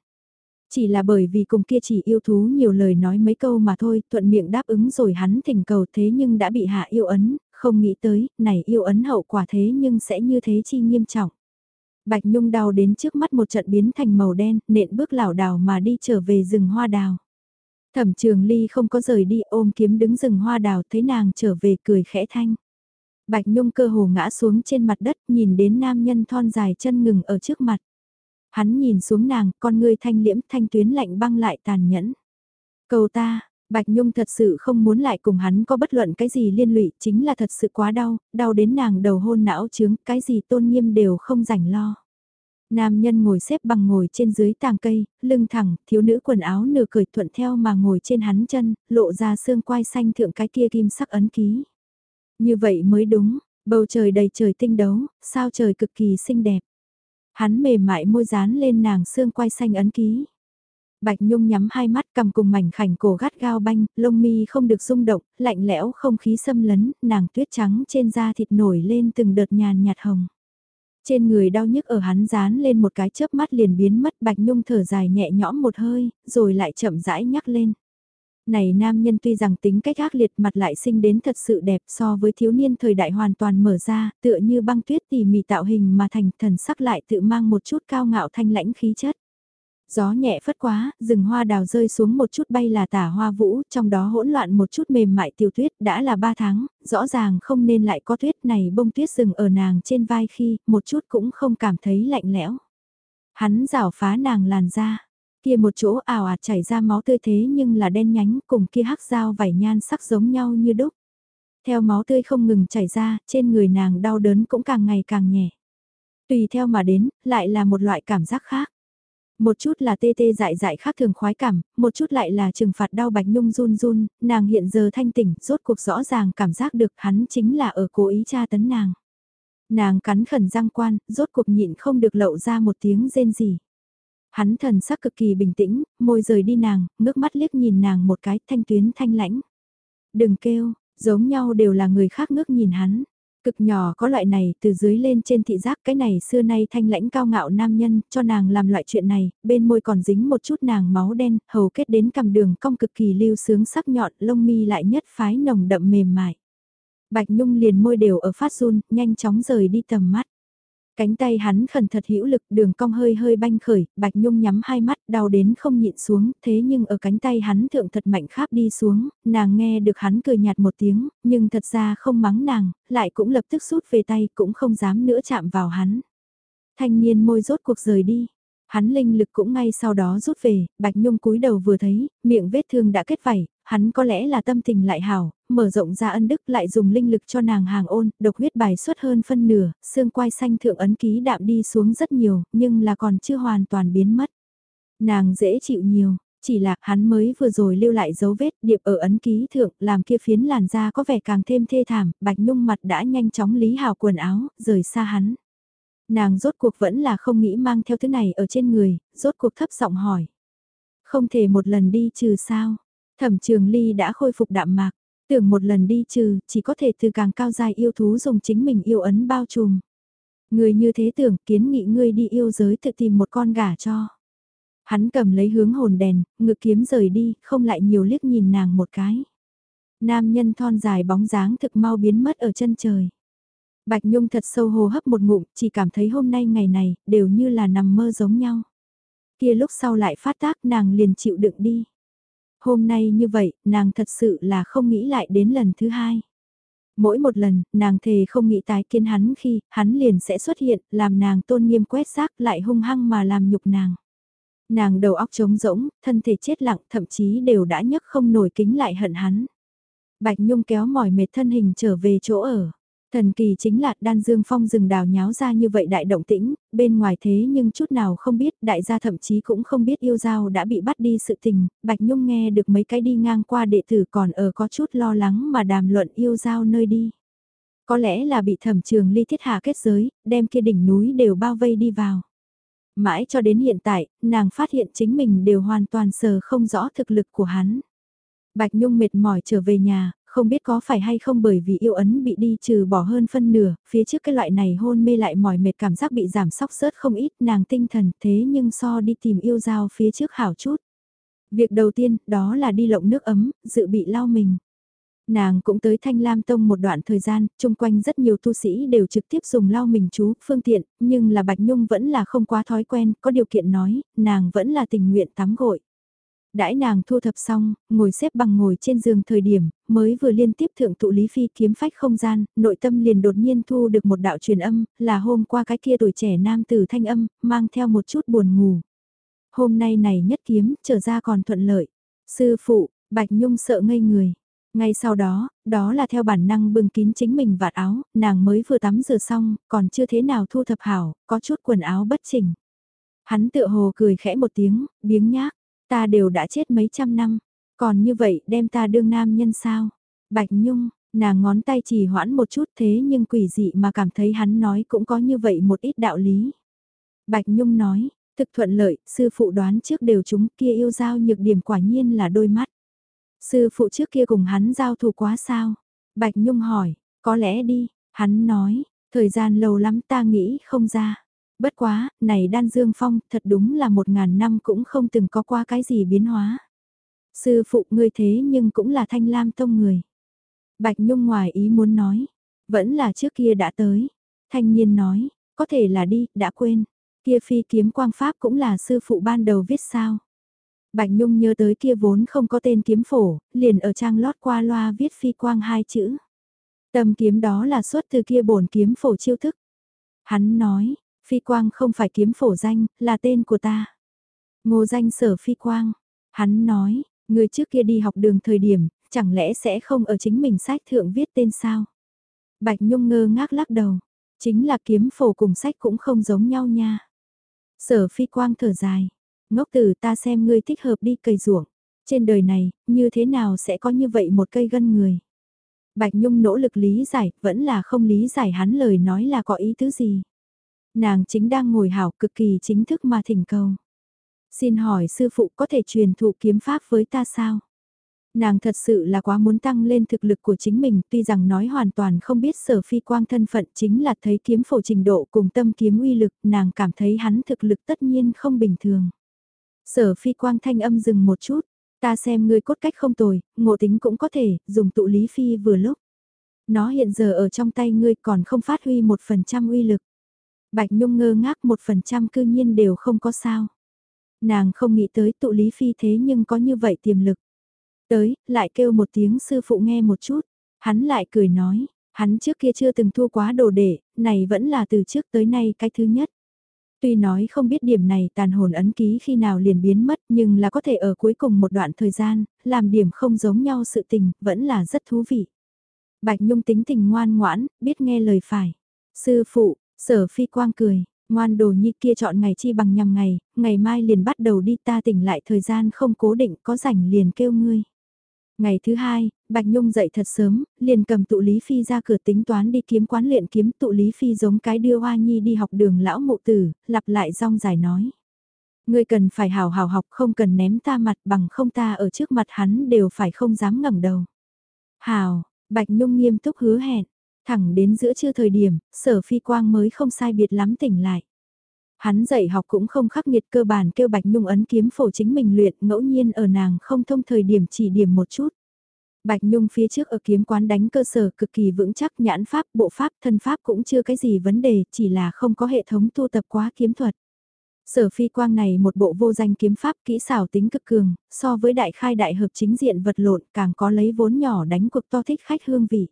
Chỉ là bởi vì cùng kia chỉ yêu thú nhiều lời nói mấy câu mà thôi, thuận miệng đáp ứng rồi hắn thỉnh cầu thế nhưng đã bị hạ yêu ấn, không nghĩ tới, này yêu ấn hậu quả thế nhưng sẽ như thế chi nghiêm trọng. Bạch Nhung đau đến trước mắt một trận biến thành màu đen, nện bước lảo đảo mà đi trở về rừng hoa đào. Thẩm trường ly không có rời đi ôm kiếm đứng rừng hoa đào thấy nàng trở về cười khẽ thanh. Bạch Nhung cơ hồ ngã xuống trên mặt đất nhìn đến nam nhân thon dài chân ngừng ở trước mặt. Hắn nhìn xuống nàng, con ngươi thanh liễm thanh tuyến lạnh băng lại tàn nhẫn. Cầu ta, Bạch Nhung thật sự không muốn lại cùng hắn có bất luận cái gì liên lụy, chính là thật sự quá đau, đau đến nàng đầu hôn não trướng, cái gì tôn nghiêm đều không rảnh lo. Nam nhân ngồi xếp bằng ngồi trên dưới tàng cây, lưng thẳng, thiếu nữ quần áo nửa cởi thuận theo mà ngồi trên hắn chân, lộ ra xương quai xanh thượng cái kia kim sắc ấn ký. Như vậy mới đúng, bầu trời đầy trời tinh đấu, sao trời cực kỳ xinh đẹp. Hắn mềm mại môi dán lên nàng xương quai xanh ấn ký. Bạch Nhung nhắm hai mắt cầm cùng mảnh khảnh cổ gắt gao banh, lông mi không được rung động, lạnh lẽo không khí xâm lấn, nàng tuyết trắng trên da thịt nổi lên từng đợt nhàn nhạt hồng. Trên người đau nhức ở hắn dán lên một cái chớp mắt liền biến mất Bạch Nhung thở dài nhẹ nhõm một hơi, rồi lại chậm rãi nhắc lên. Này nam nhân tuy rằng tính cách ác liệt mặt lại sinh đến thật sự đẹp so với thiếu niên thời đại hoàn toàn mở ra, tựa như băng tuyết tỉ mỉ tạo hình mà thành thần sắc lại tự mang một chút cao ngạo thanh lãnh khí chất. Gió nhẹ phất quá, rừng hoa đào rơi xuống một chút bay là tả hoa vũ, trong đó hỗn loạn một chút mềm mại tiêu tuyết đã là ba tháng, rõ ràng không nên lại có tuyết này bông tuyết rừng ở nàng trên vai khi, một chút cũng không cảm thấy lạnh lẽo. Hắn rảo phá nàng làn da, kia một chỗ ảo ạt chảy ra máu tươi thế nhưng là đen nhánh cùng kia hắc dao vảy nhan sắc giống nhau như đúc. Theo máu tươi không ngừng chảy ra, trên người nàng đau đớn cũng càng ngày càng nhẹ. Tùy theo mà đến, lại là một loại cảm giác khác. Một chút là tê tê dại dại khác thường khoái cảm, một chút lại là trừng phạt đau bạch nhung run run, nàng hiện giờ thanh tỉnh, rốt cuộc rõ ràng cảm giác được hắn chính là ở cố ý tra tấn nàng. Nàng cắn khẩn răng quan, rốt cuộc nhịn không được lậu ra một tiếng rên gì. Hắn thần sắc cực kỳ bình tĩnh, môi rời đi nàng, ngước mắt liếc nhìn nàng một cái thanh tuyến thanh lãnh. Đừng kêu, giống nhau đều là người khác ngước nhìn hắn. Cực nhỏ có loại này từ dưới lên trên thị giác cái này xưa nay thanh lãnh cao ngạo nam nhân cho nàng làm loại chuyện này, bên môi còn dính một chút nàng máu đen, hầu kết đến cầm đường cong cực kỳ lưu sướng sắc nhọn, lông mi lại nhất phái nồng đậm mềm mại. Bạch Nhung liền môi đều ở phát run, nhanh chóng rời đi tầm mắt. Cánh tay hắn khẩn thật hữu lực đường cong hơi hơi banh khởi, Bạch Nhung nhắm hai mắt đau đến không nhịn xuống, thế nhưng ở cánh tay hắn thượng thật mạnh kháp đi xuống, nàng nghe được hắn cười nhạt một tiếng, nhưng thật ra không mắng nàng, lại cũng lập tức rút về tay cũng không dám nữa chạm vào hắn. Thanh niên môi rốt cuộc rời đi, hắn linh lực cũng ngay sau đó rút về, Bạch Nhung cúi đầu vừa thấy, miệng vết thương đã kết vảy, hắn có lẽ là tâm tình lại hảo, mở rộng ra ân đức lại dùng linh lực cho nàng hàng ôn, độc huyết bài xuất hơn phân nửa, xương quai xanh thượng ấn ký đạm đi xuống rất nhiều, nhưng là còn chưa hoàn toàn biến mất. Nàng dễ chịu nhiều, chỉ là hắn mới vừa rồi lưu lại dấu vết điệp ở ấn ký thượng làm kia phiến làn da có vẻ càng thêm thê thảm, bạch nhung mặt đã nhanh chóng lý hào quần áo, rời xa hắn. Nàng rốt cuộc vẫn là không nghĩ mang theo thứ này ở trên người, rốt cuộc thấp giọng hỏi. Không thể một lần đi trừ sao, thẩm trường ly đã khôi phục đạm mạc, tưởng một lần đi trừ, chỉ có thể từ càng cao dài yêu thú dùng chính mình yêu ấn bao trùm. Người như thế tưởng kiến nghị ngươi đi yêu giới tự tìm một con gà cho. Hắn cầm lấy hướng hồn đèn, ngực kiếm rời đi, không lại nhiều liếc nhìn nàng một cái. Nam nhân thon dài bóng dáng thực mau biến mất ở chân trời. Bạch Nhung thật sâu hồ hấp một ngụm, chỉ cảm thấy hôm nay ngày này, đều như là nằm mơ giống nhau. Kia lúc sau lại phát tác nàng liền chịu đựng đi. Hôm nay như vậy, nàng thật sự là không nghĩ lại đến lần thứ hai. Mỗi một lần, nàng thề không nghĩ tái kiến hắn khi, hắn liền sẽ xuất hiện, làm nàng tôn nghiêm quét xác lại hung hăng mà làm nhục nàng. Nàng đầu óc trống rỗng, thân thể chết lặng, thậm chí đều đã nhấc không nổi kính lại hận hắn. Bạch Nhung kéo mỏi mệt thân hình trở về chỗ ở. Thần kỳ chính là đan dương phong rừng đào nháo ra như vậy đại động tĩnh, bên ngoài thế nhưng chút nào không biết, đại gia thậm chí cũng không biết yêu giao đã bị bắt đi sự tình, Bạch Nhung nghe được mấy cái đi ngang qua đệ tử còn ở có chút lo lắng mà đàm luận yêu giao nơi đi. Có lẽ là bị thẩm trường ly thiết hạ kết giới, đem kia đỉnh núi đều bao vây đi vào. Mãi cho đến hiện tại, nàng phát hiện chính mình đều hoàn toàn sờ không rõ thực lực của hắn. Bạch Nhung mệt mỏi trở về nhà, không biết có phải hay không bởi vì yêu ấn bị đi trừ bỏ hơn phân nửa, phía trước cái loại này hôn mê lại mỏi mệt cảm giác bị giảm sóc sớt không ít nàng tinh thần thế nhưng so đi tìm yêu giao phía trước hảo chút. Việc đầu tiên đó là đi lộng nước ấm, dự bị lau mình. Nàng cũng tới Thanh Lam Tông một đoạn thời gian, chung quanh rất nhiều tu sĩ đều trực tiếp dùng lau mình chú, phương tiện, nhưng là Bạch Nhung vẫn là không quá thói quen, có điều kiện nói, nàng vẫn là tình nguyện tắm gội đãi nàng thu thập xong, ngồi xếp bằng ngồi trên giường thời điểm, mới vừa liên tiếp thượng tụ Lý Phi kiếm phách không gian, nội tâm liền đột nhiên thu được một đạo truyền âm, là hôm qua cái kia tuổi trẻ nam tử thanh âm, mang theo một chút buồn ngủ. Hôm nay này nhất kiếm, trở ra còn thuận lợi. Sư phụ, Bạch Nhung sợ ngây người. Ngay sau đó, đó là theo bản năng bưng kín chính mình vạt áo, nàng mới vừa tắm rửa xong, còn chưa thế nào thu thập hảo, có chút quần áo bất chỉnh. Hắn tựa hồ cười khẽ một tiếng, biếng nhác, Ta đều đã chết mấy trăm năm, còn như vậy đem ta đương nam nhân sao? Bạch Nhung, nàng ngón tay chỉ hoãn một chút thế nhưng quỷ dị mà cảm thấy hắn nói cũng có như vậy một ít đạo lý. Bạch Nhung nói, thực thuận lợi, sư phụ đoán trước đều chúng kia yêu giao nhược điểm quả nhiên là đôi mắt. Sư phụ trước kia cùng hắn giao thủ quá sao? Bạch Nhung hỏi, có lẽ đi, hắn nói, thời gian lâu lắm ta nghĩ không ra. Bất quá, này đan dương phong thật đúng là một ngàn năm cũng không từng có qua cái gì biến hóa. Sư phụ ngươi thế nhưng cũng là thanh lam tông người. Bạch Nhung ngoài ý muốn nói, vẫn là trước kia đã tới. Thanh niên nói, có thể là đi, đã quên. Kia phi kiếm quang pháp cũng là sư phụ ban đầu viết sao. Bạch Nhung nhớ tới kia vốn không có tên kiếm phổ, liền ở trang lót qua loa viết phi quang hai chữ. Tầm kiếm đó là xuất từ kia bổn kiếm phổ chiêu thức. Hắn nói, Phi Quang không phải kiếm phổ danh, là tên của ta. Ngô danh sở Phi Quang. Hắn nói, người trước kia đi học đường thời điểm, chẳng lẽ sẽ không ở chính mình sách thượng viết tên sao? Bạch Nhung ngơ ngác lắc đầu. Chính là kiếm phổ cùng sách cũng không giống nhau nha. Sở Phi Quang thở dài. Ngốc tử ta xem ngươi thích hợp đi cây ruộng. Trên đời này, như thế nào sẽ có như vậy một cây gân người? Bạch Nhung nỗ lực lý giải, vẫn là không lý giải hắn lời nói là có ý tứ gì. Nàng chính đang ngồi hảo cực kỳ chính thức mà thỉnh cầu. Xin hỏi sư phụ có thể truyền thụ kiếm pháp với ta sao? Nàng thật sự là quá muốn tăng lên thực lực của chính mình tuy rằng nói hoàn toàn không biết sở phi quang thân phận chính là thấy kiếm phổ trình độ cùng tâm kiếm uy lực nàng cảm thấy hắn thực lực tất nhiên không bình thường. Sở phi quang thanh âm dừng một chút, ta xem ngươi cốt cách không tồi, ngộ tính cũng có thể, dùng tụ lý phi vừa lúc. Nó hiện giờ ở trong tay ngươi còn không phát huy một phần trăm uy lực. Bạch Nhung ngơ ngác một phần trăm cư nhiên đều không có sao. Nàng không nghĩ tới tụ lý phi thế nhưng có như vậy tiềm lực. Tới, lại kêu một tiếng sư phụ nghe một chút. Hắn lại cười nói, hắn trước kia chưa từng thua quá đồ đệ này vẫn là từ trước tới nay cái thứ nhất. Tuy nói không biết điểm này tàn hồn ấn ký khi nào liền biến mất nhưng là có thể ở cuối cùng một đoạn thời gian, làm điểm không giống nhau sự tình, vẫn là rất thú vị. Bạch Nhung tính tình ngoan ngoãn, biết nghe lời phải. Sư phụ, Sở phi quang cười, ngoan đồ nhi kia chọn ngày chi bằng nhằm ngày, ngày mai liền bắt đầu đi ta tỉnh lại thời gian không cố định có rảnh liền kêu ngươi. Ngày thứ hai, Bạch Nhung dậy thật sớm, liền cầm tụ Lý Phi ra cửa tính toán đi kiếm quán luyện kiếm tụ Lý Phi giống cái đưa hoa nhi đi học đường lão mụ tử, lặp lại rong dài nói. Ngươi cần phải hào hào học không cần ném ta mặt bằng không ta ở trước mặt hắn đều phải không dám ngẩng đầu. Hào, Bạch Nhung nghiêm túc hứa hẹn, Thẳng đến giữa trưa thời điểm, sở phi quang mới không sai biệt lắm tỉnh lại. Hắn dạy học cũng không khắc nghiệt cơ bản kêu Bạch Nhung ấn kiếm phổ chính mình luyện ngẫu nhiên ở nàng không thông thời điểm chỉ điểm một chút. Bạch Nhung phía trước ở kiếm quán đánh cơ sở cực kỳ vững chắc nhãn pháp, bộ pháp, thân pháp cũng chưa cái gì vấn đề, chỉ là không có hệ thống tu tập quá kiếm thuật. Sở phi quang này một bộ vô danh kiếm pháp kỹ xảo tính cực cường, so với đại khai đại hợp chính diện vật lộn càng có lấy vốn nhỏ đánh cuộc to thích khách hương vị.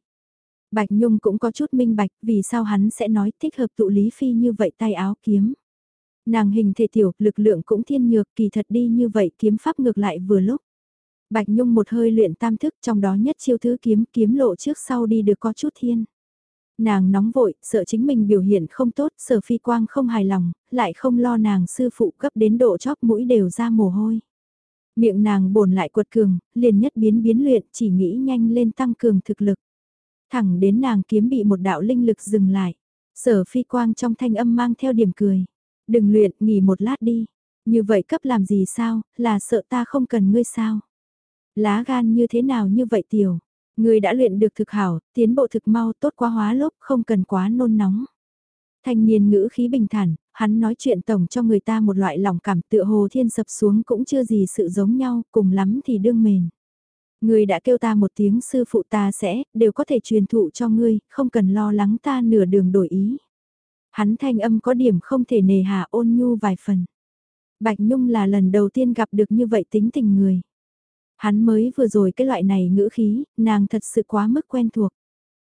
Bạch Nhung cũng có chút minh bạch vì sao hắn sẽ nói thích hợp tụ Lý Phi như vậy tay áo kiếm. Nàng hình thể tiểu, lực lượng cũng thiên nhược kỳ thật đi như vậy kiếm pháp ngược lại vừa lúc. Bạch Nhung một hơi luyện tam thức trong đó nhất chiêu thứ kiếm kiếm lộ trước sau đi được có chút thiên. Nàng nóng vội, sợ chính mình biểu hiện không tốt, sở phi quang không hài lòng, lại không lo nàng sư phụ cấp đến độ chóp mũi đều ra mồ hôi. Miệng nàng bồn lại quật cường, liền nhất biến biến luyện, chỉ nghĩ nhanh lên tăng cường thực lực. Thẳng đến nàng kiếm bị một đạo linh lực dừng lại. Sở phi quang trong thanh âm mang theo điểm cười. Đừng luyện, nghỉ một lát đi. Như vậy cấp làm gì sao, là sợ ta không cần ngươi sao? Lá gan như thế nào như vậy tiểu? Ngươi đã luyện được thực hảo, tiến bộ thực mau tốt quá hóa lốp, không cần quá nôn nóng. Thanh niên ngữ khí bình thản, hắn nói chuyện tổng cho người ta một loại lòng cảm tựa hồ thiên sập xuống cũng chưa gì sự giống nhau, cùng lắm thì đương mền. Ngươi đã kêu ta một tiếng sư phụ ta sẽ, đều có thể truyền thụ cho ngươi, không cần lo lắng ta nửa đường đổi ý. Hắn thanh âm có điểm không thể nề hà ôn nhu vài phần. Bạch Nhung là lần đầu tiên gặp được như vậy tính tình người. Hắn mới vừa rồi cái loại này ngữ khí, nàng thật sự quá mức quen thuộc.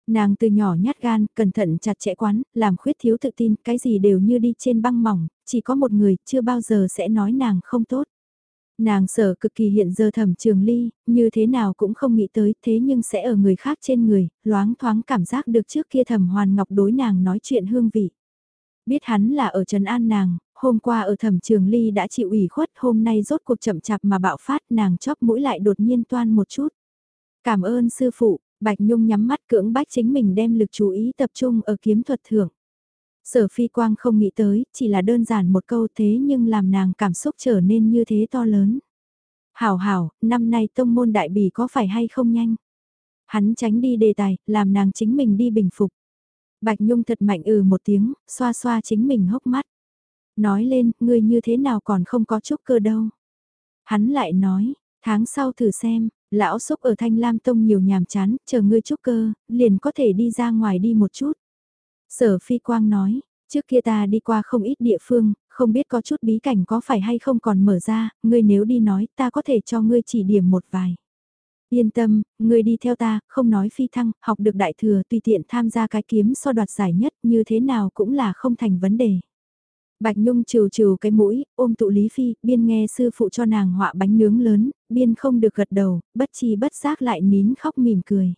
Nàng từ nhỏ nhát gan, cẩn thận chặt chẽ quán, làm khuyết thiếu tự tin, cái gì đều như đi trên băng mỏng, chỉ có một người, chưa bao giờ sẽ nói nàng không tốt. Nàng sở cực kỳ hiện giờ thẩm trường ly, như thế nào cũng không nghĩ tới, thế nhưng sẽ ở người khác trên người, loáng thoáng cảm giác được trước kia thẩm hoàn ngọc đối nàng nói chuyện hương vị. Biết hắn là ở Trần An nàng, hôm qua ở thẩm trường ly đã chịu ủy khuất, hôm nay rốt cuộc chậm chạp mà bạo phát nàng chóp mũi lại đột nhiên toan một chút. Cảm ơn sư phụ, Bạch Nhung nhắm mắt cưỡng bách chính mình đem lực chú ý tập trung ở kiếm thuật thưởng. Sở phi quang không nghĩ tới, chỉ là đơn giản một câu thế nhưng làm nàng cảm xúc trở nên như thế to lớn. Hảo hảo, năm nay tông môn đại bỉ có phải hay không nhanh? Hắn tránh đi đề tài, làm nàng chính mình đi bình phục. Bạch Nhung thật mạnh ừ một tiếng, xoa xoa chính mình hốc mắt. Nói lên, ngươi như thế nào còn không có chút cơ đâu. Hắn lại nói, tháng sau thử xem, lão xúc ở Thanh Lam Tông nhiều nhàm chán, chờ ngươi chút cơ, liền có thể đi ra ngoài đi một chút. Sở Phi Quang nói, trước kia ta đi qua không ít địa phương, không biết có chút bí cảnh có phải hay không còn mở ra, ngươi nếu đi nói ta có thể cho ngươi chỉ điểm một vài. Yên tâm, ngươi đi theo ta, không nói phi thăng, học được đại thừa tùy tiện tham gia cái kiếm so đoạt giải nhất như thế nào cũng là không thành vấn đề. Bạch Nhung trừ trừ cái mũi, ôm tụ Lý Phi, biên nghe sư phụ cho nàng họa bánh nướng lớn, biên không được gật đầu, bất chi bất giác lại nín khóc mỉm cười.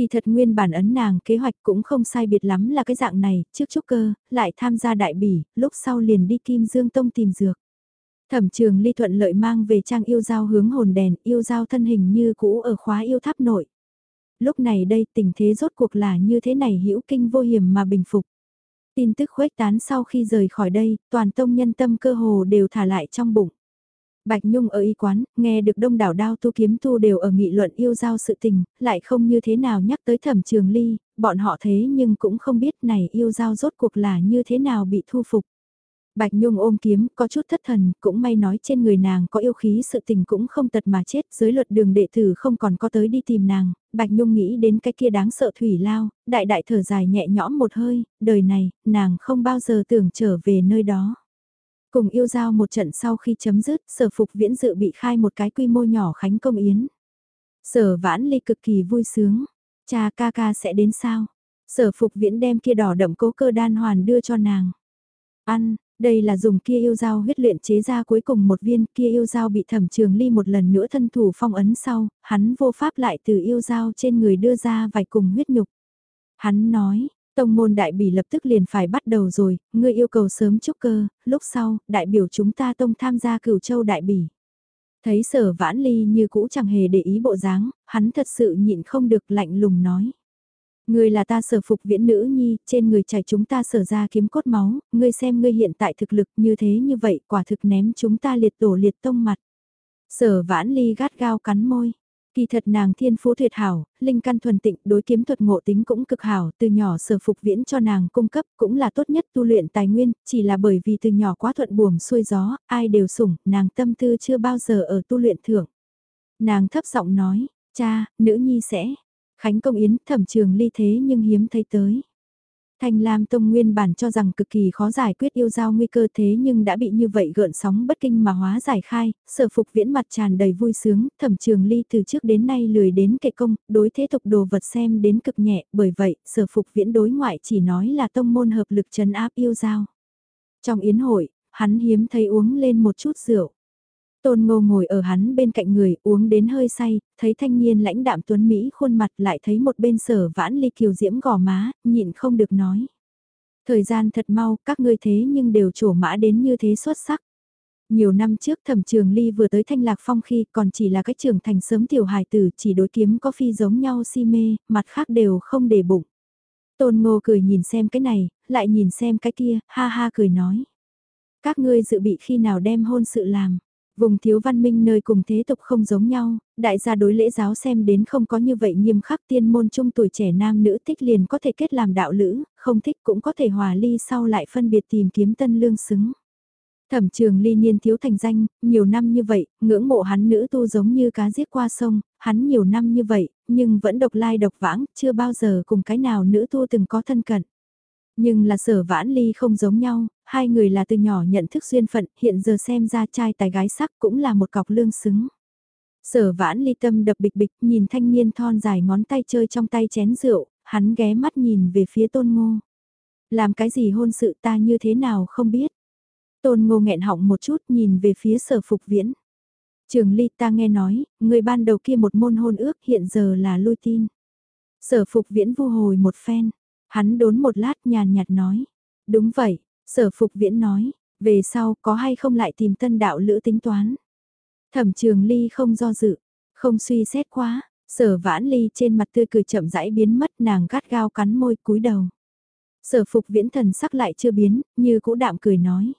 Kỳ thật nguyên bản ấn nàng kế hoạch cũng không sai biệt lắm là cái dạng này, trước trúc cơ, lại tham gia đại bỉ, lúc sau liền đi Kim Dương Tông tìm dược. Thẩm trường ly thuận lợi mang về trang yêu giao hướng hồn đèn, yêu giao thân hình như cũ ở khóa yêu tháp nội. Lúc này đây tình thế rốt cuộc là như thế này hữu kinh vô hiểm mà bình phục. Tin tức khuếch tán sau khi rời khỏi đây, toàn tông nhân tâm cơ hồ đều thả lại trong bụng. Bạch Nhung ở y quán, nghe được đông đảo đao tu kiếm tu đều ở nghị luận yêu giao sự tình, lại không như thế nào nhắc tới thẩm trường ly, bọn họ thế nhưng cũng không biết này yêu giao rốt cuộc là như thế nào bị thu phục. Bạch Nhung ôm kiếm, có chút thất thần, cũng may nói trên người nàng có yêu khí sự tình cũng không tật mà chết, giới luật đường đệ tử không còn có tới đi tìm nàng, Bạch Nhung nghĩ đến cái kia đáng sợ thủy lao, đại đại thở dài nhẹ nhõm một hơi, đời này, nàng không bao giờ tưởng trở về nơi đó. Cùng yêu giao một trận sau khi chấm dứt, sở phục viễn dự bị khai một cái quy mô nhỏ khánh công yến. Sở vãn ly cực kỳ vui sướng, cha ca ca sẽ đến sao? Sở phục viễn đem kia đỏ đậm cố cơ đan hoàn đưa cho nàng. Ăn, đây là dùng kia yêu dao huyết luyện chế ra cuối cùng một viên kia yêu dao bị thẩm trường ly một lần nữa thân thủ phong ấn sau, hắn vô pháp lại từ yêu dao trên người đưa ra vài cùng huyết nhục. Hắn nói, tông môn đại bỉ lập tức liền phải bắt đầu rồi, ngươi yêu cầu sớm chúc cơ, lúc sau, đại biểu chúng ta tông tham gia cửu châu đại bỉ. Thấy sở vãn ly như cũ chẳng hề để ý bộ dáng, hắn thật sự nhịn không được lạnh lùng nói. Ngươi là ta sở phục viễn nữ nhi, trên người chảy chúng ta sở ra kiếm cốt máu, ngươi xem ngươi hiện tại thực lực như thế như vậy, quả thực ném chúng ta liệt tổ liệt tông mặt. Sở vãn ly gắt gao cắn môi. Kỳ thật nàng thiên phú tuyệt hảo, linh căn thuần tịnh, đối kiếm thuật ngộ tính cũng cực hảo, từ nhỏ sở phục viễn cho nàng cung cấp cũng là tốt nhất tu luyện tài nguyên, chỉ là bởi vì từ nhỏ quá thuận buồm xuôi gió, ai đều sủng, nàng tâm tư chưa bao giờ ở tu luyện thưởng. Nàng thấp giọng nói, cha, nữ nhi sẽ, Khánh công yến thẩm trường ly thế nhưng hiếm thấy tới. Thanh Lam Tông nguyên bản cho rằng cực kỳ khó giải quyết yêu giao nguy cơ thế nhưng đã bị như vậy gợn sóng bất kinh mà hóa giải khai, sở phục viễn mặt tràn đầy vui sướng, thẩm trường ly từ trước đến nay lười đến kệ công, đối thế tục đồ vật xem đến cực nhẹ, bởi vậy, sở phục viễn đối ngoại chỉ nói là tông môn hợp lực trấn áp yêu giao. Trong yến hội, hắn hiếm thấy uống lên một chút rượu. Tôn Ngô ngồi ở hắn bên cạnh người uống đến hơi say, thấy thanh niên lãnh đạm tuấn Mỹ khuôn mặt lại thấy một bên sở vãn ly kiều diễm gò má, nhịn không được nói. Thời gian thật mau, các ngươi thế nhưng đều trổ mã đến như thế xuất sắc. Nhiều năm trước thẩm trường ly vừa tới thanh lạc phong khi còn chỉ là cách trưởng thành sớm tiểu hài tử chỉ đối kiếm có phi giống nhau si mê, mặt khác đều không để bụng. Tôn ngô cười nhìn xem cái này, lại nhìn xem cái kia, ha ha cười nói. Các ngươi dự bị khi nào đem hôn sự làm. Vùng thiếu văn minh nơi cùng thế tục không giống nhau, đại gia đối lễ giáo xem đến không có như vậy nghiêm khắc tiên môn trung tuổi trẻ nam nữ thích liền có thể kết làm đạo lữ, không thích cũng có thể hòa ly sau lại phân biệt tìm kiếm tân lương xứng. Thẩm trường ly niên thiếu thành danh, nhiều năm như vậy, ngưỡng mộ hắn nữ tu giống như cá giết qua sông, hắn nhiều năm như vậy, nhưng vẫn độc lai độc vãng, chưa bao giờ cùng cái nào nữ tu từng có thân cận. Nhưng là sở vãn ly không giống nhau, hai người là từ nhỏ nhận thức duyên phận, hiện giờ xem ra trai tài gái sắc cũng là một cọc lương xứng. Sở vãn ly tâm đập bịch bịch nhìn thanh niên thon dài ngón tay chơi trong tay chén rượu, hắn ghé mắt nhìn về phía tôn ngô. Làm cái gì hôn sự ta như thế nào không biết. Tôn ngô nghẹn họng một chút nhìn về phía sở phục viễn. Trường ly ta nghe nói, người ban đầu kia một môn hôn ước hiện giờ là lui tin. Sở phục viễn vu hồi một phen, hắn đốn một lát nhàn nhạt nói. Đúng vậy, sở phục viễn nói, về sau có hay không lại tìm tân đạo lữ tính toán. Thẩm trường ly không do dự, không suy xét quá, sở vãn ly trên mặt tươi cười chậm rãi biến mất nàng gắt gao cắn môi cúi đầu. Sở phục viễn thần sắc lại chưa biến, như cũ đạm cười nói.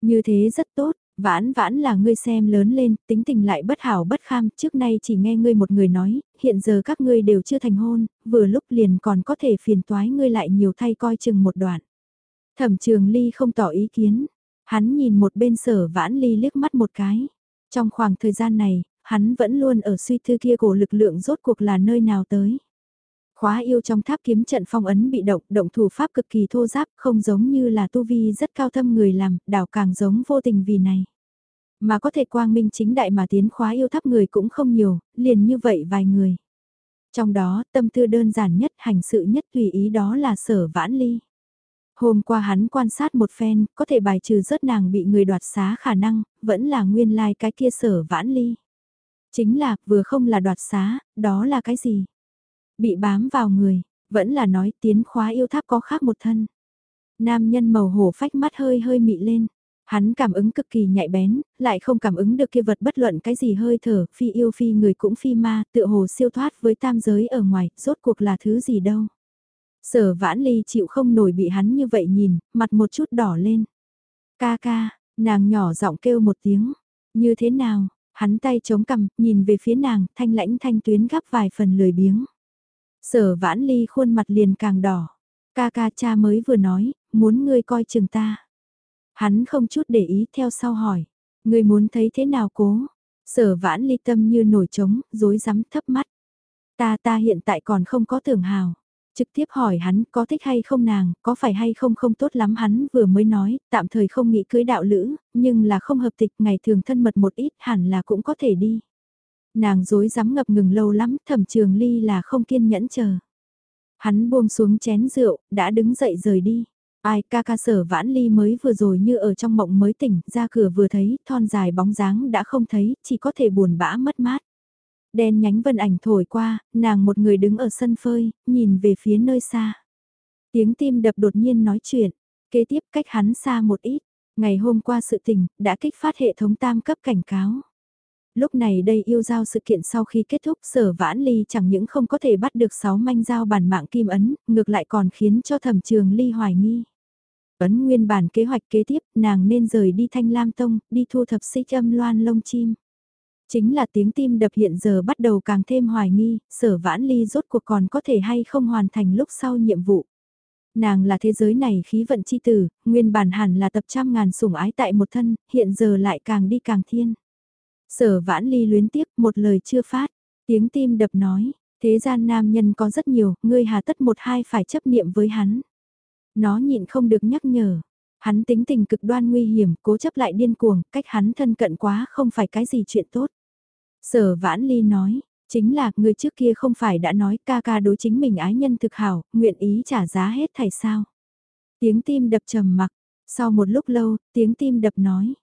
Như thế rất tốt, vãn vãn là ngươi xem lớn lên, tính tình lại bất hảo bất kham, trước nay chỉ nghe ngươi một người nói, hiện giờ các ngươi đều chưa thành hôn, vừa lúc liền còn có thể phiền toái ngươi lại nhiều thay coi chừng một đoạn. Thẩm trường ly không tỏ ý kiến, hắn nhìn một bên sở vãn ly liếc mắt một cái. Trong khoảng thời gian này, hắn vẫn luôn ở suy thư kia cổ lực lượng rốt cuộc là nơi nào tới. Khóa yêu trong tháp kiếm trận phong ấn bị động, động thủ pháp cực kỳ thô giáp, không giống như là tu vi rất cao thâm người làm, đảo càng giống vô tình vì này. Mà có thể quang minh chính đại mà tiến khóa yêu tháp người cũng không nhiều, liền như vậy vài người. Trong đó, tâm tư đơn giản nhất, hành sự nhất tùy ý đó là sở vãn ly. Hôm qua hắn quan sát một phen, có thể bài trừ rớt nàng bị người đoạt xá khả năng, vẫn là nguyên lai like cái kia sở vãn ly. Chính là, vừa không là đoạt xá, đó là cái gì? Bị bám vào người, vẫn là nói tiến khóa yêu tháp có khác một thân. Nam nhân màu hổ phách mắt hơi hơi mị lên. Hắn cảm ứng cực kỳ nhạy bén, lại không cảm ứng được kia vật bất luận cái gì hơi thở, phi yêu phi người cũng phi ma, tựa hồ siêu thoát với tam giới ở ngoài, rốt cuộc là thứ gì đâu. Sở vãn ly chịu không nổi bị hắn như vậy nhìn, mặt một chút đỏ lên. Ca ca, nàng nhỏ giọng kêu một tiếng. Như thế nào, hắn tay chống cằm, nhìn về phía nàng, thanh lãnh thanh tuyến gắp vài phần lười biếng. Sở vãn ly khuôn mặt liền càng đỏ. Ca ca cha mới vừa nói, muốn ngươi coi chừng ta. Hắn không chút để ý theo sau hỏi. Ngươi muốn thấy thế nào cố? Sở vãn ly tâm như nổi trống, dối rắm thấp mắt. Ta ta hiện tại còn không có tưởng hào. Trực tiếp hỏi hắn có thích hay không nàng, có phải hay không không tốt lắm hắn vừa mới nói, tạm thời không nghĩ cưới đạo lữ, nhưng là không hợp tịch ngày thường thân mật một ít hẳn là cũng có thể đi. Nàng dối dám ngập ngừng lâu lắm, thẩm trường ly là không kiên nhẫn chờ. Hắn buông xuống chén rượu, đã đứng dậy rời đi. Ai ca ca sở vãn ly mới vừa rồi như ở trong mộng mới tỉnh, ra cửa vừa thấy, thon dài bóng dáng đã không thấy, chỉ có thể buồn bã mất mát. Đen nhánh vân ảnh thổi qua, nàng một người đứng ở sân phơi, nhìn về phía nơi xa. Tiếng tim đập đột nhiên nói chuyện, kế tiếp cách hắn xa một ít. Ngày hôm qua sự tình, đã kích phát hệ thống tam cấp cảnh cáo. Lúc này đây yêu giao sự kiện sau khi kết thúc sở vãn ly chẳng những không có thể bắt được 6 manh giao bản mạng kim ấn, ngược lại còn khiến cho thẩm trường ly hoài nghi. Ấn nguyên bản kế hoạch kế tiếp, nàng nên rời đi thanh lam tông, đi thu thập xích âm loan lông chim. Chính là tiếng tim đập hiện giờ bắt đầu càng thêm hoài nghi, sở vãn ly rốt cuộc còn có thể hay không hoàn thành lúc sau nhiệm vụ. Nàng là thế giới này khí vận chi tử, nguyên bản hẳn là tập trăm ngàn sủng ái tại một thân, hiện giờ lại càng đi càng thiên. Sở vãn ly luyến tiếc một lời chưa phát, tiếng tim đập nói, thế gian nam nhân có rất nhiều, ngươi hà tất một hai phải chấp niệm với hắn. Nó nhịn không được nhắc nhở. Hắn tính tình cực đoan nguy hiểm, cố chấp lại điên cuồng, cách hắn thân cận quá không phải cái gì chuyện tốt. Sở vãn ly nói, chính là người trước kia không phải đã nói ca ca đối chính mình ái nhân thực hảo, nguyện ý trả giá hết thảy sao. Tiếng tim đập trầm mặc, sau một lúc lâu, tiếng tim đập nói.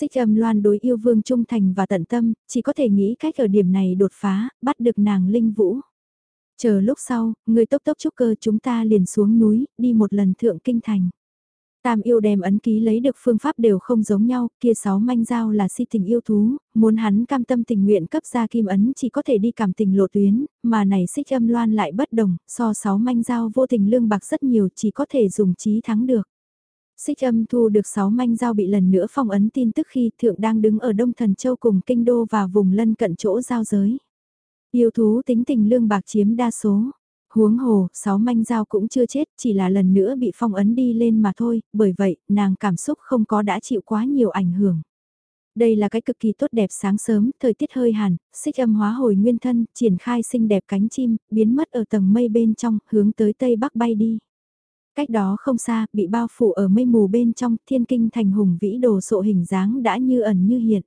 Xích âm loan đối yêu vương trung thành và tận tâm, chỉ có thể nghĩ cách ở điểm này đột phá, bắt được nàng linh vũ. Chờ lúc sau, người tốc tốc trúc cơ chúng ta liền xuống núi, đi một lần thượng kinh thành. Tam yêu đem ấn ký lấy được phương pháp đều không giống nhau, kia sáu manh giao là si tình yêu thú, muốn hắn cam tâm tình nguyện cấp ra kim ấn chỉ có thể đi cảm tình lộ tuyến, mà này xích âm loan lại bất đồng, so sáu manh giao vô tình lương bạc rất nhiều chỉ có thể dùng trí thắng được. Xích âm thu được 6 manh giao bị lần nữa phong ấn tin tức khi thượng đang đứng ở Đông Thần Châu cùng Kinh Đô và vùng lân cận chỗ giao giới. Yêu thú tính tình lương bạc chiếm đa số. Huống hồ, 6 manh giao cũng chưa chết, chỉ là lần nữa bị phong ấn đi lên mà thôi, bởi vậy, nàng cảm xúc không có đã chịu quá nhiều ảnh hưởng. Đây là cái cực kỳ tốt đẹp sáng sớm, thời tiết hơi hàn, xích âm hóa hồi nguyên thân, triển khai xinh đẹp cánh chim, biến mất ở tầng mây bên trong, hướng tới tây bắc bay đi. Cách đó không xa, bị bao phủ ở mây mù bên trong, thiên kinh thành hùng vĩ đồ sộ hình dáng đã như ẩn như hiện.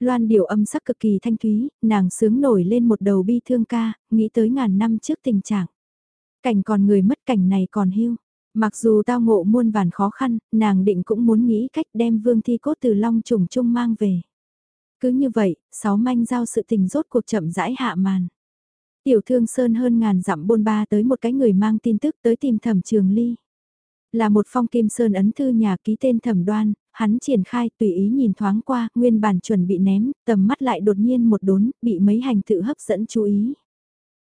Loan điệu âm sắc cực kỳ thanh thúy, nàng sướng nổi lên một đầu bi thương ca, nghĩ tới ngàn năm trước tình trạng. Cảnh còn người mất cảnh này còn hưu. Mặc dù tao ngộ muôn vàn khó khăn, nàng định cũng muốn nghĩ cách đem vương thi cốt từ long trùng trung mang về. Cứ như vậy, sáu manh giao sự tình rốt cuộc chậm rãi hạ màn. Tiểu thương sơn hơn ngàn dặm bôn ba tới một cái người mang tin tức tới tìm thẩm trường ly. Là một phong kim sơn ấn thư nhà ký tên thẩm đoan, hắn triển khai tùy ý nhìn thoáng qua, nguyên bản chuẩn bị ném, tầm mắt lại đột nhiên một đốn, bị mấy hành tự hấp dẫn chú ý.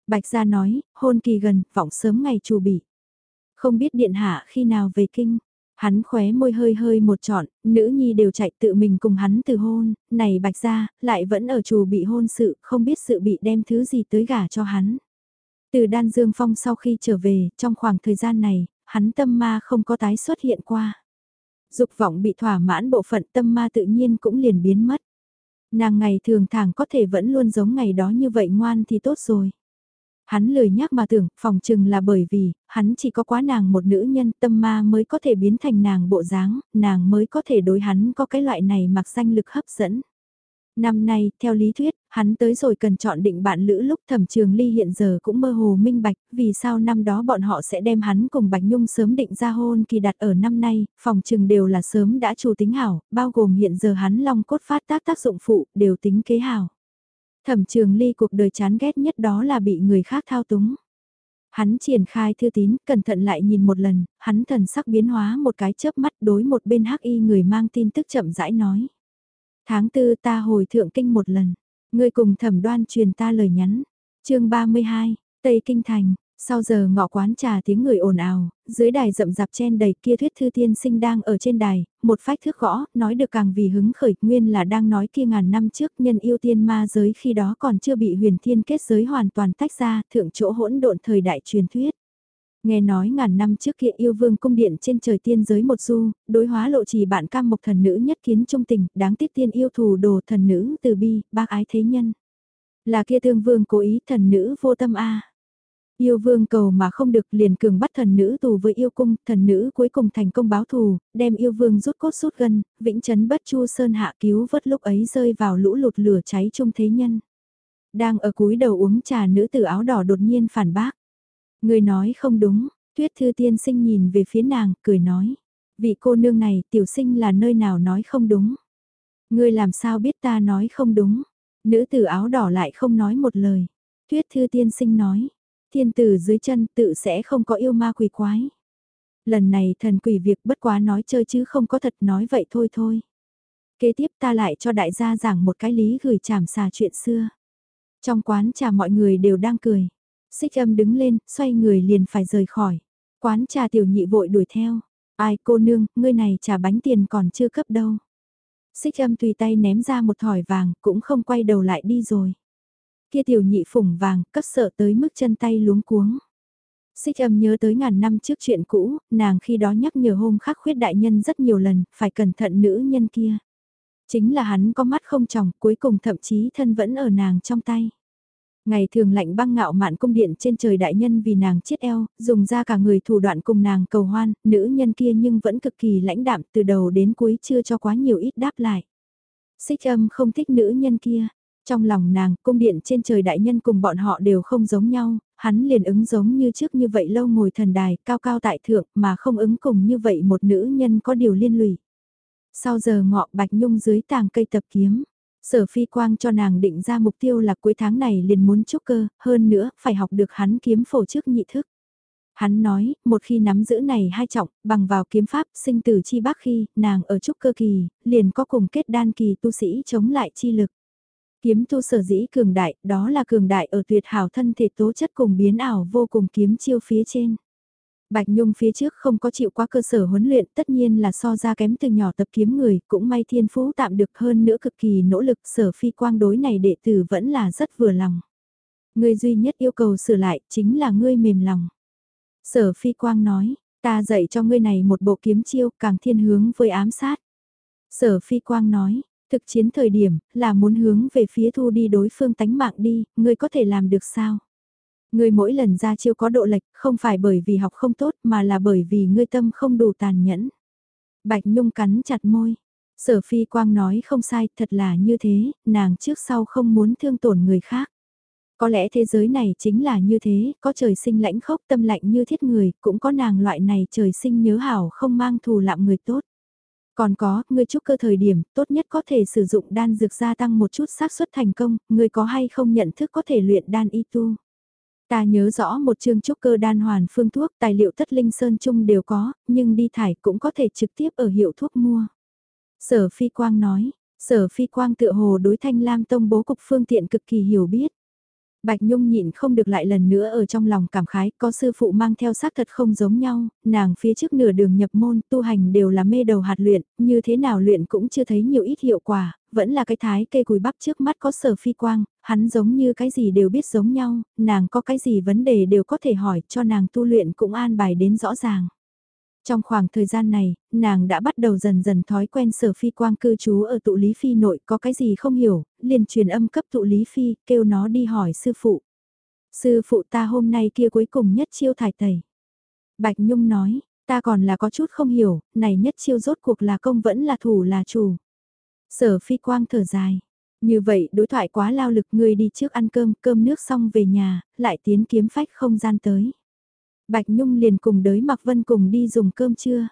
Bạch gia nói, hôn kỳ gần, vọng sớm ngày chủ bị. Không biết điện hạ khi nào về kinh, Hắn khóe môi hơi hơi một trọn, nữ nhi đều chạy tự mình cùng hắn từ hôn, này bạch ra, lại vẫn ở chùa bị hôn sự, không biết sự bị đem thứ gì tới gả cho hắn. Từ đan dương phong sau khi trở về, trong khoảng thời gian này, hắn tâm ma không có tái xuất hiện qua. Dục vọng bị thỏa mãn bộ phận tâm ma tự nhiên cũng liền biến mất. Nàng ngày thường thẳng có thể vẫn luôn giống ngày đó như vậy ngoan thì tốt rồi. Hắn lười nhắc mà tưởng, phòng chừng là bởi vì, hắn chỉ có quá nàng một nữ nhân tâm ma mới có thể biến thành nàng bộ dáng, nàng mới có thể đối hắn có cái loại này mặc danh lực hấp dẫn. Năm nay, theo lý thuyết, hắn tới rồi cần chọn định bạn lữ lúc thẩm trường ly hiện giờ cũng mơ hồ minh bạch, vì sao năm đó bọn họ sẽ đem hắn cùng Bạch Nhung sớm định ra hôn kỳ đặt ở năm nay, phòng trường đều là sớm đã chủ tính hảo, bao gồm hiện giờ hắn long cốt phát tác tác dụng phụ, đều tính kế hảo. Thẩm trường ly cuộc đời chán ghét nhất đó là bị người khác thao túng. Hắn triển khai thư tín, cẩn thận lại nhìn một lần, hắn thần sắc biến hóa một cái chớp mắt đối một bên hắc y người mang tin tức chậm rãi nói. Tháng tư ta hồi thượng kinh một lần, ngươi cùng thẩm đoan truyền ta lời nhắn. chương 32, Tây Kinh Thành, sau giờ ngọ quán trà tiếng người ồn ào, dưới đài rậm rạp chen đầy kia thuyết thư tiên sinh đang ở trên đài, một phách thước gõ, nói được càng vì hứng khởi, nguyên là đang nói kia ngàn năm trước nhân yêu tiên ma giới khi đó còn chưa bị huyền thiên kết giới hoàn toàn tách ra, thượng chỗ hỗn độn thời đại truyền thuyết. Nghe nói ngàn năm trước kia yêu vương cung điện trên trời tiên giới một du, đối hóa lộ trì bạn cam mộc thần nữ nhất kiến trung tình, đáng tiếc tiên yêu thù đồ thần nữ từ bi, bác ái thế nhân. Là kia thương vương cố ý thần nữ vô tâm a Yêu vương cầu mà không được liền cường bắt thần nữ tù với yêu cung, thần nữ cuối cùng thành công báo thù, đem yêu vương rút cốt rút gân, vĩnh chấn bất chu sơn hạ cứu vớt lúc ấy rơi vào lũ lụt lửa cháy chung thế nhân. Đang ở cúi đầu uống trà nữ tử áo đỏ đột nhiên phản bác. Người nói không đúng, tuyết thư tiên sinh nhìn về phía nàng, cười nói. Vị cô nương này tiểu sinh là nơi nào nói không đúng. Ngươi làm sao biết ta nói không đúng. Nữ tử áo đỏ lại không nói một lời. Tuyết thư tiên sinh nói thiên tử dưới chân tự sẽ không có yêu ma quỷ quái. Lần này thần quỷ việc bất quá nói chơi chứ không có thật nói vậy thôi thôi. Kế tiếp ta lại cho đại gia giảng một cái lý gửi chảm xà chuyện xưa. Trong quán trà mọi người đều đang cười. Xích âm đứng lên, xoay người liền phải rời khỏi. Quán trà tiểu nhị vội đuổi theo. Ai cô nương, ngươi này trả bánh tiền còn chưa cấp đâu. Xích âm tùy tay ném ra một thỏi vàng, cũng không quay đầu lại đi rồi. Kia tiểu nhị phủng vàng, cấp sợ tới mức chân tay luống cuống. Xích âm nhớ tới ngàn năm trước chuyện cũ, nàng khi đó nhắc nhở hôm khắc khuyết đại nhân rất nhiều lần, phải cẩn thận nữ nhân kia. Chính là hắn có mắt không tròng, cuối cùng thậm chí thân vẫn ở nàng trong tay. Ngày thường lạnh băng ngạo mạn cung điện trên trời đại nhân vì nàng chết eo, dùng ra cả người thủ đoạn cùng nàng cầu hoan, nữ nhân kia nhưng vẫn cực kỳ lãnh đạm từ đầu đến cuối chưa cho quá nhiều ít đáp lại. Xích âm không thích nữ nhân kia. Trong lòng nàng, cung điện trên trời đại nhân cùng bọn họ đều không giống nhau, hắn liền ứng giống như trước như vậy lâu ngồi thần đài, cao cao tại thượng, mà không ứng cùng như vậy một nữ nhân có điều liên lụy. Sau giờ ngọ bạch nhung dưới tàng cây tập kiếm, sở phi quang cho nàng định ra mục tiêu là cuối tháng này liền muốn trúc cơ, hơn nữa, phải học được hắn kiếm phổ trước nhị thức. Hắn nói, một khi nắm giữ này hai trọng, bằng vào kiếm pháp sinh tử chi bác khi, nàng ở trúc cơ kỳ, liền có cùng kết đan kỳ tu sĩ chống lại chi lực. Kiếm tu sở dĩ cường đại, đó là cường đại ở tuyệt hảo thân thể tố chất cùng biến ảo vô cùng kiếm chiêu phía trên. Bạch Nhung phía trước không có chịu quá cơ sở huấn luyện tất nhiên là so ra kém từ nhỏ tập kiếm người, cũng may thiên phú tạm được hơn nữa cực kỳ nỗ lực sở phi quang đối này đệ tử vẫn là rất vừa lòng. Người duy nhất yêu cầu sửa lại chính là ngươi mềm lòng. Sở phi quang nói, ta dạy cho ngươi này một bộ kiếm chiêu càng thiên hướng với ám sát. Sở phi quang nói, thực chiến thời điểm là muốn hướng về phía thu đi đối phương tánh mạng đi, ngươi có thể làm được sao? Ngươi mỗi lần ra chiêu có độ lệch không phải bởi vì học không tốt mà là bởi vì ngươi tâm không đủ tàn nhẫn. Bạch Nhung cắn chặt môi. Sở Phi Quang nói không sai, thật là như thế, nàng trước sau không muốn thương tổn người khác. Có lẽ thế giới này chính là như thế, có trời sinh lãnh khốc tâm lạnh như thiết người, cũng có nàng loại này trời sinh nhớ hảo không mang thù lạm người tốt. Còn có, ngươi chúc cơ thời điểm, tốt nhất có thể sử dụng đan dược gia tăng một chút xác suất thành công, ngươi có hay không nhận thức có thể luyện đan y tu. Ta nhớ rõ một chương trúc cơ đan hoàn phương thuốc tài liệu thất linh sơn chung đều có, nhưng đi thải cũng có thể trực tiếp ở hiệu thuốc mua. Sở Phi Quang nói, Sở Phi Quang tựa hồ đối thanh lam tông bố cục phương tiện cực kỳ hiểu biết. Bạch Nhung nhịn không được lại lần nữa ở trong lòng cảm khái, có sư phụ mang theo xác thật không giống nhau, nàng phía trước nửa đường nhập môn tu hành đều là mê đầu hạt luyện, như thế nào luyện cũng chưa thấy nhiều ít hiệu quả, vẫn là cái thái cây cùi bắp trước mắt có sở phi quang, hắn giống như cái gì đều biết giống nhau, nàng có cái gì vấn đề đều có thể hỏi cho nàng tu luyện cũng an bài đến rõ ràng. Trong khoảng thời gian này, nàng đã bắt đầu dần dần thói quen sở phi quang cư trú ở tụ lý phi nội có cái gì không hiểu, liền truyền âm cấp tụ lý phi, kêu nó đi hỏi sư phụ. Sư phụ ta hôm nay kia cuối cùng nhất chiêu thải tẩy. Bạch Nhung nói, ta còn là có chút không hiểu, này nhất chiêu rốt cuộc là công vẫn là thủ là chủ. Sở phi quang thở dài. Như vậy đối thoại quá lao lực người đi trước ăn cơm, cơm nước xong về nhà, lại tiến kiếm phách không gian tới. Bạch Nhung liền cùng đới Mạc Vân cùng đi dùng cơm trưa.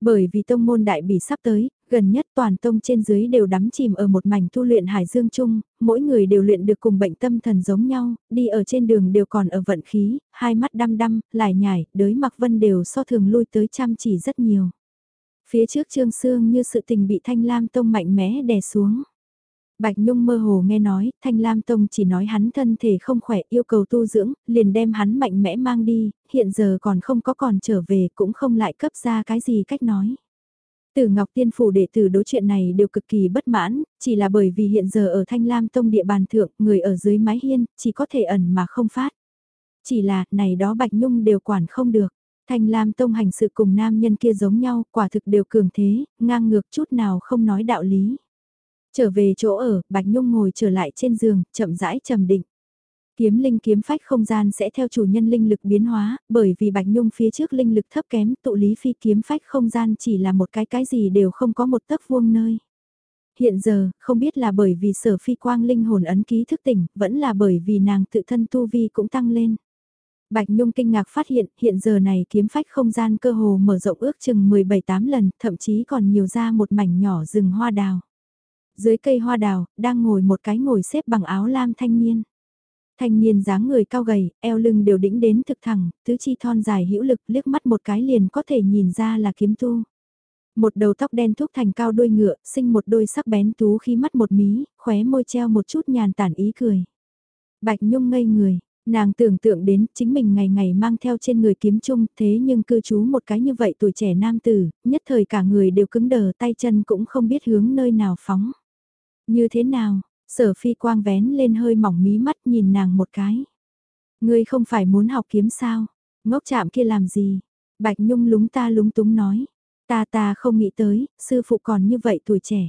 Bởi vì tông môn đại bỉ sắp tới, gần nhất toàn tông trên dưới đều đắm chìm ở một mảnh tu luyện hải dương chung, mỗi người đều luyện được cùng bệnh tâm thần giống nhau, đi ở trên đường đều còn ở vận khí, hai mắt đăm đăm, lại nhải, đới Mạc Vân đều so thường lui tới chăm chỉ rất nhiều. Phía trước Trương Sương như sự tình bị Thanh Lam Tông mạnh mẽ đè xuống. Bạch Nhung mơ hồ nghe nói, Thanh Lam Tông chỉ nói hắn thân thể không khỏe yêu cầu tu dưỡng, liền đem hắn mạnh mẽ mang đi, hiện giờ còn không có còn trở về cũng không lại cấp ra cái gì cách nói. Từ Ngọc Tiên Phủ đệ tử đối chuyện này đều cực kỳ bất mãn, chỉ là bởi vì hiện giờ ở Thanh Lam Tông địa bàn thượng, người ở dưới mái hiên, chỉ có thể ẩn mà không phát. Chỉ là, này đó Bạch Nhung đều quản không được. Thanh Lam Tông hành sự cùng nam nhân kia giống nhau, quả thực đều cường thế, ngang ngược chút nào không nói đạo lý. Trở về chỗ ở, Bạch Nhung ngồi trở lại trên giường, chậm rãi trầm định. Kiếm linh kiếm phách không gian sẽ theo chủ nhân linh lực biến hóa, bởi vì Bạch Nhung phía trước linh lực thấp kém, tụ lý phi kiếm phách không gian chỉ là một cái cái gì đều không có một tấc vuông nơi. Hiện giờ, không biết là bởi vì sở phi quang linh hồn ấn ký thức tỉnh, vẫn là bởi vì nàng tự thân tu vi cũng tăng lên. Bạch Nhung kinh ngạc phát hiện, hiện giờ này kiếm phách không gian cơ hồ mở rộng ước chừng 17-8 lần, thậm chí còn nhiều ra một mảnh nhỏ rừng hoa đào. Dưới cây hoa đào, đang ngồi một cái ngồi xếp bằng áo lam thanh niên. Thanh niên dáng người cao gầy, eo lưng đều đĩnh đến thực thẳng, tứ chi thon dài hữu lực liếc mắt một cái liền có thể nhìn ra là kiếm tu. Một đầu tóc đen thúc thành cao đuôi ngựa, sinh một đôi sắc bén tú khi mắt một mí, khóe môi treo một chút nhàn tản ý cười. Bạch Nhung ngây người, nàng tưởng tượng đến chính mình ngày ngày mang theo trên người kiếm chung thế nhưng cư trú một cái như vậy tuổi trẻ nam tử, nhất thời cả người đều cứng đờ tay chân cũng không biết hướng nơi nào phóng. Như thế nào, sở phi quang vén lên hơi mỏng mí mắt nhìn nàng một cái. Ngươi không phải muốn học kiếm sao, ngốc chạm kia làm gì? Bạch Nhung lúng ta lúng túng nói. Ta ta không nghĩ tới, sư phụ còn như vậy tuổi trẻ.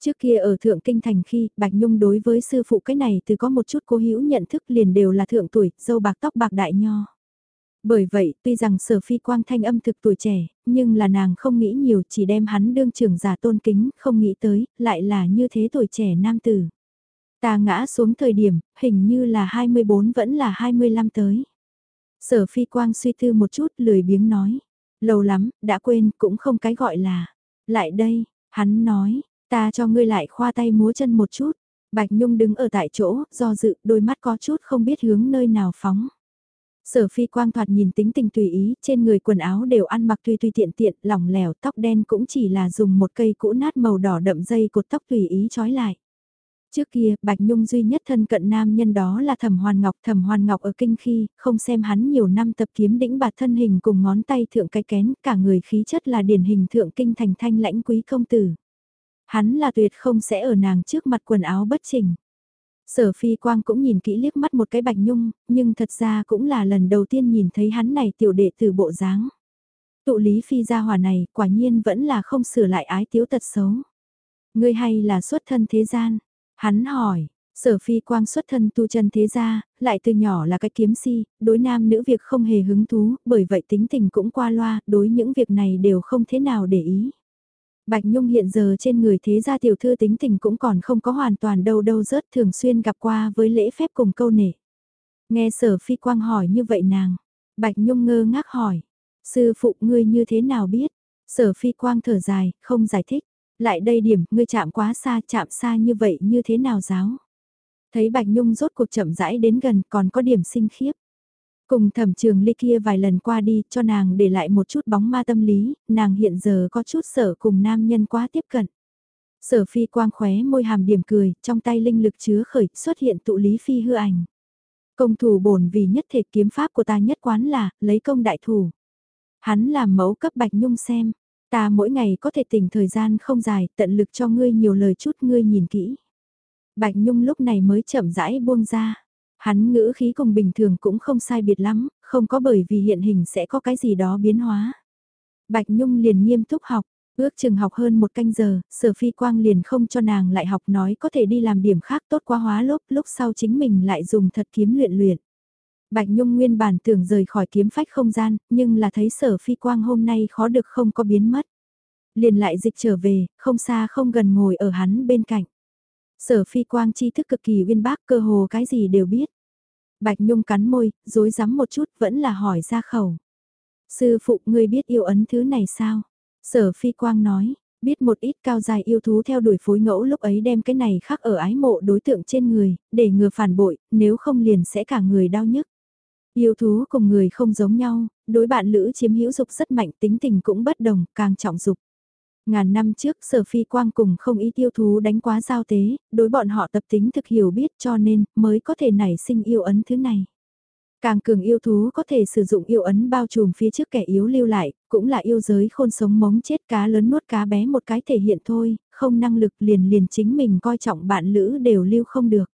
Trước kia ở Thượng Kinh Thành khi, Bạch Nhung đối với sư phụ cái này từ có một chút cố hữu nhận thức liền đều là thượng tuổi, dâu bạc tóc bạc đại nho. Bởi vậy, tuy rằng sở phi quang thanh âm thực tuổi trẻ, nhưng là nàng không nghĩ nhiều chỉ đem hắn đương trưởng giả tôn kính, không nghĩ tới, lại là như thế tuổi trẻ nam tử. Ta ngã xuống thời điểm, hình như là 24 vẫn là 25 tới. Sở phi quang suy tư một chút lười biếng nói. Lâu lắm, đã quên, cũng không cái gọi là. Lại đây, hắn nói, ta cho ngươi lại khoa tay múa chân một chút. Bạch Nhung đứng ở tại chỗ, do dự, đôi mắt có chút không biết hướng nơi nào phóng. Sở phi quang thoạt nhìn tính tình tùy ý, trên người quần áo đều ăn mặc tùy tùy tiện tiện, lỏng lẻo, tóc đen cũng chỉ là dùng một cây cũ nát màu đỏ đậm dây cột tóc tùy ý trói lại. Trước kia, Bạch Nhung duy nhất thân cận nam nhân đó là Thẩm Hoàn Ngọc. Thẩm Hoàn Ngọc ở kinh khi, không xem hắn nhiều năm tập kiếm đĩnh bạt thân hình cùng ngón tay thượng cái kén, cả người khí chất là điển hình thượng kinh thành thanh lãnh quý công tử. Hắn là tuyệt không sẽ ở nàng trước mặt quần áo bất chỉnh. Sở phi quang cũng nhìn kỹ liếc mắt một cái bạch nhung, nhưng thật ra cũng là lần đầu tiên nhìn thấy hắn này tiểu đệ từ bộ dáng. Tụ lý phi gia hòa này quả nhiên vẫn là không sửa lại ái tiếu tật xấu. Ngươi hay là xuất thân thế gian? Hắn hỏi, sở phi quang xuất thân tu chân thế gia, lại từ nhỏ là cái kiếm si, đối nam nữ việc không hề hứng thú, bởi vậy tính tình cũng qua loa, đối những việc này đều không thế nào để ý. Bạch Nhung hiện giờ trên người thế gia tiểu thư tính tình cũng còn không có hoàn toàn đâu đâu rớt thường xuyên gặp qua với lễ phép cùng câu nể. Nghe sở phi quang hỏi như vậy nàng, Bạch Nhung ngơ ngác hỏi, sư phụ ngươi như thế nào biết? Sở phi quang thở dài, không giải thích, lại đây điểm, ngươi chạm quá xa, chạm xa như vậy như thế nào giáo? Thấy Bạch Nhung rốt cuộc chậm rãi đến gần còn có điểm sinh khiếp. Cùng thẩm trường ly kia vài lần qua đi cho nàng để lại một chút bóng ma tâm lý, nàng hiện giờ có chút sợ cùng nam nhân quá tiếp cận. Sở phi quang khóe môi hàm điểm cười, trong tay linh lực chứa khởi xuất hiện tụ lý phi hư ảnh. Công thủ bổn vì nhất thể kiếm pháp của ta nhất quán là, lấy công đại thủ. Hắn làm mẫu cấp bạch nhung xem, ta mỗi ngày có thể tỉnh thời gian không dài, tận lực cho ngươi nhiều lời chút ngươi nhìn kỹ. Bạch nhung lúc này mới chậm rãi buông ra. Hắn ngữ khí cùng bình thường cũng không sai biệt lắm, không có bởi vì hiện hình sẽ có cái gì đó biến hóa. Bạch Nhung liền nghiêm túc học, ước chừng học hơn một canh giờ, sở phi quang liền không cho nàng lại học nói có thể đi làm điểm khác tốt quá hóa lốp, lúc sau chính mình lại dùng thật kiếm luyện luyện. Bạch Nhung nguyên bản tưởng rời khỏi kiếm phách không gian, nhưng là thấy sở phi quang hôm nay khó được không có biến mất. Liền lại dịch trở về, không xa không gần ngồi ở hắn bên cạnh. Sở phi quang tri thức cực kỳ uyên bác cơ hồ cái gì đều biết. Bạch Nhung cắn môi, dối rắm một chút vẫn là hỏi ra khẩu. Sư phụ ngươi biết yêu ấn thứ này sao? Sở phi quang nói, biết một ít cao dài yêu thú theo đuổi phối ngẫu lúc ấy đem cái này khắc ở ái mộ đối tượng trên người, để ngừa phản bội, nếu không liền sẽ cả người đau nhức. Yêu thú cùng người không giống nhau, đối bạn lữ chiếm hữu dục rất mạnh tính tình cũng bất đồng, càng trọng dục. Ngàn năm trước sở phi quang cùng không ý tiêu thú đánh quá giao tế, đối bọn họ tập tính thực hiểu biết cho nên mới có thể nảy sinh yêu ấn thứ này. Càng cường yêu thú có thể sử dụng yêu ấn bao trùm phía trước kẻ yếu lưu lại, cũng là yêu giới khôn sống mống chết cá lớn nuốt cá bé một cái thể hiện thôi, không năng lực liền liền chính mình coi trọng bạn lữ đều lưu không được.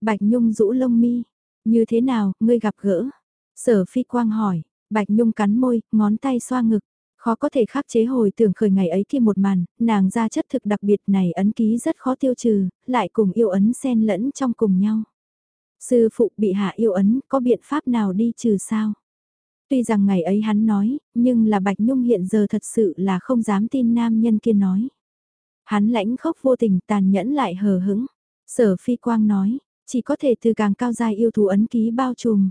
Bạch Nhung rũ lông mi, như thế nào, ngươi gặp gỡ? Sở phi quang hỏi, Bạch Nhung cắn môi, ngón tay xoa ngực, Khó có thể khắc chế hồi tưởng khởi ngày ấy kia một màn, nàng ra chất thực đặc biệt này ấn ký rất khó tiêu trừ, lại cùng yêu ấn xen lẫn trong cùng nhau. Sư phụ bị hạ yêu ấn, có biện pháp nào đi trừ sao? Tuy rằng ngày ấy hắn nói, nhưng là Bạch Nhung hiện giờ thật sự là không dám tin nam nhân kia nói. Hắn lãnh khốc vô tình tàn nhẫn lại hờ hững. Sở phi quang nói, chỉ có thể từ càng cao dài yêu thú ấn ký bao trùm.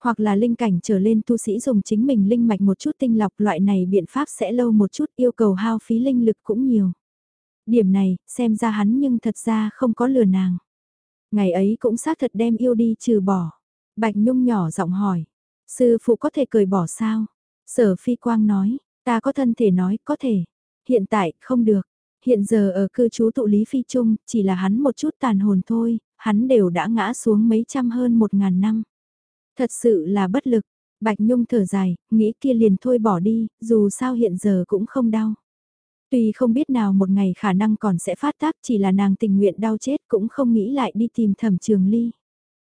Hoặc là linh cảnh trở lên tu sĩ dùng chính mình linh mạch một chút tinh lọc loại này biện pháp sẽ lâu một chút yêu cầu hao phí linh lực cũng nhiều. Điểm này, xem ra hắn nhưng thật ra không có lừa nàng. Ngày ấy cũng xác thật đem yêu đi trừ bỏ. Bạch Nhung nhỏ giọng hỏi, sư phụ có thể cười bỏ sao? Sở Phi Quang nói, ta có thân thể nói, có thể. Hiện tại, không được. Hiện giờ ở cư trú tụ Lý Phi Trung, chỉ là hắn một chút tàn hồn thôi, hắn đều đã ngã xuống mấy trăm hơn một ngàn năm. Thật sự là bất lực, Bạch Nhung thở dài, nghĩ kia liền thôi bỏ đi, dù sao hiện giờ cũng không đau. Tuy không biết nào một ngày khả năng còn sẽ phát tác chỉ là nàng tình nguyện đau chết cũng không nghĩ lại đi tìm thẩm trường ly.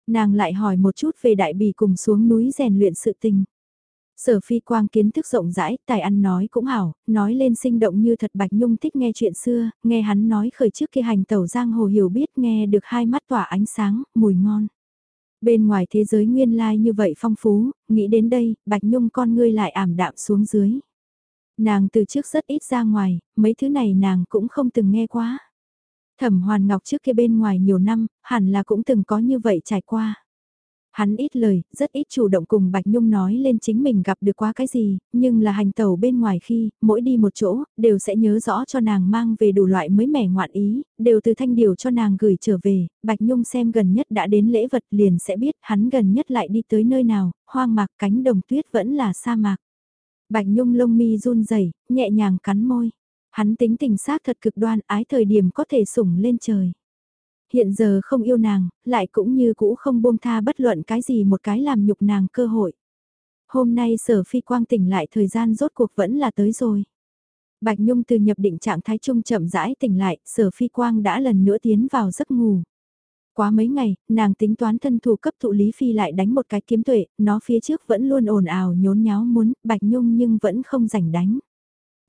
Nàng lại hỏi một chút về đại bì cùng xuống núi rèn luyện sự tình. Sở phi quang kiến thức rộng rãi, tài ăn nói cũng hảo, nói lên sinh động như thật Bạch Nhung thích nghe chuyện xưa, nghe hắn nói khởi trước khi hành tẩu giang hồ hiểu biết nghe được hai mắt tỏa ánh sáng, mùi ngon. Bên ngoài thế giới nguyên lai như vậy phong phú, nghĩ đến đây, Bạch Nhung con ngươi lại ảm đạm xuống dưới. Nàng từ trước rất ít ra ngoài, mấy thứ này nàng cũng không từng nghe quá. Thẩm Hoàn Ngọc trước kia bên ngoài nhiều năm, hẳn là cũng từng có như vậy trải qua. Hắn ít lời, rất ít chủ động cùng Bạch Nhung nói lên chính mình gặp được quá cái gì, nhưng là hành tẩu bên ngoài khi, mỗi đi một chỗ, đều sẽ nhớ rõ cho nàng mang về đủ loại mới mẻ ngoạn ý, đều từ thanh điều cho nàng gửi trở về, Bạch Nhung xem gần nhất đã đến lễ vật liền sẽ biết hắn gần nhất lại đi tới nơi nào, hoang mạc cánh đồng tuyết vẫn là sa mạc. Bạch Nhung lông mi run rẩy nhẹ nhàng cắn môi. Hắn tính tình xác thật cực đoan ái thời điểm có thể sủng lên trời hiện giờ không yêu nàng, lại cũng như cũ không buông tha bất luận cái gì một cái làm nhục nàng cơ hội. Hôm nay sở phi quang tỉnh lại thời gian rốt cuộc vẫn là tới rồi. Bạch Nhung từ nhập định trạng thái trung chậm rãi tỉnh lại, sở phi quang đã lần nữa tiến vào giấc ngủ. Quá mấy ngày, nàng tính toán thân thủ cấp thụ Lý Phi lại đánh một cái kiếm tuệ, nó phía trước vẫn luôn ồn ào nhốn nháo muốn, Bạch Nhung nhưng vẫn không rảnh đánh.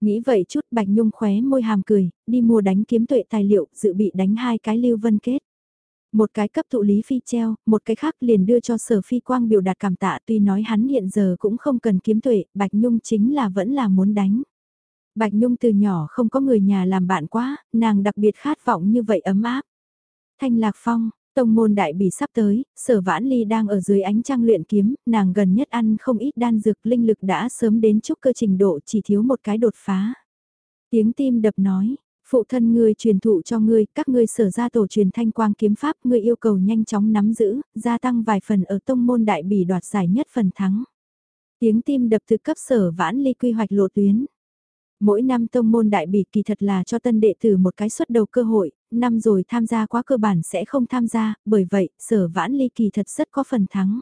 Nghĩ vậy chút Bạch Nhung khóe môi hàm cười, đi mua đánh kiếm tuệ tài liệu, dự bị đánh hai cái lưu vân kết. Một cái cấp thụ lý phi treo, một cái khác liền đưa cho sở phi quang biểu đạt cảm tạ tuy nói hắn hiện giờ cũng không cần kiếm tuệ, Bạch Nhung chính là vẫn là muốn đánh. Bạch Nhung từ nhỏ không có người nhà làm bạn quá, nàng đặc biệt khát vọng như vậy ấm áp. Thanh Lạc Phong, Tông môn đại bỉ sắp tới, sở vãn ly đang ở dưới ánh trăng luyện kiếm, nàng gần nhất ăn không ít đan dược linh lực đã sớm đến chúc cơ trình độ chỉ thiếu một cái đột phá. Tiếng tim đập nói, phụ thân ngươi truyền thụ cho ngươi, các ngươi sở ra tổ truyền thanh quang kiếm pháp, ngươi yêu cầu nhanh chóng nắm giữ, gia tăng vài phần ở tông môn đại bỉ đoạt giải nhất phần thắng. Tiếng tim đập từ cấp sở vãn ly quy hoạch lộ tuyến. Mỗi năm tông môn đại bỉ kỳ thật là cho tân đệ tử một cái xuất đầu cơ hội, năm rồi tham gia quá cơ bản sẽ không tham gia, bởi vậy, sở vãn ly kỳ thật rất có phần thắng.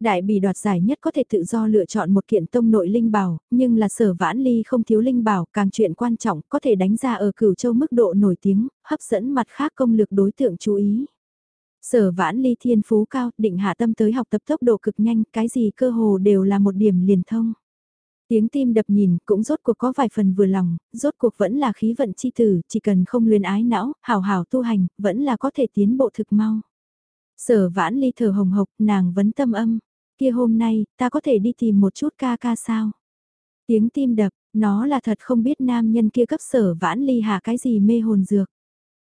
Đại bỉ đoạt giải nhất có thể tự do lựa chọn một kiện tông nội linh bảo, nhưng là sở vãn ly không thiếu linh bảo, càng chuyện quan trọng có thể đánh ra ở cửu châu mức độ nổi tiếng, hấp dẫn mặt khác công lực đối tượng chú ý. Sở vãn ly thiên phú cao, định hạ tâm tới học tập tốc độ cực nhanh, cái gì cơ hồ đều là một điểm liền thông. Tiếng tim đập nhìn cũng rốt cuộc có vài phần vừa lòng, rốt cuộc vẫn là khí vận chi tử, chỉ cần không luyến ái não, hào hào tu hành, vẫn là có thể tiến bộ thực mau. Sở vãn ly thở hồng hộc, nàng vấn tâm âm, kia hôm nay, ta có thể đi tìm một chút ca ca sao? Tiếng tim đập, nó là thật không biết nam nhân kia cấp sở vãn ly hạ cái gì mê hồn dược.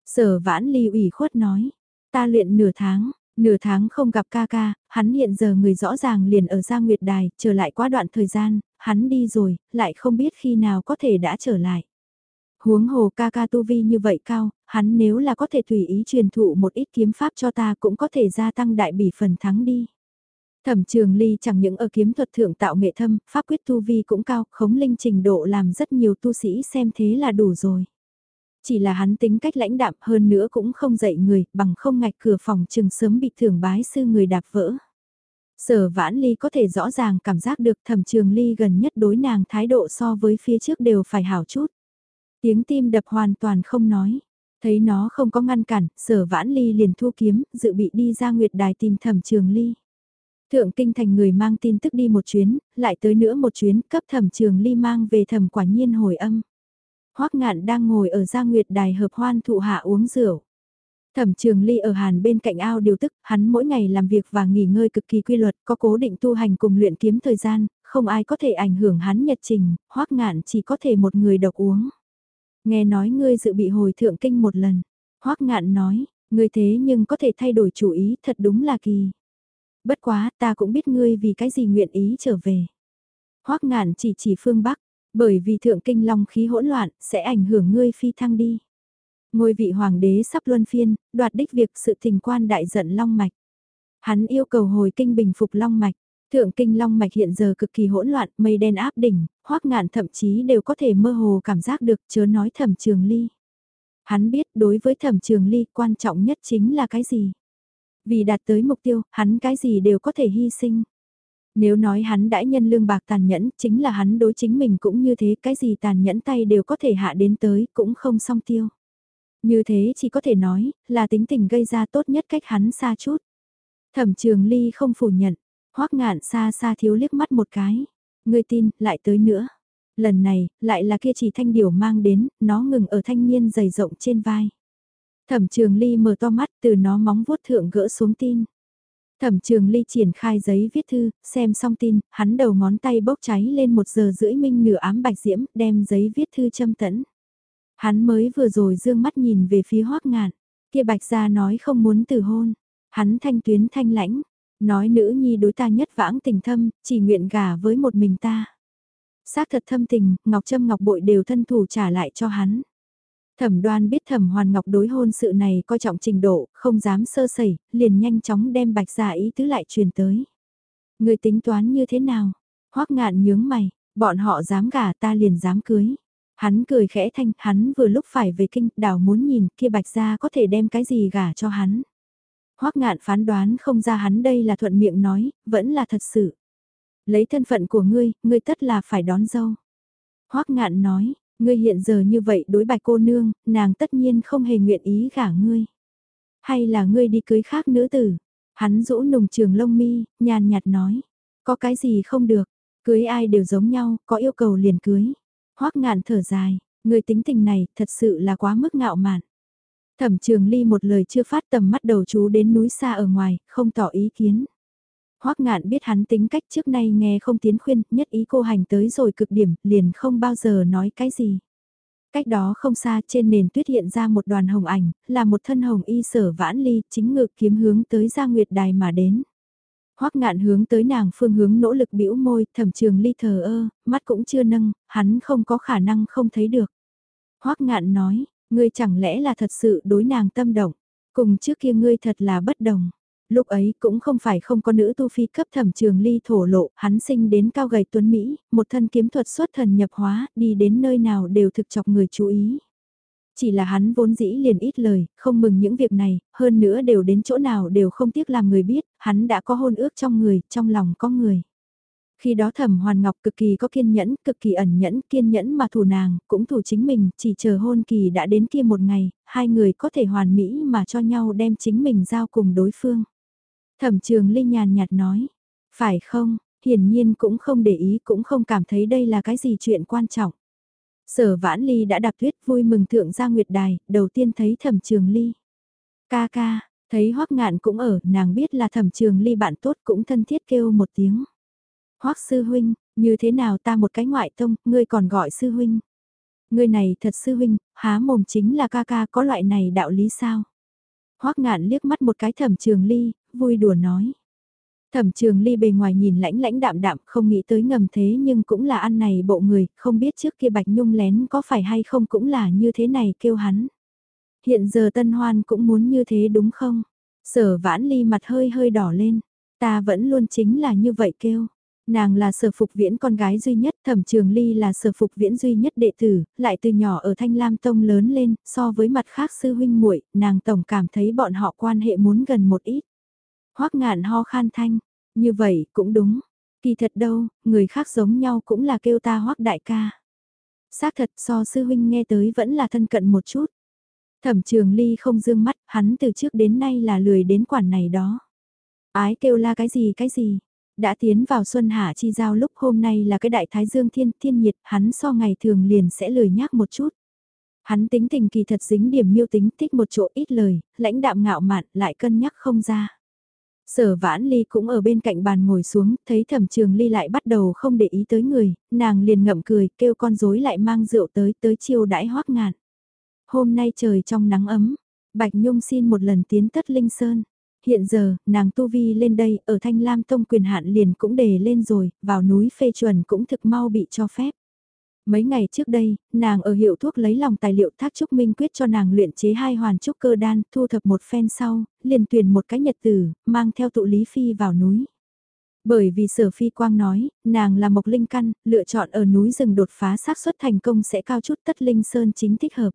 Sở vãn ly ủy khuất nói, ta luyện nửa tháng, Nửa tháng không gặp ca ca, hắn hiện giờ người rõ ràng liền ở Gia Nguyệt Đài, trở lại quá đoạn thời gian, hắn đi rồi, lại không biết khi nào có thể đã trở lại. Huống hồ ca ca tu vi như vậy cao, hắn nếu là có thể tùy ý truyền thụ một ít kiếm pháp cho ta cũng có thể gia tăng đại bỉ phần thắng đi. Thẩm trường ly chẳng những ở kiếm thuật thượng tạo nghệ thâm, pháp quyết tu vi cũng cao, khống linh trình độ làm rất nhiều tu sĩ xem thế là đủ rồi. Chỉ là hắn tính cách lãnh đạm hơn nữa cũng không dạy người, bằng không ngạch cửa phòng chừng sớm bị thưởng bái sư người đạp vỡ. Sở vãn ly có thể rõ ràng cảm giác được thẩm trường ly gần nhất đối nàng thái độ so với phía trước đều phải hảo chút. Tiếng tim đập hoàn toàn không nói. Thấy nó không có ngăn cản, sở vãn ly liền thu kiếm, dự bị đi ra nguyệt đài tìm thẩm trường ly. Thượng kinh thành người mang tin tức đi một chuyến, lại tới nữa một chuyến, cấp thẩm trường ly mang về thẩm quả nhiên hồi âm. Hoắc ngạn đang ngồi ở gia nguyệt đài hợp hoan thụ hạ uống rượu. Thẩm trường ly ở hàn bên cạnh ao điều tức, hắn mỗi ngày làm việc và nghỉ ngơi cực kỳ quy luật, có cố định tu hành cùng luyện kiếm thời gian, không ai có thể ảnh hưởng hắn nhật trình, hoắc ngạn chỉ có thể một người độc uống. Nghe nói ngươi dự bị hồi thượng kinh một lần. hoắc ngạn nói, ngươi thế nhưng có thể thay đổi chủ ý thật đúng là kỳ. Bất quá ta cũng biết ngươi vì cái gì nguyện ý trở về. hoắc ngạn chỉ chỉ phương Bắc, bởi vì thượng kinh long khí hỗn loạn, sẽ ảnh hưởng ngươi phi thăng đi. Ngôi vị hoàng đế sắp luân phiên, đoạt đích việc sự tình quan đại giận long mạch. Hắn yêu cầu hồi kinh bình phục long mạch. Thượng kinh long mạch hiện giờ cực kỳ hỗn loạn, mây đen áp đỉnh, hoắc ngạn thậm chí đều có thể mơ hồ cảm giác được chớ nói thẩm trường ly. Hắn biết đối với thẩm trường ly quan trọng nhất chính là cái gì. Vì đạt tới mục tiêu, hắn cái gì đều có thể hy sinh. Nếu nói hắn đãi nhân lương bạc tàn nhẫn, chính là hắn đối chính mình cũng như thế, cái gì tàn nhẫn tay đều có thể hạ đến tới, cũng không song tiêu. Như thế chỉ có thể nói, là tính tình gây ra tốt nhất cách hắn xa chút. Thẩm trường ly không phủ nhận, hoắc ngạn xa xa thiếu liếc mắt một cái. Ngươi tin, lại tới nữa. Lần này, lại là kia chỉ thanh điểu mang đến, nó ngừng ở thanh niên dày rộng trên vai. Thẩm trường ly mở to mắt từ nó móng vuốt thượng gỡ xuống tin. Thẩm trường ly triển khai giấy viết thư, xem xong tin, hắn đầu ngón tay bốc cháy lên một giờ rưỡi minh nửa ám bạch diễm, đem giấy viết thư châm tẫn. Hắn mới vừa rồi dương mắt nhìn về phía hoác ngạn, kia bạch gia nói không muốn từ hôn. Hắn thanh tuyến thanh lãnh, nói nữ nhi đối ta nhất vãng tình thâm, chỉ nguyện gả với một mình ta. Xác thật thâm tình, Ngọc Trâm Ngọc Bội đều thân thủ trả lại cho hắn. Thẩm đoan biết thẩm hoàn ngọc đối hôn sự này coi trọng trình độ, không dám sơ sẩy, liền nhanh chóng đem bạch giả ý tứ lại truyền tới. Người tính toán như thế nào? Hoắc ngạn nhướng mày, bọn họ dám gả ta liền dám cưới. Hắn cười khẽ thanh, hắn vừa lúc phải về kinh, đảo muốn nhìn kia bạch gia có thể đem cái gì gả cho hắn. Hoắc ngạn phán đoán không ra hắn đây là thuận miệng nói, vẫn là thật sự. Lấy thân phận của ngươi, ngươi tất là phải đón dâu. Hoắc ngạn nói, Ngươi hiện giờ như vậy đối bạch cô nương, nàng tất nhiên không hề nguyện ý gả ngươi. Hay là ngươi đi cưới khác nữ tử? Hắn rũ nùng trường lông mi, nhàn nhạt nói. Có cái gì không được, cưới ai đều giống nhau, có yêu cầu liền cưới. Hoắc ngạn thở dài, người tính tình này thật sự là quá mức ngạo mạn. Thẩm trường ly một lời chưa phát tầm mắt đầu chú đến núi xa ở ngoài, không tỏ ý kiến. Hoắc ngạn biết hắn tính cách trước nay nghe không tiến khuyên, nhất ý cô hành tới rồi cực điểm, liền không bao giờ nói cái gì. Cách đó không xa trên nền tuyết hiện ra một đoàn hồng ảnh, là một thân hồng y sở vãn ly, chính ngược kiếm hướng tới ra nguyệt đài mà đến. Hoắc ngạn hướng tới nàng phương hướng nỗ lực bĩu môi, thẩm trường ly thờ ơ, mắt cũng chưa nâng, hắn không có khả năng không thấy được. Hoắc ngạn nói, ngươi chẳng lẽ là thật sự đối nàng tâm động, cùng trước kia ngươi thật là bất đồng. Lúc ấy cũng không phải không có nữ tu phi cấp thẩm trường ly thổ lộ, hắn sinh đến cao gầy tuấn Mỹ, một thân kiếm thuật xuất thần nhập hóa, đi đến nơi nào đều thực chọc người chú ý. Chỉ là hắn vốn dĩ liền ít lời, không mừng những việc này, hơn nữa đều đến chỗ nào đều không tiếc làm người biết, hắn đã có hôn ước trong người, trong lòng có người. Khi đó thẩm hoàn ngọc cực kỳ có kiên nhẫn, cực kỳ ẩn nhẫn, kiên nhẫn mà thủ nàng, cũng thủ chính mình, chỉ chờ hôn kỳ đã đến kia một ngày, hai người có thể hoàn mỹ mà cho nhau đem chính mình giao cùng đối phương. Thẩm trường Linh nhàn nhạt nói, phải không, hiển nhiên cũng không để ý cũng không cảm thấy đây là cái gì chuyện quan trọng. Sở vãn ly đã đạp tuyết vui mừng thượng ra nguyệt đài, đầu tiên thấy thẩm trường ly. Ca ca, thấy hoắc ngạn cũng ở, nàng biết là thẩm trường ly bạn tốt cũng thân thiết kêu một tiếng. hoắc sư huynh, như thế nào ta một cái ngoại tông, ngươi còn gọi sư huynh. Ngươi này thật sư huynh, há mồm chính là ca ca có loại này đạo lý sao? Hoắc ngạn liếc mắt một cái thẩm trường ly, vui đùa nói. Thẩm trường ly bề ngoài nhìn lãnh lãnh đạm đạm không nghĩ tới ngầm thế nhưng cũng là ăn này bộ người, không biết trước kia Bạch Nhung lén có phải hay không cũng là như thế này kêu hắn. Hiện giờ Tân Hoan cũng muốn như thế đúng không? Sở vãn ly mặt hơi hơi đỏ lên, ta vẫn luôn chính là như vậy kêu. Nàng là sở phục viễn con gái duy nhất, thẩm trường ly là sở phục viễn duy nhất đệ tử, lại từ nhỏ ở Thanh Lam Tông lớn lên, so với mặt khác sư huynh muội nàng tổng cảm thấy bọn họ quan hệ muốn gần một ít. Hoắc ngạn ho khan thanh, như vậy cũng đúng. Kỳ thật đâu, người khác giống nhau cũng là kêu ta Hoắc đại ca. Xác thật so sư huynh nghe tới vẫn là thân cận một chút. Thẩm trường ly không dương mắt, hắn từ trước đến nay là lười đến quản này đó. Ái kêu la cái gì cái gì. Đã tiến vào xuân hạ chi giao lúc hôm nay là cái đại thái dương thiên thiên nhiệt, hắn so ngày thường liền sẽ lười nhác một chút. Hắn tính tình kỳ thật dính điểm miêu tính thích một chỗ ít lời, lãnh đạm ngạo mạn lại cân nhắc không ra. Sở vãn ly cũng ở bên cạnh bàn ngồi xuống, thấy thẩm trường ly lại bắt đầu không để ý tới người, nàng liền ngậm cười, kêu con rối lại mang rượu tới, tới chiêu đãi hoác ngạn. Hôm nay trời trong nắng ấm, Bạch Nhung xin một lần tiến tất Linh Sơn. Hiện giờ, nàng Tu Vi lên đây, ở Thanh Lam Tông quyền hạn liền cũng đề lên rồi, vào núi phê chuẩn cũng thực mau bị cho phép. Mấy ngày trước đây, nàng ở hiệu thuốc lấy lòng tài liệu thác trúc minh quyết cho nàng luyện chế hai hoàn trúc cơ đan, thu thập một phen sau, liền tuyển một cái nhật tử, mang theo tụ lý phi vào núi. Bởi vì sở phi quang nói, nàng là mộc linh căn, lựa chọn ở núi rừng đột phá xác suất thành công sẽ cao chút tất linh sơn chính thích hợp.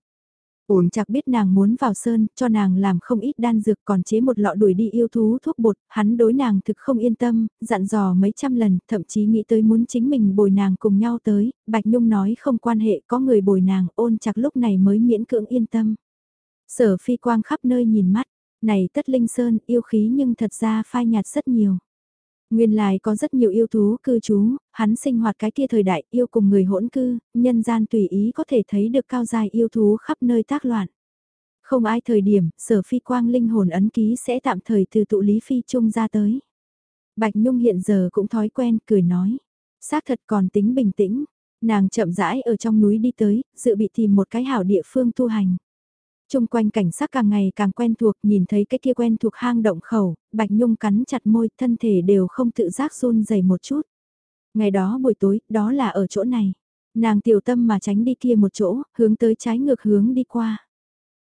Uống chặt biết nàng muốn vào sơn, cho nàng làm không ít đan dược còn chế một lọ đuổi đi yêu thú thuốc bột, hắn đối nàng thực không yên tâm, dặn dò mấy trăm lần, thậm chí nghĩ tới muốn chính mình bồi nàng cùng nhau tới, Bạch Nhung nói không quan hệ có người bồi nàng ôn chặt lúc này mới miễn cưỡng yên tâm. Sở phi quang khắp nơi nhìn mắt, này tất linh sơn yêu khí nhưng thật ra phai nhạt rất nhiều. Nguyên lai có rất nhiều yêu thú cư trú, hắn sinh hoạt cái kia thời đại yêu cùng người hỗn cư, nhân gian tùy ý có thể thấy được cao dài yêu thú khắp nơi tác loạn. Không ai thời điểm, sở phi quang linh hồn ấn ký sẽ tạm thời từ tụ lý phi trung ra tới. Bạch Nhung hiện giờ cũng thói quen, cười nói. Xác thật còn tính bình tĩnh, nàng chậm rãi ở trong núi đi tới, dự bị tìm một cái hảo địa phương tu hành. Trung quanh cảnh sắc càng ngày càng quen thuộc, nhìn thấy cái kia quen thuộc hang động khẩu, Bạch Nhung cắn chặt môi, thân thể đều không tự giác run dày một chút. Ngày đó buổi tối, đó là ở chỗ này. Nàng tiểu tâm mà tránh đi kia một chỗ, hướng tới trái ngược hướng đi qua.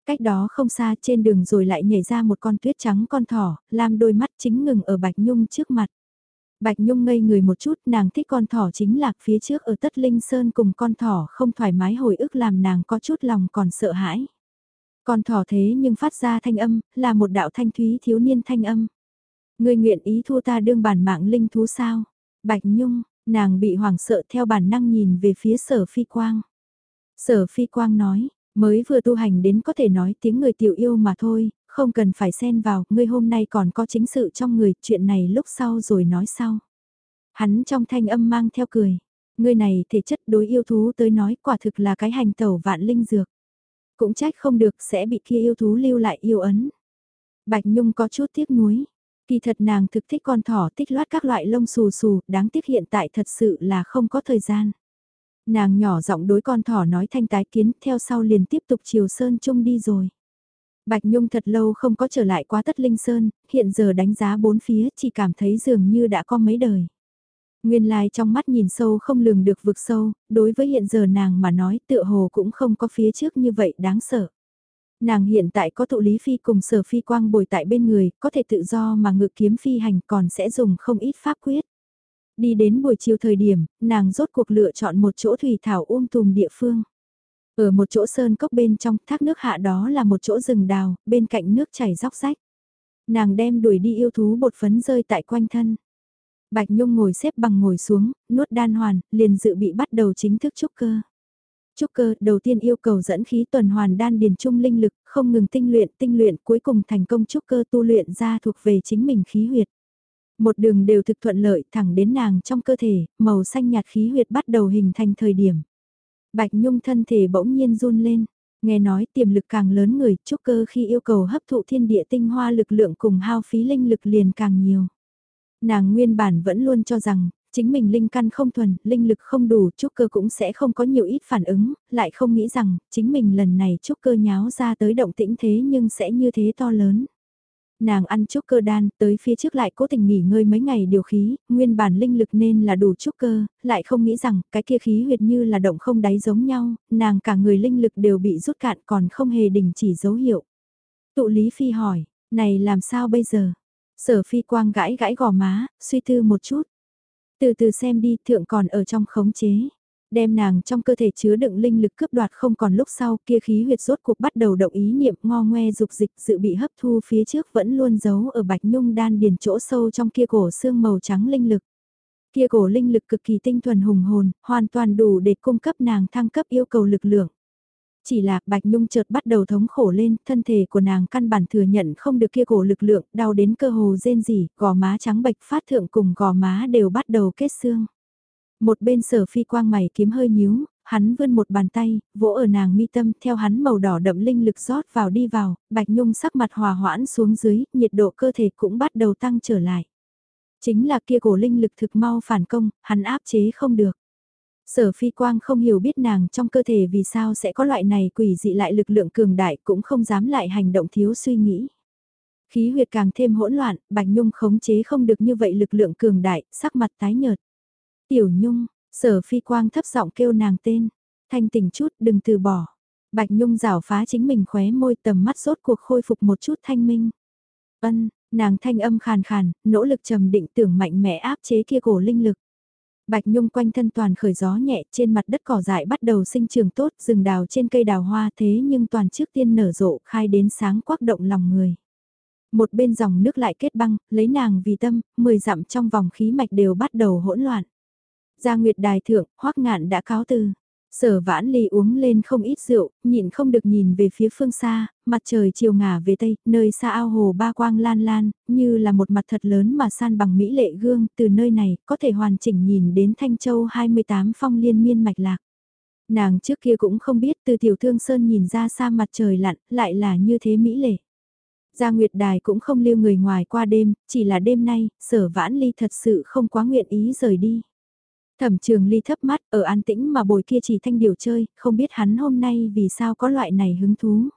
Cách đó không xa trên đường rồi lại nhảy ra một con tuyết trắng con thỏ, làm đôi mắt chính ngừng ở Bạch Nhung trước mặt. Bạch Nhung ngây người một chút, nàng thích con thỏ chính lạc phía trước ở Tất Linh Sơn cùng con thỏ không thoải mái hồi ức làm nàng có chút lòng còn sợ hãi. Con thỏ thế nhưng phát ra thanh âm, là một đạo thanh thúy thiếu niên thanh âm. ngươi nguyện ý thua ta đương bản mạng linh thú sao? Bạch Nhung, nàng bị hoảng sợ theo bản năng nhìn về phía sở phi quang. Sở phi quang nói, mới vừa tu hành đến có thể nói tiếng người tiểu yêu mà thôi, không cần phải xen vào, ngươi hôm nay còn có chính sự trong người, chuyện này lúc sau rồi nói sau. Hắn trong thanh âm mang theo cười, ngươi này thể chất đối yêu thú tới nói quả thực là cái hành tẩu vạn linh dược. Cũng trách không được sẽ bị kia yêu thú lưu lại yêu ấn. Bạch Nhung có chút tiếc nuối. Kỳ thật nàng thực thích con thỏ tích loát các loại lông xù xù, đáng tiếc hiện tại thật sự là không có thời gian. Nàng nhỏ giọng đối con thỏ nói thanh tái kiến, theo sau liền tiếp tục chiều sơn chung đi rồi. Bạch Nhung thật lâu không có trở lại quá tất linh sơn, hiện giờ đánh giá bốn phía chỉ cảm thấy dường như đã có mấy đời. Nguyên lai trong mắt nhìn sâu không lường được vực sâu, đối với hiện giờ nàng mà nói tựa hồ cũng không có phía trước như vậy đáng sợ. Nàng hiện tại có tụ lý phi cùng sở phi quang bồi tại bên người, có thể tự do mà ngự kiếm phi hành còn sẽ dùng không ít pháp quyết. Đi đến buổi chiều thời điểm, nàng rốt cuộc lựa chọn một chỗ thủy thảo um tùm địa phương. Ở một chỗ sơn cốc bên trong thác nước hạ đó là một chỗ rừng đào, bên cạnh nước chảy róc rách. Nàng đem đuổi đi yêu thú bột phấn rơi tại quanh thân. Bạch Nhung ngồi xếp bằng ngồi xuống, nuốt đan hoàn, liền dự bị bắt đầu chính thức trúc cơ. Trúc cơ đầu tiên yêu cầu dẫn khí tuần hoàn đan điền trung linh lực, không ngừng tinh luyện, tinh luyện cuối cùng thành công trúc cơ tu luyện ra thuộc về chính mình khí huyệt. Một đường đều thực thuận lợi thẳng đến nàng trong cơ thể, màu xanh nhạt khí huyệt bắt đầu hình thành thời điểm. Bạch Nhung thân thể bỗng nhiên run lên, nghe nói tiềm lực càng lớn người trúc cơ khi yêu cầu hấp thụ thiên địa tinh hoa lực lượng cùng hao phí linh lực liền càng nhiều. Nàng nguyên bản vẫn luôn cho rằng, chính mình linh căn không thuần, linh lực không đủ, trúc cơ cũng sẽ không có nhiều ít phản ứng, lại không nghĩ rằng, chính mình lần này trúc cơ nháo ra tới động tĩnh thế nhưng sẽ như thế to lớn. Nàng ăn trúc cơ đan, tới phía trước lại cố tình nghỉ ngơi mấy ngày điều khí, nguyên bản linh lực nên là đủ trúc cơ, lại không nghĩ rằng cái kia khí huyệt như là động không đáy giống nhau, nàng cả người linh lực đều bị rút cạn còn không hề đình chỉ dấu hiệu. Tụ Lý Phi hỏi, này làm sao bây giờ? Sở Phi quang gãi gãi gò má, suy tư một chút. Từ từ xem đi, thượng còn ở trong khống chế đem nàng trong cơ thể chứa đựng linh lực cướp đoạt không còn lúc sau kia khí huyệt rốt cuộc bắt đầu động ý niệm ngo ngoe dục dịch dự bị hấp thu phía trước vẫn luôn giấu ở bạch nhung đan điền chỗ sâu trong kia cổ xương màu trắng linh lực. Kia cổ linh lực cực kỳ tinh thuần hùng hồn, hoàn toàn đủ để cung cấp nàng thăng cấp yêu cầu lực lượng. Chỉ là Bạch Nhung chợt bắt đầu thống khổ lên, thân thể của nàng căn bản thừa nhận không được kia cổ lực lượng, đau đến cơ hồ rên rỉ, gò má trắng bạch phát thượng cùng gò má đều bắt đầu kết xương. Một bên sở phi quang mày kiếm hơi nhíu, hắn vươn một bàn tay, vỗ ở nàng mi tâm theo hắn màu đỏ đậm linh lực rót vào đi vào, bạch nhung sắc mặt hòa hoãn xuống dưới, nhiệt độ cơ thể cũng bắt đầu tăng trở lại. Chính là kia cổ linh lực thực mau phản công, hắn áp chế không được. Sở phi quang không hiểu biết nàng trong cơ thể vì sao sẽ có loại này quỷ dị lại lực lượng cường đại cũng không dám lại hành động thiếu suy nghĩ. Khí huyệt càng thêm hỗn loạn, Bạch Nhung khống chế không được như vậy lực lượng cường đại, sắc mặt tái nhợt. Tiểu Nhung, sở phi quang thấp giọng kêu nàng tên, thanh tỉnh chút đừng từ bỏ. Bạch Nhung rảo phá chính mình khóe môi tầm mắt rốt cuộc khôi phục một chút thanh minh. Ân, nàng thanh âm khàn khàn, nỗ lực trầm định tưởng mạnh mẽ áp chế kia cổ linh lực. Bạch Nhung quanh thân toàn khởi gió nhẹ trên mặt đất cỏ dại bắt đầu sinh trường tốt rừng đào trên cây đào hoa thế nhưng toàn trước tiên nở rộ khai đến sáng quắc động lòng người. Một bên dòng nước lại kết băng, lấy nàng vì tâm, mười dặm trong vòng khí mạch đều bắt đầu hỗn loạn. Gia Nguyệt Đài thượng, Hoắc Ngạn đã cáo từ. Sở vãn ly uống lên không ít rượu, nhịn không được nhìn về phía phương xa, mặt trời chiều ngả về tây, nơi xa ao hồ ba quang lan lan, như là một mặt thật lớn mà san bằng mỹ lệ gương, từ nơi này có thể hoàn chỉnh nhìn đến Thanh Châu 28 phong liên miên mạch lạc. Nàng trước kia cũng không biết từ tiểu thương sơn nhìn ra xa mặt trời lặn, lại là như thế mỹ lệ. Gia Nguyệt Đài cũng không lưu người ngoài qua đêm, chỉ là đêm nay, sở vãn ly thật sự không quá nguyện ý rời đi. Thẩm trường ly thấp mắt ở an tĩnh mà bồi kia chỉ thanh điều chơi, không biết hắn hôm nay vì sao có loại này hứng thú.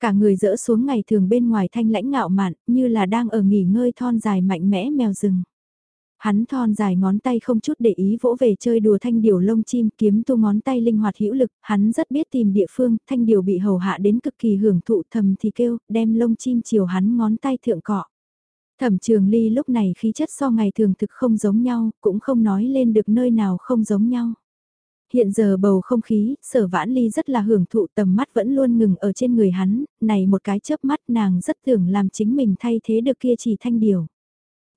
Cả người dỡ xuống ngày thường bên ngoài thanh lãnh ngạo mạn, như là đang ở nghỉ ngơi thon dài mạnh mẽ mèo rừng. Hắn thon dài ngón tay không chút để ý vỗ về chơi đùa thanh điều lông chim kiếm tu ngón tay linh hoạt hữu lực, hắn rất biết tìm địa phương, thanh điều bị hầu hạ đến cực kỳ hưởng thụ thầm thì kêu, đem lông chim chiều hắn ngón tay thượng cọ. Thẩm trường ly lúc này khí chất so ngày thường thực không giống nhau, cũng không nói lên được nơi nào không giống nhau. Hiện giờ bầu không khí, sở vãn ly rất là hưởng thụ tầm mắt vẫn luôn ngừng ở trên người hắn, này một cái chớp mắt nàng rất tưởng làm chính mình thay thế được kia chỉ thanh điều.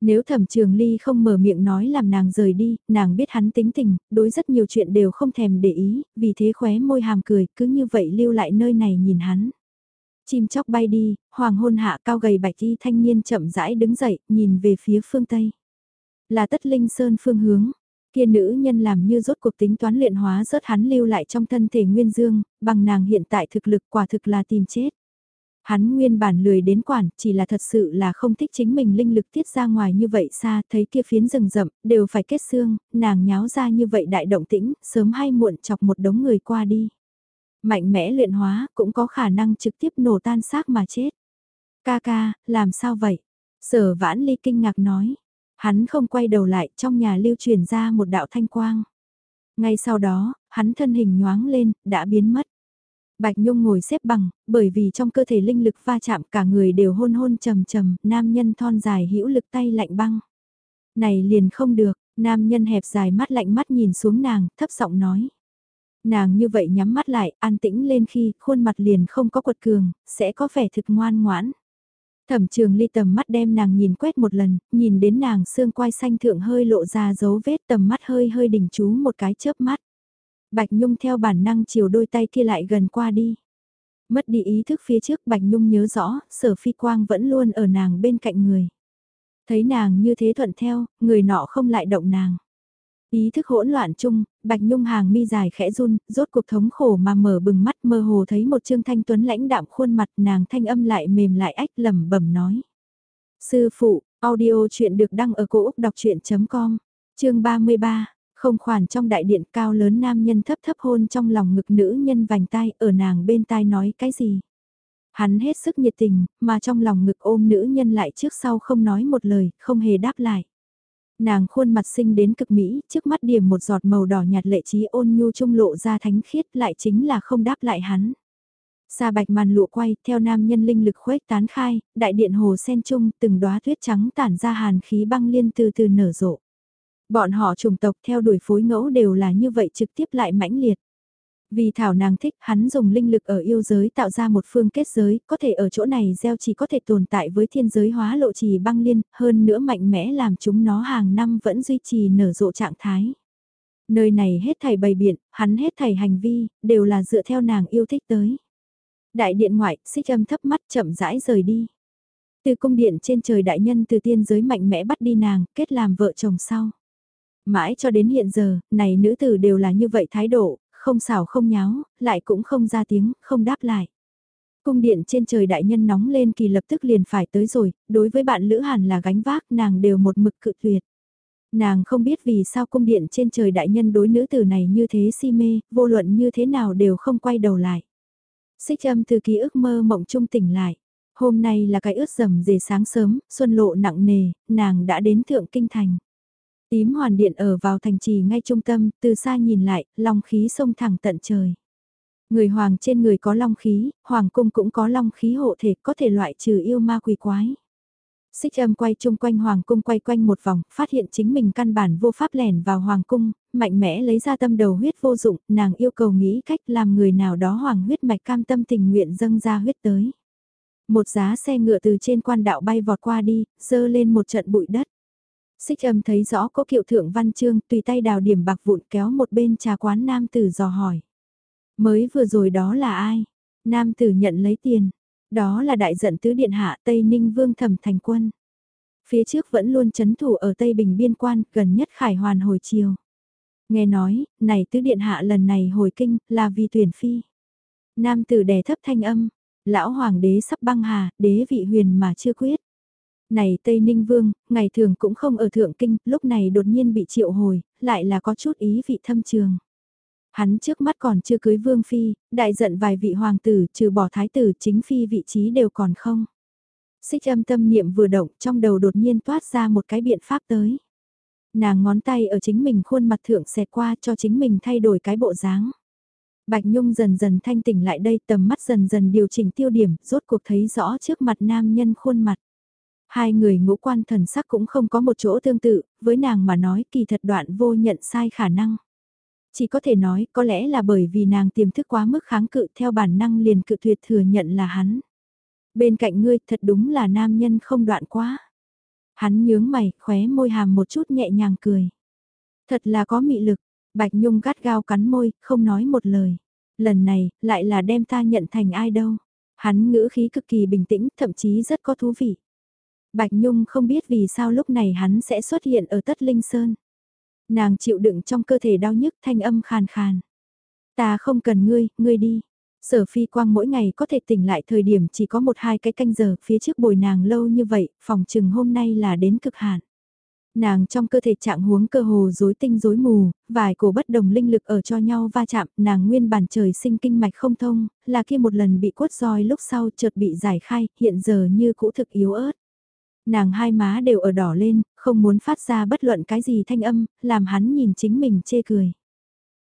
Nếu thẩm trường ly không mở miệng nói làm nàng rời đi, nàng biết hắn tính tình, đối rất nhiều chuyện đều không thèm để ý, vì thế khóe môi hàm cười, cứ như vậy lưu lại nơi này nhìn hắn. Chim chóc bay đi, hoàng hôn hạ cao gầy bạch y thanh niên chậm rãi đứng dậy, nhìn về phía phương Tây. Là tất linh sơn phương hướng, kia nữ nhân làm như rốt cuộc tính toán luyện hóa rớt hắn lưu lại trong thân thể nguyên dương, bằng nàng hiện tại thực lực quả thực là tìm chết. Hắn nguyên bản lười đến quản, chỉ là thật sự là không thích chính mình linh lực tiết ra ngoài như vậy xa, thấy kia phiến rừng rậm, đều phải kết xương, nàng nháo ra như vậy đại động tĩnh, sớm hay muộn chọc một đống người qua đi. Mạnh mẽ luyện hóa, cũng có khả năng trực tiếp nổ tan xác mà chết. Ca ca, làm sao vậy? Sở vãn ly kinh ngạc nói. Hắn không quay đầu lại, trong nhà lưu truyền ra một đạo thanh quang. Ngay sau đó, hắn thân hình nhoáng lên, đã biến mất. Bạch Nhung ngồi xếp bằng, bởi vì trong cơ thể linh lực va chạm cả người đều hôn hôn trầm trầm, nam nhân thon dài hữu lực tay lạnh băng. Này liền không được, nam nhân hẹp dài mắt lạnh mắt nhìn xuống nàng, thấp giọng nói. Nàng như vậy nhắm mắt lại, an tĩnh lên khi khuôn mặt liền không có quật cường, sẽ có vẻ thực ngoan ngoãn. Thẩm trường ly tầm mắt đem nàng nhìn quét một lần, nhìn đến nàng xương quai xanh thượng hơi lộ ra dấu vết tầm mắt hơi hơi đỉnh chú một cái chớp mắt. Bạch Nhung theo bản năng chiều đôi tay kia lại gần qua đi. Mất đi ý thức phía trước Bạch Nhung nhớ rõ, sở phi quang vẫn luôn ở nàng bên cạnh người. Thấy nàng như thế thuận theo, người nọ không lại động nàng. Ý thức hỗn loạn chung, Bạch Nhung hàng mi dài khẽ run, rốt cuộc thống khổ mà mở bừng mắt mơ hồ thấy một trương thanh tuấn lãnh đạm khuôn mặt nàng thanh âm lại mềm lại ách lẩm bẩm nói. Sư phụ, audio chuyện được đăng ở cổ Úc đọc chuyện.com, chương 33, không khoản trong đại điện cao lớn nam nhân thấp thấp hôn trong lòng ngực nữ nhân vành tai ở nàng bên tai nói cái gì. Hắn hết sức nhiệt tình, mà trong lòng ngực ôm nữ nhân lại trước sau không nói một lời, không hề đáp lại. Nàng khuôn mặt xinh đến cực mỹ, trước mắt điểm một giọt màu đỏ nhạt lệ trí ôn nhu trung lộ ra thánh khiết lại chính là không đáp lại hắn. Sa bạch màn lụa quay, theo nam nhân linh lực khuếch tán khai, đại điện hồ sen trung, từng đóa tuyết trắng tản ra hàn khí băng liên từ từ nở rộ. Bọn họ trùng tộc theo đuổi phối ngẫu đều là như vậy trực tiếp lại mãnh liệt. Vì Thảo nàng thích hắn dùng linh lực ở yêu giới tạo ra một phương kết giới, có thể ở chỗ này gieo chỉ có thể tồn tại với thiên giới hóa lộ trì băng liên, hơn nữa mạnh mẽ làm chúng nó hàng năm vẫn duy trì nở rộ trạng thái. Nơi này hết thảy bày biện, hắn hết thảy hành vi, đều là dựa theo nàng yêu thích tới. Đại điện ngoại, xích âm thấp mắt chậm rãi rời đi. Từ cung điện trên trời đại nhân từ tiên giới mạnh mẽ bắt đi nàng, kết làm vợ chồng sau. Mãi cho đến hiện giờ, này nữ tử đều là như vậy thái độ, không xảo không nháo, lại cũng không ra tiếng, không đáp lại. Cung điện trên trời đại nhân nóng lên kỳ lập tức liền phải tới rồi, đối với bạn Lữ Hàn là gánh vác nàng đều một mực cự tuyệt. Nàng không biết vì sao cung điện trên trời đại nhân đối nữ tử này như thế si mê, vô luận như thế nào đều không quay đầu lại. Xích âm từ ký ức mơ mộng trung tỉnh lại. Hôm nay là cái ướt rầm rề sáng sớm, xuân lộ nặng nề, nàng đã đến thượng kinh thành. Tím hoàn điện ở vào thành trì ngay trung tâm, từ xa nhìn lại, long khí sông thẳng tận trời. Người hoàng trên người có long khí, hoàng cung cũng có long khí hộ thể, có thể loại trừ yêu ma quỷ quái. Xích âm quay chung quanh hoàng cung quay quanh một vòng, phát hiện chính mình căn bản vô pháp lẻn vào hoàng cung, mạnh mẽ lấy ra tâm đầu huyết vô dụng, nàng yêu cầu nghĩ cách làm người nào đó hoàng huyết mạch cam tâm tình nguyện dâng ra huyết tới. Một giá xe ngựa từ trên quan đạo bay vọt qua đi, dơ lên một trận bụi đất. Xích âm thấy rõ có kiệu thượng văn chương tùy tay đào điểm bạc vụn kéo một bên trà quán nam tử dò hỏi. Mới vừa rồi đó là ai? Nam tử nhận lấy tiền. Đó là đại giận tứ điện hạ Tây Ninh Vương Thẩm Thành Quân. Phía trước vẫn luôn chấn thủ ở Tây Bình Biên Quan, gần nhất khải hoàn hồi chiều. Nghe nói, này tứ điện hạ lần này hồi kinh, là vì tuyển phi. Nam tử đè thấp thanh âm, lão hoàng đế sắp băng hà, đế vị huyền mà chưa quyết. Này Tây Ninh Vương, ngày thường cũng không ở thượng kinh, lúc này đột nhiên bị triệu hồi, lại là có chút ý vị thâm trường. Hắn trước mắt còn chưa cưới vương phi, đại giận vài vị hoàng tử trừ bỏ thái tử chính phi vị trí đều còn không. Xích âm tâm niệm vừa động trong đầu đột nhiên toát ra một cái biện pháp tới. Nàng ngón tay ở chính mình khuôn mặt thượng xẹt qua cho chính mình thay đổi cái bộ dáng. Bạch Nhung dần dần thanh tỉnh lại đây tầm mắt dần dần điều chỉnh tiêu điểm, rốt cuộc thấy rõ trước mặt nam nhân khuôn mặt. Hai người ngũ quan thần sắc cũng không có một chỗ tương tự, với nàng mà nói kỳ thật đoạn vô nhận sai khả năng. Chỉ có thể nói có lẽ là bởi vì nàng tiềm thức quá mức kháng cự theo bản năng liền cự tuyệt thừa nhận là hắn. Bên cạnh ngươi thật đúng là nam nhân không đoạn quá. Hắn nhướng mày, khóe môi hàm một chút nhẹ nhàng cười. Thật là có mị lực, Bạch Nhung gắt gao cắn môi, không nói một lời. Lần này, lại là đem ta nhận thành ai đâu. Hắn ngữ khí cực kỳ bình tĩnh, thậm chí rất có thú vị. Bạch Nhung không biết vì sao lúc này hắn sẽ xuất hiện ở Tất Linh Sơn. Nàng chịu đựng trong cơ thể đau nhức thanh âm khàn khàn. Ta không cần ngươi, ngươi đi. Sở phi quang mỗi ngày có thể tỉnh lại thời điểm chỉ có một hai cái canh giờ phía trước bồi nàng lâu như vậy, phòng chừng hôm nay là đến cực hạn. Nàng trong cơ thể trạng huống cơ hồ rối tinh rối mù, vài cổ bất đồng linh lực ở cho nhau va chạm, nàng nguyên bản trời sinh kinh mạch không thông, là khi một lần bị quất roi lúc sau chợt bị giải khai, hiện giờ như cũ thực yếu ớt. Nàng hai má đều ở đỏ lên, không muốn phát ra bất luận cái gì thanh âm, làm hắn nhìn chính mình chê cười.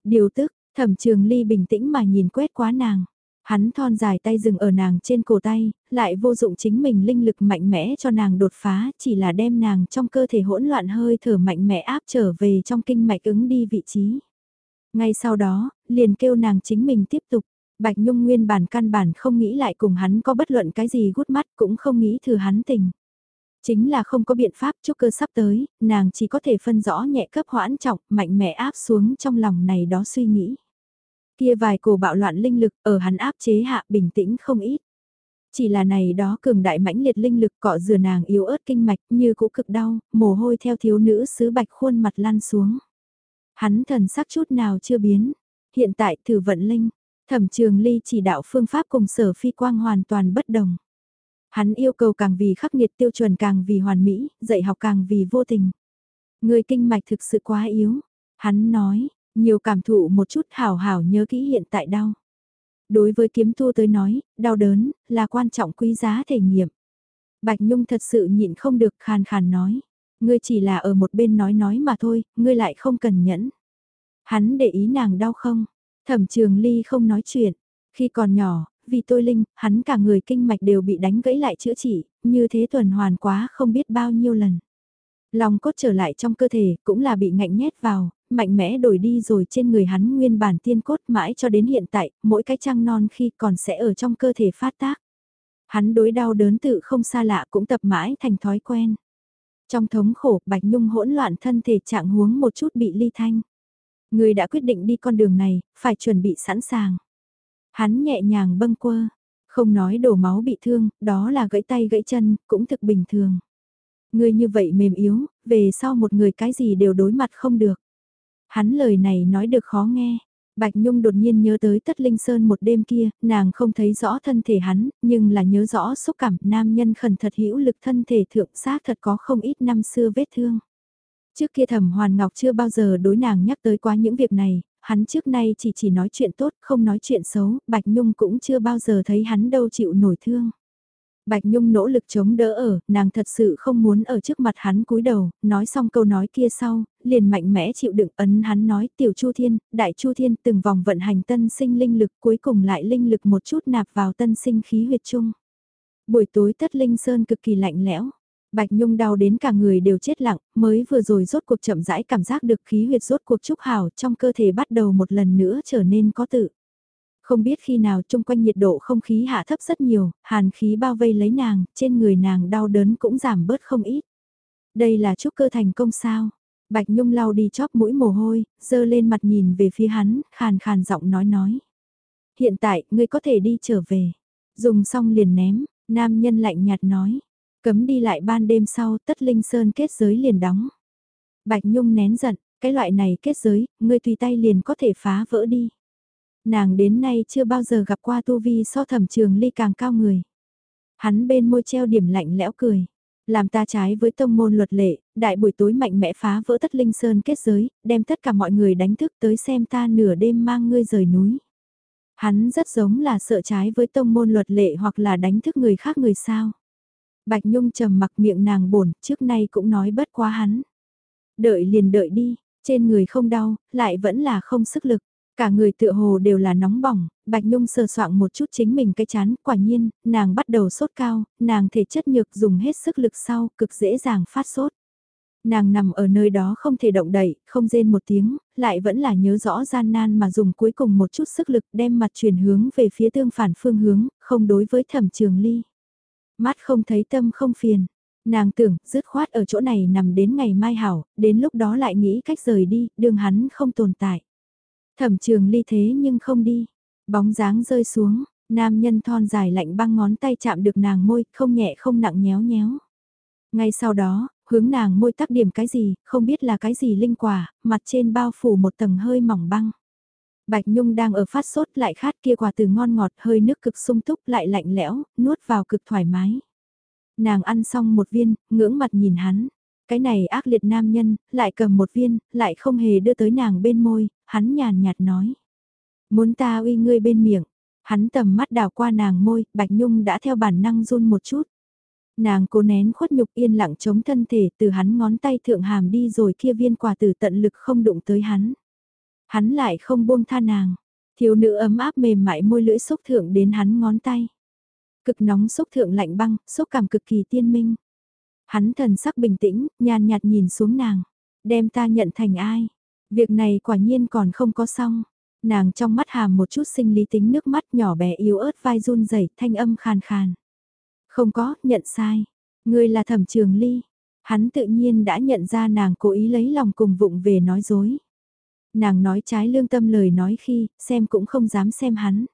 Điều tức, thẩm trường ly bình tĩnh mà nhìn quét quá nàng. Hắn thon dài tay dừng ở nàng trên cổ tay, lại vô dụng chính mình linh lực mạnh mẽ cho nàng đột phá, chỉ là đem nàng trong cơ thể hỗn loạn hơi thở mạnh mẽ áp trở về trong kinh mạch ứng đi vị trí. Ngay sau đó, liền kêu nàng chính mình tiếp tục. Bạch Nhung nguyên bản căn bản không nghĩ lại cùng hắn có bất luận cái gì gút mắt cũng không nghĩ thừa hắn tình. Chính là không có biện pháp chúc cơ sắp tới, nàng chỉ có thể phân rõ nhẹ cấp hoãn trọng, mạnh mẽ áp xuống trong lòng này đó suy nghĩ. Kia vài cổ bạo loạn linh lực ở hắn áp chế hạ bình tĩnh không ít. Chỉ là này đó cường đại mãnh liệt linh lực cọ dừa nàng yếu ớt kinh mạch như cũ cực đau, mồ hôi theo thiếu nữ sứ bạch khuôn mặt lan xuống. Hắn thần sắc chút nào chưa biến. Hiện tại thử vận linh, thẩm trường ly chỉ đạo phương pháp cùng sở phi quang hoàn toàn bất đồng. Hắn yêu cầu càng vì khắc nghiệt tiêu chuẩn càng vì hoàn mỹ, dạy học càng vì vô tình. Người kinh mạch thực sự quá yếu. Hắn nói, nhiều cảm thụ một chút hảo hảo nhớ kỹ hiện tại đau. Đối với kiếm tu tới nói, đau đớn, là quan trọng quý giá thể nghiệm. Bạch Nhung thật sự nhịn không được khàn khàn nói. Ngươi chỉ là ở một bên nói nói mà thôi, ngươi lại không cần nhẫn. Hắn để ý nàng đau không? Thẩm trường ly không nói chuyện. Khi còn nhỏ, vì tôi linh, hắn cả người kinh mạch đều bị đánh gãy lại chữa trị, như thế tuần hoàn quá không biết bao nhiêu lần. Lòng cốt trở lại trong cơ thể cũng là bị ngạnh nhét vào, mạnh mẽ đổi đi rồi trên người hắn nguyên bản tiên cốt mãi cho đến hiện tại, mỗi cái trăng non khi còn sẽ ở trong cơ thể phát tác. Hắn đối đau đớn tự không xa lạ cũng tập mãi thành thói quen. Trong thống khổ, Bạch Nhung hỗn loạn thân thể trạng huống một chút bị ly thanh. Người đã quyết định đi con đường này, phải chuẩn bị sẵn sàng. Hắn nhẹ nhàng bâng quơ, không nói đổ máu bị thương, đó là gãy tay gãy chân, cũng thực bình thường. Người như vậy mềm yếu, về sau một người cái gì đều đối mặt không được. Hắn lời này nói được khó nghe. Bạch Nhung đột nhiên nhớ tới Tất Linh Sơn một đêm kia, nàng không thấy rõ thân thể hắn, nhưng là nhớ rõ xúc cảm nam nhân khẩn thật hữu lực thân thể thượng xác thật có không ít năm xưa vết thương. Trước kia thẩm Hoàn Ngọc chưa bao giờ đối nàng nhắc tới quá những việc này, hắn trước nay chỉ chỉ nói chuyện tốt, không nói chuyện xấu, Bạch Nhung cũng chưa bao giờ thấy hắn đâu chịu nổi thương. Bạch Nhung nỗ lực chống đỡ ở, nàng thật sự không muốn ở trước mặt hắn cúi đầu, nói xong câu nói kia sau, liền mạnh mẽ chịu đựng ấn hắn nói tiểu Chu Thiên, đại Chu Thiên từng vòng vận hành tân sinh linh lực cuối cùng lại linh lực một chút nạp vào tân sinh khí huyệt chung. Buổi tối tất linh sơn cực kỳ lạnh lẽo. Bạch Nhung đau đến cả người đều chết lặng, mới vừa rồi rốt cuộc chậm rãi cảm giác được khí huyệt rốt cuộc trúc hào trong cơ thể bắt đầu một lần nữa trở nên có tự. Không biết khi nào chung quanh nhiệt độ không khí hạ thấp rất nhiều, hàn khí bao vây lấy nàng, trên người nàng đau đớn cũng giảm bớt không ít. Đây là chúc cơ thành công sao? Bạch Nhung lau đi chóp mũi mồ hôi, dơ lên mặt nhìn về phía hắn, khàn khàn giọng nói nói. Hiện tại, ngươi có thể đi trở về. Dùng xong liền ném, nam nhân lạnh nhạt nói. Cấm đi lại ban đêm sau, tất linh sơn kết giới liền đóng. Bạch Nhung nén giận, cái loại này kết giới, ngươi tùy tay liền có thể phá vỡ đi. Nàng đến nay chưa bao giờ gặp qua tu vi so thẩm trường ly càng cao người. Hắn bên môi treo điểm lạnh lẽo cười. Làm ta trái với tông môn luật lệ, đại buổi tối mạnh mẽ phá vỡ tất linh sơn kết giới, đem tất cả mọi người đánh thức tới xem ta nửa đêm mang ngươi rời núi. Hắn rất giống là sợ trái với tông môn luật lệ hoặc là đánh thức người khác người sao. Bạch Nhung trầm mặc miệng nàng bổn, trước nay cũng nói bất quá hắn. Đợi liền đợi đi, trên người không đau, lại vẫn là không sức lực. Cả người tựa hồ đều là nóng bỏng, Bạch Nhung sờ soạng một chút chính mình cái chán, quả nhiên, nàng bắt đầu sốt cao, nàng thể chất nhược dùng hết sức lực sau, cực dễ dàng phát sốt. Nàng nằm ở nơi đó không thể động đậy, không rên một tiếng, lại vẫn là nhớ rõ gian nan mà dùng cuối cùng một chút sức lực đem mặt chuyển hướng về phía tương phản phương hướng, không đối với thẩm trường ly. Mắt không thấy tâm không phiền, nàng tưởng dứt khoát ở chỗ này nằm đến ngày mai hảo, đến lúc đó lại nghĩ cách rời đi, đường hắn không tồn tại. Thẩm trường ly thế nhưng không đi. Bóng dáng rơi xuống, nam nhân thon dài lạnh băng ngón tay chạm được nàng môi, không nhẹ không nặng nhéo nhéo. Ngay sau đó, hướng nàng môi tác điểm cái gì, không biết là cái gì linh quả, mặt trên bao phủ một tầng hơi mỏng băng. Bạch Nhung đang ở phát sốt lại khát kia quả từ ngon ngọt hơi nước cực sung túc lại lạnh lẽo, nuốt vào cực thoải mái. Nàng ăn xong một viên, ngưỡng mặt nhìn hắn. Cái này ác liệt nam nhân, lại cầm một viên, lại không hề đưa tới nàng bên môi, hắn nhàn nhạt nói. Muốn ta uy ngươi bên miệng, hắn tầm mắt đào qua nàng môi, Bạch Nhung đã theo bản năng run một chút. Nàng cố nén khuất nhục yên lặng chống thân thể từ hắn ngón tay thượng hàm đi rồi kia viên quả tử tận lực không đụng tới hắn. Hắn lại không buông tha nàng, thiếu nữ ấm áp mềm mại môi lưỡi xúc thượng đến hắn ngón tay. Cực nóng xúc thượng lạnh băng, xúc cảm cực kỳ tiên minh. Hắn thần sắc bình tĩnh, nhàn nhạt nhìn xuống nàng. Đem ta nhận thành ai? Việc này quả nhiên còn không có xong. Nàng trong mắt hàm một chút sinh lý tính nước mắt nhỏ bé yếu ớt vai run rẩy thanh âm khàn khàn. Không có, nhận sai. Ngươi là thẩm trường ly. Hắn tự nhiên đã nhận ra nàng cố ý lấy lòng cùng vụng về nói dối. Nàng nói trái lương tâm lời nói khi, xem cũng không dám xem hắn.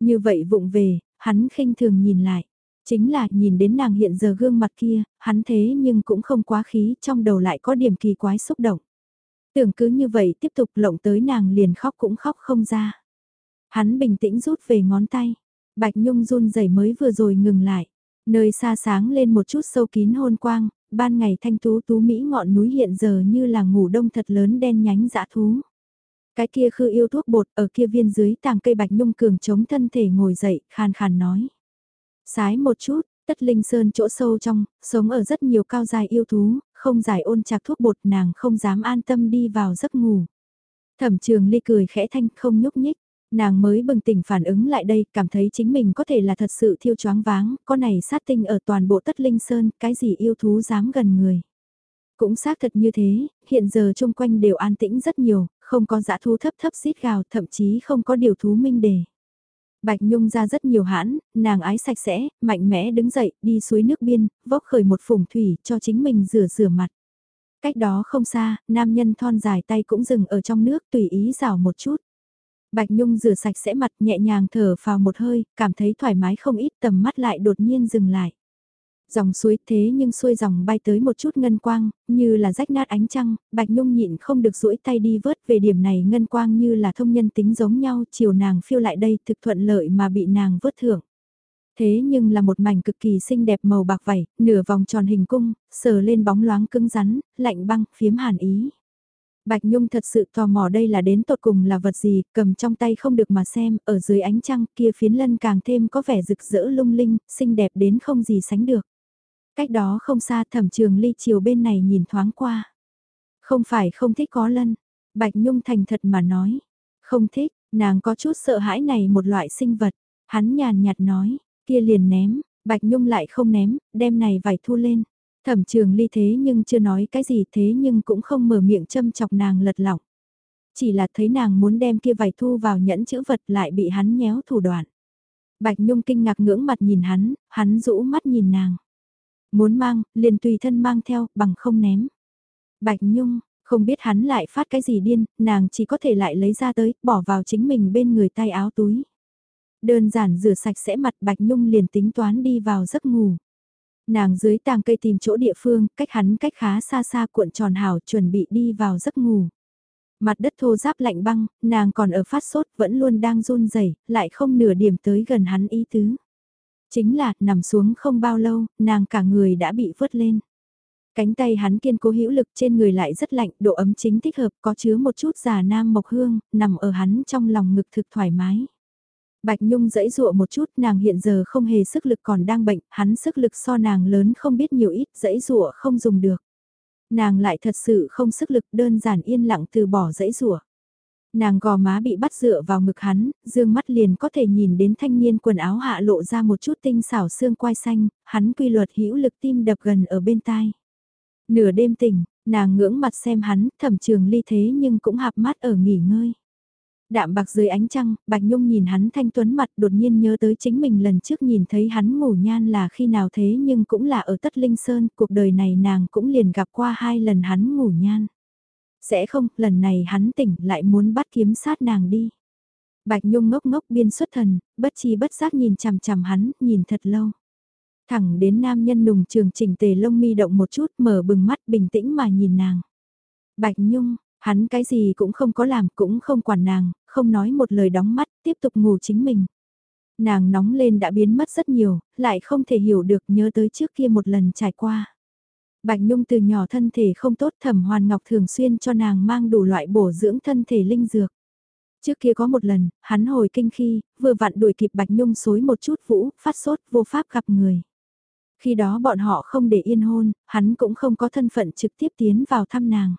Như vậy vụng về, hắn khinh thường nhìn lại. Chính là nhìn đến nàng hiện giờ gương mặt kia, hắn thế nhưng cũng không quá khí, trong đầu lại có điểm kỳ quái xúc động. Tưởng cứ như vậy tiếp tục lộng tới nàng liền khóc cũng khóc không ra. Hắn bình tĩnh rút về ngón tay. Bạch Nhung run rẩy mới vừa rồi ngừng lại. Nơi xa sáng lên một chút sâu kín hôn quang, ban ngày thanh tú tú Mỹ ngọn núi hiện giờ như là ngủ đông thật lớn đen nhánh dã thú. Cái kia khư yêu thuốc bột ở kia viên dưới tàng cây bạch nhung cường chống thân thể ngồi dậy, khàn khàn nói. Sái một chút, tất linh sơn chỗ sâu trong, sống ở rất nhiều cao dài yêu thú, không giải ôn chạc thuốc bột nàng không dám an tâm đi vào giấc ngủ. Thẩm trường ly cười khẽ thanh không nhúc nhích, nàng mới bừng tỉnh phản ứng lại đây, cảm thấy chính mình có thể là thật sự thiêu choáng váng, con này sát tinh ở toàn bộ tất linh sơn, cái gì yêu thú dám gần người. Cũng xác thật như thế, hiện giờ chung quanh đều an tĩnh rất nhiều, không có dã thú thấp thấp xít gào, thậm chí không có điều thú minh đề. Bạch Nhung ra rất nhiều hãn, nàng ái sạch sẽ, mạnh mẽ đứng dậy, đi suối nước biên, vốc khởi một phùng thủy cho chính mình rửa rửa mặt. Cách đó không xa, nam nhân thon dài tay cũng dừng ở trong nước tùy ý rào một chút. Bạch Nhung rửa sạch sẽ mặt nhẹ nhàng thở vào một hơi, cảm thấy thoải mái không ít tầm mắt lại đột nhiên dừng lại. Dòng suối thế nhưng xuôi dòng bay tới một chút ngân quang, như là rách nát ánh trăng, Bạch Nhung nhịn không được duỗi tay đi vớt về điểm này ngân quang như là thông nhân tính giống nhau, chiều nàng phiêu lại đây thực thuận lợi mà bị nàng vớt thưởng. Thế nhưng là một mảnh cực kỳ xinh đẹp màu bạc vảy, nửa vòng tròn hình cung, sờ lên bóng loáng cứng rắn, lạnh băng, phiếm hàn ý. Bạch Nhung thật sự tò mò đây là đến tột cùng là vật gì, cầm trong tay không được mà xem, ở dưới ánh trăng kia phiến lân càng thêm có vẻ rực rỡ lung linh, xinh đẹp đến không gì sánh được. Cách đó không xa thẩm trường ly chiều bên này nhìn thoáng qua. Không phải không thích có lân, Bạch Nhung thành thật mà nói. Không thích, nàng có chút sợ hãi này một loại sinh vật. Hắn nhàn nhạt nói, kia liền ném, Bạch Nhung lại không ném, đem này vải thu lên. Thẩm trường ly thế nhưng chưa nói cái gì thế nhưng cũng không mở miệng châm chọc nàng lật lỏng. Chỉ là thấy nàng muốn đem kia vải thu vào nhẫn chữ vật lại bị hắn nhéo thủ đoạn. Bạch Nhung kinh ngạc ngưỡng mặt nhìn hắn, hắn rũ mắt nhìn nàng. Muốn mang, liền tùy thân mang theo, bằng không ném. Bạch Nhung, không biết hắn lại phát cái gì điên, nàng chỉ có thể lại lấy ra tới, bỏ vào chính mình bên người tay áo túi. Đơn giản rửa sạch sẽ mặt Bạch Nhung liền tính toán đi vào giấc ngủ. Nàng dưới tàng cây tìm chỗ địa phương, cách hắn cách khá xa xa cuộn tròn hảo chuẩn bị đi vào giấc ngủ. Mặt đất thô giáp lạnh băng, nàng còn ở phát sốt vẫn luôn đang run rẩy lại không nửa điểm tới gần hắn ý tứ. Chính là, nằm xuống không bao lâu, nàng cả người đã bị vớt lên. Cánh tay hắn kiên cố hữu lực trên người lại rất lạnh, độ ấm chính thích hợp, có chứa một chút già nam mộc hương, nằm ở hắn trong lòng ngực thực thoải mái. Bạch Nhung dẫy dụa một chút, nàng hiện giờ không hề sức lực còn đang bệnh, hắn sức lực so nàng lớn không biết nhiều ít, dẫy dụa không dùng được. Nàng lại thật sự không sức lực đơn giản yên lặng từ bỏ dẫy dụa. Nàng gò má bị bắt dựa vào ngực hắn, dương mắt liền có thể nhìn đến thanh niên quần áo hạ lộ ra một chút tinh xảo xương quai xanh, hắn quy luật hữu lực tim đập gần ở bên tai. Nửa đêm tỉnh, nàng ngưỡng mặt xem hắn, thẩm trường ly thế nhưng cũng hạp mắt ở nghỉ ngơi. Đạm bạc dưới ánh trăng, Bạch Nhung nhìn hắn thanh tuấn mặt đột nhiên nhớ tới chính mình lần trước nhìn thấy hắn ngủ nhan là khi nào thế nhưng cũng là ở Tất Linh Sơn, cuộc đời này nàng cũng liền gặp qua hai lần hắn ngủ nhan. Sẽ không, lần này hắn tỉnh lại muốn bắt kiếm sát nàng đi. Bạch Nhung ngốc ngốc biên xuất thần, bất chi bất giác nhìn chằm chằm hắn, nhìn thật lâu. Thẳng đến nam nhân nùng trường chỉnh tề lông mi động một chút mở bừng mắt bình tĩnh mà nhìn nàng. Bạch Nhung, hắn cái gì cũng không có làm cũng không quản nàng, không nói một lời đóng mắt, tiếp tục ngủ chính mình. Nàng nóng lên đã biến mất rất nhiều, lại không thể hiểu được nhớ tới trước kia một lần trải qua. Bạch Nhung từ nhỏ thân thể không tốt thẩm hoàn ngọc thường xuyên cho nàng mang đủ loại bổ dưỡng thân thể linh dược. Trước kia có một lần, hắn hồi kinh khi, vừa vặn đuổi kịp Bạch Nhung xối một chút vũ, phát sốt, vô pháp gặp người. Khi đó bọn họ không để yên hôn, hắn cũng không có thân phận trực tiếp tiến vào thăm nàng.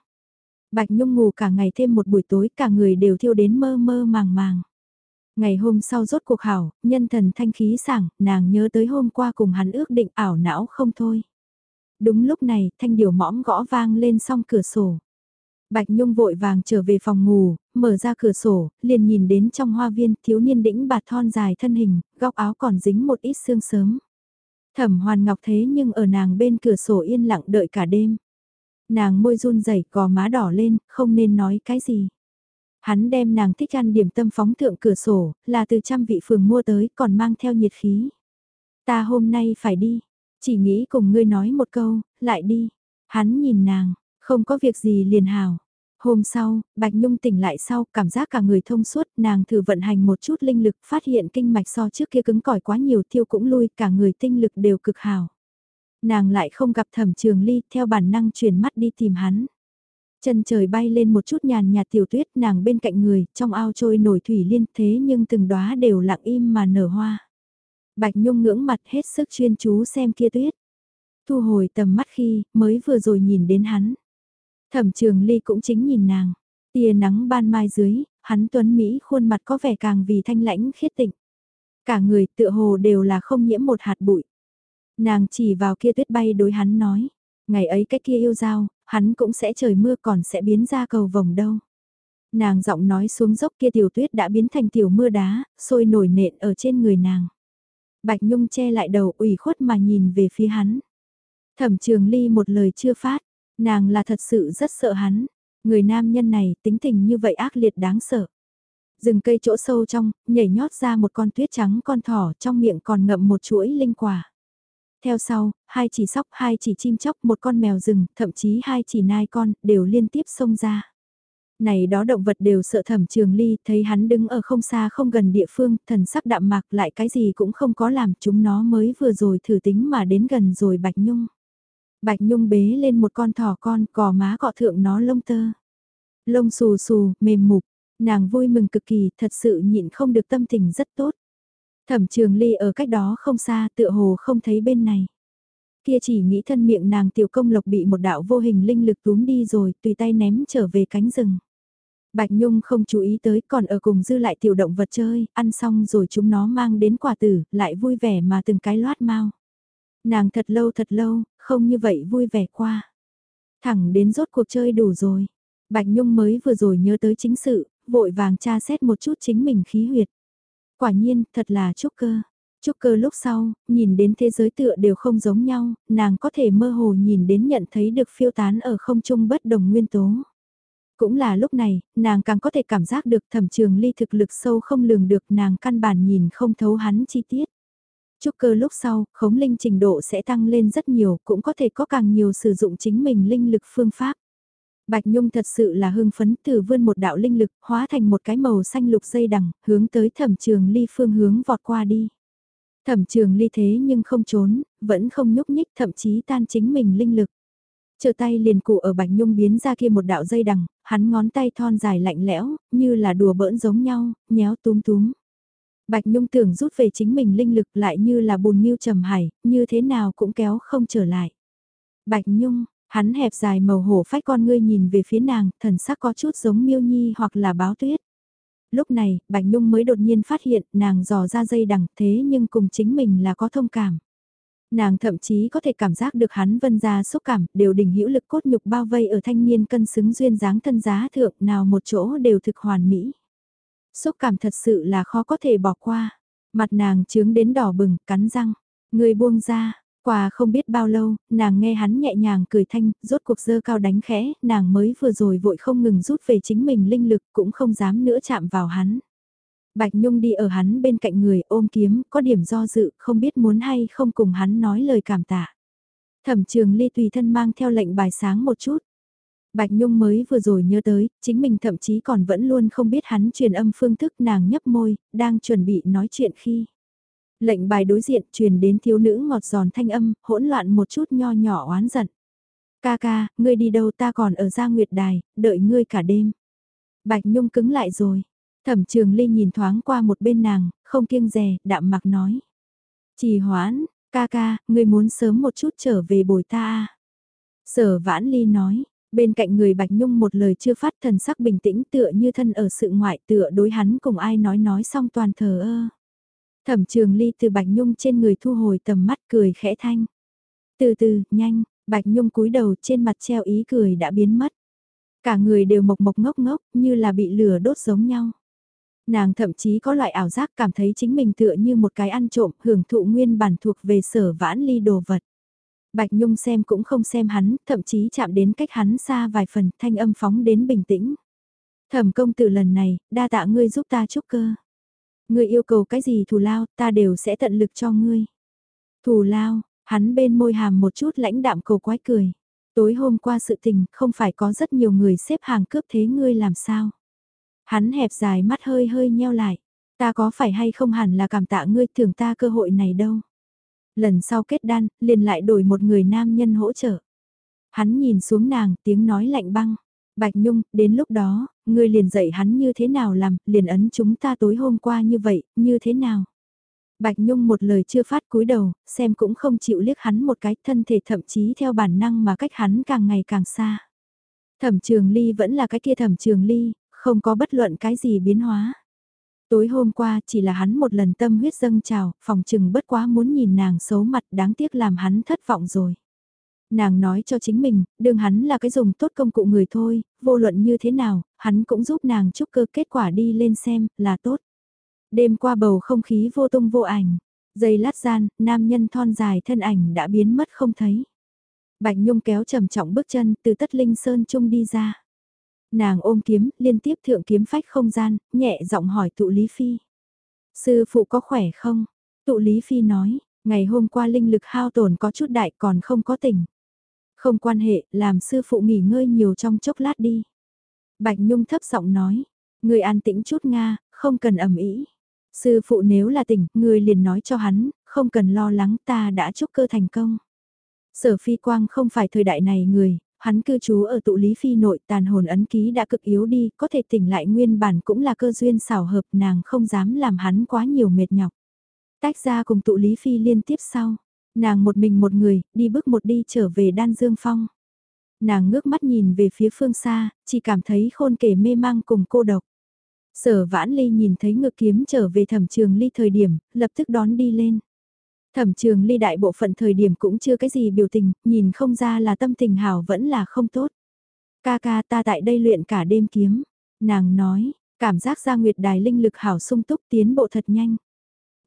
Bạch Nhung ngủ cả ngày thêm một buổi tối cả người đều thiêu đến mơ mơ màng màng. Ngày hôm sau rốt cuộc hảo, nhân thần thanh khí sảng, nàng nhớ tới hôm qua cùng hắn ước định ảo não không thôi. Đúng lúc này, thanh điều mõm gõ vang lên song cửa sổ. Bạch Nhung vội vàng trở về phòng ngủ, mở ra cửa sổ, liền nhìn đến trong hoa viên thiếu niên đĩnh bạt thon dài thân hình, góc áo còn dính một ít sương sớm. Thẩm hoàn ngọc thế nhưng ở nàng bên cửa sổ yên lặng đợi cả đêm. Nàng môi run rẩy gò má đỏ lên, không nên nói cái gì. Hắn đem nàng thích ăn điểm tâm phóng thượng cửa sổ, là từ trăm vị phường mua tới còn mang theo nhiệt khí. Ta hôm nay phải đi, chỉ nghĩ cùng ngươi nói một câu, lại đi. Hắn nhìn nàng, không có việc gì liền hào. Hôm sau, Bạch Nhung tỉnh lại sau, cảm giác cả người thông suốt, nàng thử vận hành một chút linh lực, phát hiện kinh mạch so trước kia cứng cỏi quá nhiều thiêu cũng lui, cả người tinh lực đều cực hào. Nàng lại không gặp thẩm trường ly, theo bản năng chuyển mắt đi tìm hắn. Chân trời bay lên một chút nhàn nhạt tiểu tuyết nàng bên cạnh người, trong ao trôi nổi thủy liên thế nhưng từng đóa đều lặng im mà nở hoa. Bạch Nhung ngưỡng mặt hết sức chuyên chú xem kia tuyết. Thu hồi tầm mắt khi, mới vừa rồi nhìn đến hắn. Thẩm trường ly cũng chính nhìn nàng. Tia nắng ban mai dưới, hắn tuấn Mỹ khuôn mặt có vẻ càng vì thanh lãnh khiết tịnh. Cả người tựa hồ đều là không nhiễm một hạt bụi. Nàng chỉ vào kia tuyết bay đối hắn nói. Ngày ấy cái kia yêu dao, hắn cũng sẽ trời mưa còn sẽ biến ra cầu vồng đâu. Nàng giọng nói xuống dốc kia tiểu tuyết đã biến thành tiểu mưa đá, sôi nổi nện ở trên người nàng. Bạch Nhung che lại đầu ủy khuất mà nhìn về phía hắn. Thẩm trường ly một lời chưa phát, nàng là thật sự rất sợ hắn. Người nam nhân này tính tình như vậy ác liệt đáng sợ. Rừng cây chỗ sâu trong, nhảy nhót ra một con tuyết trắng con thỏ trong miệng còn ngậm một chuỗi linh quả. Theo sau, hai chỉ sóc, hai chỉ chim chóc, một con mèo rừng, thậm chí hai chỉ nai con, đều liên tiếp xông ra. Này đó động vật đều sợ thẩm trường ly, thấy hắn đứng ở không xa không gần địa phương, thần sắc đạm mạc lại cái gì cũng không có làm, chúng nó mới vừa rồi thử tính mà đến gần rồi Bạch Nhung. Bạch Nhung bế lên một con thỏ con, cò má cọ thượng nó lông tơ. Lông xù xù, mềm mục, nàng vui mừng cực kỳ, thật sự nhịn không được tâm tình rất tốt. Thẩm trường ly ở cách đó không xa tựa hồ không thấy bên này. Kia chỉ nghĩ thân miệng nàng tiểu công lộc bị một đạo vô hình linh lực túm đi rồi tùy tay ném trở về cánh rừng. Bạch Nhung không chú ý tới còn ở cùng dư lại tiểu động vật chơi, ăn xong rồi chúng nó mang đến quả tử, lại vui vẻ mà từng cái loát mau. Nàng thật lâu thật lâu, không như vậy vui vẻ qua. Thẳng đến rốt cuộc chơi đủ rồi. Bạch Nhung mới vừa rồi nhớ tới chính sự, vội vàng tra xét một chút chính mình khí huyệt. Quả nhiên, thật là chúc cơ. Trúc cơ lúc sau, nhìn đến thế giới tựa đều không giống nhau, nàng có thể mơ hồ nhìn đến nhận thấy được phiêu tán ở không trung bất đồng nguyên tố. Cũng là lúc này, nàng càng có thể cảm giác được thẩm trường ly thực lực sâu không lường được nàng căn bản nhìn không thấu hắn chi tiết. Trúc cơ lúc sau, khống linh trình độ sẽ tăng lên rất nhiều, cũng có thể có càng nhiều sử dụng chính mình linh lực phương pháp. Bạch Nhung thật sự là hưng phấn từ vươn một đạo linh lực hóa thành một cái màu xanh lục dây đằng, hướng tới thẩm trường ly phương hướng vọt qua đi. Thẩm trường ly thế nhưng không trốn, vẫn không nhúc nhích thậm chí tan chính mình linh lực. Chờ tay liền cụ ở Bạch Nhung biến ra kia một đạo dây đằng, hắn ngón tay thon dài lạnh lẽo, như là đùa bỡn giống nhau, nhéo túm túm. Bạch Nhung tưởng rút về chính mình linh lực lại như là bùn miêu trầm hải, như thế nào cũng kéo không trở lại. Bạch Nhung, hắn hẹp dài màu hổ phách con ngươi nhìn về phía nàng, thần sắc có chút giống miêu nhi hoặc là báo tuyết. Lúc này, Bạch Nhung mới đột nhiên phát hiện nàng dò ra dây đằng thế nhưng cùng chính mình là có thông cảm. Nàng thậm chí có thể cảm giác được hắn vân ra xúc cảm, đều đỉnh hữu lực cốt nhục bao vây ở thanh niên cân xứng duyên dáng thân giá thượng nào một chỗ đều thực hoàn mỹ. Xúc cảm thật sự là khó có thể bỏ qua. Mặt nàng trướng đến đỏ bừng, cắn răng. Người buông ra, qua không biết bao lâu, nàng nghe hắn nhẹ nhàng cười thanh, rốt cuộc dơ cao đánh khẽ, nàng mới vừa rồi vội không ngừng rút về chính mình linh lực, cũng không dám nữa chạm vào hắn. Bạch Nhung đi ở hắn bên cạnh người ôm kiếm, có điểm do dự, không biết muốn hay không cùng hắn nói lời cảm tạ. Thẩm trường ly tùy thân mang theo lệnh bài sáng một chút. Bạch Nhung mới vừa rồi nhớ tới, chính mình thậm chí còn vẫn luôn không biết hắn truyền âm phương thức nàng nhấp môi, đang chuẩn bị nói chuyện khi. Lệnh bài đối diện truyền đến thiếu nữ ngọt giòn thanh âm, hỗn loạn một chút nho nhỏ oán giận. Ca ca, ngươi đi đâu ta còn ở gia nguyệt đài, đợi ngươi cả đêm. Bạch Nhung cứng lại rồi. Thẩm trường ly nhìn thoáng qua một bên nàng, không kiêng rè, đạm mặc nói. Chỉ hoãn, ca ca, ngươi muốn sớm một chút trở về bồi ta? À? Sở vãn ly nói, bên cạnh người Bạch Nhung một lời chưa phát thần sắc bình tĩnh tựa như thân ở sự ngoại tựa đối hắn cùng ai nói nói xong toàn thờ ơ. Thẩm trường ly từ Bạch Nhung trên người thu hồi tầm mắt cười khẽ thanh. Từ từ, nhanh, Bạch Nhung cúi đầu trên mặt treo ý cười đã biến mất. Cả người đều mộc mộc ngốc ngốc như là bị lửa đốt giống nhau. Nàng thậm chí có loại ảo giác cảm thấy chính mình tựa như một cái ăn trộm hưởng thụ nguyên bản thuộc về sở vãn ly đồ vật. Bạch Nhung xem cũng không xem hắn, thậm chí chạm đến cách hắn xa vài phần, thanh âm phóng đến bình tĩnh. Thẩm công tử lần này, đa tạ ngươi giúp ta chúc cơ. Ngươi yêu cầu cái gì thù lao, ta đều sẽ tận lực cho ngươi. Thù lao, hắn bên môi hàm một chút lãnh đạm cầu quái cười. Tối hôm qua sự tình, không phải có rất nhiều người xếp hàng cướp thế ngươi làm sao. Hắn hẹp dài mắt hơi hơi nheo lại. Ta có phải hay không hẳn là cảm tạ ngươi thưởng ta cơ hội này đâu. Lần sau kết đan, liền lại đổi một người nam nhân hỗ trợ. Hắn nhìn xuống nàng, tiếng nói lạnh băng. Bạch Nhung, đến lúc đó, ngươi liền dạy hắn như thế nào làm, liền ấn chúng ta tối hôm qua như vậy, như thế nào. Bạch Nhung một lời chưa phát cúi đầu, xem cũng không chịu liếc hắn một cái thân thể thậm chí theo bản năng mà cách hắn càng ngày càng xa. Thẩm trường ly vẫn là cái kia thẩm trường ly, không có bất luận cái gì biến hóa. Tối hôm qua chỉ là hắn một lần tâm huyết dâng trào, phòng trừng bất quá muốn nhìn nàng xấu mặt đáng tiếc làm hắn thất vọng rồi. Nàng nói cho chính mình, đường hắn là cái dùng tốt công cụ người thôi, vô luận như thế nào, hắn cũng giúp nàng chúc cơ kết quả đi lên xem, là tốt. Đêm qua bầu không khí vô tung vô ảnh, giây lát gian, nam nhân thon dài thân ảnh đã biến mất không thấy. Bạch Nhung kéo trầm trọng bước chân từ tất linh sơn trung đi ra. Nàng ôm kiếm, liên tiếp thượng kiếm phách không gian, nhẹ giọng hỏi tụ Lý Phi. Sư phụ có khỏe không? Tụ Lý Phi nói, ngày hôm qua linh lực hao tổn có chút đại còn không có tỉnh. Không quan hệ, làm sư phụ nghỉ ngơi nhiều trong chốc lát đi. Bạch Nhung thấp giọng nói, người an tĩnh chút Nga, không cần ẩm ý. Sư phụ nếu là tỉnh, người liền nói cho hắn, không cần lo lắng ta đã chúc cơ thành công. Sở phi quang không phải thời đại này người, hắn cư trú ở tụ lý phi nội tàn hồn ấn ký đã cực yếu đi, có thể tỉnh lại nguyên bản cũng là cơ duyên xảo hợp nàng không dám làm hắn quá nhiều mệt nhọc. Tách ra cùng tụ lý phi liên tiếp sau, nàng một mình một người, đi bước một đi trở về đan dương phong. Nàng ngước mắt nhìn về phía phương xa, chỉ cảm thấy khôn kể mê mang cùng cô độc. Sở vãn ly nhìn thấy ngược kiếm trở về thẩm trường ly thời điểm, lập tức đón đi lên. Thẩm trường ly đại bộ phận thời điểm cũng chưa cái gì biểu tình, nhìn không ra là tâm tình hảo vẫn là không tốt. Ca ca ta tại đây luyện cả đêm kiếm. Nàng nói, cảm giác ra nguyệt đài linh lực hảo sung túc tiến bộ thật nhanh.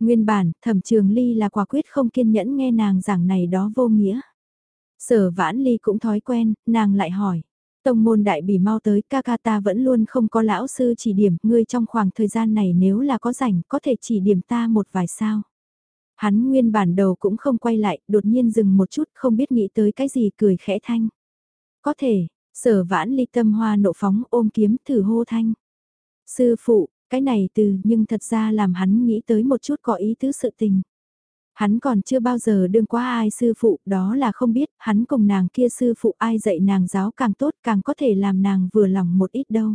Nguyên bản, thẩm trường ly là quả quyết không kiên nhẫn nghe nàng giảng này đó vô nghĩa. Sở vãn ly cũng thói quen, nàng lại hỏi. Tông môn đại bỉ mau tới, ca ca ta vẫn luôn không có lão sư chỉ điểm, ngươi trong khoảng thời gian này nếu là có rảnh, có thể chỉ điểm ta một vài sao. Hắn nguyên bản đầu cũng không quay lại, đột nhiên dừng một chút, không biết nghĩ tới cái gì, cười khẽ thanh. Có thể, sở vãn ly tâm hoa nộ phóng ôm kiếm thử hô thanh. Sư phụ, cái này từ nhưng thật ra làm hắn nghĩ tới một chút có ý tứ sự tình. Hắn còn chưa bao giờ đương qua ai sư phụ, đó là không biết, hắn cùng nàng kia sư phụ ai dạy nàng giáo càng tốt càng có thể làm nàng vừa lòng một ít đâu.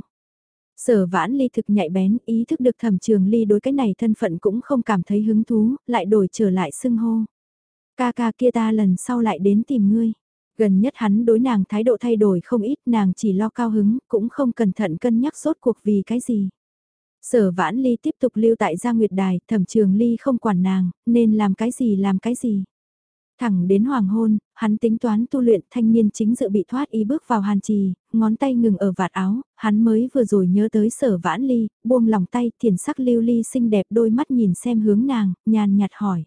Sở vãn ly thực nhạy bén, ý thức được thẩm trường ly đối cái này thân phận cũng không cảm thấy hứng thú, lại đổi trở lại xưng hô. Ca ca kia ta lần sau lại đến tìm ngươi. Gần nhất hắn đối nàng thái độ thay đổi không ít, nàng chỉ lo cao hứng, cũng không cẩn thận cân nhắc rốt cuộc vì cái gì. Sở vãn ly tiếp tục lưu tại gia nguyệt đài, thẩm trường ly không quản nàng, nên làm cái gì làm cái gì. Thẳng đến hoàng hôn, hắn tính toán tu luyện thanh niên chính dự bị thoát y bước vào hàn trì, ngón tay ngừng ở vạt áo, hắn mới vừa rồi nhớ tới sở vãn ly, buông lòng tay, thiền sắc lưu ly xinh đẹp đôi mắt nhìn xem hướng nàng, nhàn nhạt hỏi.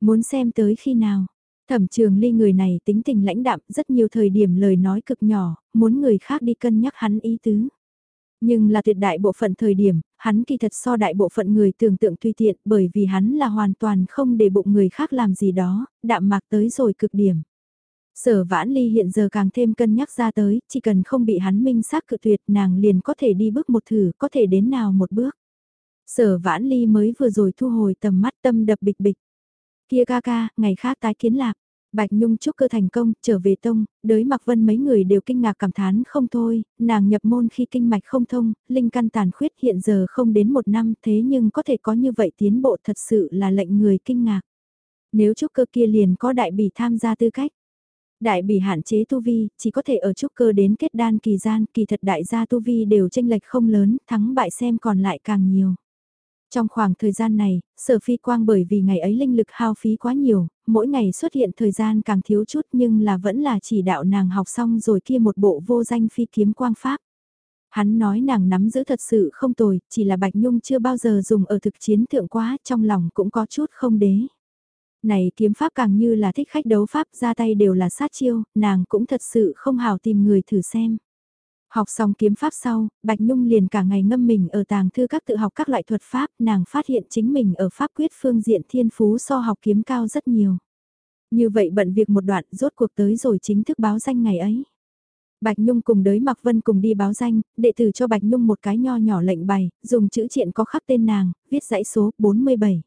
Muốn xem tới khi nào? Thẩm trường ly người này tính tình lãnh đạm rất nhiều thời điểm lời nói cực nhỏ, muốn người khác đi cân nhắc hắn ý tứ. Nhưng là tuyệt đại bộ phận thời điểm, hắn kỳ thật so đại bộ phận người tưởng tượng tùy tiện bởi vì hắn là hoàn toàn không để bụng người khác làm gì đó, đạm mạc tới rồi cực điểm. Sở vãn ly hiện giờ càng thêm cân nhắc ra tới, chỉ cần không bị hắn minh xác cự tuyệt nàng liền có thể đi bước một thử, có thể đến nào một bước. Sở vãn ly mới vừa rồi thu hồi tầm mắt tâm đập bịch bịch. Kia ca ca, ngày khác tái kiến lạc. Bạch Nhung chúc cơ thành công, trở về tông, đới mặc vân mấy người đều kinh ngạc cảm thán không thôi, nàng nhập môn khi kinh mạch không thông, linh căn tàn khuyết hiện giờ không đến một năm thế nhưng có thể có như vậy tiến bộ thật sự là lệnh người kinh ngạc. Nếu chúc cơ kia liền có đại bỉ tham gia tư cách. Đại bỉ hạn chế tu vi, chỉ có thể ở chúc cơ đến kết đan kỳ gian, kỳ thật đại gia tu vi đều tranh lệch không lớn, thắng bại xem còn lại càng nhiều. Trong khoảng thời gian này, sở phi quang bởi vì ngày ấy linh lực hao phí quá nhiều, mỗi ngày xuất hiện thời gian càng thiếu chút nhưng là vẫn là chỉ đạo nàng học xong rồi kia một bộ vô danh phi kiếm quang pháp. Hắn nói nàng nắm giữ thật sự không tồi, chỉ là Bạch Nhung chưa bao giờ dùng ở thực chiến thượng quá, trong lòng cũng có chút không đế. Này kiếm pháp càng như là thích khách đấu pháp ra tay đều là sát chiêu, nàng cũng thật sự không hào tìm người thử xem. Học xong kiếm pháp sau, Bạch Nhung liền cả ngày ngâm mình ở tàng thư các tự học các loại thuật pháp, nàng phát hiện chính mình ở pháp quyết phương diện thiên phú so học kiếm cao rất nhiều. Như vậy bận việc một đoạn rốt cuộc tới rồi chính thức báo danh ngày ấy. Bạch Nhung cùng đới Mạc Vân cùng đi báo danh, đệ tử cho Bạch Nhung một cái nho nhỏ lệnh bày, dùng chữ triện có khắc tên nàng, viết dãy số 47.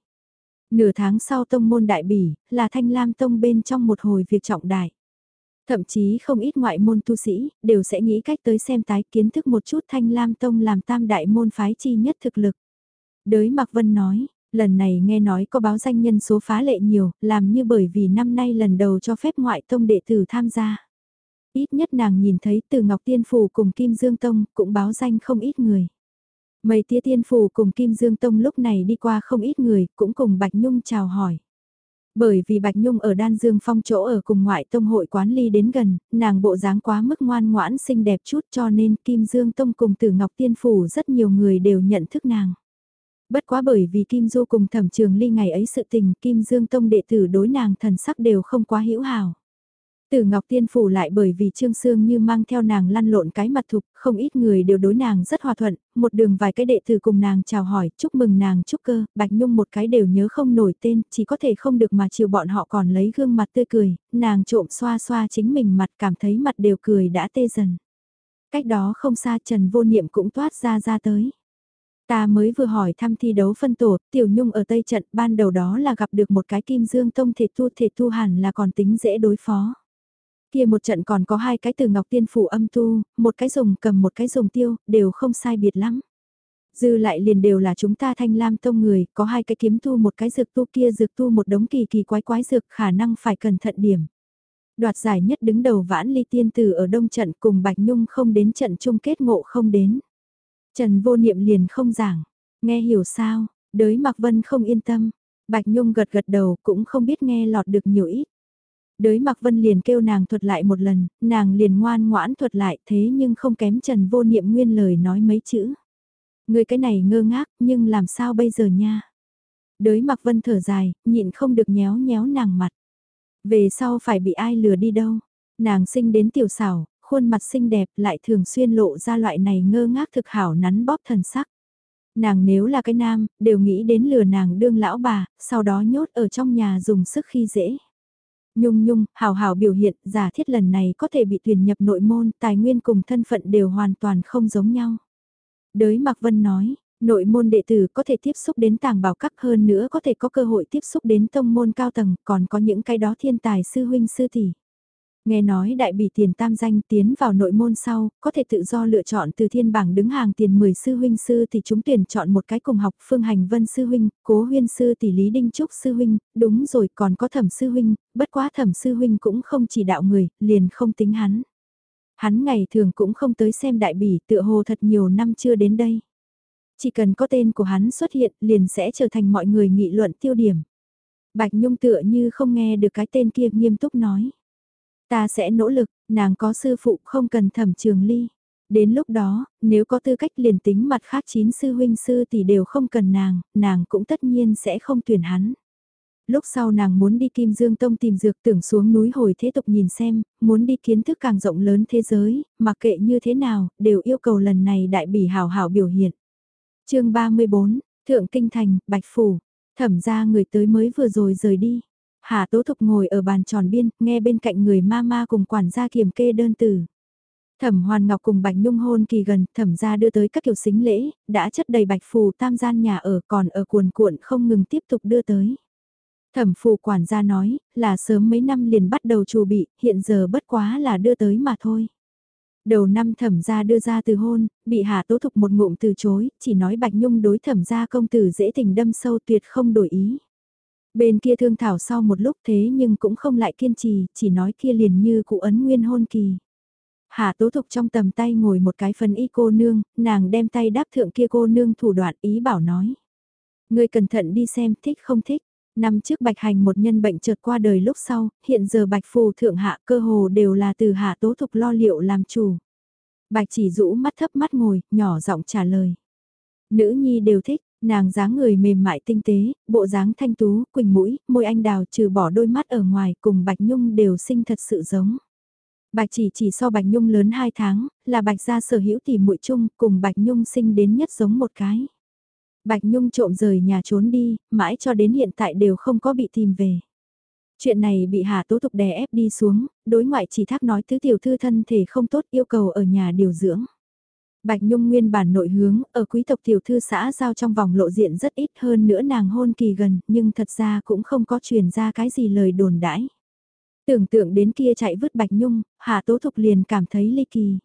Nửa tháng sau tông môn đại bỉ, là thanh lam tông bên trong một hồi việc trọng đại. Thậm chí không ít ngoại môn tu sĩ, đều sẽ nghĩ cách tới xem tái kiến thức một chút thanh lam tông làm tam đại môn phái chi nhất thực lực. Đới Mạc Vân nói, lần này nghe nói có báo danh nhân số phá lệ nhiều, làm như bởi vì năm nay lần đầu cho phép ngoại tông đệ tử tham gia. Ít nhất nàng nhìn thấy từ Ngọc Tiên Phủ cùng Kim Dương Tông cũng báo danh không ít người. Mây tía tiên phủ cùng Kim Dương Tông lúc này đi qua không ít người, cũng cùng Bạch Nhung chào hỏi. Bởi vì Bạch Nhung ở Đan Dương Phong chỗ ở cùng ngoại tông hội quán ly đến gần, nàng bộ dáng quá mức ngoan ngoãn xinh đẹp chút cho nên Kim Dương Tông cùng Tử Ngọc Tiên Phủ rất nhiều người đều nhận thức nàng. Bất quá bởi vì Kim Du cùng thẩm trường ly ngày ấy sự tình Kim Dương Tông đệ tử đối nàng thần sắc đều không quá hữu hảo từ Ngọc Tiên Phủ lại bởi vì Trương Sương như mang theo nàng lăn lộn cái mặt thục, không ít người đều đối nàng rất hòa thuận, một đường vài cái đệ tử cùng nàng chào hỏi, chúc mừng nàng chúc cơ, Bạch Nhung một cái đều nhớ không nổi tên, chỉ có thể không được mà chiều bọn họ còn lấy gương mặt tươi cười, nàng trộm xoa xoa chính mình mặt cảm thấy mặt đều cười đã tê dần. Cách đó không xa Trần Vô Niệm cũng toát ra ra tới. Ta mới vừa hỏi thăm thi đấu phân tổ, Tiểu Nhung ở Tây Trận ban đầu đó là gặp được một cái kim dương tông thể tu thể tu hẳn là còn tính dễ đối phó. Kia một trận còn có hai cái từ ngọc tiên phủ âm tu, một cái dùng cầm một cái dùng tiêu, đều không sai biệt lắm. Dư lại liền đều là chúng ta thanh lam tông người, có hai cái kiếm tu một cái dược tu kia dược tu một đống kỳ kỳ quái quái dược khả năng phải cẩn thận điểm. Đoạt giải nhất đứng đầu vãn ly tiên tử ở đông trận cùng Bạch Nhung không đến trận chung kết ngộ không đến. Trần vô niệm liền không giảng, nghe hiểu sao, đới Mạc Vân không yên tâm, Bạch Nhung gật gật đầu cũng không biết nghe lọt được nhiều ít. Đới Mạc Vân liền kêu nàng thuật lại một lần, nàng liền ngoan ngoãn thuật lại thế nhưng không kém Trần vô niệm nguyên lời nói mấy chữ. Người cái này ngơ ngác nhưng làm sao bây giờ nha. Đới mặc vân thở dài, nhịn không được nhéo nhéo nàng mặt. Về sau phải bị ai lừa đi đâu. Nàng sinh đến tiểu xảo, khuôn mặt xinh đẹp lại thường xuyên lộ ra loại này ngơ ngác thực hảo nắn bóp thần sắc. Nàng nếu là cái nam, đều nghĩ đến lừa nàng đương lão bà, sau đó nhốt ở trong nhà dùng sức khi dễ. Nhung nhung, hào hào biểu hiện, giả thiết lần này có thể bị tuyển nhập nội môn, tài nguyên cùng thân phận đều hoàn toàn không giống nhau. Đới Mạc Vân nói, nội môn đệ tử có thể tiếp xúc đến tàng bảo các hơn nữa có thể có cơ hội tiếp xúc đến tông môn cao tầng, còn có những cái đó thiên tài sư huynh sư tỷ. Nghe nói đại bỉ tiền tam danh tiến vào nội môn sau, có thể tự do lựa chọn từ thiên bảng đứng hàng tiền 10 sư huynh sư thì chúng tuyển chọn một cái cùng học phương hành vân sư huynh, cố huyên sư tỷ lý đinh trúc sư huynh, đúng rồi còn có thẩm sư huynh, bất quá thẩm sư huynh cũng không chỉ đạo người, liền không tính hắn. Hắn ngày thường cũng không tới xem đại bỉ tựa hồ thật nhiều năm chưa đến đây. Chỉ cần có tên của hắn xuất hiện liền sẽ trở thành mọi người nghị luận tiêu điểm. Bạch Nhung tựa như không nghe được cái tên kia nghiêm túc nói. Ta sẽ nỗ lực, nàng có sư phụ không cần thẩm trường ly. Đến lúc đó, nếu có tư cách liền tính mặt khác chín sư huynh sư thì đều không cần nàng, nàng cũng tất nhiên sẽ không tuyển hắn. Lúc sau nàng muốn đi Kim Dương Tông tìm dược tưởng xuống núi hồi thế tục nhìn xem, muốn đi kiến thức càng rộng lớn thế giới, mặc kệ như thế nào, đều yêu cầu lần này đại bỉ hào hảo biểu hiện. chương 34, Thượng Kinh Thành, Bạch Phủ, thẩm ra người tới mới vừa rồi rời đi. Hà Tố Thục ngồi ở bàn tròn biên, nghe bên cạnh người ma ma cùng quản gia kiểm kê đơn từ. Thẩm Hoàn Ngọc cùng Bạch Nhung hôn kỳ gần, thẩm gia đưa tới các kiểu xính lễ, đã chất đầy bạch phù tam gian nhà ở còn ở cuồn cuộn không ngừng tiếp tục đưa tới. Thẩm phù quản gia nói, là sớm mấy năm liền bắt đầu chuẩn bị, hiện giờ bất quá là đưa tới mà thôi. Đầu năm thẩm gia đưa ra từ hôn, bị Hà Tố Thục một ngụm từ chối, chỉ nói Bạch Nhung đối thẩm gia công tử dễ tình đâm sâu tuyệt không đổi ý. Bên kia thương thảo sau một lúc thế nhưng cũng không lại kiên trì, chỉ nói kia liền như cụ ấn nguyên hôn kỳ. hạ Tố Thục trong tầm tay ngồi một cái phần y cô nương, nàng đem tay đáp thượng kia cô nương thủ đoạn ý bảo nói. Người cẩn thận đi xem thích không thích. Năm trước bạch hành một nhân bệnh chợt qua đời lúc sau, hiện giờ bạch phù thượng hạ cơ hồ đều là từ hạ tố thục lo liệu làm chủ. Bạch chỉ rũ mắt thấp mắt ngồi, nhỏ giọng trả lời. Nữ nhi đều thích, nàng dáng người mềm mại tinh tế, bộ dáng thanh tú, quỳnh mũi, môi anh đào trừ bỏ đôi mắt ở ngoài cùng Bạch Nhung đều sinh thật sự giống. Bạch chỉ chỉ so Bạch Nhung lớn 2 tháng, là Bạch gia sở hữu tỷ muội chung, cùng Bạch Nhung sinh đến nhất giống một cái. Bạch Nhung trộm rời nhà trốn đi, mãi cho đến hiện tại đều không có bị tìm về. Chuyện này bị Hà Tố Tục đè ép đi xuống, đối ngoại chỉ thác nói thứ tiểu thư thân thể không tốt yêu cầu ở nhà điều dưỡng. Bạch Nhung nguyên bản nội hướng, ở quý tộc tiểu thư xã giao trong vòng lộ diện rất ít hơn nữa nàng hôn kỳ gần, nhưng thật ra cũng không có truyền ra cái gì lời đồn đãi. Tưởng tượng đến kia chạy vứt Bạch Nhung, Hà Tố Thục liền cảm thấy ly kỳ.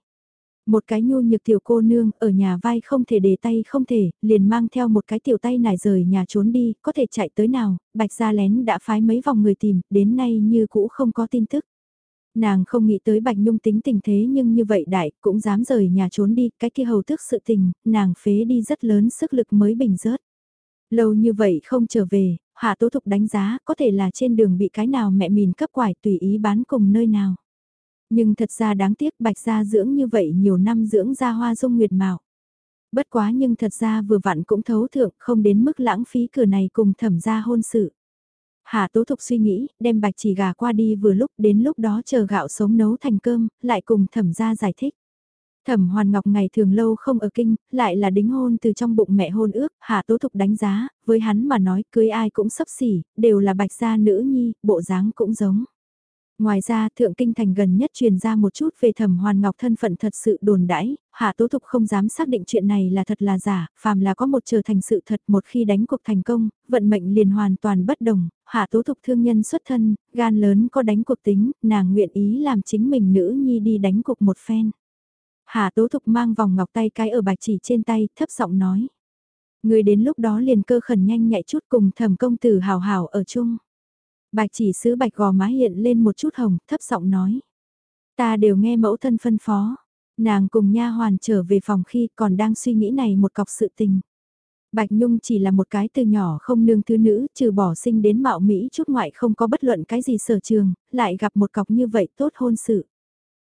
Một cái nhu nhược tiểu cô nương ở nhà vai không thể để tay không thể, liền mang theo một cái tiểu tay nải rời nhà trốn đi, có thể chạy tới nào, Bạch Gia Lén đã phái mấy vòng người tìm, đến nay như cũ không có tin tức. Nàng không nghĩ tới Bạch Nhung tính tình thế nhưng như vậy đại, cũng dám rời nhà trốn đi, cái kia hầu thức sự tình, nàng phế đi rất lớn sức lực mới bình rớt. Lâu như vậy không trở về, Hạ Tố Thục đánh giá có thể là trên đường bị cái nào mẹ mìn cấp quải tùy ý bán cùng nơi nào. Nhưng thật ra đáng tiếc Bạch Gia dưỡng như vậy nhiều năm dưỡng ra hoa dung nguyệt mạo. Bất quá nhưng thật ra vừa vặn cũng thấu thượng không đến mức lãng phí cửa này cùng thẩm gia hôn sự. Hà Tố Thục suy nghĩ, đem bạch chỉ gà qua đi vừa lúc đến lúc đó chờ gạo sống nấu thành cơm, lại cùng thẩm ra giải thích. Thẩm Hoàn Ngọc ngày thường lâu không ở kinh, lại là đính hôn từ trong bụng mẹ hôn ước, Hà Tố Thục đánh giá, với hắn mà nói cưới ai cũng sấp xỉ, đều là bạch gia nữ nhi, bộ dáng cũng giống. Ngoài ra, Thượng Kinh Thành gần nhất truyền ra một chút về thẩm hoàn ngọc thân phận thật sự đồn đãi, Hạ Tố Thục không dám xác định chuyện này là thật là giả, phàm là có một trở thành sự thật một khi đánh cuộc thành công, vận mệnh liền hoàn toàn bất đồng, Hạ Tố Thục thương nhân xuất thân, gan lớn có đánh cuộc tính, nàng nguyện ý làm chính mình nữ nhi đi đánh cuộc một phen. Hạ Tố Thục mang vòng ngọc tay cái ở bạch chỉ trên tay, thấp giọng nói. Người đến lúc đó liền cơ khẩn nhanh nhạy chút cùng thẩm công tử hào hào ở chung. Bạch chỉ sứ bạch gò má hiện lên một chút hồng, thấp giọng nói. Ta đều nghe mẫu thân phân phó. Nàng cùng nha hoàn trở về phòng khi còn đang suy nghĩ này một cọc sự tình. Bạch Nhung chỉ là một cái từ nhỏ không nương thứ nữ, trừ bỏ sinh đến mạo Mỹ chút ngoại không có bất luận cái gì sở trường, lại gặp một cọc như vậy tốt hôn sự.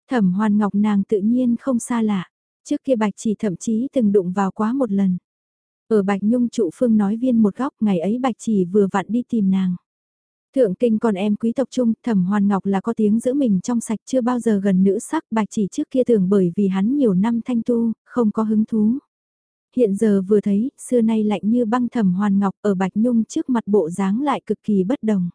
Thẩm hoàn ngọc nàng tự nhiên không xa lạ, trước kia bạch chỉ thậm chí từng đụng vào quá một lần. Ở Bạch Nhung trụ phương nói viên một góc ngày ấy Bạch chỉ vừa vặn đi tìm nàng. Thượng kinh con em quý tộc trung, thẩm hoàn ngọc là có tiếng giữ mình trong sạch chưa bao giờ gần nữ sắc bạch chỉ trước kia tưởng bởi vì hắn nhiều năm thanh tu, không có hứng thú. Hiện giờ vừa thấy, xưa nay lạnh như băng thẩm hoàn ngọc ở bạch nhung trước mặt bộ dáng lại cực kỳ bất đồng.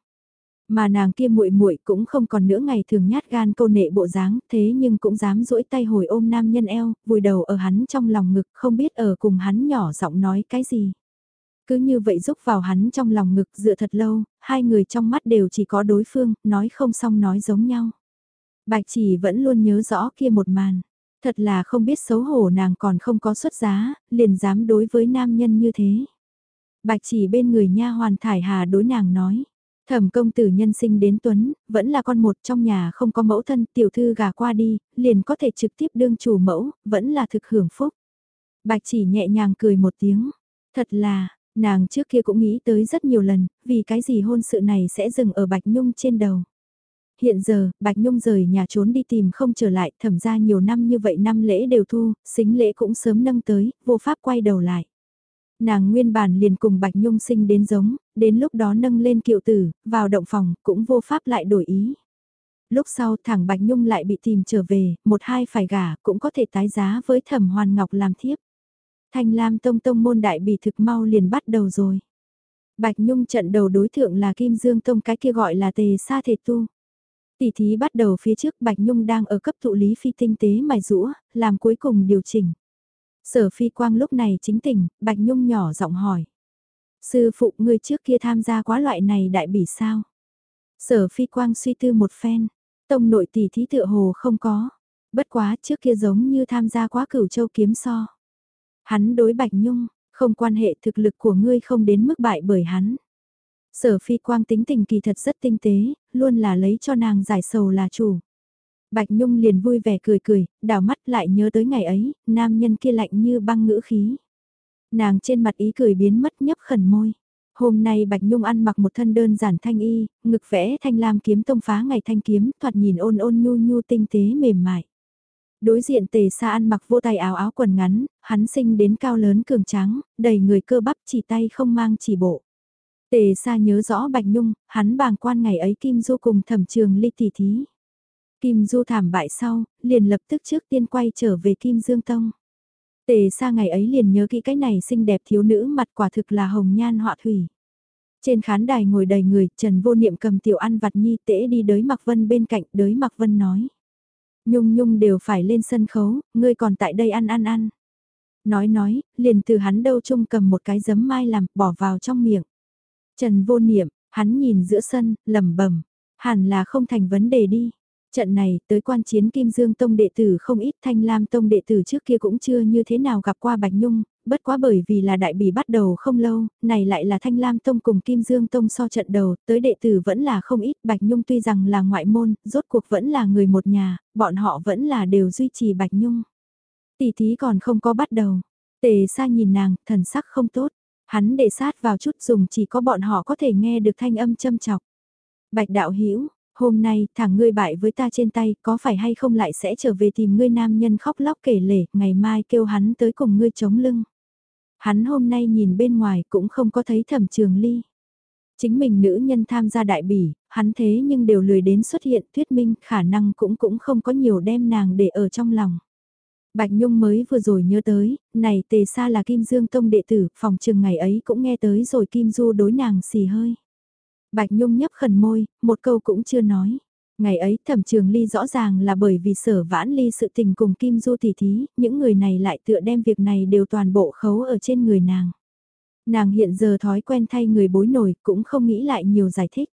Mà nàng kia muội muội cũng không còn nữa ngày thường nhát gan câu nệ bộ dáng, thế nhưng cũng dám duỗi tay hồi ôm nam nhân eo, vùi đầu ở hắn trong lòng ngực, không biết ở cùng hắn nhỏ giọng nói cái gì. Cứ như vậy rúc vào hắn trong lòng ngực dựa thật lâu, hai người trong mắt đều chỉ có đối phương, nói không xong nói giống nhau. Bạch chỉ vẫn luôn nhớ rõ kia một màn. Thật là không biết xấu hổ nàng còn không có xuất giá, liền dám đối với nam nhân như thế. Bạch chỉ bên người nha hoàn thải hà đối nàng nói. Thẩm công tử nhân sinh đến Tuấn, vẫn là con một trong nhà không có mẫu thân, tiểu thư gà qua đi, liền có thể trực tiếp đương chủ mẫu, vẫn là thực hưởng phúc. Bạch chỉ nhẹ nhàng cười một tiếng. Thật là, Nàng trước kia cũng nghĩ tới rất nhiều lần, vì cái gì hôn sự này sẽ dừng ở Bạch Nhung trên đầu. Hiện giờ, Bạch Nhung rời nhà trốn đi tìm không trở lại, thẩm ra nhiều năm như vậy năm lễ đều thu, xính lễ cũng sớm nâng tới, vô pháp quay đầu lại. Nàng nguyên bản liền cùng Bạch Nhung sinh đến giống, đến lúc đó nâng lên kiệu tử, vào động phòng, cũng vô pháp lại đổi ý. Lúc sau thẳng Bạch Nhung lại bị tìm trở về, một hai phải gả, cũng có thể tái giá với thẩm hoàn ngọc làm thiếp. Thanh Lam Tông Tông môn đại bỉ thực mau liền bắt đầu rồi. Bạch Nhung trận đầu đối thượng là Kim Dương Tông cái kia gọi là tề sa thể tu. Tỷ thí bắt đầu phía trước Bạch Nhung đang ở cấp thụ lý phi tinh tế mài rũa, làm cuối cùng điều chỉnh. Sở phi quang lúc này chính tỉnh, Bạch Nhung nhỏ giọng hỏi. Sư phụ người trước kia tham gia quá loại này đại bỉ sao? Sở phi quang suy tư một phen, tông nội tỷ thí tựa hồ không có. Bất quá trước kia giống như tham gia quá cửu châu kiếm so. Hắn đối Bạch Nhung, không quan hệ thực lực của ngươi không đến mức bại bởi hắn. Sở phi quang tính tình kỳ thật rất tinh tế, luôn là lấy cho nàng giải sầu là chủ. Bạch Nhung liền vui vẻ cười cười, đảo mắt lại nhớ tới ngày ấy, nam nhân kia lạnh như băng ngữ khí. Nàng trên mặt ý cười biến mất nhấp khẩn môi. Hôm nay Bạch Nhung ăn mặc một thân đơn giản thanh y, ngực vẽ thanh lam kiếm tông phá ngày thanh kiếm, thoạt nhìn ôn ôn nhu nhu tinh tế mềm mại. Đối diện tề xa ăn mặc vô tay áo áo quần ngắn, hắn sinh đến cao lớn cường tráng, đầy người cơ bắp chỉ tay không mang chỉ bộ. Tề xa nhớ rõ Bạch Nhung, hắn bàng quan ngày ấy Kim Du cùng thẩm trường ly tỷ thí. Kim Du thảm bại sau, liền lập tức trước tiên quay trở về Kim Dương Tông. Tề xa ngày ấy liền nhớ kỹ cái này xinh đẹp thiếu nữ mặt quả thực là hồng nhan họa thủy. Trên khán đài ngồi đầy người, Trần Vô Niệm cầm tiểu ăn vặt nhi tễ đi đới Mạc Vân bên cạnh, đới Mạc Vân nói. Nhung nhung đều phải lên sân khấu, ngươi còn tại đây ăn ăn ăn. Nói nói, liền từ hắn đâu chung cầm một cái giấm mai làm, bỏ vào trong miệng. Trần vô niệm, hắn nhìn giữa sân, lẩm bẩm hẳn là không thành vấn đề đi. Trận này, tới quan chiến Kim Dương Tông đệ tử không ít Thanh Lam Tông đệ tử trước kia cũng chưa như thế nào gặp qua Bạch Nhung, bất quá bởi vì là đại bỉ bắt đầu không lâu, này lại là Thanh Lam Tông cùng Kim Dương Tông so trận đầu, tới đệ tử vẫn là không ít, Bạch Nhung tuy rằng là ngoại môn, rốt cuộc vẫn là người một nhà, bọn họ vẫn là đều duy trì Bạch Nhung. Tỷ thí còn không có bắt đầu, tề xa nhìn nàng, thần sắc không tốt, hắn để sát vào chút dùng chỉ có bọn họ có thể nghe được thanh âm châm chọc. Bạch đạo hiểu hôm nay thằng ngươi bại với ta trên tay có phải hay không lại sẽ trở về tìm ngươi nam nhân khóc lóc kể lể, ngày mai kêu hắn tới cùng ngươi chống lưng. Hắn hôm nay nhìn bên ngoài cũng không có thấy thẩm trường ly. Chính mình nữ nhân tham gia đại bỉ, hắn thế nhưng đều lười đến xuất hiện thuyết minh khả năng cũng cũng không có nhiều đem nàng để ở trong lòng. Bạch Nhung mới vừa rồi nhớ tới, này tề xa là Kim Dương Tông đệ tử, phòng trường ngày ấy cũng nghe tới rồi Kim Du đối nàng xì hơi. Bạch Nhung nhấp khẩn môi, một câu cũng chưa nói. Ngày ấy thẩm trường ly rõ ràng là bởi vì sở vãn ly sự tình cùng Kim Du tỷ thí, những người này lại tựa đem việc này đều toàn bộ khấu ở trên người nàng. Nàng hiện giờ thói quen thay người bối nổi cũng không nghĩ lại nhiều giải thích.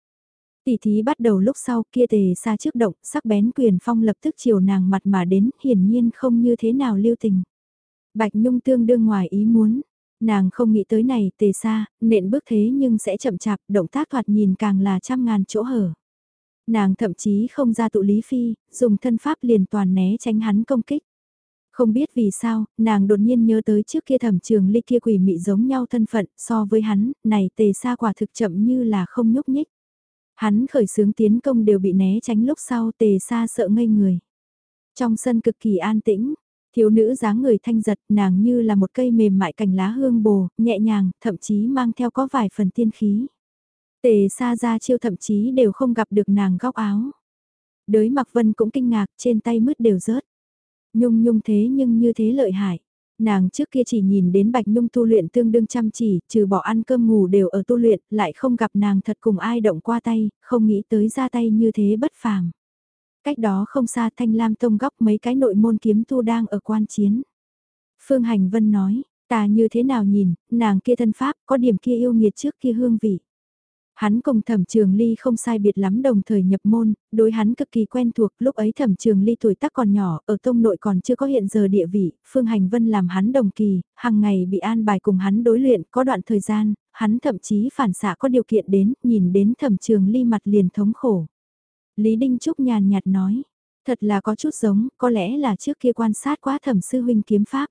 Tỷ thí bắt đầu lúc sau kia tề xa trước động, sắc bén quyền phong lập tức chiều nàng mặt mà đến, hiển nhiên không như thế nào lưu tình. Bạch Nhung tương đương ngoài ý muốn, Nàng không nghĩ tới này tề xa, nện bước thế nhưng sẽ chậm chạp, động tác thoạt nhìn càng là trăm ngàn chỗ hở. Nàng thậm chí không ra tụ lý phi, dùng thân pháp liền toàn né tránh hắn công kích. Không biết vì sao, nàng đột nhiên nhớ tới trước kia thẩm trường ly kia quỷ mị giống nhau thân phận, so với hắn, này tề xa quả thực chậm như là không nhúc nhích. Hắn khởi sướng tiến công đều bị né tránh lúc sau tề xa sợ ngây người. Trong sân cực kỳ an tĩnh, Thiếu nữ dáng người thanh giật, nàng như là một cây mềm mại cành lá hương bồ, nhẹ nhàng, thậm chí mang theo có vài phần tiên khí. Tề xa ra chiêu thậm chí đều không gặp được nàng góc áo. Đới mặc vân cũng kinh ngạc, trên tay mứt đều rớt. Nhung nhung thế nhưng như thế lợi hại. Nàng trước kia chỉ nhìn đến Bạch Nhung tu luyện tương đương chăm chỉ, trừ bỏ ăn cơm ngủ đều ở tu luyện, lại không gặp nàng thật cùng ai động qua tay, không nghĩ tới ra tay như thế bất phàm. Cách đó không xa Thanh Lam Tông góc mấy cái nội môn kiếm tu đang ở quan chiến. Phương Hành Vân nói, ta như thế nào nhìn, nàng kia thân pháp, có điểm kia yêu nghiệt trước kia hương vị. Hắn cùng thẩm trường ly không sai biệt lắm đồng thời nhập môn, đối hắn cực kỳ quen thuộc, lúc ấy thẩm trường ly tuổi tác còn nhỏ, ở tông nội còn chưa có hiện giờ địa vị, Phương Hành Vân làm hắn đồng kỳ, hàng ngày bị an bài cùng hắn đối luyện, có đoạn thời gian, hắn thậm chí phản xạ có điều kiện đến, nhìn đến thẩm trường ly mặt liền thống khổ. Lý Đinh Trúc nhàn nhạt nói, thật là có chút giống, có lẽ là trước kia quan sát quá thẩm sư huynh kiếm pháp.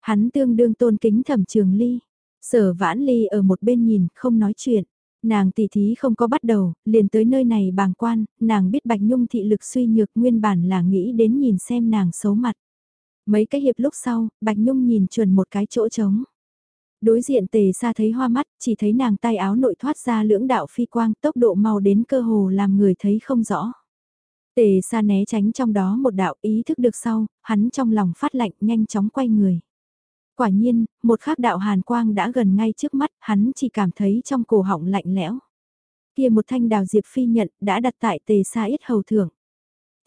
Hắn tương đương tôn kính thẩm trường ly, sở vãn ly ở một bên nhìn, không nói chuyện. Nàng tỷ thí không có bắt đầu, liền tới nơi này bàng quan, nàng biết Bạch Nhung thị lực suy nhược nguyên bản là nghĩ đến nhìn xem nàng xấu mặt. Mấy cái hiệp lúc sau, Bạch Nhung nhìn chuẩn một cái chỗ trống. Đối diện tề xa thấy hoa mắt, chỉ thấy nàng tay áo nội thoát ra lưỡng đạo phi quang tốc độ mau đến cơ hồ làm người thấy không rõ. Tề xa né tránh trong đó một đạo ý thức được sau, hắn trong lòng phát lạnh nhanh chóng quay người. Quả nhiên, một khắc đạo hàn quang đã gần ngay trước mắt, hắn chỉ cảm thấy trong cổ họng lạnh lẽo. Kia một thanh đào diệp phi nhận đã đặt tại tề xa ít hầu thưởng.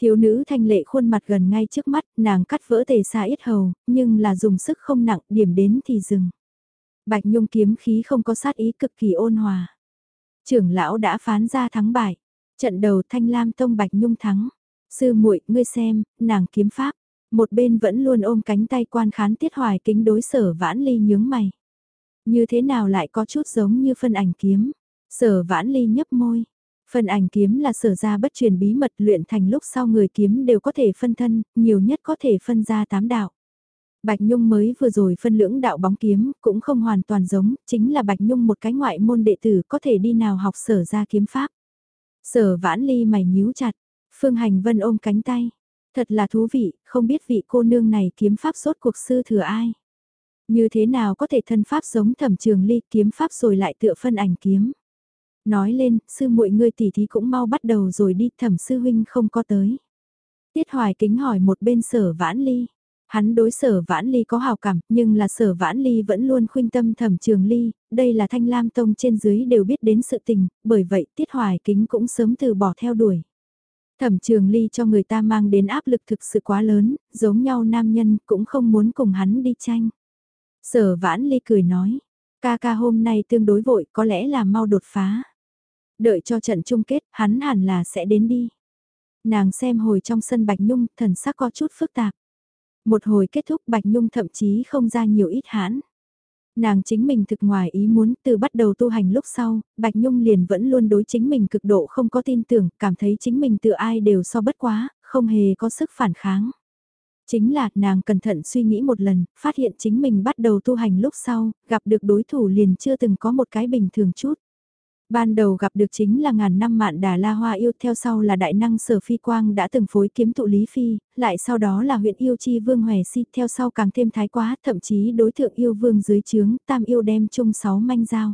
Thiếu nữ thanh lệ khuôn mặt gần ngay trước mắt, nàng cắt vỡ tề xa ít hầu, nhưng là dùng sức không nặng, điểm đến thì dừng. Bạch Nhung kiếm khí không có sát ý cực kỳ ôn hòa. Trưởng lão đã phán ra thắng bại. Trận đầu Thanh Lam Tông Bạch Nhung thắng. Sư muội, ngươi xem, nàng kiếm pháp. Một bên vẫn luôn ôm cánh tay quan khán tiết hoài kính đối sở vãn ly nhướng mày. Như thế nào lại có chút giống như phân ảnh kiếm. Sở vãn ly nhấp môi. Phần ảnh kiếm là sở ra bất truyền bí mật luyện thành lúc sau người kiếm đều có thể phân thân, nhiều nhất có thể phân ra tám đạo. Bạch Nhung mới vừa rồi phân lưỡng đạo bóng kiếm, cũng không hoàn toàn giống, chính là Bạch Nhung một cái ngoại môn đệ tử có thể đi nào học sở ra kiếm pháp. Sở vãn ly mày nhíu chặt, Phương Hành Vân ôm cánh tay. Thật là thú vị, không biết vị cô nương này kiếm pháp sốt cuộc sư thừa ai. Như thế nào có thể thân pháp giống thẩm trường ly kiếm pháp rồi lại tựa phân ảnh kiếm. Nói lên, sư muội ngươi tỷ thí cũng mau bắt đầu rồi đi thẩm sư huynh không có tới. Tiết hoài kính hỏi một bên sở vãn ly. Hắn đối sở vãn ly có hào cảm, nhưng là sở vãn ly vẫn luôn khuyên tâm thẩm trường ly, đây là thanh lam tông trên dưới đều biết đến sự tình, bởi vậy tiết hoài kính cũng sớm từ bỏ theo đuổi. Thẩm trường ly cho người ta mang đến áp lực thực sự quá lớn, giống nhau nam nhân cũng không muốn cùng hắn đi tranh. Sở vãn ly cười nói, ca ca hôm nay tương đối vội có lẽ là mau đột phá. Đợi cho trận chung kết, hắn hẳn là sẽ đến đi. Nàng xem hồi trong sân Bạch Nhung, thần sắc có chút phức tạp. Một hồi kết thúc Bạch Nhung thậm chí không ra nhiều ít hãn. Nàng chính mình thực ngoài ý muốn từ bắt đầu tu hành lúc sau, Bạch Nhung liền vẫn luôn đối chính mình cực độ không có tin tưởng, cảm thấy chính mình tự ai đều so bất quá, không hề có sức phản kháng. Chính là nàng cẩn thận suy nghĩ một lần, phát hiện chính mình bắt đầu tu hành lúc sau, gặp được đối thủ liền chưa từng có một cái bình thường chút. Ban đầu gặp được chính là ngàn năm mạn đà la hoa yêu theo sau là đại năng sở phi quang đã từng phối kiếm tụ lý phi, lại sau đó là huyện yêu chi vương hòe si theo sau càng thêm thái quá, thậm chí đối tượng yêu vương dưới trướng, tam yêu đem chung sáu manh dao.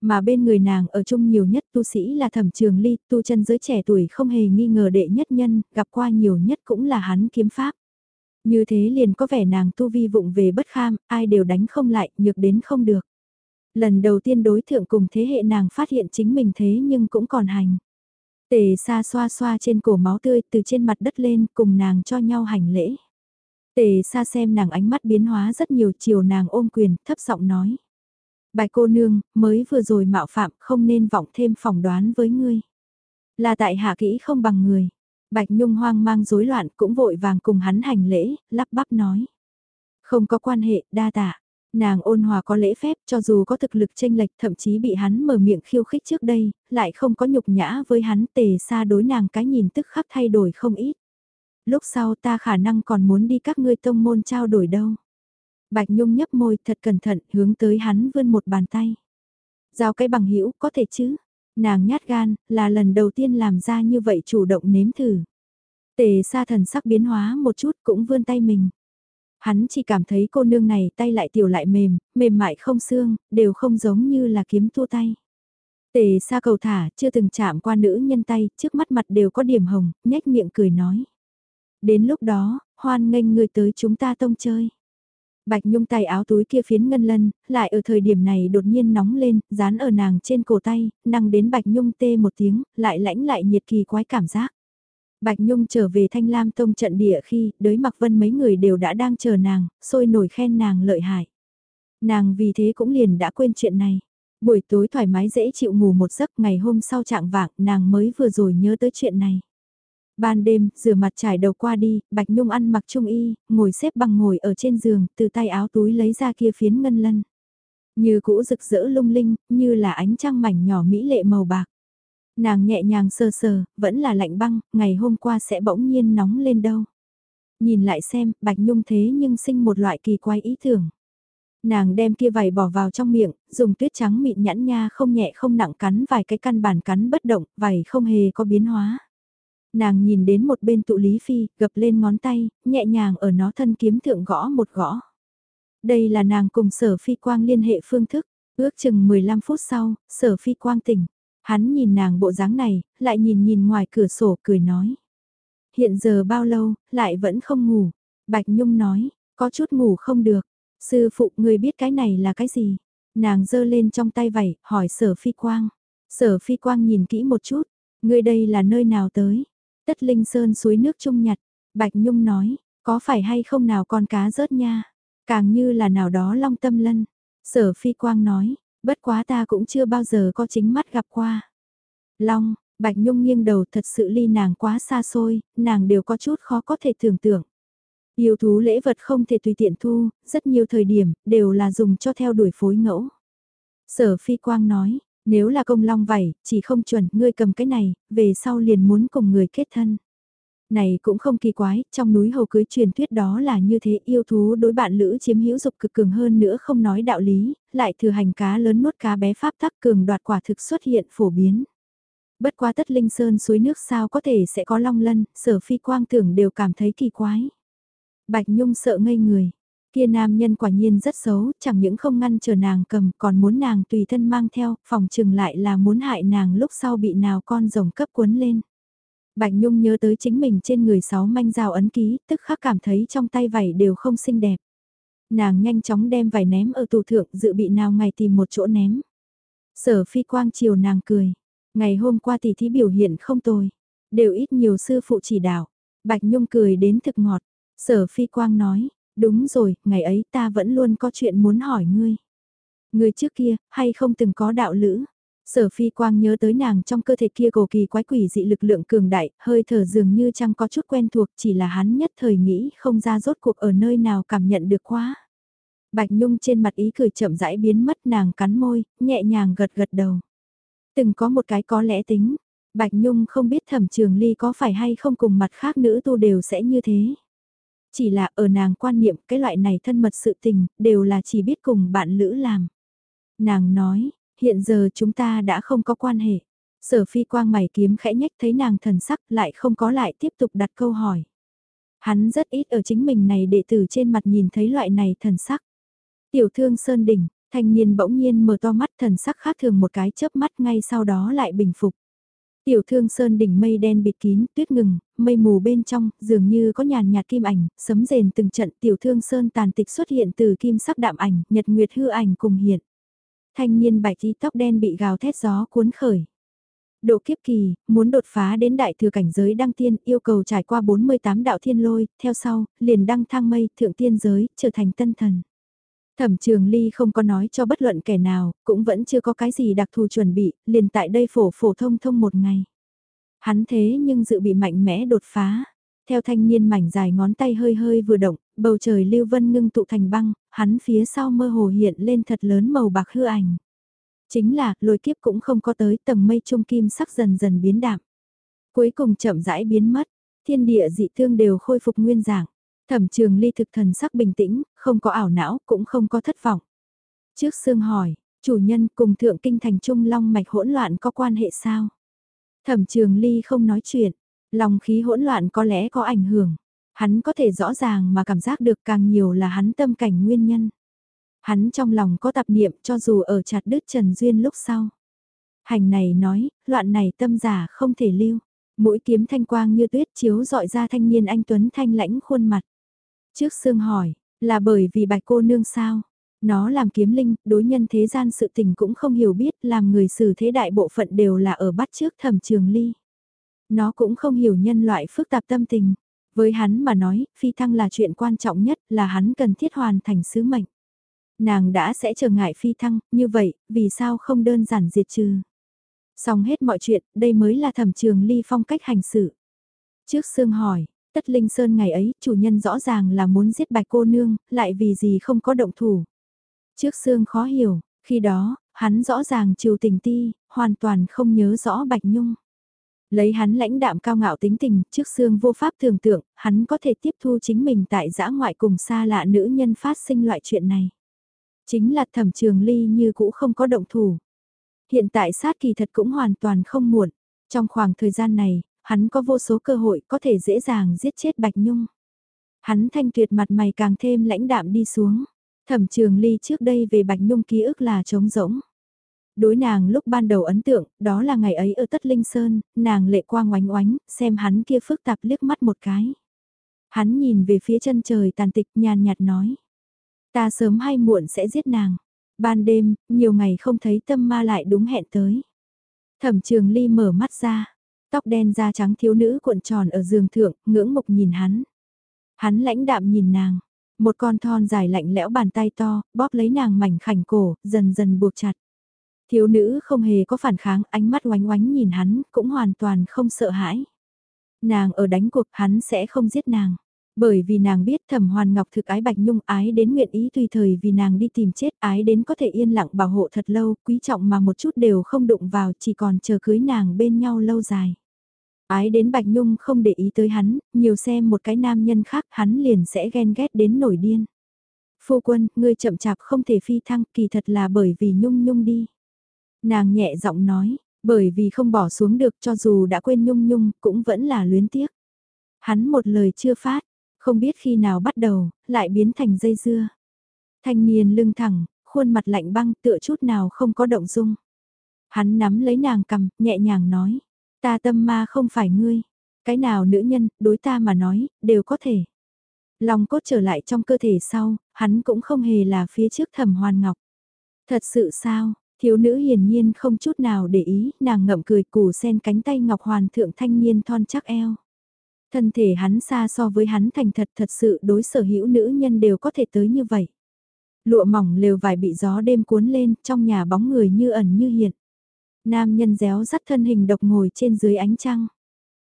Mà bên người nàng ở chung nhiều nhất tu sĩ là thẩm trường ly, tu chân giới trẻ tuổi không hề nghi ngờ đệ nhất nhân, gặp qua nhiều nhất cũng là hắn kiếm pháp. Như thế liền có vẻ nàng tu vi vụng về bất kham, ai đều đánh không lại, nhược đến không được. Lần đầu tiên đối thượng cùng thế hệ nàng phát hiện chính mình thế nhưng cũng còn hành. Tề xa xoa xoa trên cổ máu tươi từ trên mặt đất lên cùng nàng cho nhau hành lễ. Tề xa xem nàng ánh mắt biến hóa rất nhiều chiều nàng ôm quyền thấp giọng nói. Bài cô nương, mới vừa rồi mạo phạm không nên vọng thêm phỏng đoán với ngươi. Là tại hạ kỹ không bằng người. Bạch Nhung hoang mang rối loạn cũng vội vàng cùng hắn hành lễ, lắp bắp nói. Không có quan hệ, đa tạ. Nàng ôn hòa có lễ phép cho dù có thực lực tranh lệch thậm chí bị hắn mở miệng khiêu khích trước đây, lại không có nhục nhã với hắn tề xa đối nàng cái nhìn tức khắc thay đổi không ít. Lúc sau ta khả năng còn muốn đi các ngươi tông môn trao đổi đâu. Bạch Nhung nhấp môi thật cẩn thận hướng tới hắn vươn một bàn tay. Giao cái bằng hữu có thể chứ. Nàng nhát gan là lần đầu tiên làm ra như vậy chủ động nếm thử. Tề xa thần sắc biến hóa một chút cũng vươn tay mình. Hắn chỉ cảm thấy cô nương này tay lại tiểu lại mềm, mềm mại không xương, đều không giống như là kiếm thua tay. Tề xa cầu thả, chưa từng chạm qua nữ nhân tay, trước mắt mặt đều có điểm hồng, nhếch miệng cười nói. Đến lúc đó, hoan nghênh người tới chúng ta tông chơi. Bạch Nhung tay áo túi kia phiến ngân lân, lại ở thời điểm này đột nhiên nóng lên, dán ở nàng trên cổ tay, năng đến Bạch Nhung tê một tiếng, lại lãnh lại nhiệt kỳ quái cảm giác. Bạch Nhung trở về Thanh Lam Tông trận địa khi, đới mặc vân mấy người đều đã đang chờ nàng, sôi nổi khen nàng lợi hại. Nàng vì thế cũng liền đã quên chuyện này. Buổi tối thoải mái dễ chịu ngủ một giấc ngày hôm sau trạng vạng nàng mới vừa rồi nhớ tới chuyện này. Ban đêm, rửa mặt trải đầu qua đi, Bạch Nhung ăn mặc trung y, ngồi xếp bằng ngồi ở trên giường, từ tay áo túi lấy ra kia phiến ngân lân. Như cũ rực rỡ lung linh, như là ánh trăng mảnh nhỏ mỹ lệ màu bạc. Nàng nhẹ nhàng sơ sờ, vẫn là lạnh băng, ngày hôm qua sẽ bỗng nhiên nóng lên đâu. Nhìn lại xem, Bạch Nhung thế nhưng sinh một loại kỳ quái ý tưởng. Nàng đem kia vải bỏ vào trong miệng, dùng tuyết trắng mịn nhẵn nha không nhẹ không nặng cắn vài cái căn bản cắn bất động, vải không hề có biến hóa. Nàng nhìn đến một bên tụ lý phi, gập lên ngón tay, nhẹ nhàng ở nó thân kiếm thượng gõ một gõ. Đây là nàng cùng sở phi quang liên hệ phương thức, ước chừng 15 phút sau, sở phi quang tỉnh. Hắn nhìn nàng bộ dáng này, lại nhìn nhìn ngoài cửa sổ cười nói. Hiện giờ bao lâu, lại vẫn không ngủ. Bạch Nhung nói, có chút ngủ không được. Sư phụ người biết cái này là cái gì? Nàng giơ lên trong tay vảy, hỏi sở phi quang. Sở phi quang nhìn kỹ một chút, người đây là nơi nào tới? Tất linh sơn suối nước trung nhặt. Bạch Nhung nói, có phải hay không nào con cá rớt nha? Càng như là nào đó long tâm lân. Sở phi quang nói, bất quá ta cũng chưa bao giờ có chính mắt gặp qua. Long, Bạch Nhung nghiêng đầu thật sự ly nàng quá xa xôi, nàng đều có chút khó có thể tưởng tượng. Yêu thú lễ vật không thể tùy tiện thu, rất nhiều thời điểm, đều là dùng cho theo đuổi phối ngẫu. Sở Phi Quang nói, nếu là công long vảy, chỉ không chuẩn, ngươi cầm cái này, về sau liền muốn cùng người kết thân. Này cũng không kỳ quái, trong núi hầu cưới truyền thuyết đó là như thế yêu thú đối bạn lữ chiếm hữu dục cực cường hơn nữa không nói đạo lý, lại thừa hành cá lớn nuốt cá bé pháp tắc cường đoạt quả thực xuất hiện phổ biến. Bất quá tất linh sơn suối nước sao có thể sẽ có long lân, sở phi quang tưởng đều cảm thấy kỳ quái. Bạch Nhung sợ ngây người. Kia nam nhân quả nhiên rất xấu, chẳng những không ngăn chờ nàng cầm, còn muốn nàng tùy thân mang theo, phòng trừng lại là muốn hại nàng lúc sau bị nào con rồng cấp cuốn lên. Bạch Nhung nhớ tới chính mình trên người sáu manh rào ấn ký, tức khắc cảm thấy trong tay vải đều không xinh đẹp. Nàng nhanh chóng đem vải ném ở tù thượng dự bị nào ngày tìm một chỗ ném. Sở phi quang chiều nàng cười. Ngày hôm qua tỷ thí biểu hiện không tồi. Đều ít nhiều sư phụ chỉ đạo. Bạch Nhung cười đến thực ngọt. Sở phi quang nói, đúng rồi, ngày ấy ta vẫn luôn có chuyện muốn hỏi ngươi. Ngươi trước kia, hay không từng có đạo lữ? Sở phi quang nhớ tới nàng trong cơ thể kia cổ kỳ quái quỷ dị lực lượng cường đại, hơi thở dường như chẳng có chút quen thuộc chỉ là hắn nhất thời nghĩ không ra rốt cuộc ở nơi nào cảm nhận được quá. Bạch Nhung trên mặt ý cười chậm rãi biến mất nàng cắn môi, nhẹ nhàng gật gật đầu. Từng có một cái có lẽ tính, Bạch Nhung không biết thẩm trường ly có phải hay không cùng mặt khác nữ tu đều sẽ như thế. Chỉ là ở nàng quan niệm cái loại này thân mật sự tình, đều là chỉ biết cùng bạn lữ làm. Nàng nói, hiện giờ chúng ta đã không có quan hệ. Sở phi quang mày kiếm khẽ nhách thấy nàng thần sắc lại không có lại tiếp tục đặt câu hỏi. Hắn rất ít ở chính mình này đệ tử trên mặt nhìn thấy loại này thần sắc. Tiểu thương Sơn Đỉnh, thanh niên bỗng nhiên mở to mắt thần sắc khác thường một cái chớp mắt ngay sau đó lại bình phục. Tiểu thương sơn đỉnh mây đen bịt kín, tuyết ngừng, mây mù bên trong, dường như có nhàn nhạt kim ảnh, sấm rền từng trận tiểu thương sơn tàn tịch xuất hiện từ kim sắc đạm ảnh, nhật nguyệt hư ảnh cùng hiện. Thanh niên bạch tí tóc đen bị gào thét gió cuốn khởi. Độ kiếp kỳ, muốn đột phá đến đại thừa cảnh giới đăng tiên yêu cầu trải qua 48 đạo thiên lôi, theo sau, liền đăng thang mây, thượng tiên giới, trở thành tân thần. Thẩm trường ly không có nói cho bất luận kẻ nào, cũng vẫn chưa có cái gì đặc thù chuẩn bị, liền tại đây phổ phổ thông thông một ngày. Hắn thế nhưng dự bị mạnh mẽ đột phá. Theo thanh niên mảnh dài ngón tay hơi hơi vừa động, bầu trời lưu vân ngưng tụ thành băng, hắn phía sau mơ hồ hiện lên thật lớn màu bạc hư ảnh. Chính là, lôi kiếp cũng không có tới tầng mây trung kim sắc dần dần biến đạm. Cuối cùng chậm rãi biến mất, thiên địa dị thương đều khôi phục nguyên dạng. Thẩm trường ly thực thần sắc bình tĩnh, không có ảo não, cũng không có thất vọng. Trước xương hỏi, chủ nhân cùng thượng kinh thành trung long mạch hỗn loạn có quan hệ sao? Thẩm trường ly không nói chuyện, lòng khí hỗn loạn có lẽ có ảnh hưởng. Hắn có thể rõ ràng mà cảm giác được càng nhiều là hắn tâm cảnh nguyên nhân. Hắn trong lòng có tập niệm cho dù ở chặt đứt Trần Duyên lúc sau. Hành này nói, loạn này tâm giả không thể lưu. Mũi kiếm thanh quang như tuyết chiếu dọi ra thanh niên anh Tuấn thanh lãnh khuôn mặt. Trước xương hỏi, là bởi vì bạch cô nương sao? Nó làm kiếm linh, đối nhân thế gian sự tình cũng không hiểu biết, làm người xử thế đại bộ phận đều là ở bắt trước thẩm trường ly. Nó cũng không hiểu nhân loại phức tạp tâm tình. Với hắn mà nói, phi thăng là chuyện quan trọng nhất, là hắn cần thiết hoàn thành sứ mệnh. Nàng đã sẽ trở ngại phi thăng, như vậy, vì sao không đơn giản diệt trừ? Xong hết mọi chuyện, đây mới là thẩm trường ly phong cách hành xử. Trước xương hỏi, tất linh sơn ngày ấy, chủ nhân rõ ràng là muốn giết bạch cô nương, lại vì gì không có động thủ. Trước xương khó hiểu, khi đó, hắn rõ ràng chiều tình ti, hoàn toàn không nhớ rõ bạch nhung. Lấy hắn lãnh đạm cao ngạo tính tình, trước xương vô pháp tưởng tượng, hắn có thể tiếp thu chính mình tại giã ngoại cùng xa lạ nữ nhân phát sinh loại chuyện này. Chính là thẩm trường ly như cũ không có động thủ. Hiện tại sát kỳ thật cũng hoàn toàn không muộn. Trong khoảng thời gian này, hắn có vô số cơ hội có thể dễ dàng giết chết Bạch Nhung. Hắn thanh tuyệt mặt mày càng thêm lãnh đạm đi xuống. Thẩm trường ly trước đây về Bạch Nhung ký ức là trống rỗng. Đối nàng lúc ban đầu ấn tượng, đó là ngày ấy ở Tất Linh Sơn, nàng lệ quang oánh oánh, xem hắn kia phức tạp liếc mắt một cái. Hắn nhìn về phía chân trời tàn tịch nhàn nhạt nói. Ta sớm hay muộn sẽ giết nàng. Ban đêm, nhiều ngày không thấy tâm ma lại đúng hẹn tới. Thẩm trường ly mở mắt ra, tóc đen da trắng thiếu nữ cuộn tròn ở giường thượng, ngưỡng mục nhìn hắn. Hắn lãnh đạm nhìn nàng, một con thon dài lạnh lẽo bàn tay to, bóp lấy nàng mảnh khảnh cổ, dần dần buộc chặt. Thiếu nữ không hề có phản kháng, ánh mắt oánh oánh nhìn hắn, cũng hoàn toàn không sợ hãi. Nàng ở đánh cuộc hắn sẽ không giết nàng. Bởi vì nàng biết thẩm hoàn ngọc thực ái Bạch Nhung ái đến nguyện ý tùy thời vì nàng đi tìm chết ái đến có thể yên lặng bảo hộ thật lâu, quý trọng mà một chút đều không đụng vào chỉ còn chờ cưới nàng bên nhau lâu dài. Ái đến Bạch Nhung không để ý tới hắn, nhiều xem một cái nam nhân khác hắn liền sẽ ghen ghét đến nổi điên. Phu quân, ngươi chậm chạp không thể phi thăng kỳ thật là bởi vì Nhung Nhung đi. Nàng nhẹ giọng nói, bởi vì không bỏ xuống được cho dù đã quên Nhung Nhung cũng vẫn là luyến tiếc. Hắn một lời chưa phát, không biết khi nào bắt đầu, lại biến thành dây dưa. Thanh niên lưng thẳng, khuôn mặt lạnh băng tựa chút nào không có động dung. Hắn nắm lấy nàng cầm, nhẹ nhàng nói. Ta tâm ma không phải ngươi. Cái nào nữ nhân, đối ta mà nói, đều có thể. Lòng cốt trở lại trong cơ thể sau, hắn cũng không hề là phía trước thẩm hoàn ngọc. Thật sự sao, thiếu nữ hiển nhiên không chút nào để ý, nàng ngậm cười củ sen cánh tay ngọc hoàn thượng thanh niên thon chắc eo. Thân thể hắn xa so với hắn thành thật thật sự đối sở hữu nữ nhân đều có thể tới như vậy. Lụa mỏng lều vải bị gió đêm cuốn lên, trong nhà bóng người như ẩn như hiện. Nam nhân réo rắt thân hình độc ngồi trên dưới ánh trăng.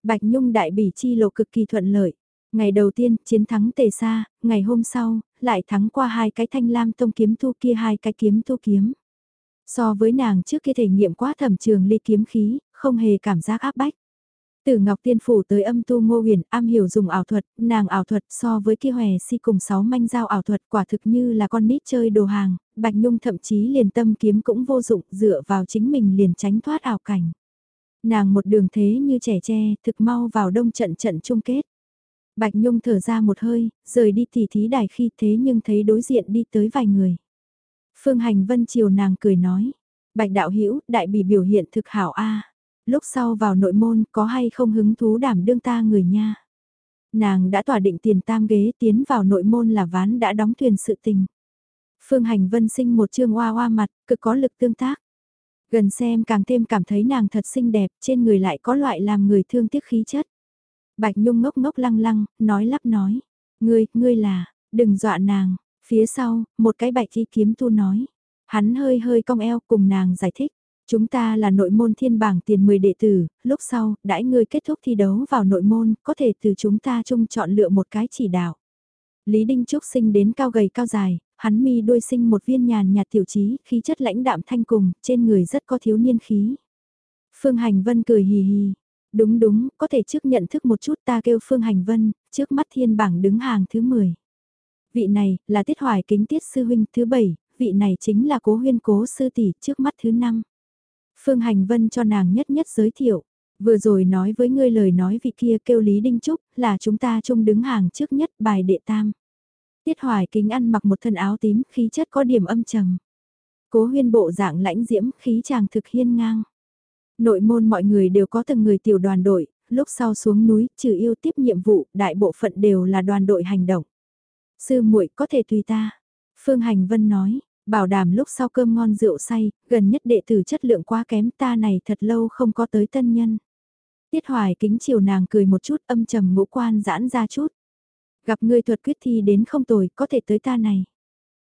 Bạch Nhung đại bỉ chi lộ cực kỳ thuận lợi. Ngày đầu tiên, chiến thắng tề xa, ngày hôm sau, lại thắng qua hai cái thanh lam tông kiếm thu kia hai cái kiếm thu kiếm. So với nàng trước khi thể nghiệm quá thẩm trường ly kiếm khí, không hề cảm giác áp bách. Từ Ngọc Tiên Phủ tới âm tu ngô huyền, am hiểu dùng ảo thuật, nàng ảo thuật so với kia hòe si cùng sáu manh giao ảo thuật quả thực như là con nít chơi đồ hàng, Bạch Nhung thậm chí liền tâm kiếm cũng vô dụng, dựa vào chính mình liền tránh thoát ảo cảnh. Nàng một đường thế như trẻ tre, thực mau vào đông trận trận chung kết. Bạch Nhung thở ra một hơi, rời đi tỉ thí đài khi thế nhưng thấy đối diện đi tới vài người. Phương Hành Vân chiều nàng cười nói, Bạch Đạo Hữu đại bỉ biểu hiện thực hảo a lúc sau vào nội môn có hay không hứng thú đảm đương ta người nha. Nàng đã tỏa định tiền tam ghế tiến vào nội môn là ván đã đóng thuyền sự tình. Phương Hành Vân sinh một trương hoa hoa mặt, cực có lực tương tác. Gần xem càng thêm cảm thấy nàng thật xinh đẹp, trên người lại có loại làm người thương tiếc khí chất. Bạch Nhung ngốc ngốc lăng lăng, nói lắp nói. Ngươi, ngươi là, đừng dọa nàng. Phía sau, một cái bạch thi kiếm tu nói. Hắn hơi hơi cong eo cùng nàng giải thích. Chúng ta là nội môn thiên bảng tiền 10 đệ tử, lúc sau, đãi ngươi kết thúc thi đấu vào nội môn, có thể từ chúng ta chung chọn lựa một cái chỉ đạo. Lý Đinh Trúc sinh đến cao gầy cao dài, hắn mi đuôi sinh một viên nhàn nhạt tiểu trí, khí chất lãnh đạm thanh cùng, trên người rất có thiếu niên khí. Phương Hành Vân cười hì hì. Đúng đúng, có thể trước nhận thức một chút ta kêu Phương Hành Vân, trước mắt thiên bảng đứng hàng thứ 10. Vị này, là tiết hoài kính tiết sư huynh thứ bảy vị này chính là cố huyên cố sư tỷ trước mắt thứ năm Phương Hành Vân cho nàng nhất nhất giới thiệu. Vừa rồi nói với ngươi lời nói vị kia kêu Lý Đinh Trúc là chúng ta chung đứng hàng trước nhất bài đệ tam. Tiết Hoài kính ăn mặc một thân áo tím khí chất có điểm âm trầm. Cố huyên bộ dạng lãnh diễm khí chàng thực hiên ngang. Nội môn mọi người đều có từng người tiểu đoàn đội, lúc sau xuống núi, trừ yêu tiếp nhiệm vụ, đại bộ phận đều là đoàn đội hành động. Sư muội có thể tùy ta. Phương Hành Vân nói, bảo đảm lúc sau cơm ngon rượu say, gần nhất đệ tử chất lượng quá kém ta này thật lâu không có tới tân nhân. Tiết Hoài kính chiều nàng cười một chút âm trầm ngũ quan giãn ra chút. Gặp ngươi thuật quyết thi đến không tồi, có thể tới ta này.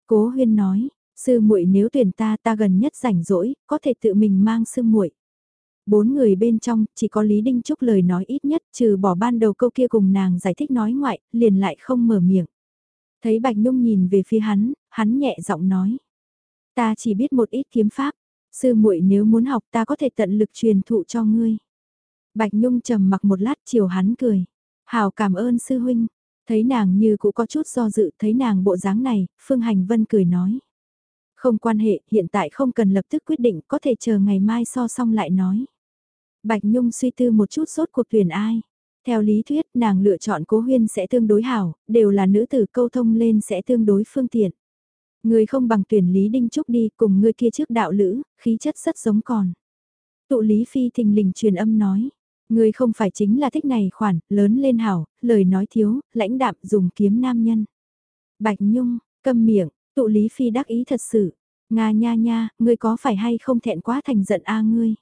Cố huyên nói, sư muội nếu tuyển ta ta gần nhất rảnh rỗi, có thể tự mình mang sư muội. Bốn người bên trong, chỉ có Lý Đinh Trúc lời nói ít nhất, trừ bỏ ban đầu câu kia cùng nàng giải thích nói ngoại, liền lại không mở miệng. Thấy Bạch Nhung nhìn về phía hắn, hắn nhẹ giọng nói. Ta chỉ biết một ít kiếm pháp, sư muội nếu muốn học ta có thể tận lực truyền thụ cho ngươi. Bạch Nhung trầm mặc một lát chiều hắn cười. Hào cảm ơn sư huynh. Thấy nàng như cũng có chút do dự, thấy nàng bộ dáng này, Phương Hành Vân cười nói. Không quan hệ, hiện tại không cần lập tức quyết định, có thể chờ ngày mai so xong lại nói. Bạch Nhung suy tư một chút sốt cuộc tuyển ai. Theo lý thuyết, nàng lựa chọn cố huyên sẽ tương đối hảo, đều là nữ tử câu thông lên sẽ tương đối phương tiện. Người không bằng tuyển Lý Đinh Trúc đi cùng người kia trước đạo lữ, khí chất rất giống còn. Tụ Lý Phi thình lình truyền âm nói. Người không phải chính là thích này khoản, lớn lên hảo, lời nói thiếu, lãnh đạm dùng kiếm nam nhân. Bạch Nhung, câm miệng, tụ Lý Phi đắc ý thật sự. Nga nha nha, ngươi có phải hay không thẹn quá thành giận a ngươi.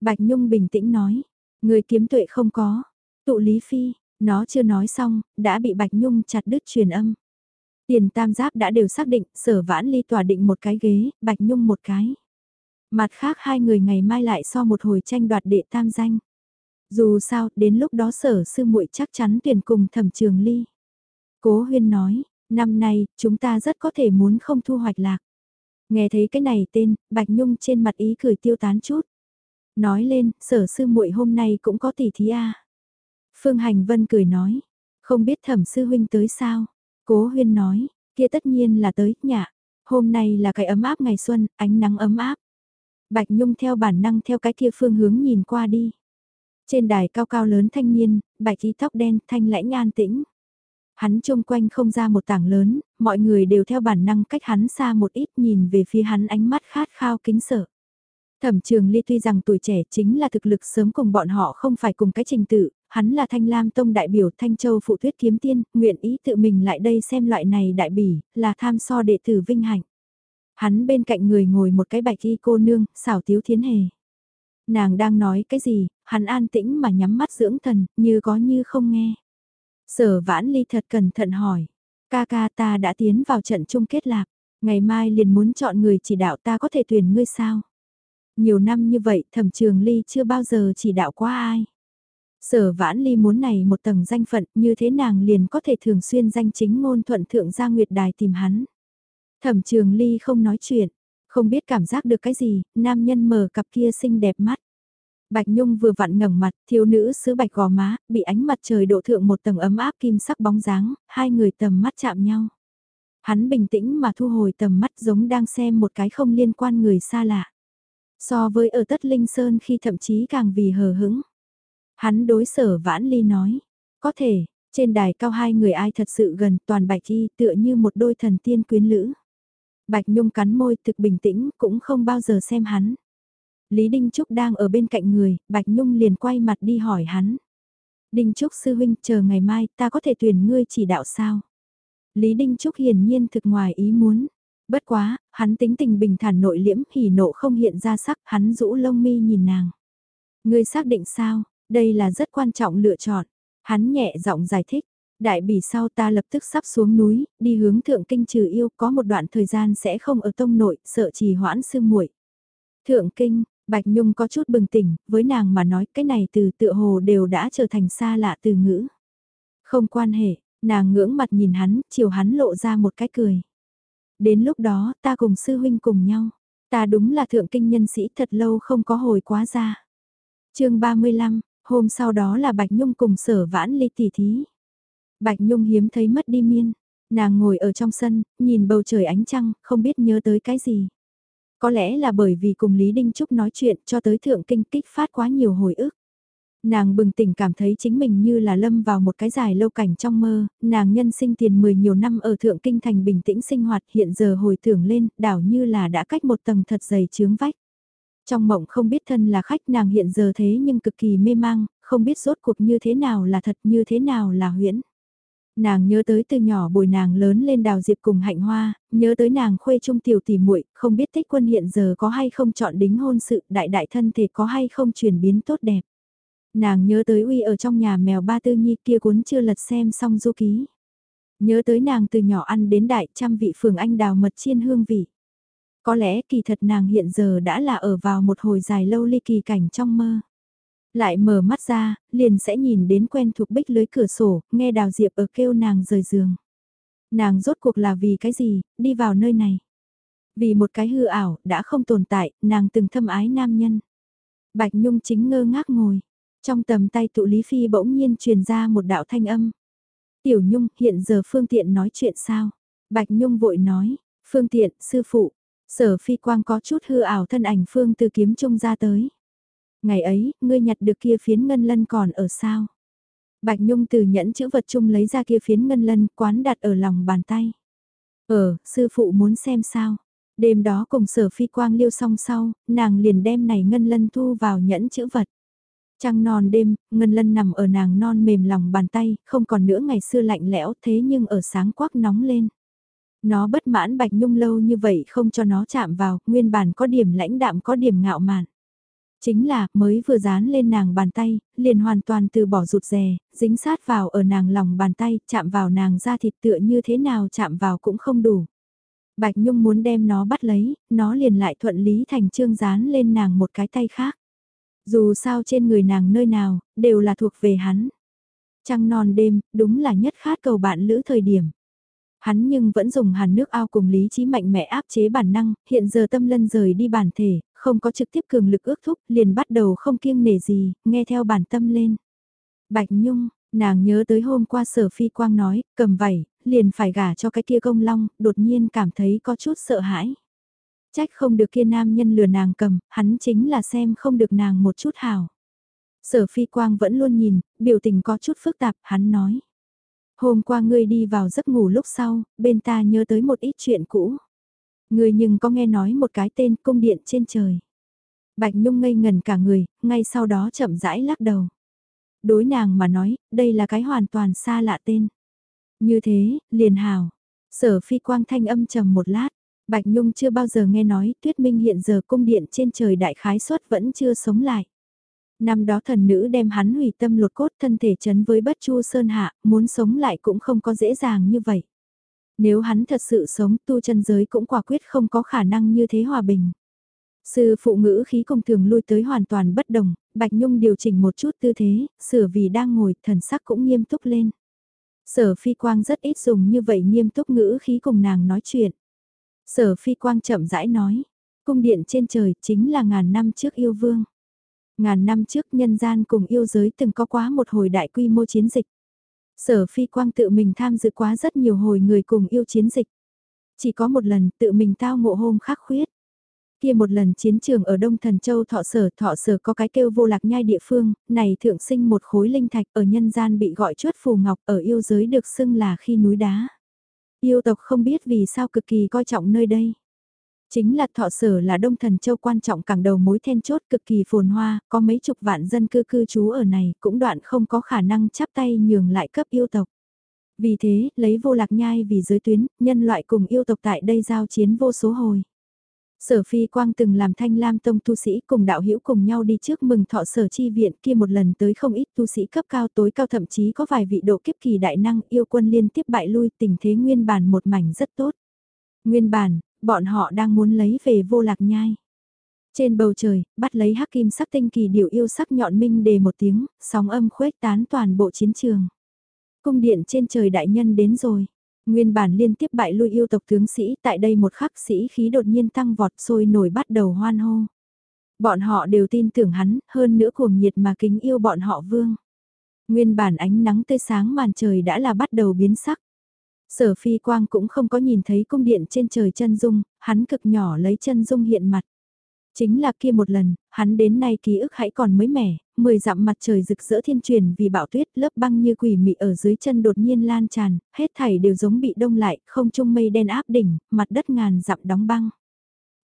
Bạch Nhung bình tĩnh nói, người kiếm tuệ không có. Tụ Lý Phi, nó chưa nói xong, đã bị Bạch Nhung chặt đứt truyền âm. Tiền tam giáp đã đều xác định, sở vãn ly tòa định một cái ghế, Bạch Nhung một cái. Mặt khác hai người ngày mai lại so một hồi tranh đoạt đệ tam danh. Dù sao, đến lúc đó sở sư muội chắc chắn tuyển cùng thẩm trường ly. Cố huyên nói, năm nay, chúng ta rất có thể muốn không thu hoạch lạc. Nghe thấy cái này tên, Bạch Nhung trên mặt ý cười tiêu tán chút. Nói lên, sở sư muội hôm nay cũng có tỷ thí a. Phương Hành Vân cười nói, không biết thẩm sư huynh tới sao. Cố huyên nói, kia tất nhiên là tới, nhạ. Hôm nay là cái ấm áp ngày xuân, ánh nắng ấm áp. Bạch Nhung theo bản năng theo cái kia phương hướng nhìn qua đi. Trên đài cao cao lớn thanh niên, bạch y tóc đen, thanh lãnh an tĩnh. Hắn trông quanh không ra một tảng lớn, mọi người đều theo bản năng cách hắn xa một ít nhìn về phía hắn ánh mắt khát khao kính sợ. Thẩm trường ly tuy rằng tuổi trẻ chính là thực lực sớm cùng bọn họ không phải cùng cái trình tự, hắn là thanh lam tông đại biểu thanh châu phụ thuyết kiếm tiên, nguyện ý tự mình lại đây xem loại này đại bỉ, là tham so đệ tử vinh hạnh. Hắn bên cạnh người ngồi một cái bạch y cô nương, xảo tiếu thiến hề. Nàng đang nói cái gì, hắn an tĩnh mà nhắm mắt dưỡng thần, như có như không nghe. Sở vãn ly thật cẩn thận hỏi, ca ca ta đã tiến vào trận chung kết lạc, ngày mai liền muốn chọn người chỉ đạo ta có thể tuyển ngươi sao? Nhiều năm như vậy thẩm trường ly chưa bao giờ chỉ đạo qua ai. Sở vãn ly muốn này một tầng danh phận như thế nàng liền có thể thường xuyên danh chính ngôn thuận thượng gia nguyệt đài tìm hắn. Thẩm trường ly không nói chuyện, không biết cảm giác được cái gì, nam nhân mở cặp kia xinh đẹp mắt. Bạch Nhung vừa vặn ngẩng mặt, thiếu nữ sứ bạch gò má, bị ánh mặt trời độ thượng một tầng ấm áp kim sắc bóng dáng, hai người tầm mắt chạm nhau. Hắn bình tĩnh mà thu hồi tầm mắt giống đang xem một cái không liên quan người xa lạ. So với ở Tất Linh Sơn khi thậm chí càng vì hờ hững. Hắn đối sở vãn ly nói, có thể, trên đài cao hai người ai thật sự gần toàn bạch y tựa như một đôi thần tiên quyến lữ. Bạch Nhung cắn môi thực bình tĩnh cũng không bao giờ xem hắn. Lý Đinh Trúc đang ở bên cạnh người, Bạch Nhung liền quay mặt đi hỏi hắn. Đinh Trúc sư huynh chờ ngày mai ta có thể tuyển ngươi chỉ đạo sao? Lý Đinh Trúc hiển nhiên thực ngoài ý muốn. Bất quá, hắn tính tình bình thản nội liễm hỉ nộ không hiện ra sắc, hắn rũ lông mi nhìn nàng. Ngươi xác định sao, đây là rất quan trọng lựa chọn. Hắn nhẹ giọng giải thích, đại bỉ sau ta lập tức sắp xuống núi, đi hướng thượng kinh trừ yêu có một đoạn thời gian sẽ không ở tông nội, sợ trì hoãn sư muội. Thượng kinh, Bạch Nhung có chút bừng tỉnh, với nàng mà nói cái này từ tựa hồ đều đã trở thành xa lạ từ ngữ. Không quan hệ, nàng ngưỡng mặt nhìn hắn, chiều hắn lộ ra một cái cười. Đến lúc đó ta cùng sư huynh cùng nhau, ta đúng là thượng kinh nhân sĩ thật lâu không có hồi quá ra. chương 35, hôm sau đó là Bạch Nhung cùng sở vãn ly tỷ thí. Bạch Nhung hiếm thấy mất đi miên, nàng ngồi ở trong sân, nhìn bầu trời ánh trăng, không biết nhớ tới cái gì. Có lẽ là bởi vì cùng Lý Đinh Trúc nói chuyện cho tới thượng kinh kích phát quá nhiều hồi ức. Nàng bừng tỉnh cảm thấy chính mình như là lâm vào một cái dài lâu cảnh trong mơ, nàng nhân sinh tiền mười nhiều năm ở Thượng Kinh Thành bình tĩnh sinh hoạt hiện giờ hồi tưởng lên, đảo như là đã cách một tầng thật dày chướng vách. Trong mộng không biết thân là khách nàng hiện giờ thế nhưng cực kỳ mê mang, không biết rốt cuộc như thế nào là thật như thế nào là huyễn. Nàng nhớ tới từ nhỏ bồi nàng lớn lên đào diệp cùng hạnh hoa, nhớ tới nàng khuê trung tiểu tỷ muội không biết thích quân hiện giờ có hay không chọn đính hôn sự đại đại thân thể có hay không chuyển biến tốt đẹp. Nàng nhớ tới uy ở trong nhà mèo ba tư nhi kia cuốn chưa lật xem xong du ký. Nhớ tới nàng từ nhỏ ăn đến đại trăm vị phường anh đào mật chiên hương vị. Có lẽ kỳ thật nàng hiện giờ đã là ở vào một hồi dài lâu ly kỳ cảnh trong mơ. Lại mở mắt ra, liền sẽ nhìn đến quen thuộc bích lưới cửa sổ, nghe đào diệp ở kêu nàng rời giường. Nàng rốt cuộc là vì cái gì, đi vào nơi này. Vì một cái hư ảo, đã không tồn tại, nàng từng thâm ái nam nhân. Bạch Nhung chính ngơ ngác ngồi. Trong tầm tay tụ Lý Phi bỗng nhiên truyền ra một đạo thanh âm. Tiểu Nhung, hiện giờ phương tiện nói chuyện sao? Bạch Nhung vội nói, phương tiện, sư phụ. Sở Phi Quang có chút hư ảo thân ảnh phương từ kiếm trung ra tới. Ngày ấy, ngươi nhặt được kia phiến ngân lân còn ở sao? Bạch Nhung từ nhẫn chữ vật chung lấy ra kia phiến ngân lân quán đặt ở lòng bàn tay. Ờ, sư phụ muốn xem sao? Đêm đó cùng sở phi quang liêu song sau, nàng liền đem này ngân lân thu vào nhẫn chữ vật. Trăng non đêm, ngân lân nằm ở nàng non mềm lòng bàn tay, không còn nữa ngày xưa lạnh lẽo thế nhưng ở sáng quắc nóng lên. Nó bất mãn bạch nhung lâu như vậy không cho nó chạm vào, nguyên bản có điểm lãnh đạm có điểm ngạo mạn. Chính là, mới vừa dán lên nàng bàn tay, liền hoàn toàn từ bỏ rụt rè, dính sát vào ở nàng lòng bàn tay, chạm vào nàng da thịt tựa như thế nào chạm vào cũng không đủ. Bạch Nhung muốn đem nó bắt lấy, nó liền lại thuận lý thành trương dán lên nàng một cái tay khác. Dù sao trên người nàng nơi nào, đều là thuộc về hắn. Trăng non đêm, đúng là nhất khát cầu bạn lữ thời điểm. Hắn nhưng vẫn dùng hàn nước ao cùng lý trí mạnh mẽ áp chế bản năng, hiện giờ tâm lân rời đi bản thể, không có trực tiếp cường lực ước thúc, liền bắt đầu không kiêng nể gì, nghe theo bản tâm lên. Bạch Nhung, nàng nhớ tới hôm qua sở phi quang nói, cầm vảy, liền phải gả cho cái kia công long, đột nhiên cảm thấy có chút sợ hãi. Trách không được kia nam nhân lừa nàng cầm, hắn chính là xem không được nàng một chút hảo Sở phi quang vẫn luôn nhìn, biểu tình có chút phức tạp, hắn nói. Hôm qua ngươi đi vào giấc ngủ lúc sau, bên ta nhớ tới một ít chuyện cũ. Ngươi nhưng có nghe nói một cái tên cung điện trên trời. Bạch Nhung ngây ngần cả người, ngay sau đó chậm rãi lắc đầu. Đối nàng mà nói, đây là cái hoàn toàn xa lạ tên. Như thế, liền hào. Sở phi quang thanh âm trầm một lát. Bạch Nhung chưa bao giờ nghe nói tuyết minh hiện giờ cung điện trên trời đại khái suất vẫn chưa sống lại. Năm đó thần nữ đem hắn hủy tâm lột cốt thân thể chấn với bất chu sơn hạ, muốn sống lại cũng không có dễ dàng như vậy. Nếu hắn thật sự sống tu chân giới cũng quả quyết không có khả năng như thế hòa bình. Sư phụ ngữ khí công thường lui tới hoàn toàn bất đồng, Bạch Nhung điều chỉnh một chút tư thế, sửa vì đang ngồi, thần sắc cũng nghiêm túc lên. Sở phi quang rất ít dùng như vậy nghiêm túc ngữ khí cùng nàng nói chuyện. Sở phi quang chậm rãi nói, cung điện trên trời chính là ngàn năm trước yêu vương. Ngàn năm trước nhân gian cùng yêu giới từng có quá một hồi đại quy mô chiến dịch. Sở phi quang tự mình tham dự quá rất nhiều hồi người cùng yêu chiến dịch. Chỉ có một lần tự mình tao ngộ hôm khắc khuyết. Kia một lần chiến trường ở Đông Thần Châu thọ sở thọ sở có cái kêu vô lạc nhai địa phương, này thượng sinh một khối linh thạch ở nhân gian bị gọi chuất phù ngọc ở yêu giới được xưng là khi núi đá. Yêu tộc không biết vì sao cực kỳ coi trọng nơi đây. Chính là thọ sở là Đông Thần Châu quan trọng cảng đầu mối then chốt cực kỳ phồn hoa, có mấy chục vạn dân cư cư trú ở này cũng đoạn không có khả năng chắp tay nhường lại cấp yêu tộc. Vì thế, lấy vô lạc nhai vì giới tuyến, nhân loại cùng yêu tộc tại đây giao chiến vô số hồi. Sở Phi Quang từng làm thanh lam tông tu sĩ cùng đạo hữu cùng nhau đi trước mừng thọ sở chi viện kia một lần tới không ít tu sĩ cấp cao tối cao thậm chí có vài vị độ kiếp kỳ đại năng yêu quân liên tiếp bại lui tình thế nguyên bản một mảnh rất tốt. Nguyên bản, bọn họ đang muốn lấy về vô lạc nhai. Trên bầu trời, bắt lấy hắc kim sắc tinh kỳ điệu yêu sắc nhọn minh đề một tiếng, sóng âm khuếch tán toàn bộ chiến trường. Cung điện trên trời đại nhân đến rồi. Nguyên bản liên tiếp bại lui yêu tộc tướng sĩ tại đây một khắc sĩ khí đột nhiên tăng vọt sôi nổi bắt đầu hoan hô. Bọn họ đều tin tưởng hắn, hơn nữa cuồng nhiệt mà kính yêu bọn họ vương. Nguyên bản ánh nắng tươi sáng màn trời đã là bắt đầu biến sắc. Sở phi quang cũng không có nhìn thấy cung điện trên trời chân dung, hắn cực nhỏ lấy chân dung hiện mặt. Chính là kia một lần, hắn đến nay ký ức hãy còn mới mẻ, mười dặm mặt trời rực rỡ thiên truyền vì bão tuyết lớp băng như quỷ mị ở dưới chân đột nhiên lan tràn, hết thảy đều giống bị đông lại, không trung mây đen áp đỉnh, mặt đất ngàn dặm đóng băng.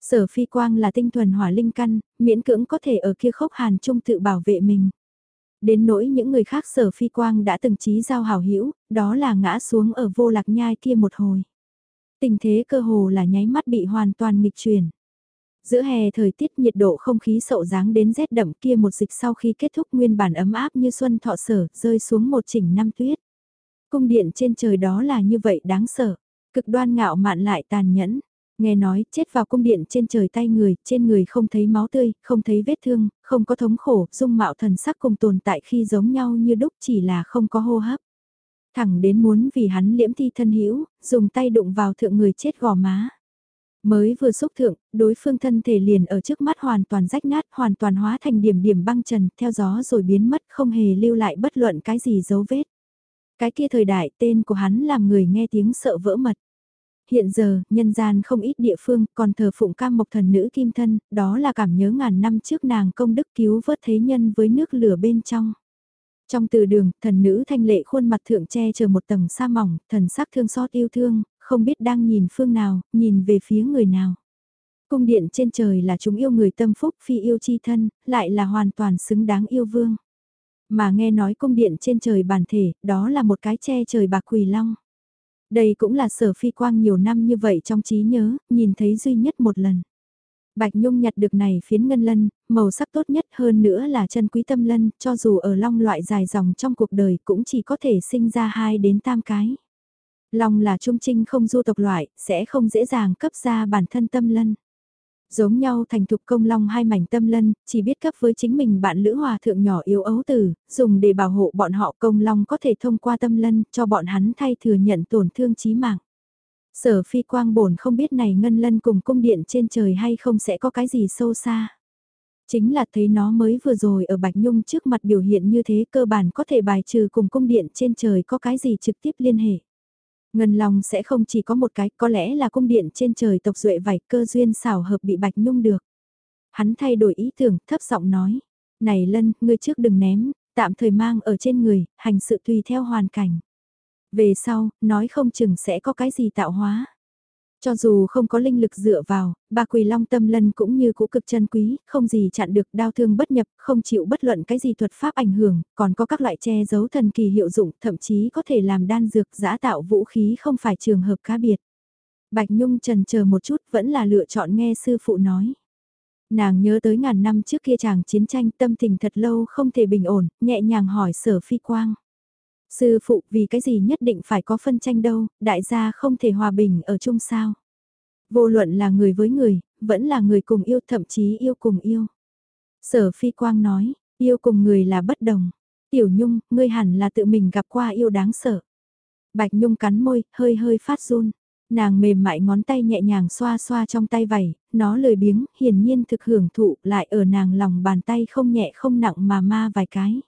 Sở phi quang là tinh thuần hỏa linh căn, miễn cưỡng có thể ở kia khốc hàn trung tự bảo vệ mình. Đến nỗi những người khác sở phi quang đã từng trí giao hảo hữu đó là ngã xuống ở vô lạc nhai kia một hồi. Tình thế cơ hồ là nháy mắt bị hoàn toàn nghịch chuyển. Giữa hè thời tiết nhiệt độ không khí sậu dáng đến rét đậm kia một dịch sau khi kết thúc nguyên bản ấm áp như xuân thọ sở rơi xuống một chỉnh năm tuyết. Cung điện trên trời đó là như vậy đáng sợ, cực đoan ngạo mạn lại tàn nhẫn. Nghe nói, chết vào cung điện trên trời tay người, trên người không thấy máu tươi, không thấy vết thương, không có thống khổ, dung mạo thần sắc cùng tồn tại khi giống nhau như đúc chỉ là không có hô hấp. Thẳng đến muốn vì hắn liễm thi thân hữu dùng tay đụng vào thượng người chết gò má. Mới vừa xúc thượng, đối phương thân thể liền ở trước mắt hoàn toàn rách nát, hoàn toàn hóa thành điểm điểm băng trần, theo gió rồi biến mất không hề lưu lại bất luận cái gì dấu vết. Cái kia thời đại tên của hắn làm người nghe tiếng sợ vỡ mật. Hiện giờ, nhân gian không ít địa phương còn thờ phụng cam mộc thần nữ kim thân, đó là cảm nhớ ngàn năm trước nàng công đức cứu vớt thế nhân với nước lửa bên trong. Trong từ đường, thần nữ thanh lệ khuôn mặt thượng che chờ một tầng sa mỏng, thần sắc thương xót yêu thương, không biết đang nhìn phương nào, nhìn về phía người nào. Cung điện trên trời là chúng yêu người tâm phúc phi yêu chi thân, lại là hoàn toàn xứng đáng yêu vương. Mà nghe nói cung điện trên trời bản thể, đó là một cái che trời bạc quỳ long. Đây cũng là sở phi quang nhiều năm như vậy trong trí nhớ, nhìn thấy duy nhất một lần. Bạch Nhung nhặt được này phiến ngân lân, màu sắc tốt nhất hơn nữa là chân quý tâm lân, cho dù ở long loại dài dòng trong cuộc đời cũng chỉ có thể sinh ra hai đến tam cái. Long là trung trinh không du tộc loại, sẽ không dễ dàng cấp ra bản thân tâm lân. Giống nhau thành thục công long hai mảnh tâm lân, chỉ biết cấp với chính mình bạn lữ hòa thượng nhỏ yếu ấu tử, dùng để bảo hộ bọn họ công long có thể thông qua tâm lân cho bọn hắn thay thừa nhận tổn thương chí mạng. Sở phi quang bổn không biết này ngân lân cùng cung điện trên trời hay không sẽ có cái gì sâu xa. Chính là thấy nó mới vừa rồi ở Bạch Nhung trước mặt biểu hiện như thế cơ bản có thể bài trừ cùng cung điện trên trời có cái gì trực tiếp liên hệ. Ngân Long sẽ không chỉ có một cái, có lẽ là cung điện trên trời tộc duệ vải cơ duyên xảo hợp bị Bạch Nhung được. Hắn thay đổi ý tưởng, thấp giọng nói. Này Lân, ngươi trước đừng ném, tạm thời mang ở trên người, hành sự tùy theo hoàn cảnh. Về sau, nói không chừng sẽ có cái gì tạo hóa. Cho dù không có linh lực dựa vào, bà quỳ long tâm lân cũng như cũ cực chân quý, không gì chặn được đau thương bất nhập, không chịu bất luận cái gì thuật pháp ảnh hưởng, còn có các loại che giấu thần kỳ hiệu dụng, thậm chí có thể làm đan dược giã tạo vũ khí không phải trường hợp cá biệt. Bạch Nhung trần chờ một chút vẫn là lựa chọn nghe sư phụ nói. Nàng nhớ tới ngàn năm trước kia chàng chiến tranh tâm tình thật lâu không thể bình ổn, nhẹ nhàng hỏi sở phi quang. Sư phụ vì cái gì nhất định phải có phân tranh đâu, đại gia không thể hòa bình ở chung sao. Vô luận là người với người, vẫn là người cùng yêu thậm chí yêu cùng yêu. Sở phi quang nói, yêu cùng người là bất đồng. Tiểu Nhung, ngươi hẳn là tự mình gặp qua yêu đáng sợ. Bạch Nhung cắn môi, hơi hơi phát run. Nàng mềm mại ngón tay nhẹ nhàng xoa xoa trong tay vảy, nó lười biếng, hiển nhiên thực hưởng thụ lại ở nàng lòng bàn tay không nhẹ không nặng mà ma vài cái.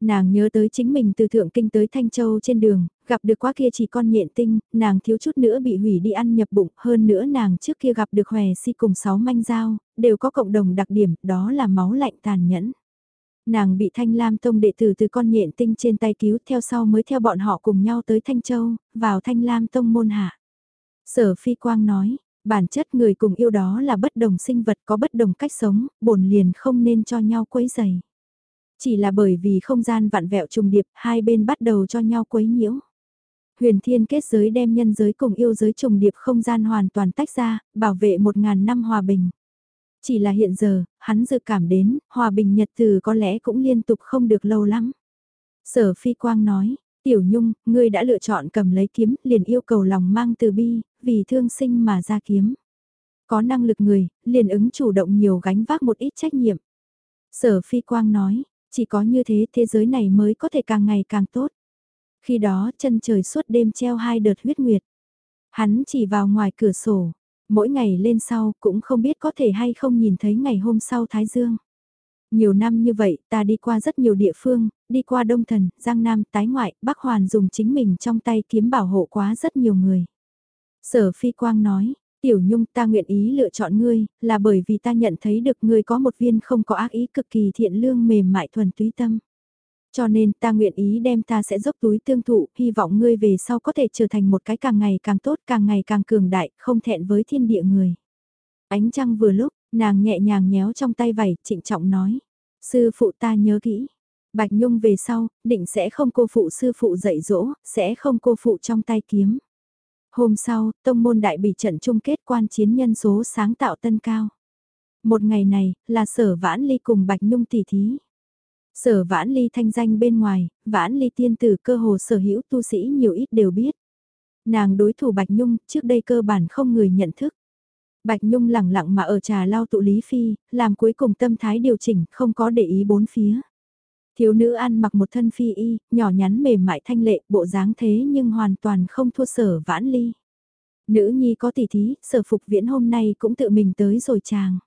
Nàng nhớ tới chính mình từ Thượng Kinh tới Thanh Châu trên đường, gặp được quá kia chỉ con nhện tinh, nàng thiếu chút nữa bị hủy đi ăn nhập bụng, hơn nữa nàng trước kia gặp được hòe si cùng sáu manh dao, đều có cộng đồng đặc điểm, đó là máu lạnh tàn nhẫn. Nàng bị Thanh Lam Tông đệ tử từ con nhện tinh trên tay cứu theo sau mới theo bọn họ cùng nhau tới Thanh Châu, vào Thanh Lam Tông môn hạ. Sở Phi Quang nói, bản chất người cùng yêu đó là bất đồng sinh vật có bất đồng cách sống, bổn liền không nên cho nhau quấy giày. Chỉ là bởi vì không gian vặn vẹo trùng điệp, hai bên bắt đầu cho nhau quấy nhiễu. Huyền thiên kết giới đem nhân giới cùng yêu giới trùng điệp không gian hoàn toàn tách ra, bảo vệ một ngàn năm hòa bình. Chỉ là hiện giờ, hắn dự cảm đến, hòa bình nhật từ có lẽ cũng liên tục không được lâu lắm. Sở phi quang nói, tiểu nhung, ngươi đã lựa chọn cầm lấy kiếm, liền yêu cầu lòng mang từ bi, vì thương sinh mà ra kiếm. Có năng lực người, liền ứng chủ động nhiều gánh vác một ít trách nhiệm. Sở phi quang nói, chỉ có như thế thế giới này mới có thể càng ngày càng tốt. Khi đó chân trời suốt đêm treo hai đợt huyết nguyệt. Hắn chỉ vào ngoài cửa sổ, mỗi ngày lên sau cũng không biết có thể hay không nhìn thấy ngày hôm sau Thái Dương. Nhiều năm như vậy ta đi qua rất nhiều địa phương, đi qua Đông Thần, Giang Nam, Tái Ngoại, Bắc Hoàn dùng chính mình trong tay kiếm bảo hộ quá rất nhiều người. Sở Phi Quang nói, Tiểu Nhung ta nguyện ý lựa chọn ngươi, là bởi vì ta nhận thấy được ngươi có một viên không có ác ý cực kỳ thiện lương mềm mại thuần túy tâm. Cho nên ta nguyện ý đem ta sẽ dốc túi tương thụ, hy vọng ngươi về sau có thể trở thành một cái càng ngày càng tốt, càng ngày càng cường đại, không thẹn với thiên địa người. Ánh trăng vừa lúc, nàng nhẹ nhàng nhéo trong tay vảy, trịnh trọng nói. Sư phụ ta nhớ kỹ. Bạch Nhung về sau, định sẽ không cô phụ sư phụ dạy dỗ, sẽ không cô phụ trong tay kiếm. Hôm sau, tông môn đại bị trận chung kết quan chiến nhân số sáng tạo tân cao. Một ngày này, là sở vãn ly cùng Bạch Nhung tỷ thí. Sở vãn ly thanh danh bên ngoài, vãn ly tiên tử cơ hồ sở hữu tu sĩ nhiều ít đều biết. Nàng đối thủ Bạch Nhung trước đây cơ bản không người nhận thức. Bạch Nhung lẳng lặng mà ở trà lao tụ Lý Phi, làm cuối cùng tâm thái điều chỉnh, không có để ý bốn phía. Thiếu nữ ăn mặc một thân phi y, nhỏ nhắn mềm mại thanh lệ, bộ dáng thế nhưng hoàn toàn không thua sở vãn ly. Nữ nhi có tỷ thí, sở phục viễn hôm nay cũng tự mình tới rồi chàng.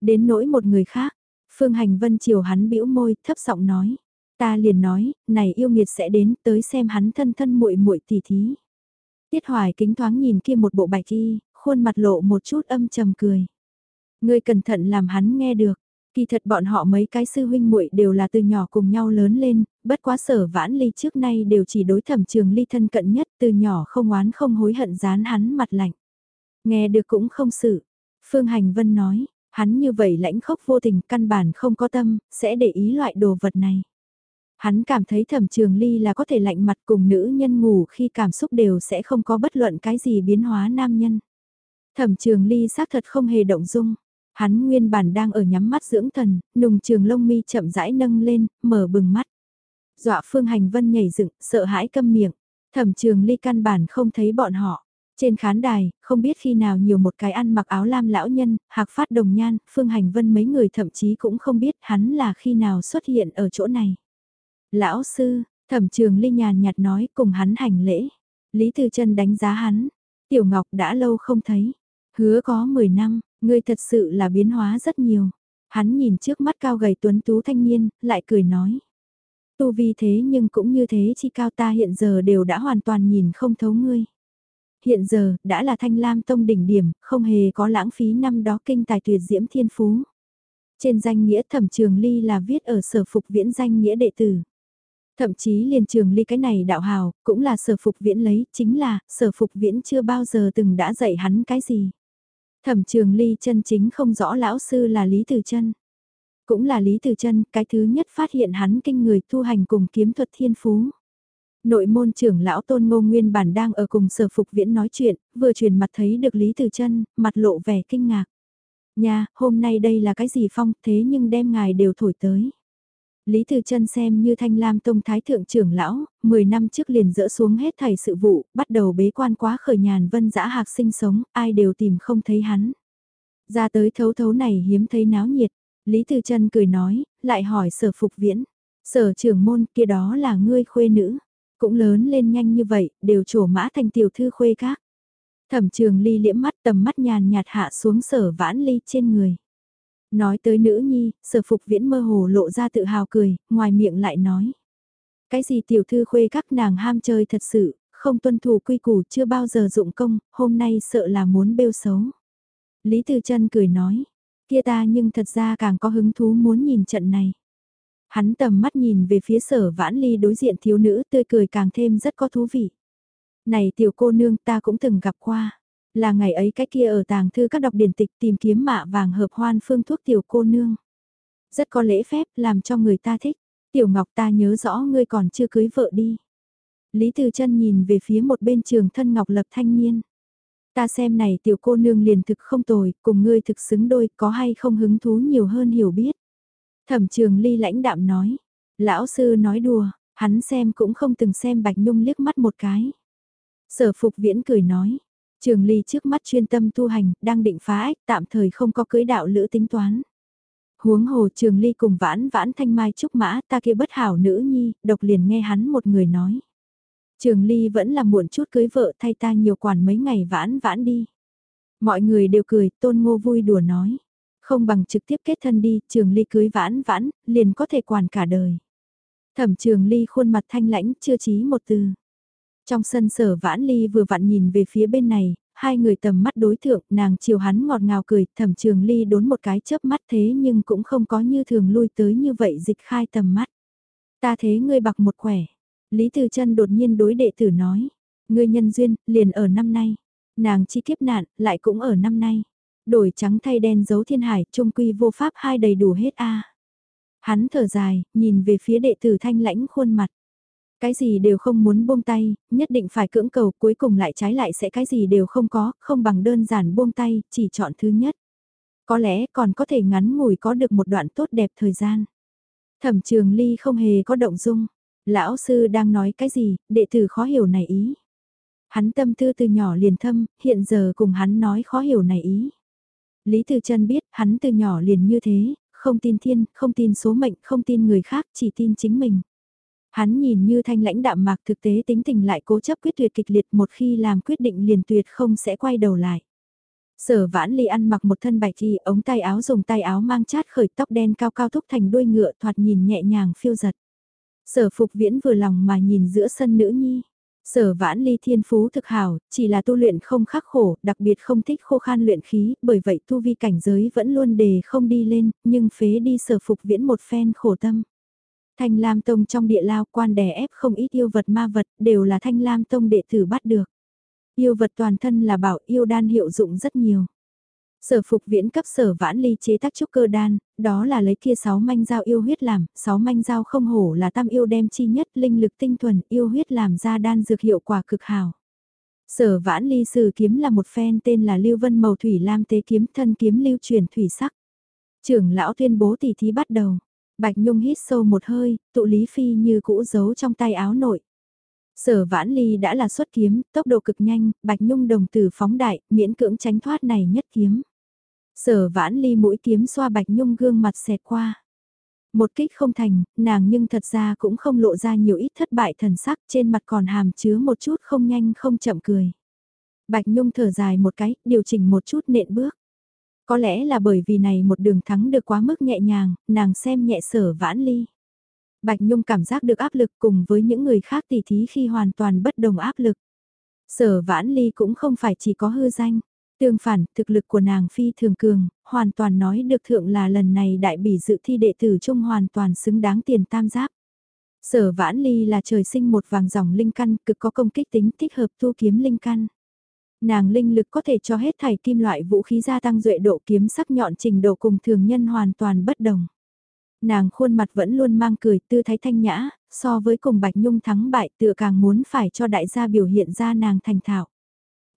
Đến nỗi một người khác, Phương Hành Vân chiều hắn bĩu môi, thấp giọng nói. Ta liền nói, này yêu nghiệt sẽ đến tới xem hắn thân thân muội muội tỷ thí. Tiết Hoài kính thoáng nhìn kia một bộ bạch y, khuôn mặt lộ một chút âm trầm cười. Ngươi cẩn thận làm hắn nghe được. Kỳ thật bọn họ mấy cái sư huynh muội đều là từ nhỏ cùng nhau lớn lên, bất quá sở vãn ly trước nay đều chỉ đối thẩm trường ly thân cận nhất từ nhỏ không oán không hối hận dán hắn mặt lạnh. Nghe được cũng không xử. Phương Hành Vân nói, hắn như vậy lãnh khốc vô tình căn bản không có tâm, sẽ để ý loại đồ vật này. Hắn cảm thấy thẩm trường ly là có thể lạnh mặt cùng nữ nhân ngủ khi cảm xúc đều sẽ không có bất luận cái gì biến hóa nam nhân. Thẩm trường ly xác thật không hề động dung. Hắn nguyên bản đang ở nhắm mắt dưỡng thần, nùng trường lông mi chậm rãi nâng lên, mở bừng mắt. Dọa phương hành vân nhảy dựng, sợ hãi câm miệng. Thẩm trường ly căn bản không thấy bọn họ. Trên khán đài, không biết khi nào nhiều một cái ăn mặc áo lam lão nhân, hạc phát đồng nhan, phương hành vân mấy người thậm chí cũng không biết hắn là khi nào xuất hiện ở chỗ này. Lão sư, thẩm trường ly nhàn nhạt nói cùng hắn hành lễ. Lý Từ chân đánh giá hắn. Tiểu Ngọc đã lâu không thấy. Hứa có 10 năm, ngươi thật sự là biến hóa rất nhiều. Hắn nhìn trước mắt cao gầy tuấn tú thanh niên, lại cười nói. Tu vi thế nhưng cũng như thế chi cao ta hiện giờ đều đã hoàn toàn nhìn không thấu ngươi. Hiện giờ, đã là thanh lam tông đỉnh điểm, không hề có lãng phí năm đó kinh tài tuyệt diễm thiên phú. Trên danh nghĩa thẩm trường ly là viết ở sở phục viễn danh nghĩa đệ tử. Thậm chí liền trường ly cái này đạo hào, cũng là sở phục viễn lấy, chính là, sở phục viễn chưa bao giờ từng đã dạy hắn cái gì. Thẩm trường ly chân chính không rõ lão sư là Lý Từ chân Cũng là Lý Từ chân cái thứ nhất phát hiện hắn kinh người tu hành cùng kiếm thuật thiên phú. Nội môn trưởng lão tôn ngô nguyên bản đang ở cùng sở phục viễn nói chuyện, vừa truyền mặt thấy được Lý Từ chân mặt lộ vẻ kinh ngạc. Nha, hôm nay đây là cái gì phong thế nhưng đem ngài đều thổi tới. Lý Từ chân xem như thanh lam tông thái thượng trưởng lão, 10 năm trước liền dỡ xuống hết thảy sự vụ, bắt đầu bế quan quá khởi nhàn vân dã hạc sinh sống, ai đều tìm không thấy hắn. Ra tới thấu thấu này hiếm thấy náo nhiệt, Lý Từ chân cười nói, lại hỏi sở phục viễn, sở trưởng môn kia đó là ngươi khuê nữ, cũng lớn lên nhanh như vậy, đều trổ mã thành tiểu thư khuê các. Thẩm trường ly liễm mắt tầm mắt nhàn nhạt hạ xuống sở vãn ly trên người. Nói tới nữ nhi, sở phục viễn mơ hồ lộ ra tự hào cười, ngoài miệng lại nói. Cái gì tiểu thư khuê các nàng ham chơi thật sự, không tuân thủ quy củ chưa bao giờ dụng công, hôm nay sợ là muốn bêu xấu. Lý Tư chân cười nói, kia ta nhưng thật ra càng có hứng thú muốn nhìn trận này. Hắn tầm mắt nhìn về phía sở vãn ly đối diện thiếu nữ tươi cười càng thêm rất có thú vị. Này tiểu cô nương ta cũng từng gặp qua. Là ngày ấy cái kia ở tàng thư các đọc điển tịch tìm kiếm mạ vàng hợp hoan phương thuốc tiểu cô nương. Rất có lễ phép làm cho người ta thích. Tiểu Ngọc ta nhớ rõ ngươi còn chưa cưới vợ đi. Lý Từ chân nhìn về phía một bên trường thân Ngọc Lập thanh niên. Ta xem này tiểu cô nương liền thực không tồi, cùng ngươi thực xứng đôi, có hay không hứng thú nhiều hơn hiểu biết. Thẩm trường ly lãnh đạm nói. Lão sư nói đùa, hắn xem cũng không từng xem Bạch Nhung liếc mắt một cái. Sở phục viễn cười nói. Trường ly trước mắt chuyên tâm tu hành, đang định phá ách, tạm thời không có cưới đạo lữ tính toán. Huống hồ trường ly cùng vãn vãn thanh mai trúc mã ta kia bất hảo nữ nhi, độc liền nghe hắn một người nói. Trường ly vẫn là muộn chút cưới vợ thay ta nhiều quản mấy ngày vãn vãn đi. Mọi người đều cười, tôn ngô vui đùa nói. Không bằng trực tiếp kết thân đi, trường ly cưới vãn vãn, liền có thể quản cả đời. Thẩm trường ly khuôn mặt thanh lãnh, chưa chí một từ. Trong sân sở vãn ly vừa vặn nhìn về phía bên này, Hai người tầm mắt đối thượng, nàng chiều hắn ngọt ngào cười, thẩm trường ly đốn một cái chớp mắt thế nhưng cũng không có như thường lui tới như vậy dịch khai tầm mắt. Ta thế ngươi bạc một khỏe. Lý Từ chân đột nhiên đối đệ tử nói. Ngươi nhân duyên, liền ở năm nay. Nàng chi kiếp nạn, lại cũng ở năm nay. Đổi trắng thay đen giấu thiên hải, trung quy vô pháp hai đầy đủ hết a Hắn thở dài, nhìn về phía đệ tử thanh lãnh khuôn mặt. Cái gì đều không muốn buông tay, nhất định phải cưỡng cầu cuối cùng lại trái lại sẽ cái gì đều không có, không bằng đơn giản buông tay, chỉ chọn thứ nhất. Có lẽ còn có thể ngắn ngủi có được một đoạn tốt đẹp thời gian. Thẩm trường ly không hề có động dung. Lão sư đang nói cái gì, đệ tử khó hiểu này ý. Hắn tâm tư từ nhỏ liền thâm, hiện giờ cùng hắn nói khó hiểu này ý. Lý Từ Chân biết hắn từ nhỏ liền như thế, không tin thiên, không tin số mệnh, không tin người khác, chỉ tin chính mình. Hắn nhìn như thanh lãnh đạm mạc thực tế tính tình lại cố chấp quyết tuyệt kịch liệt một khi làm quyết định liền tuyệt không sẽ quay đầu lại. Sở vãn ly ăn mặc một thân bạch y ống tay áo dùng tay áo mang chát khởi tóc đen cao cao thúc thành đuôi ngựa thoạt nhìn nhẹ nhàng phiêu giật. Sở phục viễn vừa lòng mà nhìn giữa sân nữ nhi. Sở vãn ly thiên phú thực hào chỉ là tu luyện không khắc khổ, đặc biệt không thích khô khan luyện khí, bởi vậy tu vi cảnh giới vẫn luôn đề không đi lên, nhưng phế đi sở phục viễn một phen khổ tâm. Thanh Lam Tông trong địa lao quan đè ép không ít yêu vật ma vật, đều là Thanh Lam Tông đệ tử bắt được. Yêu vật toàn thân là bảo yêu đan hiệu dụng rất nhiều. Sở phục viễn cấp sở vãn ly chế tác trúc cơ đan, đó là lấy kia sáu manh dao yêu huyết làm, sáu manh dao không hổ là tam yêu đem chi nhất linh lực tinh thuần yêu huyết làm ra đan dược hiệu quả cực hảo. Sở vãn ly sử kiếm là một phen tên là Lưu Vân Màu Thủy Lam Tế Kiếm thân kiếm lưu truyền thủy sắc. Trưởng lão tuyên bố tỷ thí bắt đầu. Bạch Nhung hít sâu một hơi, tụ Lý Phi như cũ giấu trong tay áo nội. Sở vãn ly đã là xuất kiếm, tốc độ cực nhanh, Bạch Nhung đồng tử phóng đại, miễn cưỡng tránh thoát này nhất kiếm. Sở vãn ly mũi kiếm xoa Bạch Nhung gương mặt xẹt qua. Một kích không thành, nàng nhưng thật ra cũng không lộ ra nhiều ít thất bại thần sắc trên mặt còn hàm chứa một chút không nhanh không chậm cười. Bạch Nhung thở dài một cái, điều chỉnh một chút nện bước. Có lẽ là bởi vì này một đường thắng được quá mức nhẹ nhàng, nàng xem nhẹ sở vãn ly. Bạch Nhung cảm giác được áp lực cùng với những người khác tỉ thí khi hoàn toàn bất đồng áp lực. Sở vãn ly cũng không phải chỉ có hư danh. Tương phản, thực lực của nàng phi thường cường, hoàn toàn nói được thượng là lần này đại bỉ dự thi đệ tử trung hoàn toàn xứng đáng tiền tam giáp. Sở vãn ly là trời sinh một vàng dòng linh căn cực có công kích tính thích hợp tu kiếm linh căn. Nàng linh lực có thể cho hết thảy kim loại vũ khí gia tăng duệ độ kiếm sắc nhọn trình độ cùng thường nhân hoàn toàn bất đồng. Nàng khuôn mặt vẫn luôn mang cười tư thái thanh nhã, so với cùng Bạch Nhung thắng bại tựa càng muốn phải cho đại gia biểu hiện ra nàng thành thạo.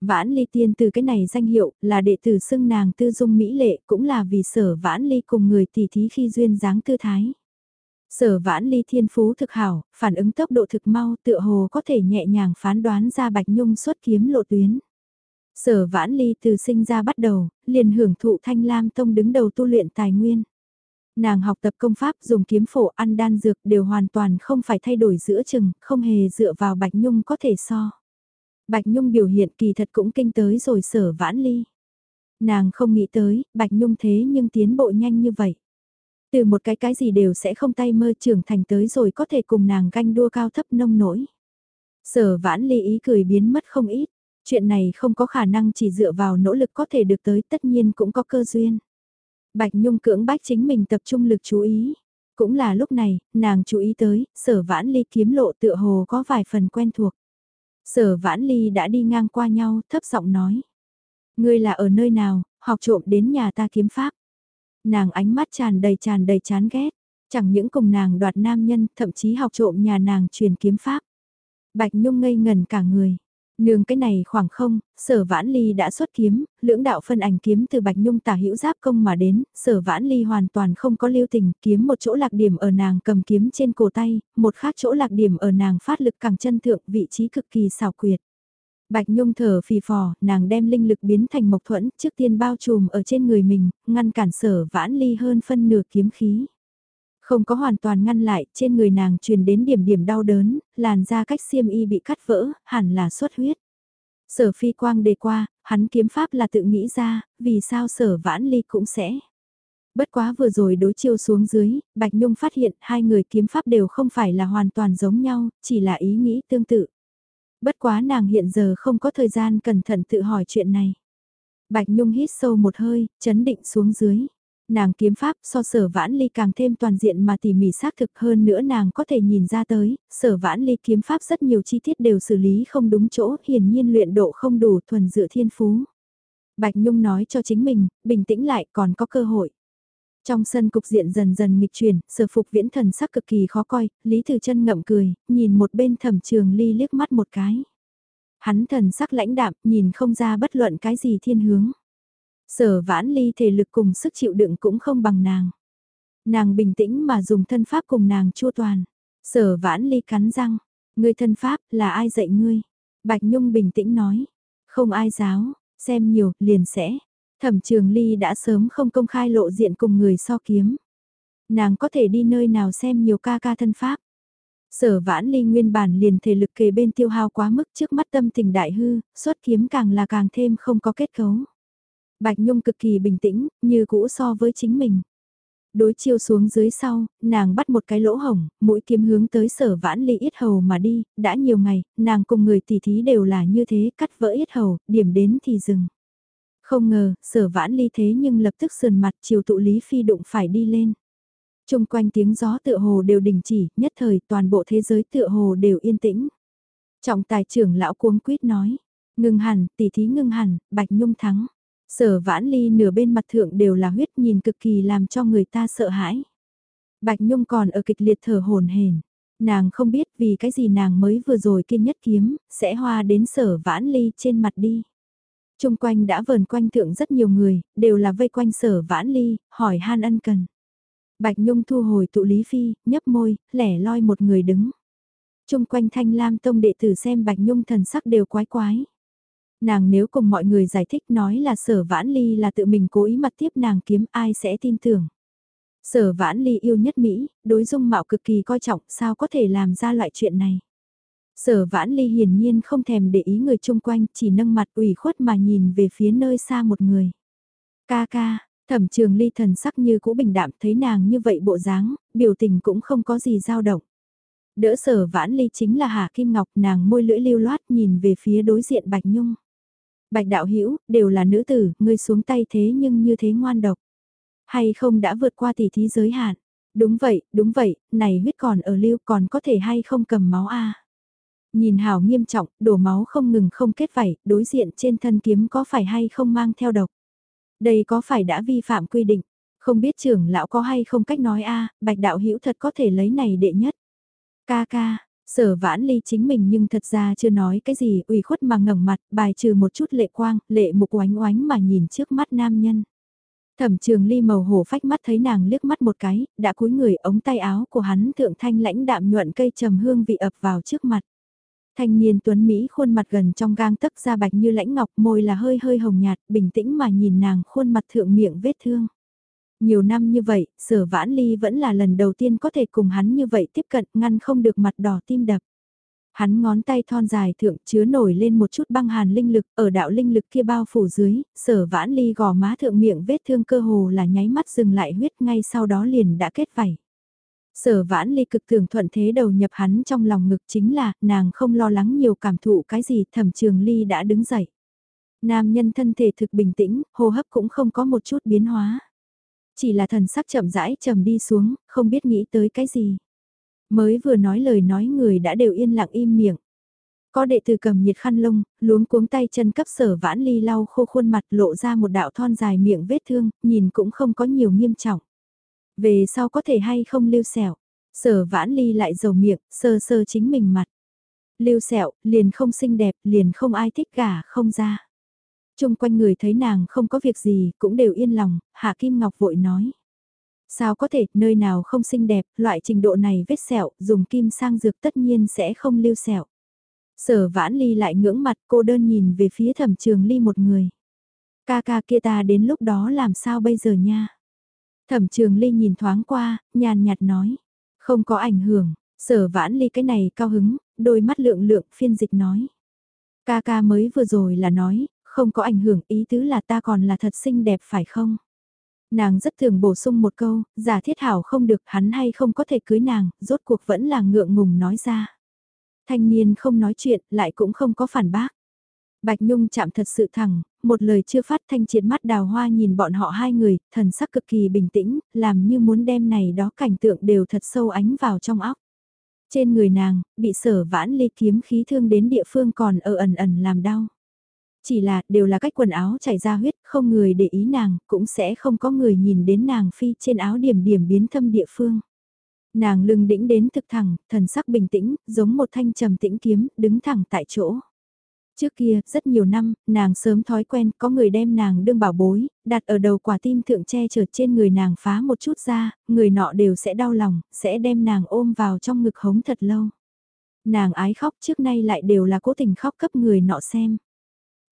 Vãn ly tiên từ cái này danh hiệu là đệ tử xưng nàng tư dung mỹ lệ cũng là vì sở vãn ly cùng người tỷ thí khi duyên dáng tư thái. Sở vãn ly thiên phú thực hảo, phản ứng tốc độ thực mau tựa hồ có thể nhẹ nhàng phán đoán ra bạch nhung xuất kiếm lộ tuyến. Sở vãn ly từ sinh ra bắt đầu, liền hưởng thụ thanh lam tông đứng đầu tu luyện tài nguyên. Nàng học tập công pháp dùng kiếm phổ ăn đan dược đều hoàn toàn không phải thay đổi giữa chừng, không hề dựa vào Bạch Nhung có thể so. Bạch Nhung biểu hiện kỳ thật cũng kinh tới rồi sở vãn ly. Nàng không nghĩ tới, Bạch Nhung thế nhưng tiến bộ nhanh như vậy. Từ một cái cái gì đều sẽ không tay mơ trưởng thành tới rồi có thể cùng nàng ganh đua cao thấp nông nổi. Sở vãn ly ý cười biến mất không ít, chuyện này không có khả năng chỉ dựa vào nỗ lực có thể được tới tất nhiên cũng có cơ duyên. Bạch Nhung cưỡng bách chính mình tập trung lực chú ý. Cũng là lúc này, nàng chú ý tới, sở vãn ly kiếm lộ tựa hồ có vài phần quen thuộc. Sở vãn ly đã đi ngang qua nhau, thấp giọng nói. Ngươi là ở nơi nào, học trộm đến nhà ta kiếm pháp. Nàng ánh mắt tràn đầy tràn đầy chán ghét. Chẳng những cùng nàng đoạt nam nhân, thậm chí học trộm nhà nàng truyền kiếm pháp. Bạch Nhung ngây ngần cả người. Nương cái này khoảng không, sở vãn ly đã xuất kiếm, lưỡng đạo phân ảnh kiếm từ bạch nhung tả hữu giáp công mà đến, sở vãn ly hoàn toàn không có lưu tình, kiếm một chỗ lạc điểm ở nàng cầm kiếm trên cổ tay, một khác chỗ lạc điểm ở nàng phát lực càng chân thượng vị trí cực kỳ xảo quyệt. Bạch Nhung thở phì phò, nàng đem linh lực biến thành mộc thuẫn, trước tiên bao trùm ở trên người mình, ngăn cản sở vãn ly hơn phân nửa kiếm khí. Không có hoàn toàn ngăn lại, trên người nàng truyền đến điểm điểm đau đớn, làn da cách xiêm y bị cắt vỡ, hẳn là xuất huyết. Sở phi quang đề qua, hắn kiếm pháp là tự nghĩ ra, vì sao sở vãn ly cũng sẽ. Bất quá vừa rồi đối chiêu xuống dưới, Bạch Nhung phát hiện hai người kiếm pháp đều không phải là hoàn toàn giống nhau, chỉ là ý nghĩ tương tự. Bất quá nàng hiện giờ không có thời gian cẩn thận tự hỏi chuyện này. Bạch Nhung hít sâu một hơi, chấn định xuống dưới. Nàng kiếm pháp so sở vãn ly càng thêm toàn diện mà tỉ mỉ xác thực hơn nữa nàng có thể nhìn ra tới, sở vãn ly kiếm pháp rất nhiều chi tiết đều xử lý không đúng chỗ, hiển nhiên luyện độ không đủ thuần dựa thiên phú. Bạch Nhung nói cho chính mình, bình tĩnh lại còn có cơ hội. Trong sân cục diện dần dần nghịch chuyển, sở phục viễn thần sắc cực kỳ khó coi, Lý thử chân ngậm cười, nhìn một bên thẩm trường ly liếc mắt một cái. Hắn thần sắc lãnh đạm, nhìn không ra bất luận cái gì thiên hướng. Sở vãn ly thể lực cùng sức chịu đựng cũng không bằng nàng. Nàng bình tĩnh mà dùng thân pháp cùng nàng chua toàn. Sở vãn ly cắn răng. Ngươi thân pháp là ai dạy ngươi? Bạch Nhung bình tĩnh nói. Không ai giáo, xem nhiều, liền sẽ. Thẩm trường ly đã sớm không công khai lộ diện cùng người so kiếm. Nàng có thể đi nơi nào xem nhiều ca ca thân pháp. Sở vãn ly nguyên bản liền thể lực kề bên tiêu hao quá mức trước mắt tâm tình đại hư, xuất kiếm càng là càng thêm không có kết cấu. Bạch Nhung cực kỳ bình tĩnh, như cũ so với chính mình. Đối chiêu xuống dưới sau, nàng bắt một cái lỗ hổng, mũi kiếm hướng tới sở vãn ly ít hầu mà đi, đã nhiều ngày, nàng cùng người tỷ thí đều là như thế, cắt vỡ ít hầu, điểm đến thì dừng. Không ngờ, sở vãn ly thế nhưng lập tức sườn mặt chiều tụ Lý Phi đụng phải đi lên. Trung quanh tiếng gió tựa hồ đều đình chỉ, nhất thời toàn bộ thế giới tựa hồ đều yên tĩnh. Trọng tài trưởng lão cuống quýt nói, ngưng hẳn, tỷ thí ngưng hẳn, Bạch Nhung thắng. Sở vãn ly nửa bên mặt thượng đều là huyết nhìn cực kỳ làm cho người ta sợ hãi. Bạch Nhung còn ở kịch liệt thở hồn hển. Nàng không biết vì cái gì nàng mới vừa rồi kiên nhất kiếm, sẽ hoa đến sở vãn ly trên mặt đi. Trung quanh đã vờn quanh thượng rất nhiều người, đều là vây quanh sở vãn ly, hỏi han ân cần. Bạch Nhung thu hồi tụ Lý Phi, nhấp môi, lẻ loi một người đứng. Trung quanh thanh lam tông đệ tử xem Bạch Nhung thần sắc đều quái quái. Nàng nếu cùng mọi người giải thích nói là sở vãn ly là tự mình cố ý mặt tiếp nàng kiếm ai sẽ tin tưởng. Sở vãn ly yêu nhất Mỹ, đối dung mạo cực kỳ coi trọng sao có thể làm ra loại chuyện này. Sở vãn ly hiển nhiên không thèm để ý người chung quanh chỉ nâng mặt ủy khuất mà nhìn về phía nơi xa một người. Ca ca, thẩm trường ly thần sắc như cũ bình đạm thấy nàng như vậy bộ dáng, biểu tình cũng không có gì dao động. Đỡ sở vãn ly chính là Hà Kim Ngọc nàng môi lưỡi lưu loát nhìn về phía đối diện Bạch Nhung. Bạch đạo hữu đều là nữ tử, ngươi xuống tay thế nhưng như thế ngoan độc. Hay không đã vượt qua tỷ thí giới hạn? Đúng vậy, đúng vậy, này huyết còn ở lưu còn có thể hay không cầm máu a Nhìn hảo nghiêm trọng, đổ máu không ngừng không kết vảy, đối diện trên thân kiếm có phải hay không mang theo độc. Đây có phải đã vi phạm quy định, không biết trưởng lão có hay không cách nói a bạch đạo hữu thật có thể lấy này đệ nhất. Ca ca, Sở vãn ly chính mình nhưng thật ra chưa nói cái gì ủy khuất mà ngẩng mặt bài trừ một chút lệ quang, lệ mục oánh oánh mà nhìn trước mắt nam nhân. Thẩm trường ly màu hổ phách mắt thấy nàng liếc mắt một cái, đã cúi người ống tay áo của hắn thượng thanh lãnh đạm nhuận cây trầm hương vị ập vào trước mặt. Thanh niên tuấn Mỹ khuôn mặt gần trong gang tấc da bạch như lãnh ngọc môi là hơi hơi hồng nhạt, bình tĩnh mà nhìn nàng khuôn mặt thượng miệng vết thương. Nhiều năm như vậy, sở vãn ly vẫn là lần đầu tiên có thể cùng hắn như vậy tiếp cận ngăn không được mặt đỏ tim đập. Hắn ngón tay thon dài thượng chứa nổi lên một chút băng hàn linh lực, ở đạo linh lực kia bao phủ dưới, sở vãn ly gò má thượng miệng vết thương cơ hồ là nháy mắt dừng lại huyết ngay sau đó liền đã kết vảy. Sở vãn ly cực tưởng thuận thế đầu nhập hắn trong lòng ngực chính là nàng không lo lắng nhiều cảm thụ cái gì thẩm trường ly đã đứng dậy. Nam nhân thân thể thực bình tĩnh, hô hấp cũng không có một chút biến hóa. Chỉ là thần sắc chậm rãi trầm đi xuống, không biết nghĩ tới cái gì. Mới vừa nói lời nói người đã đều yên lặng im miệng. Có đệ tử cầm nhiệt khăn lông, luống cuống tay chân cấp sở vãn ly lau khô khuôn mặt lộ ra một đạo thon dài miệng vết thương, nhìn cũng không có nhiều nghiêm trọng. Về sau có thể hay không lưu sẹo, sở vãn ly lại dầu miệng, sơ sơ chính mình mặt. Lưu sẹo, liền không xinh đẹp, liền không ai thích cả, không ra. Trung quanh người thấy nàng không có việc gì, cũng đều yên lòng, Hạ Kim Ngọc vội nói. Sao có thể, nơi nào không xinh đẹp, loại trình độ này vết sẹo, dùng kim sang dược tất nhiên sẽ không lưu sẹo. Sở vãn ly lại ngưỡng mặt cô đơn nhìn về phía thẩm trường ly một người. Ca ca kia ta đến lúc đó làm sao bây giờ nha? Thẩm trường ly nhìn thoáng qua, nhàn nhạt nói. Không có ảnh hưởng, sở vãn ly cái này cao hứng, đôi mắt lượng lượng phiên dịch nói. Ca ca mới vừa rồi là nói, không có ảnh hưởng ý tứ là ta còn là thật xinh đẹp phải không? Nàng rất thường bổ sung một câu, giả thiết hảo không được hắn hay không có thể cưới nàng, rốt cuộc vẫn là ngượng ngùng nói ra. Thanh niên không nói chuyện, lại cũng không có phản bác. Bạch Nhung chạm thật sự thẳng, một lời chưa phát thanh triệt mắt đào hoa nhìn bọn họ hai người, thần sắc cực kỳ bình tĩnh, làm như muốn đem này đó cảnh tượng đều thật sâu ánh vào trong óc. Trên người nàng, bị sở vãn ly kiếm khí thương đến địa phương còn ở ẩn ẩn làm đau. Chỉ là, đều là cách quần áo chảy ra huyết, không người để ý nàng, cũng sẽ không có người nhìn đến nàng phi trên áo điểm điểm biến thâm địa phương. Nàng lưng đĩnh đến thực thẳng, thần sắc bình tĩnh, giống một thanh trầm tĩnh kiếm, đứng thẳng tại chỗ. Trước kia, rất nhiều năm, nàng sớm thói quen, có người đem nàng đương bảo bối, đặt ở đầu quả tim thượng che chở trên người nàng phá một chút ra, người nọ đều sẽ đau lòng, sẽ đem nàng ôm vào trong ngực hống thật lâu. Nàng ái khóc trước nay lại đều là cố tình khóc cấp người nọ xem.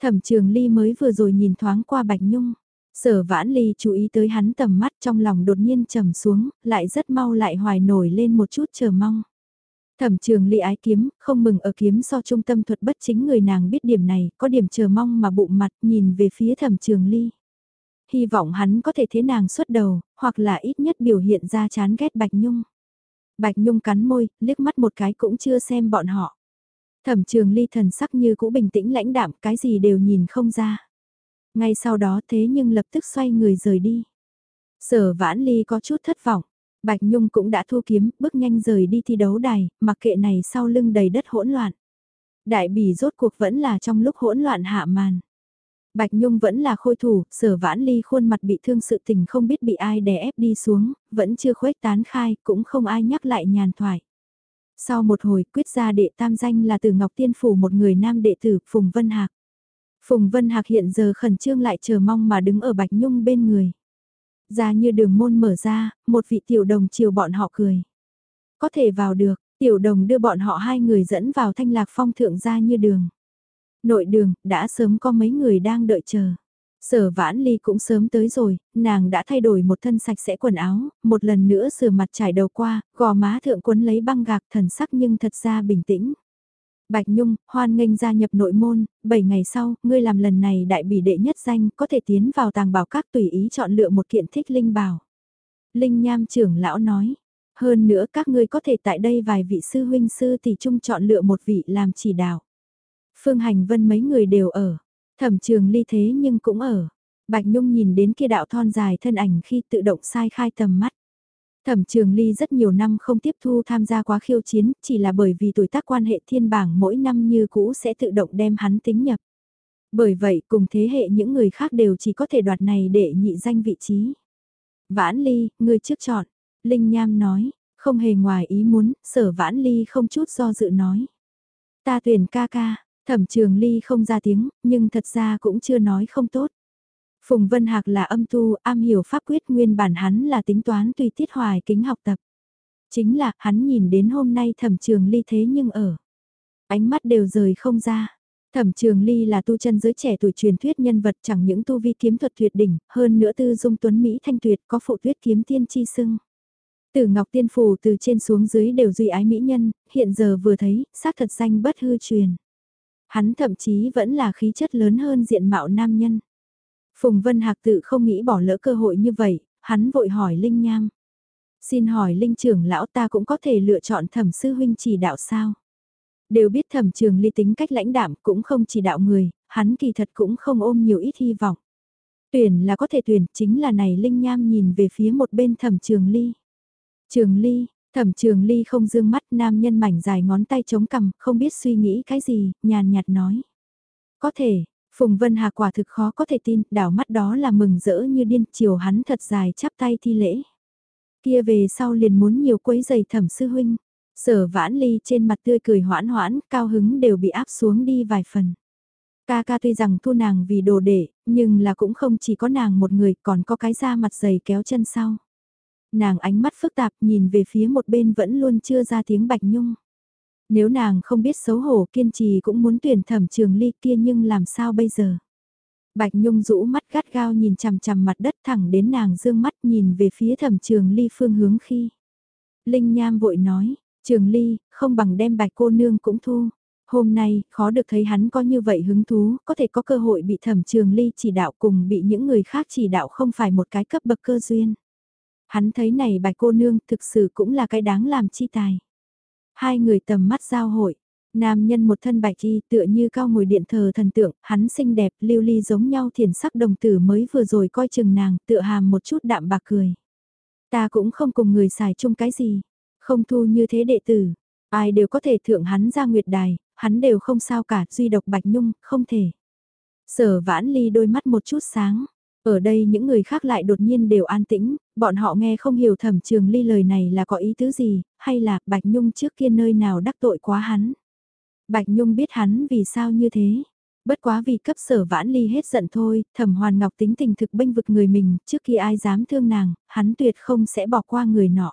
Thẩm trường ly mới vừa rồi nhìn thoáng qua Bạch Nhung. Sở vãn ly chú ý tới hắn tầm mắt trong lòng đột nhiên trầm xuống, lại rất mau lại hoài nổi lên một chút chờ mong. Thẩm trường ly ái kiếm, không mừng ở kiếm so trung tâm thuật bất chính người nàng biết điểm này, có điểm chờ mong mà bụng mặt nhìn về phía thẩm trường ly. Hy vọng hắn có thể thế nàng xuất đầu, hoặc là ít nhất biểu hiện ra chán ghét Bạch Nhung. Bạch Nhung cắn môi, liếc mắt một cái cũng chưa xem bọn họ. Thẩm trường ly thần sắc như cũ bình tĩnh lãnh đạm, cái gì đều nhìn không ra. Ngay sau đó thế nhưng lập tức xoay người rời đi. Sở vãn ly có chút thất vọng. Bạch Nhung cũng đã thu kiếm, bước nhanh rời đi thi đấu đài, mặc kệ này sau lưng đầy đất hỗn loạn. Đại bỉ rốt cuộc vẫn là trong lúc hỗn loạn hạ màn. Bạch Nhung vẫn là khôi thủ, sở vãn ly khuôn mặt bị thương sự tình không biết bị ai đè ép đi xuống, vẫn chưa khuếch tán khai, cũng không ai nhắc lại nhàn thoại. Sau một hồi quyết ra đệ tam danh là từ Ngọc Tiên Phủ một người nam đệ tử Phùng Vân Hạc. Phùng Vân Hạc hiện giờ khẩn trương lại chờ mong mà đứng ở Bạch Nhung bên người. Ra như đường môn mở ra, một vị tiểu đồng chiều bọn họ cười. Có thể vào được, tiểu đồng đưa bọn họ hai người dẫn vào thanh lạc phong thượng ra như đường. Nội đường, đã sớm có mấy người đang đợi chờ. Sở vãn ly cũng sớm tới rồi, nàng đã thay đổi một thân sạch sẽ quần áo, một lần nữa sửa mặt trải đầu qua, gò má thượng quấn lấy băng gạc thần sắc nhưng thật ra bình tĩnh. Bạch Nhung, hoan nghênh gia nhập nội môn, 7 ngày sau, ngươi làm lần này đại bỉ đệ nhất danh, có thể tiến vào tàng bảo các tùy ý chọn lựa một kiện thích linh bảo. Linh Nham trưởng lão nói, hơn nữa các ngươi có thể tại đây vài vị sư huynh sư tỷ trung chọn lựa một vị làm chỉ đạo. Phương Hành Vân mấy người đều ở, thẩm trường ly thế nhưng cũng ở. Bạch Nhung nhìn đến kia đạo thon dài thân ảnh khi tự động sai khai tầm mắt. Thẩm Trường Ly rất nhiều năm không tiếp thu tham gia quá khiêu chiến, chỉ là bởi vì tuổi tác quan hệ thiên bảng mỗi năm như cũ sẽ tự động đem hắn tính nhập. Bởi vậy cùng thế hệ những người khác đều chỉ có thể đoạt này để nhị danh vị trí. Vãn Ly, người trước chọn. Linh Nham nói, không hề ngoài ý muốn, sở Vãn Ly không chút do dự nói. Ta tuyển ca ca, thẩm trường Ly không ra tiếng, nhưng thật ra cũng chưa nói không tốt. Phùng Vân Hạc là âm tu, am hiểu pháp quyết nguyên bản hắn là tính toán tùy tiết hoài kính học tập. Chính là hắn nhìn đến hôm nay thẩm trường ly thế nhưng ở. Ánh mắt đều rời không ra. Thẩm Trường Ly là tu chân giới trẻ tuổi truyền thuyết nhân vật chẳng những tu vi kiếm thuật tuyệt đỉnh, hơn nữa tư dung tuấn Mỹ thanh tuyệt có phụ tuyết kiếm tiên chi sưng. Tử Ngọc Tiên Phù từ trên xuống dưới đều duy ái mỹ nhân, hiện giờ vừa thấy, xác thật danh bất hư truyền. Hắn thậm chí vẫn là khí chất lớn hơn diện mạo nam nhân. Phùng Vân Hạc tự không nghĩ bỏ lỡ cơ hội như vậy, hắn vội hỏi Linh Nham. Xin hỏi Linh trưởng lão ta cũng có thể lựa chọn thẩm sư huynh chỉ đạo sao? Đều biết thẩm trường ly tính cách lãnh đạm cũng không chỉ đạo người, hắn kỳ thật cũng không ôm nhiều ít hy vọng. Tuyển là có thể tuyển, chính là này Linh Nham nhìn về phía một bên thẩm trường ly. Trường ly, thẩm trường ly không dương mắt nam nhân mảnh dài ngón tay chống cằm, không biết suy nghĩ cái gì, nhàn nhạt nói. Có thể, Phùng Vân Hà quả thực khó có thể tin, đảo mắt đó là mừng rỡ như điên, chiều hắn thật dài chắp tay thi lễ. Kia về sau liền muốn nhiều quấy giày thẩm sư huynh. Sở vãn ly trên mặt tươi cười hoãn hoãn, cao hứng đều bị áp xuống đi vài phần. Ca ca tuy rằng thu nàng vì đồ đệ, nhưng là cũng không chỉ có nàng một người còn có cái da mặt dày kéo chân sau. Nàng ánh mắt phức tạp nhìn về phía một bên vẫn luôn chưa ra tiếng bạch nhung. Nếu nàng không biết xấu hổ kiên trì cũng muốn tuyển thẩm trường ly kia nhưng làm sao bây giờ? Bạch Nhung rũ mắt gắt gao nhìn chằm chằm mặt đất thẳng đến nàng dương mắt nhìn về phía thẩm trường ly phương hướng khi. Linh Nham vội nói, trường ly, không bằng đem bạch cô nương cũng thu. Hôm nay, khó được thấy hắn có như vậy hứng thú, có thể có cơ hội bị thẩm trường ly chỉ đạo cùng bị những người khác chỉ đạo không phải một cái cấp bậc cơ duyên. Hắn thấy này bạch cô nương thực sự cũng là cái đáng làm chi tài. Hai người tầm mắt giao hội. Nam nhân một thân bạch y tựa như cao ngồi điện thờ thần tượng, hắn xinh đẹp, lưu ly giống nhau thiền sắc đồng tử mới vừa rồi coi chừng nàng, tựa hàm một chút đạm bạc cười. Ta cũng không cùng người xài chung cái gì, không thu như thế đệ tử, ai đều có thể thượng hắn ra nguyệt đài, hắn đều không sao cả, duy độc bạch nhung, không thể. Sở vãn ly đôi mắt một chút sáng, ở đây những người khác lại đột nhiên đều an tĩnh, bọn họ nghe không hiểu thẩm trường ly lời này là có ý tứ gì, hay là Bạch Nhung trước kia nơi nào đắc tội quá hắn. Bạch Nhung biết hắn vì sao như thế. Bất quá vì cấp sở vãn ly hết giận thôi, thẩm hoàn ngọc tính tình thực bênh vực người mình, trước khi ai dám thương nàng, hắn tuyệt không sẽ bỏ qua người nọ.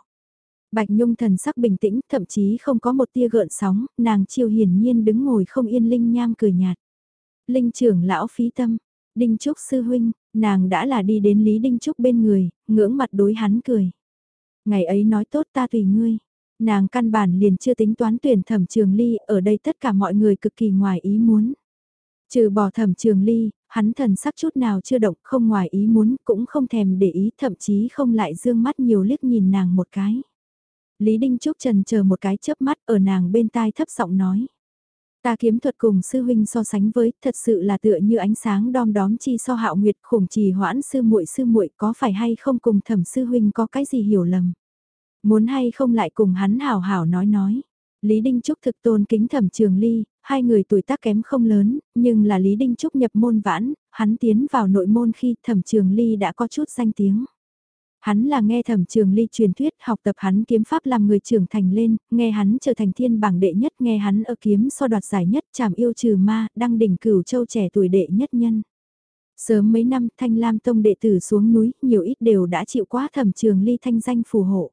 Bạch Nhung thần sắc bình tĩnh, thậm chí không có một tia gợn sóng, nàng chiều hiển nhiên đứng ngồi không yên linh nham cười nhạt. Linh trưởng lão phí tâm, Đinh Trúc sư huynh, nàng đã là đi đến Lý Đinh Trúc bên người, ngưỡng mặt đối hắn cười. Ngày ấy nói tốt ta tùy ngươi. Nàng căn bản liền chưa tính toán tuyển thẩm trường ly, ở đây tất cả mọi người cực kỳ ngoài ý muốn. Trừ bỏ thẩm trường ly, hắn thần sắc chút nào chưa động, không ngoài ý muốn, cũng không thèm để ý, thậm chí không lại dương mắt nhiều liếc nhìn nàng một cái. Lý Đinh Trúc trần chờ một cái chớp mắt ở nàng bên tai thấp giọng nói. Ta kiếm thuật cùng sư huynh so sánh với, thật sự là tựa như ánh sáng đom đóm chi so hạo nguyệt khủng trì hoãn sư muội sư muội có phải hay không cùng thẩm sư huynh có cái gì hiểu lầm. Muốn hay không lại cùng hắn hảo hảo nói nói. Lý Đinh Trúc thực tôn kính thẩm trường ly, hai người tuổi tác kém không lớn, nhưng là Lý Đinh Trúc nhập môn vãn, hắn tiến vào nội môn khi thẩm trường ly đã có chút danh tiếng. Hắn là nghe thẩm trường ly truyền thuyết học tập hắn kiếm pháp làm người trưởng thành lên, nghe hắn trở thành thiên bảng đệ nhất, nghe hắn ở kiếm so đoạt giải nhất, chảm yêu trừ ma, đăng đỉnh cửu châu trẻ tuổi đệ nhất nhân. Sớm mấy năm thanh lam tông đệ tử xuống núi, nhiều ít đều đã chịu quá thẩm trường ly thanh danh phù hộ.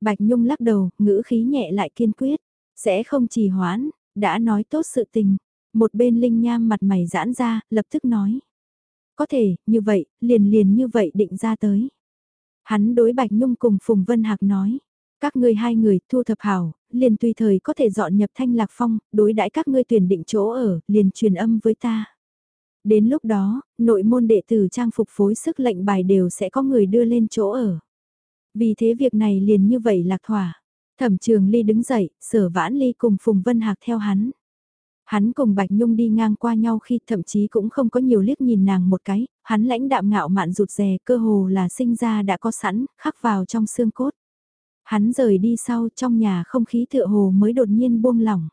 Bạch Nhung lắc đầu, ngữ khí nhẹ lại kiên quyết, sẽ không trì hoãn, đã nói tốt sự tình. Một bên Linh Nham mặt mày giãn ra, lập tức nói. Có thể, như vậy, liền liền như vậy định ra tới. Hắn đối Bạch Nhung cùng Phùng Vân Hạc nói. Các ngươi hai người thu thập hảo, liền tùy thời có thể dọn nhập thanh lạc phong, đối đãi các ngươi tuyển định chỗ ở, liền truyền âm với ta. Đến lúc đó, nội môn đệ tử trang phục phối sức lệnh bài đều sẽ có người đưa lên chỗ ở. Vì thế việc này liền như vậy lạc thỏa. Thẩm trường ly đứng dậy, sở vãn ly cùng Phùng Vân Hạc theo hắn. Hắn cùng Bạch Nhung đi ngang qua nhau khi thậm chí cũng không có nhiều liếc nhìn nàng một cái, hắn lãnh đạm ngạo mạn rụt rè cơ hồ là sinh ra đã có sẵn, khắc vào trong xương cốt. Hắn rời đi sau trong nhà không khí tựa hồ mới đột nhiên buông lỏng.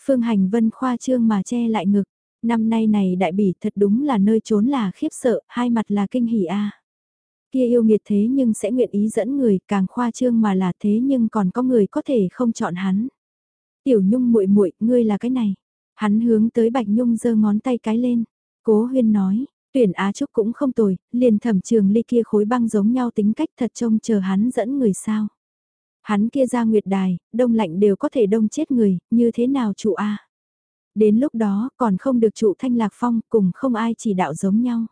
Phương Hành Vân khoa trương mà che lại ngực, năm nay này đại bỉ thật đúng là nơi trốn là khiếp sợ, hai mặt là kinh hỉ a. Kia yêu nghiệt thế nhưng sẽ nguyện ý dẫn người, càng khoa trương mà là thế nhưng còn có người có thể không chọn hắn. Tiểu Nhung muội muội, ngươi là cái này. Hắn hướng tới Bạch Nhung giơ ngón tay cái lên. Cố Huyên nói, tuyển Á Trúc cũng không tồi, liền thẩm trường ly kia khối băng giống nhau tính cách thật trông chờ hắn dẫn người sao. Hắn kia ra nguyệt đài, đông lạnh đều có thể đông chết người, như thế nào trụ A. Đến lúc đó còn không được trụ thanh lạc phong cùng không ai chỉ đạo giống nhau.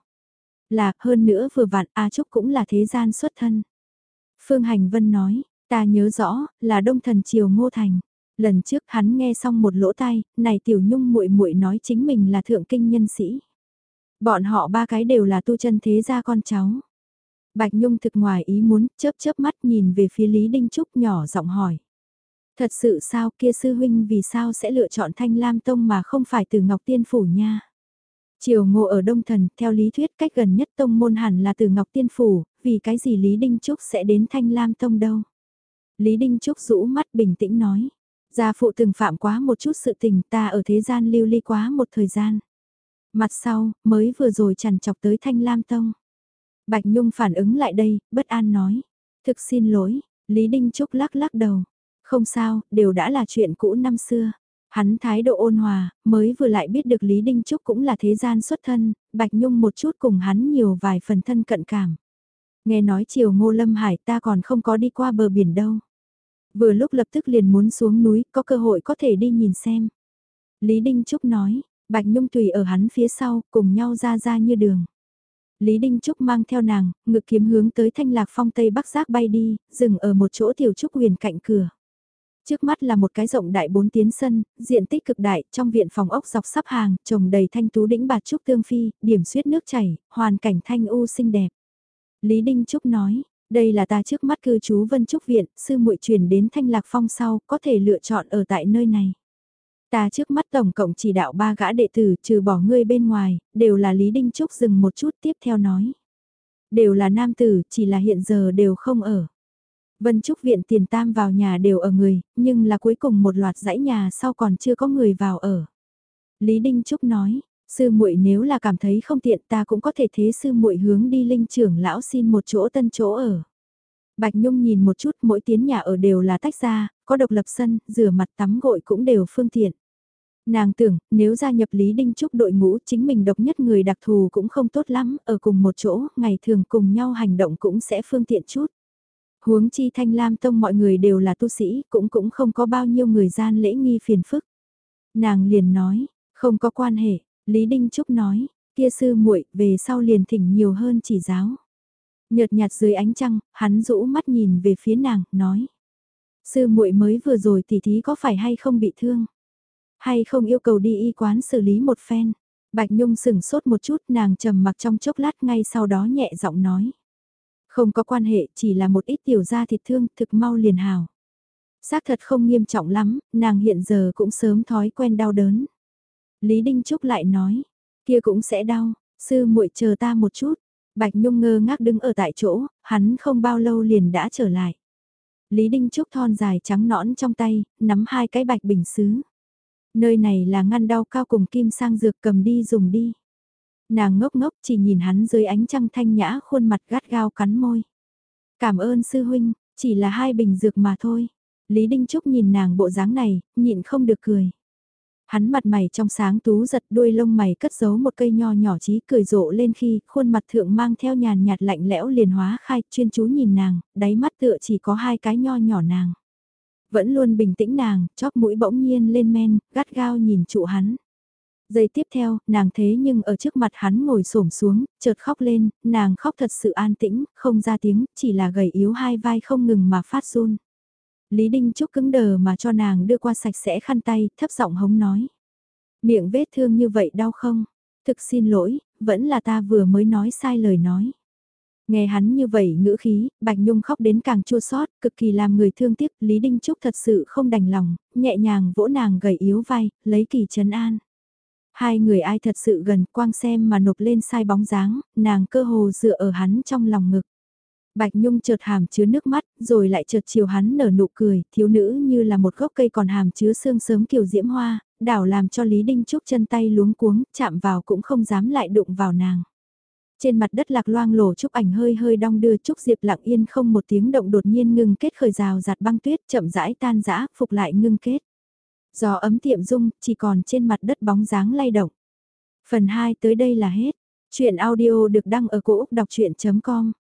Là, hơn nữa vừa vặn A Trúc cũng là thế gian xuất thân. Phương Hành Vân nói, ta nhớ rõ, là đông thần triều ngô thành. Lần trước hắn nghe xong một lỗ tai, này tiểu nhung muội muội nói chính mình là thượng kinh nhân sĩ. Bọn họ ba cái đều là tu chân thế gia con cháu. Bạch Nhung thực ngoài ý muốn, chớp chớp mắt nhìn về phía Lý Đinh Trúc nhỏ giọng hỏi. Thật sự sao kia sư huynh vì sao sẽ lựa chọn Thanh Lam Tông mà không phải từ Ngọc Tiên Phủ nha? Triều ngộ ở Đông Thần, theo lý thuyết cách gần nhất tông môn hẳn là từ Ngọc Tiên Phủ, vì cái gì Lý Đinh Trúc sẽ đến Thanh Lam Tông đâu? Lý Đinh Trúc rũ mắt bình tĩnh nói. Gia phụ từng phạm quá một chút sự tình ta ở thế gian lưu ly quá một thời gian. Mặt sau, mới vừa rồi chằn chọc tới Thanh Lam Tông. Bạch Nhung phản ứng lại đây, bất an nói. Thực xin lỗi, Lý Đinh Trúc lắc lắc đầu. Không sao, đều đã là chuyện cũ năm xưa. Hắn thái độ ôn hòa, mới vừa lại biết được Lý Đinh Trúc cũng là thế gian xuất thân, Bạch Nhung một chút cùng hắn nhiều vài phần thân cận cảm. Nghe nói chiều ngô lâm hải ta còn không có đi qua bờ biển đâu. Vừa lúc lập tức liền muốn xuống núi, có cơ hội có thể đi nhìn xem. Lý Đinh Trúc nói, Bạch Nhung tùy ở hắn phía sau, cùng nhau ra ra như đường. Lý Đinh Trúc mang theo nàng, ngực kiếm hướng tới thanh lạc phong tây bắc giác bay đi, dừng ở một chỗ tiểu trúc huyền cạnh cửa. Trước mắt là một cái rộng đại bốn tiến sân, diện tích cực đại, trong viện phòng ốc dọc sắp hàng, trồng đầy thanh tú đĩnh bạt trúc tương phi, điểm suyết nước chảy, hoàn cảnh thanh u xinh đẹp. Lý Đinh Trúc nói, đây là ta trước mắt cư trú Vân Trúc Viện, sư muội truyền đến Thanh Lạc Phong sau, có thể lựa chọn ở tại nơi này. Ta trước mắt tổng cộng chỉ đạo ba gã đệ tử trừ bỏ ngươi bên ngoài, đều là Lý Đinh Trúc dừng một chút tiếp theo nói. Đều là nam tử, chỉ là hiện giờ đều không ở. Vân Trúc viện tiền tam vào nhà đều ở người, nhưng là cuối cùng một loạt dãy nhà sau còn chưa có người vào ở. Lý Đinh Trúc nói, sư muội nếu là cảm thấy không tiện ta cũng có thể thế sư muội hướng đi linh trưởng lão xin một chỗ tân chỗ ở. Bạch Nhung nhìn một chút mỗi tiến nhà ở đều là tách ra, có độc lập sân, rửa mặt tắm gội cũng đều phương tiện. Nàng tưởng, nếu gia nhập Lý Đinh Trúc đội ngũ chính mình độc nhất người đặc thù cũng không tốt lắm, ở cùng một chỗ, ngày thường cùng nhau hành động cũng sẽ phương tiện chút. Huống chi thanh lam tông mọi người đều là tu sĩ, cũng cũng không có bao nhiêu người gian lễ nghi phiền phức. Nàng liền nói, không có quan hệ, Lý Đinh Trúc nói, kia sư muội về sau liền thỉnh nhiều hơn chỉ giáo. Nhợt nhạt dưới ánh trăng, hắn rũ mắt nhìn về phía nàng, nói. Sư muội mới vừa rồi tỉ thí có phải hay không bị thương? Hay không yêu cầu đi y quán xử lý một phen? Bạch Nhung sửng sốt một chút nàng trầm mặc trong chốc lát ngay sau đó nhẹ giọng nói. Không có quan hệ, chỉ là một ít tiểu da thịt thương, thực mau liền hào. Xác thật không nghiêm trọng lắm, nàng hiện giờ cũng sớm thói quen đau đớn. Lý Đinh Trúc lại nói, kia cũng sẽ đau, sư muội chờ ta một chút. Bạch Nhung ngơ ngác đứng ở tại chỗ, hắn không bao lâu liền đã trở lại. Lý Đinh Trúc thon dài trắng nõn trong tay, nắm hai cái bạch bình xứ. Nơi này là ngăn đau cao cùng kim sang dược cầm đi dùng đi. Nàng ngốc ngốc chỉ nhìn hắn dưới ánh trăng thanh nhã khuôn mặt gắt gao cắn môi. Cảm ơn sư huynh, chỉ là hai bình dược mà thôi. Lý Đinh Trúc nhìn nàng bộ dáng này, nhịn không được cười. Hắn mặt mày trong sáng tú giật đuôi lông mày cất giấu một cây nho nhỏ chí cười rộ lên khi khuôn mặt thượng mang theo nhàn nhạt lạnh lẽo liền hóa khai chuyên chú nhìn nàng, đáy mắt tựa chỉ có hai cái nho nhỏ nàng. Vẫn luôn bình tĩnh nàng, chóp mũi bỗng nhiên lên men, gắt gao nhìn trụ hắn. Giây tiếp theo, nàng thế nhưng ở trước mặt hắn ngồi xổm xuống, chợt khóc lên, nàng khóc thật sự an tĩnh, không ra tiếng, chỉ là gầy yếu hai vai không ngừng mà phát run. Lý Đinh Trúc cứng đờ mà cho nàng đưa qua sạch sẽ khăn tay, thấp giọng hống nói. Miệng vết thương như vậy đau không? Thực xin lỗi, vẫn là ta vừa mới nói sai lời nói. Nghe hắn như vậy ngữ khí, Bạch Nhung khóc đến càng chua xót, cực kỳ làm người thương tiếc, Lý Đinh Trúc thật sự không đành lòng, nhẹ nhàng vỗ nàng gầy yếu vai, lấy kỳ trấn an. Hai người ai thật sự gần quang xem mà nộp lên sai bóng dáng, nàng cơ hồ dựa ở hắn trong lòng ngực. Bạch Nhung chợt hàm chứa nước mắt, rồi lại chợt chiều hắn nở nụ cười, thiếu nữ như là một gốc cây còn hàm chứa sương sớm kiều diễm hoa, đảo làm cho Lý Đinh Trúc chân tay luống cuống, chạm vào cũng không dám lại đụng vào nàng. Trên mặt đất lạc loang lổ Trúc ảnh hơi hơi đong đưa Trúc Diệp lặng yên không một tiếng động đột nhiên ngưng kết khởi rào giặt băng tuyết chậm rãi tan rã, phục lại ngưng kết. Gió ấm tiệm dung, chỉ còn trên mặt đất bóng dáng lay động. Phần 2 tới đây là hết. Chuyện audio được đăng ở cổ Úc đọc chuyện.com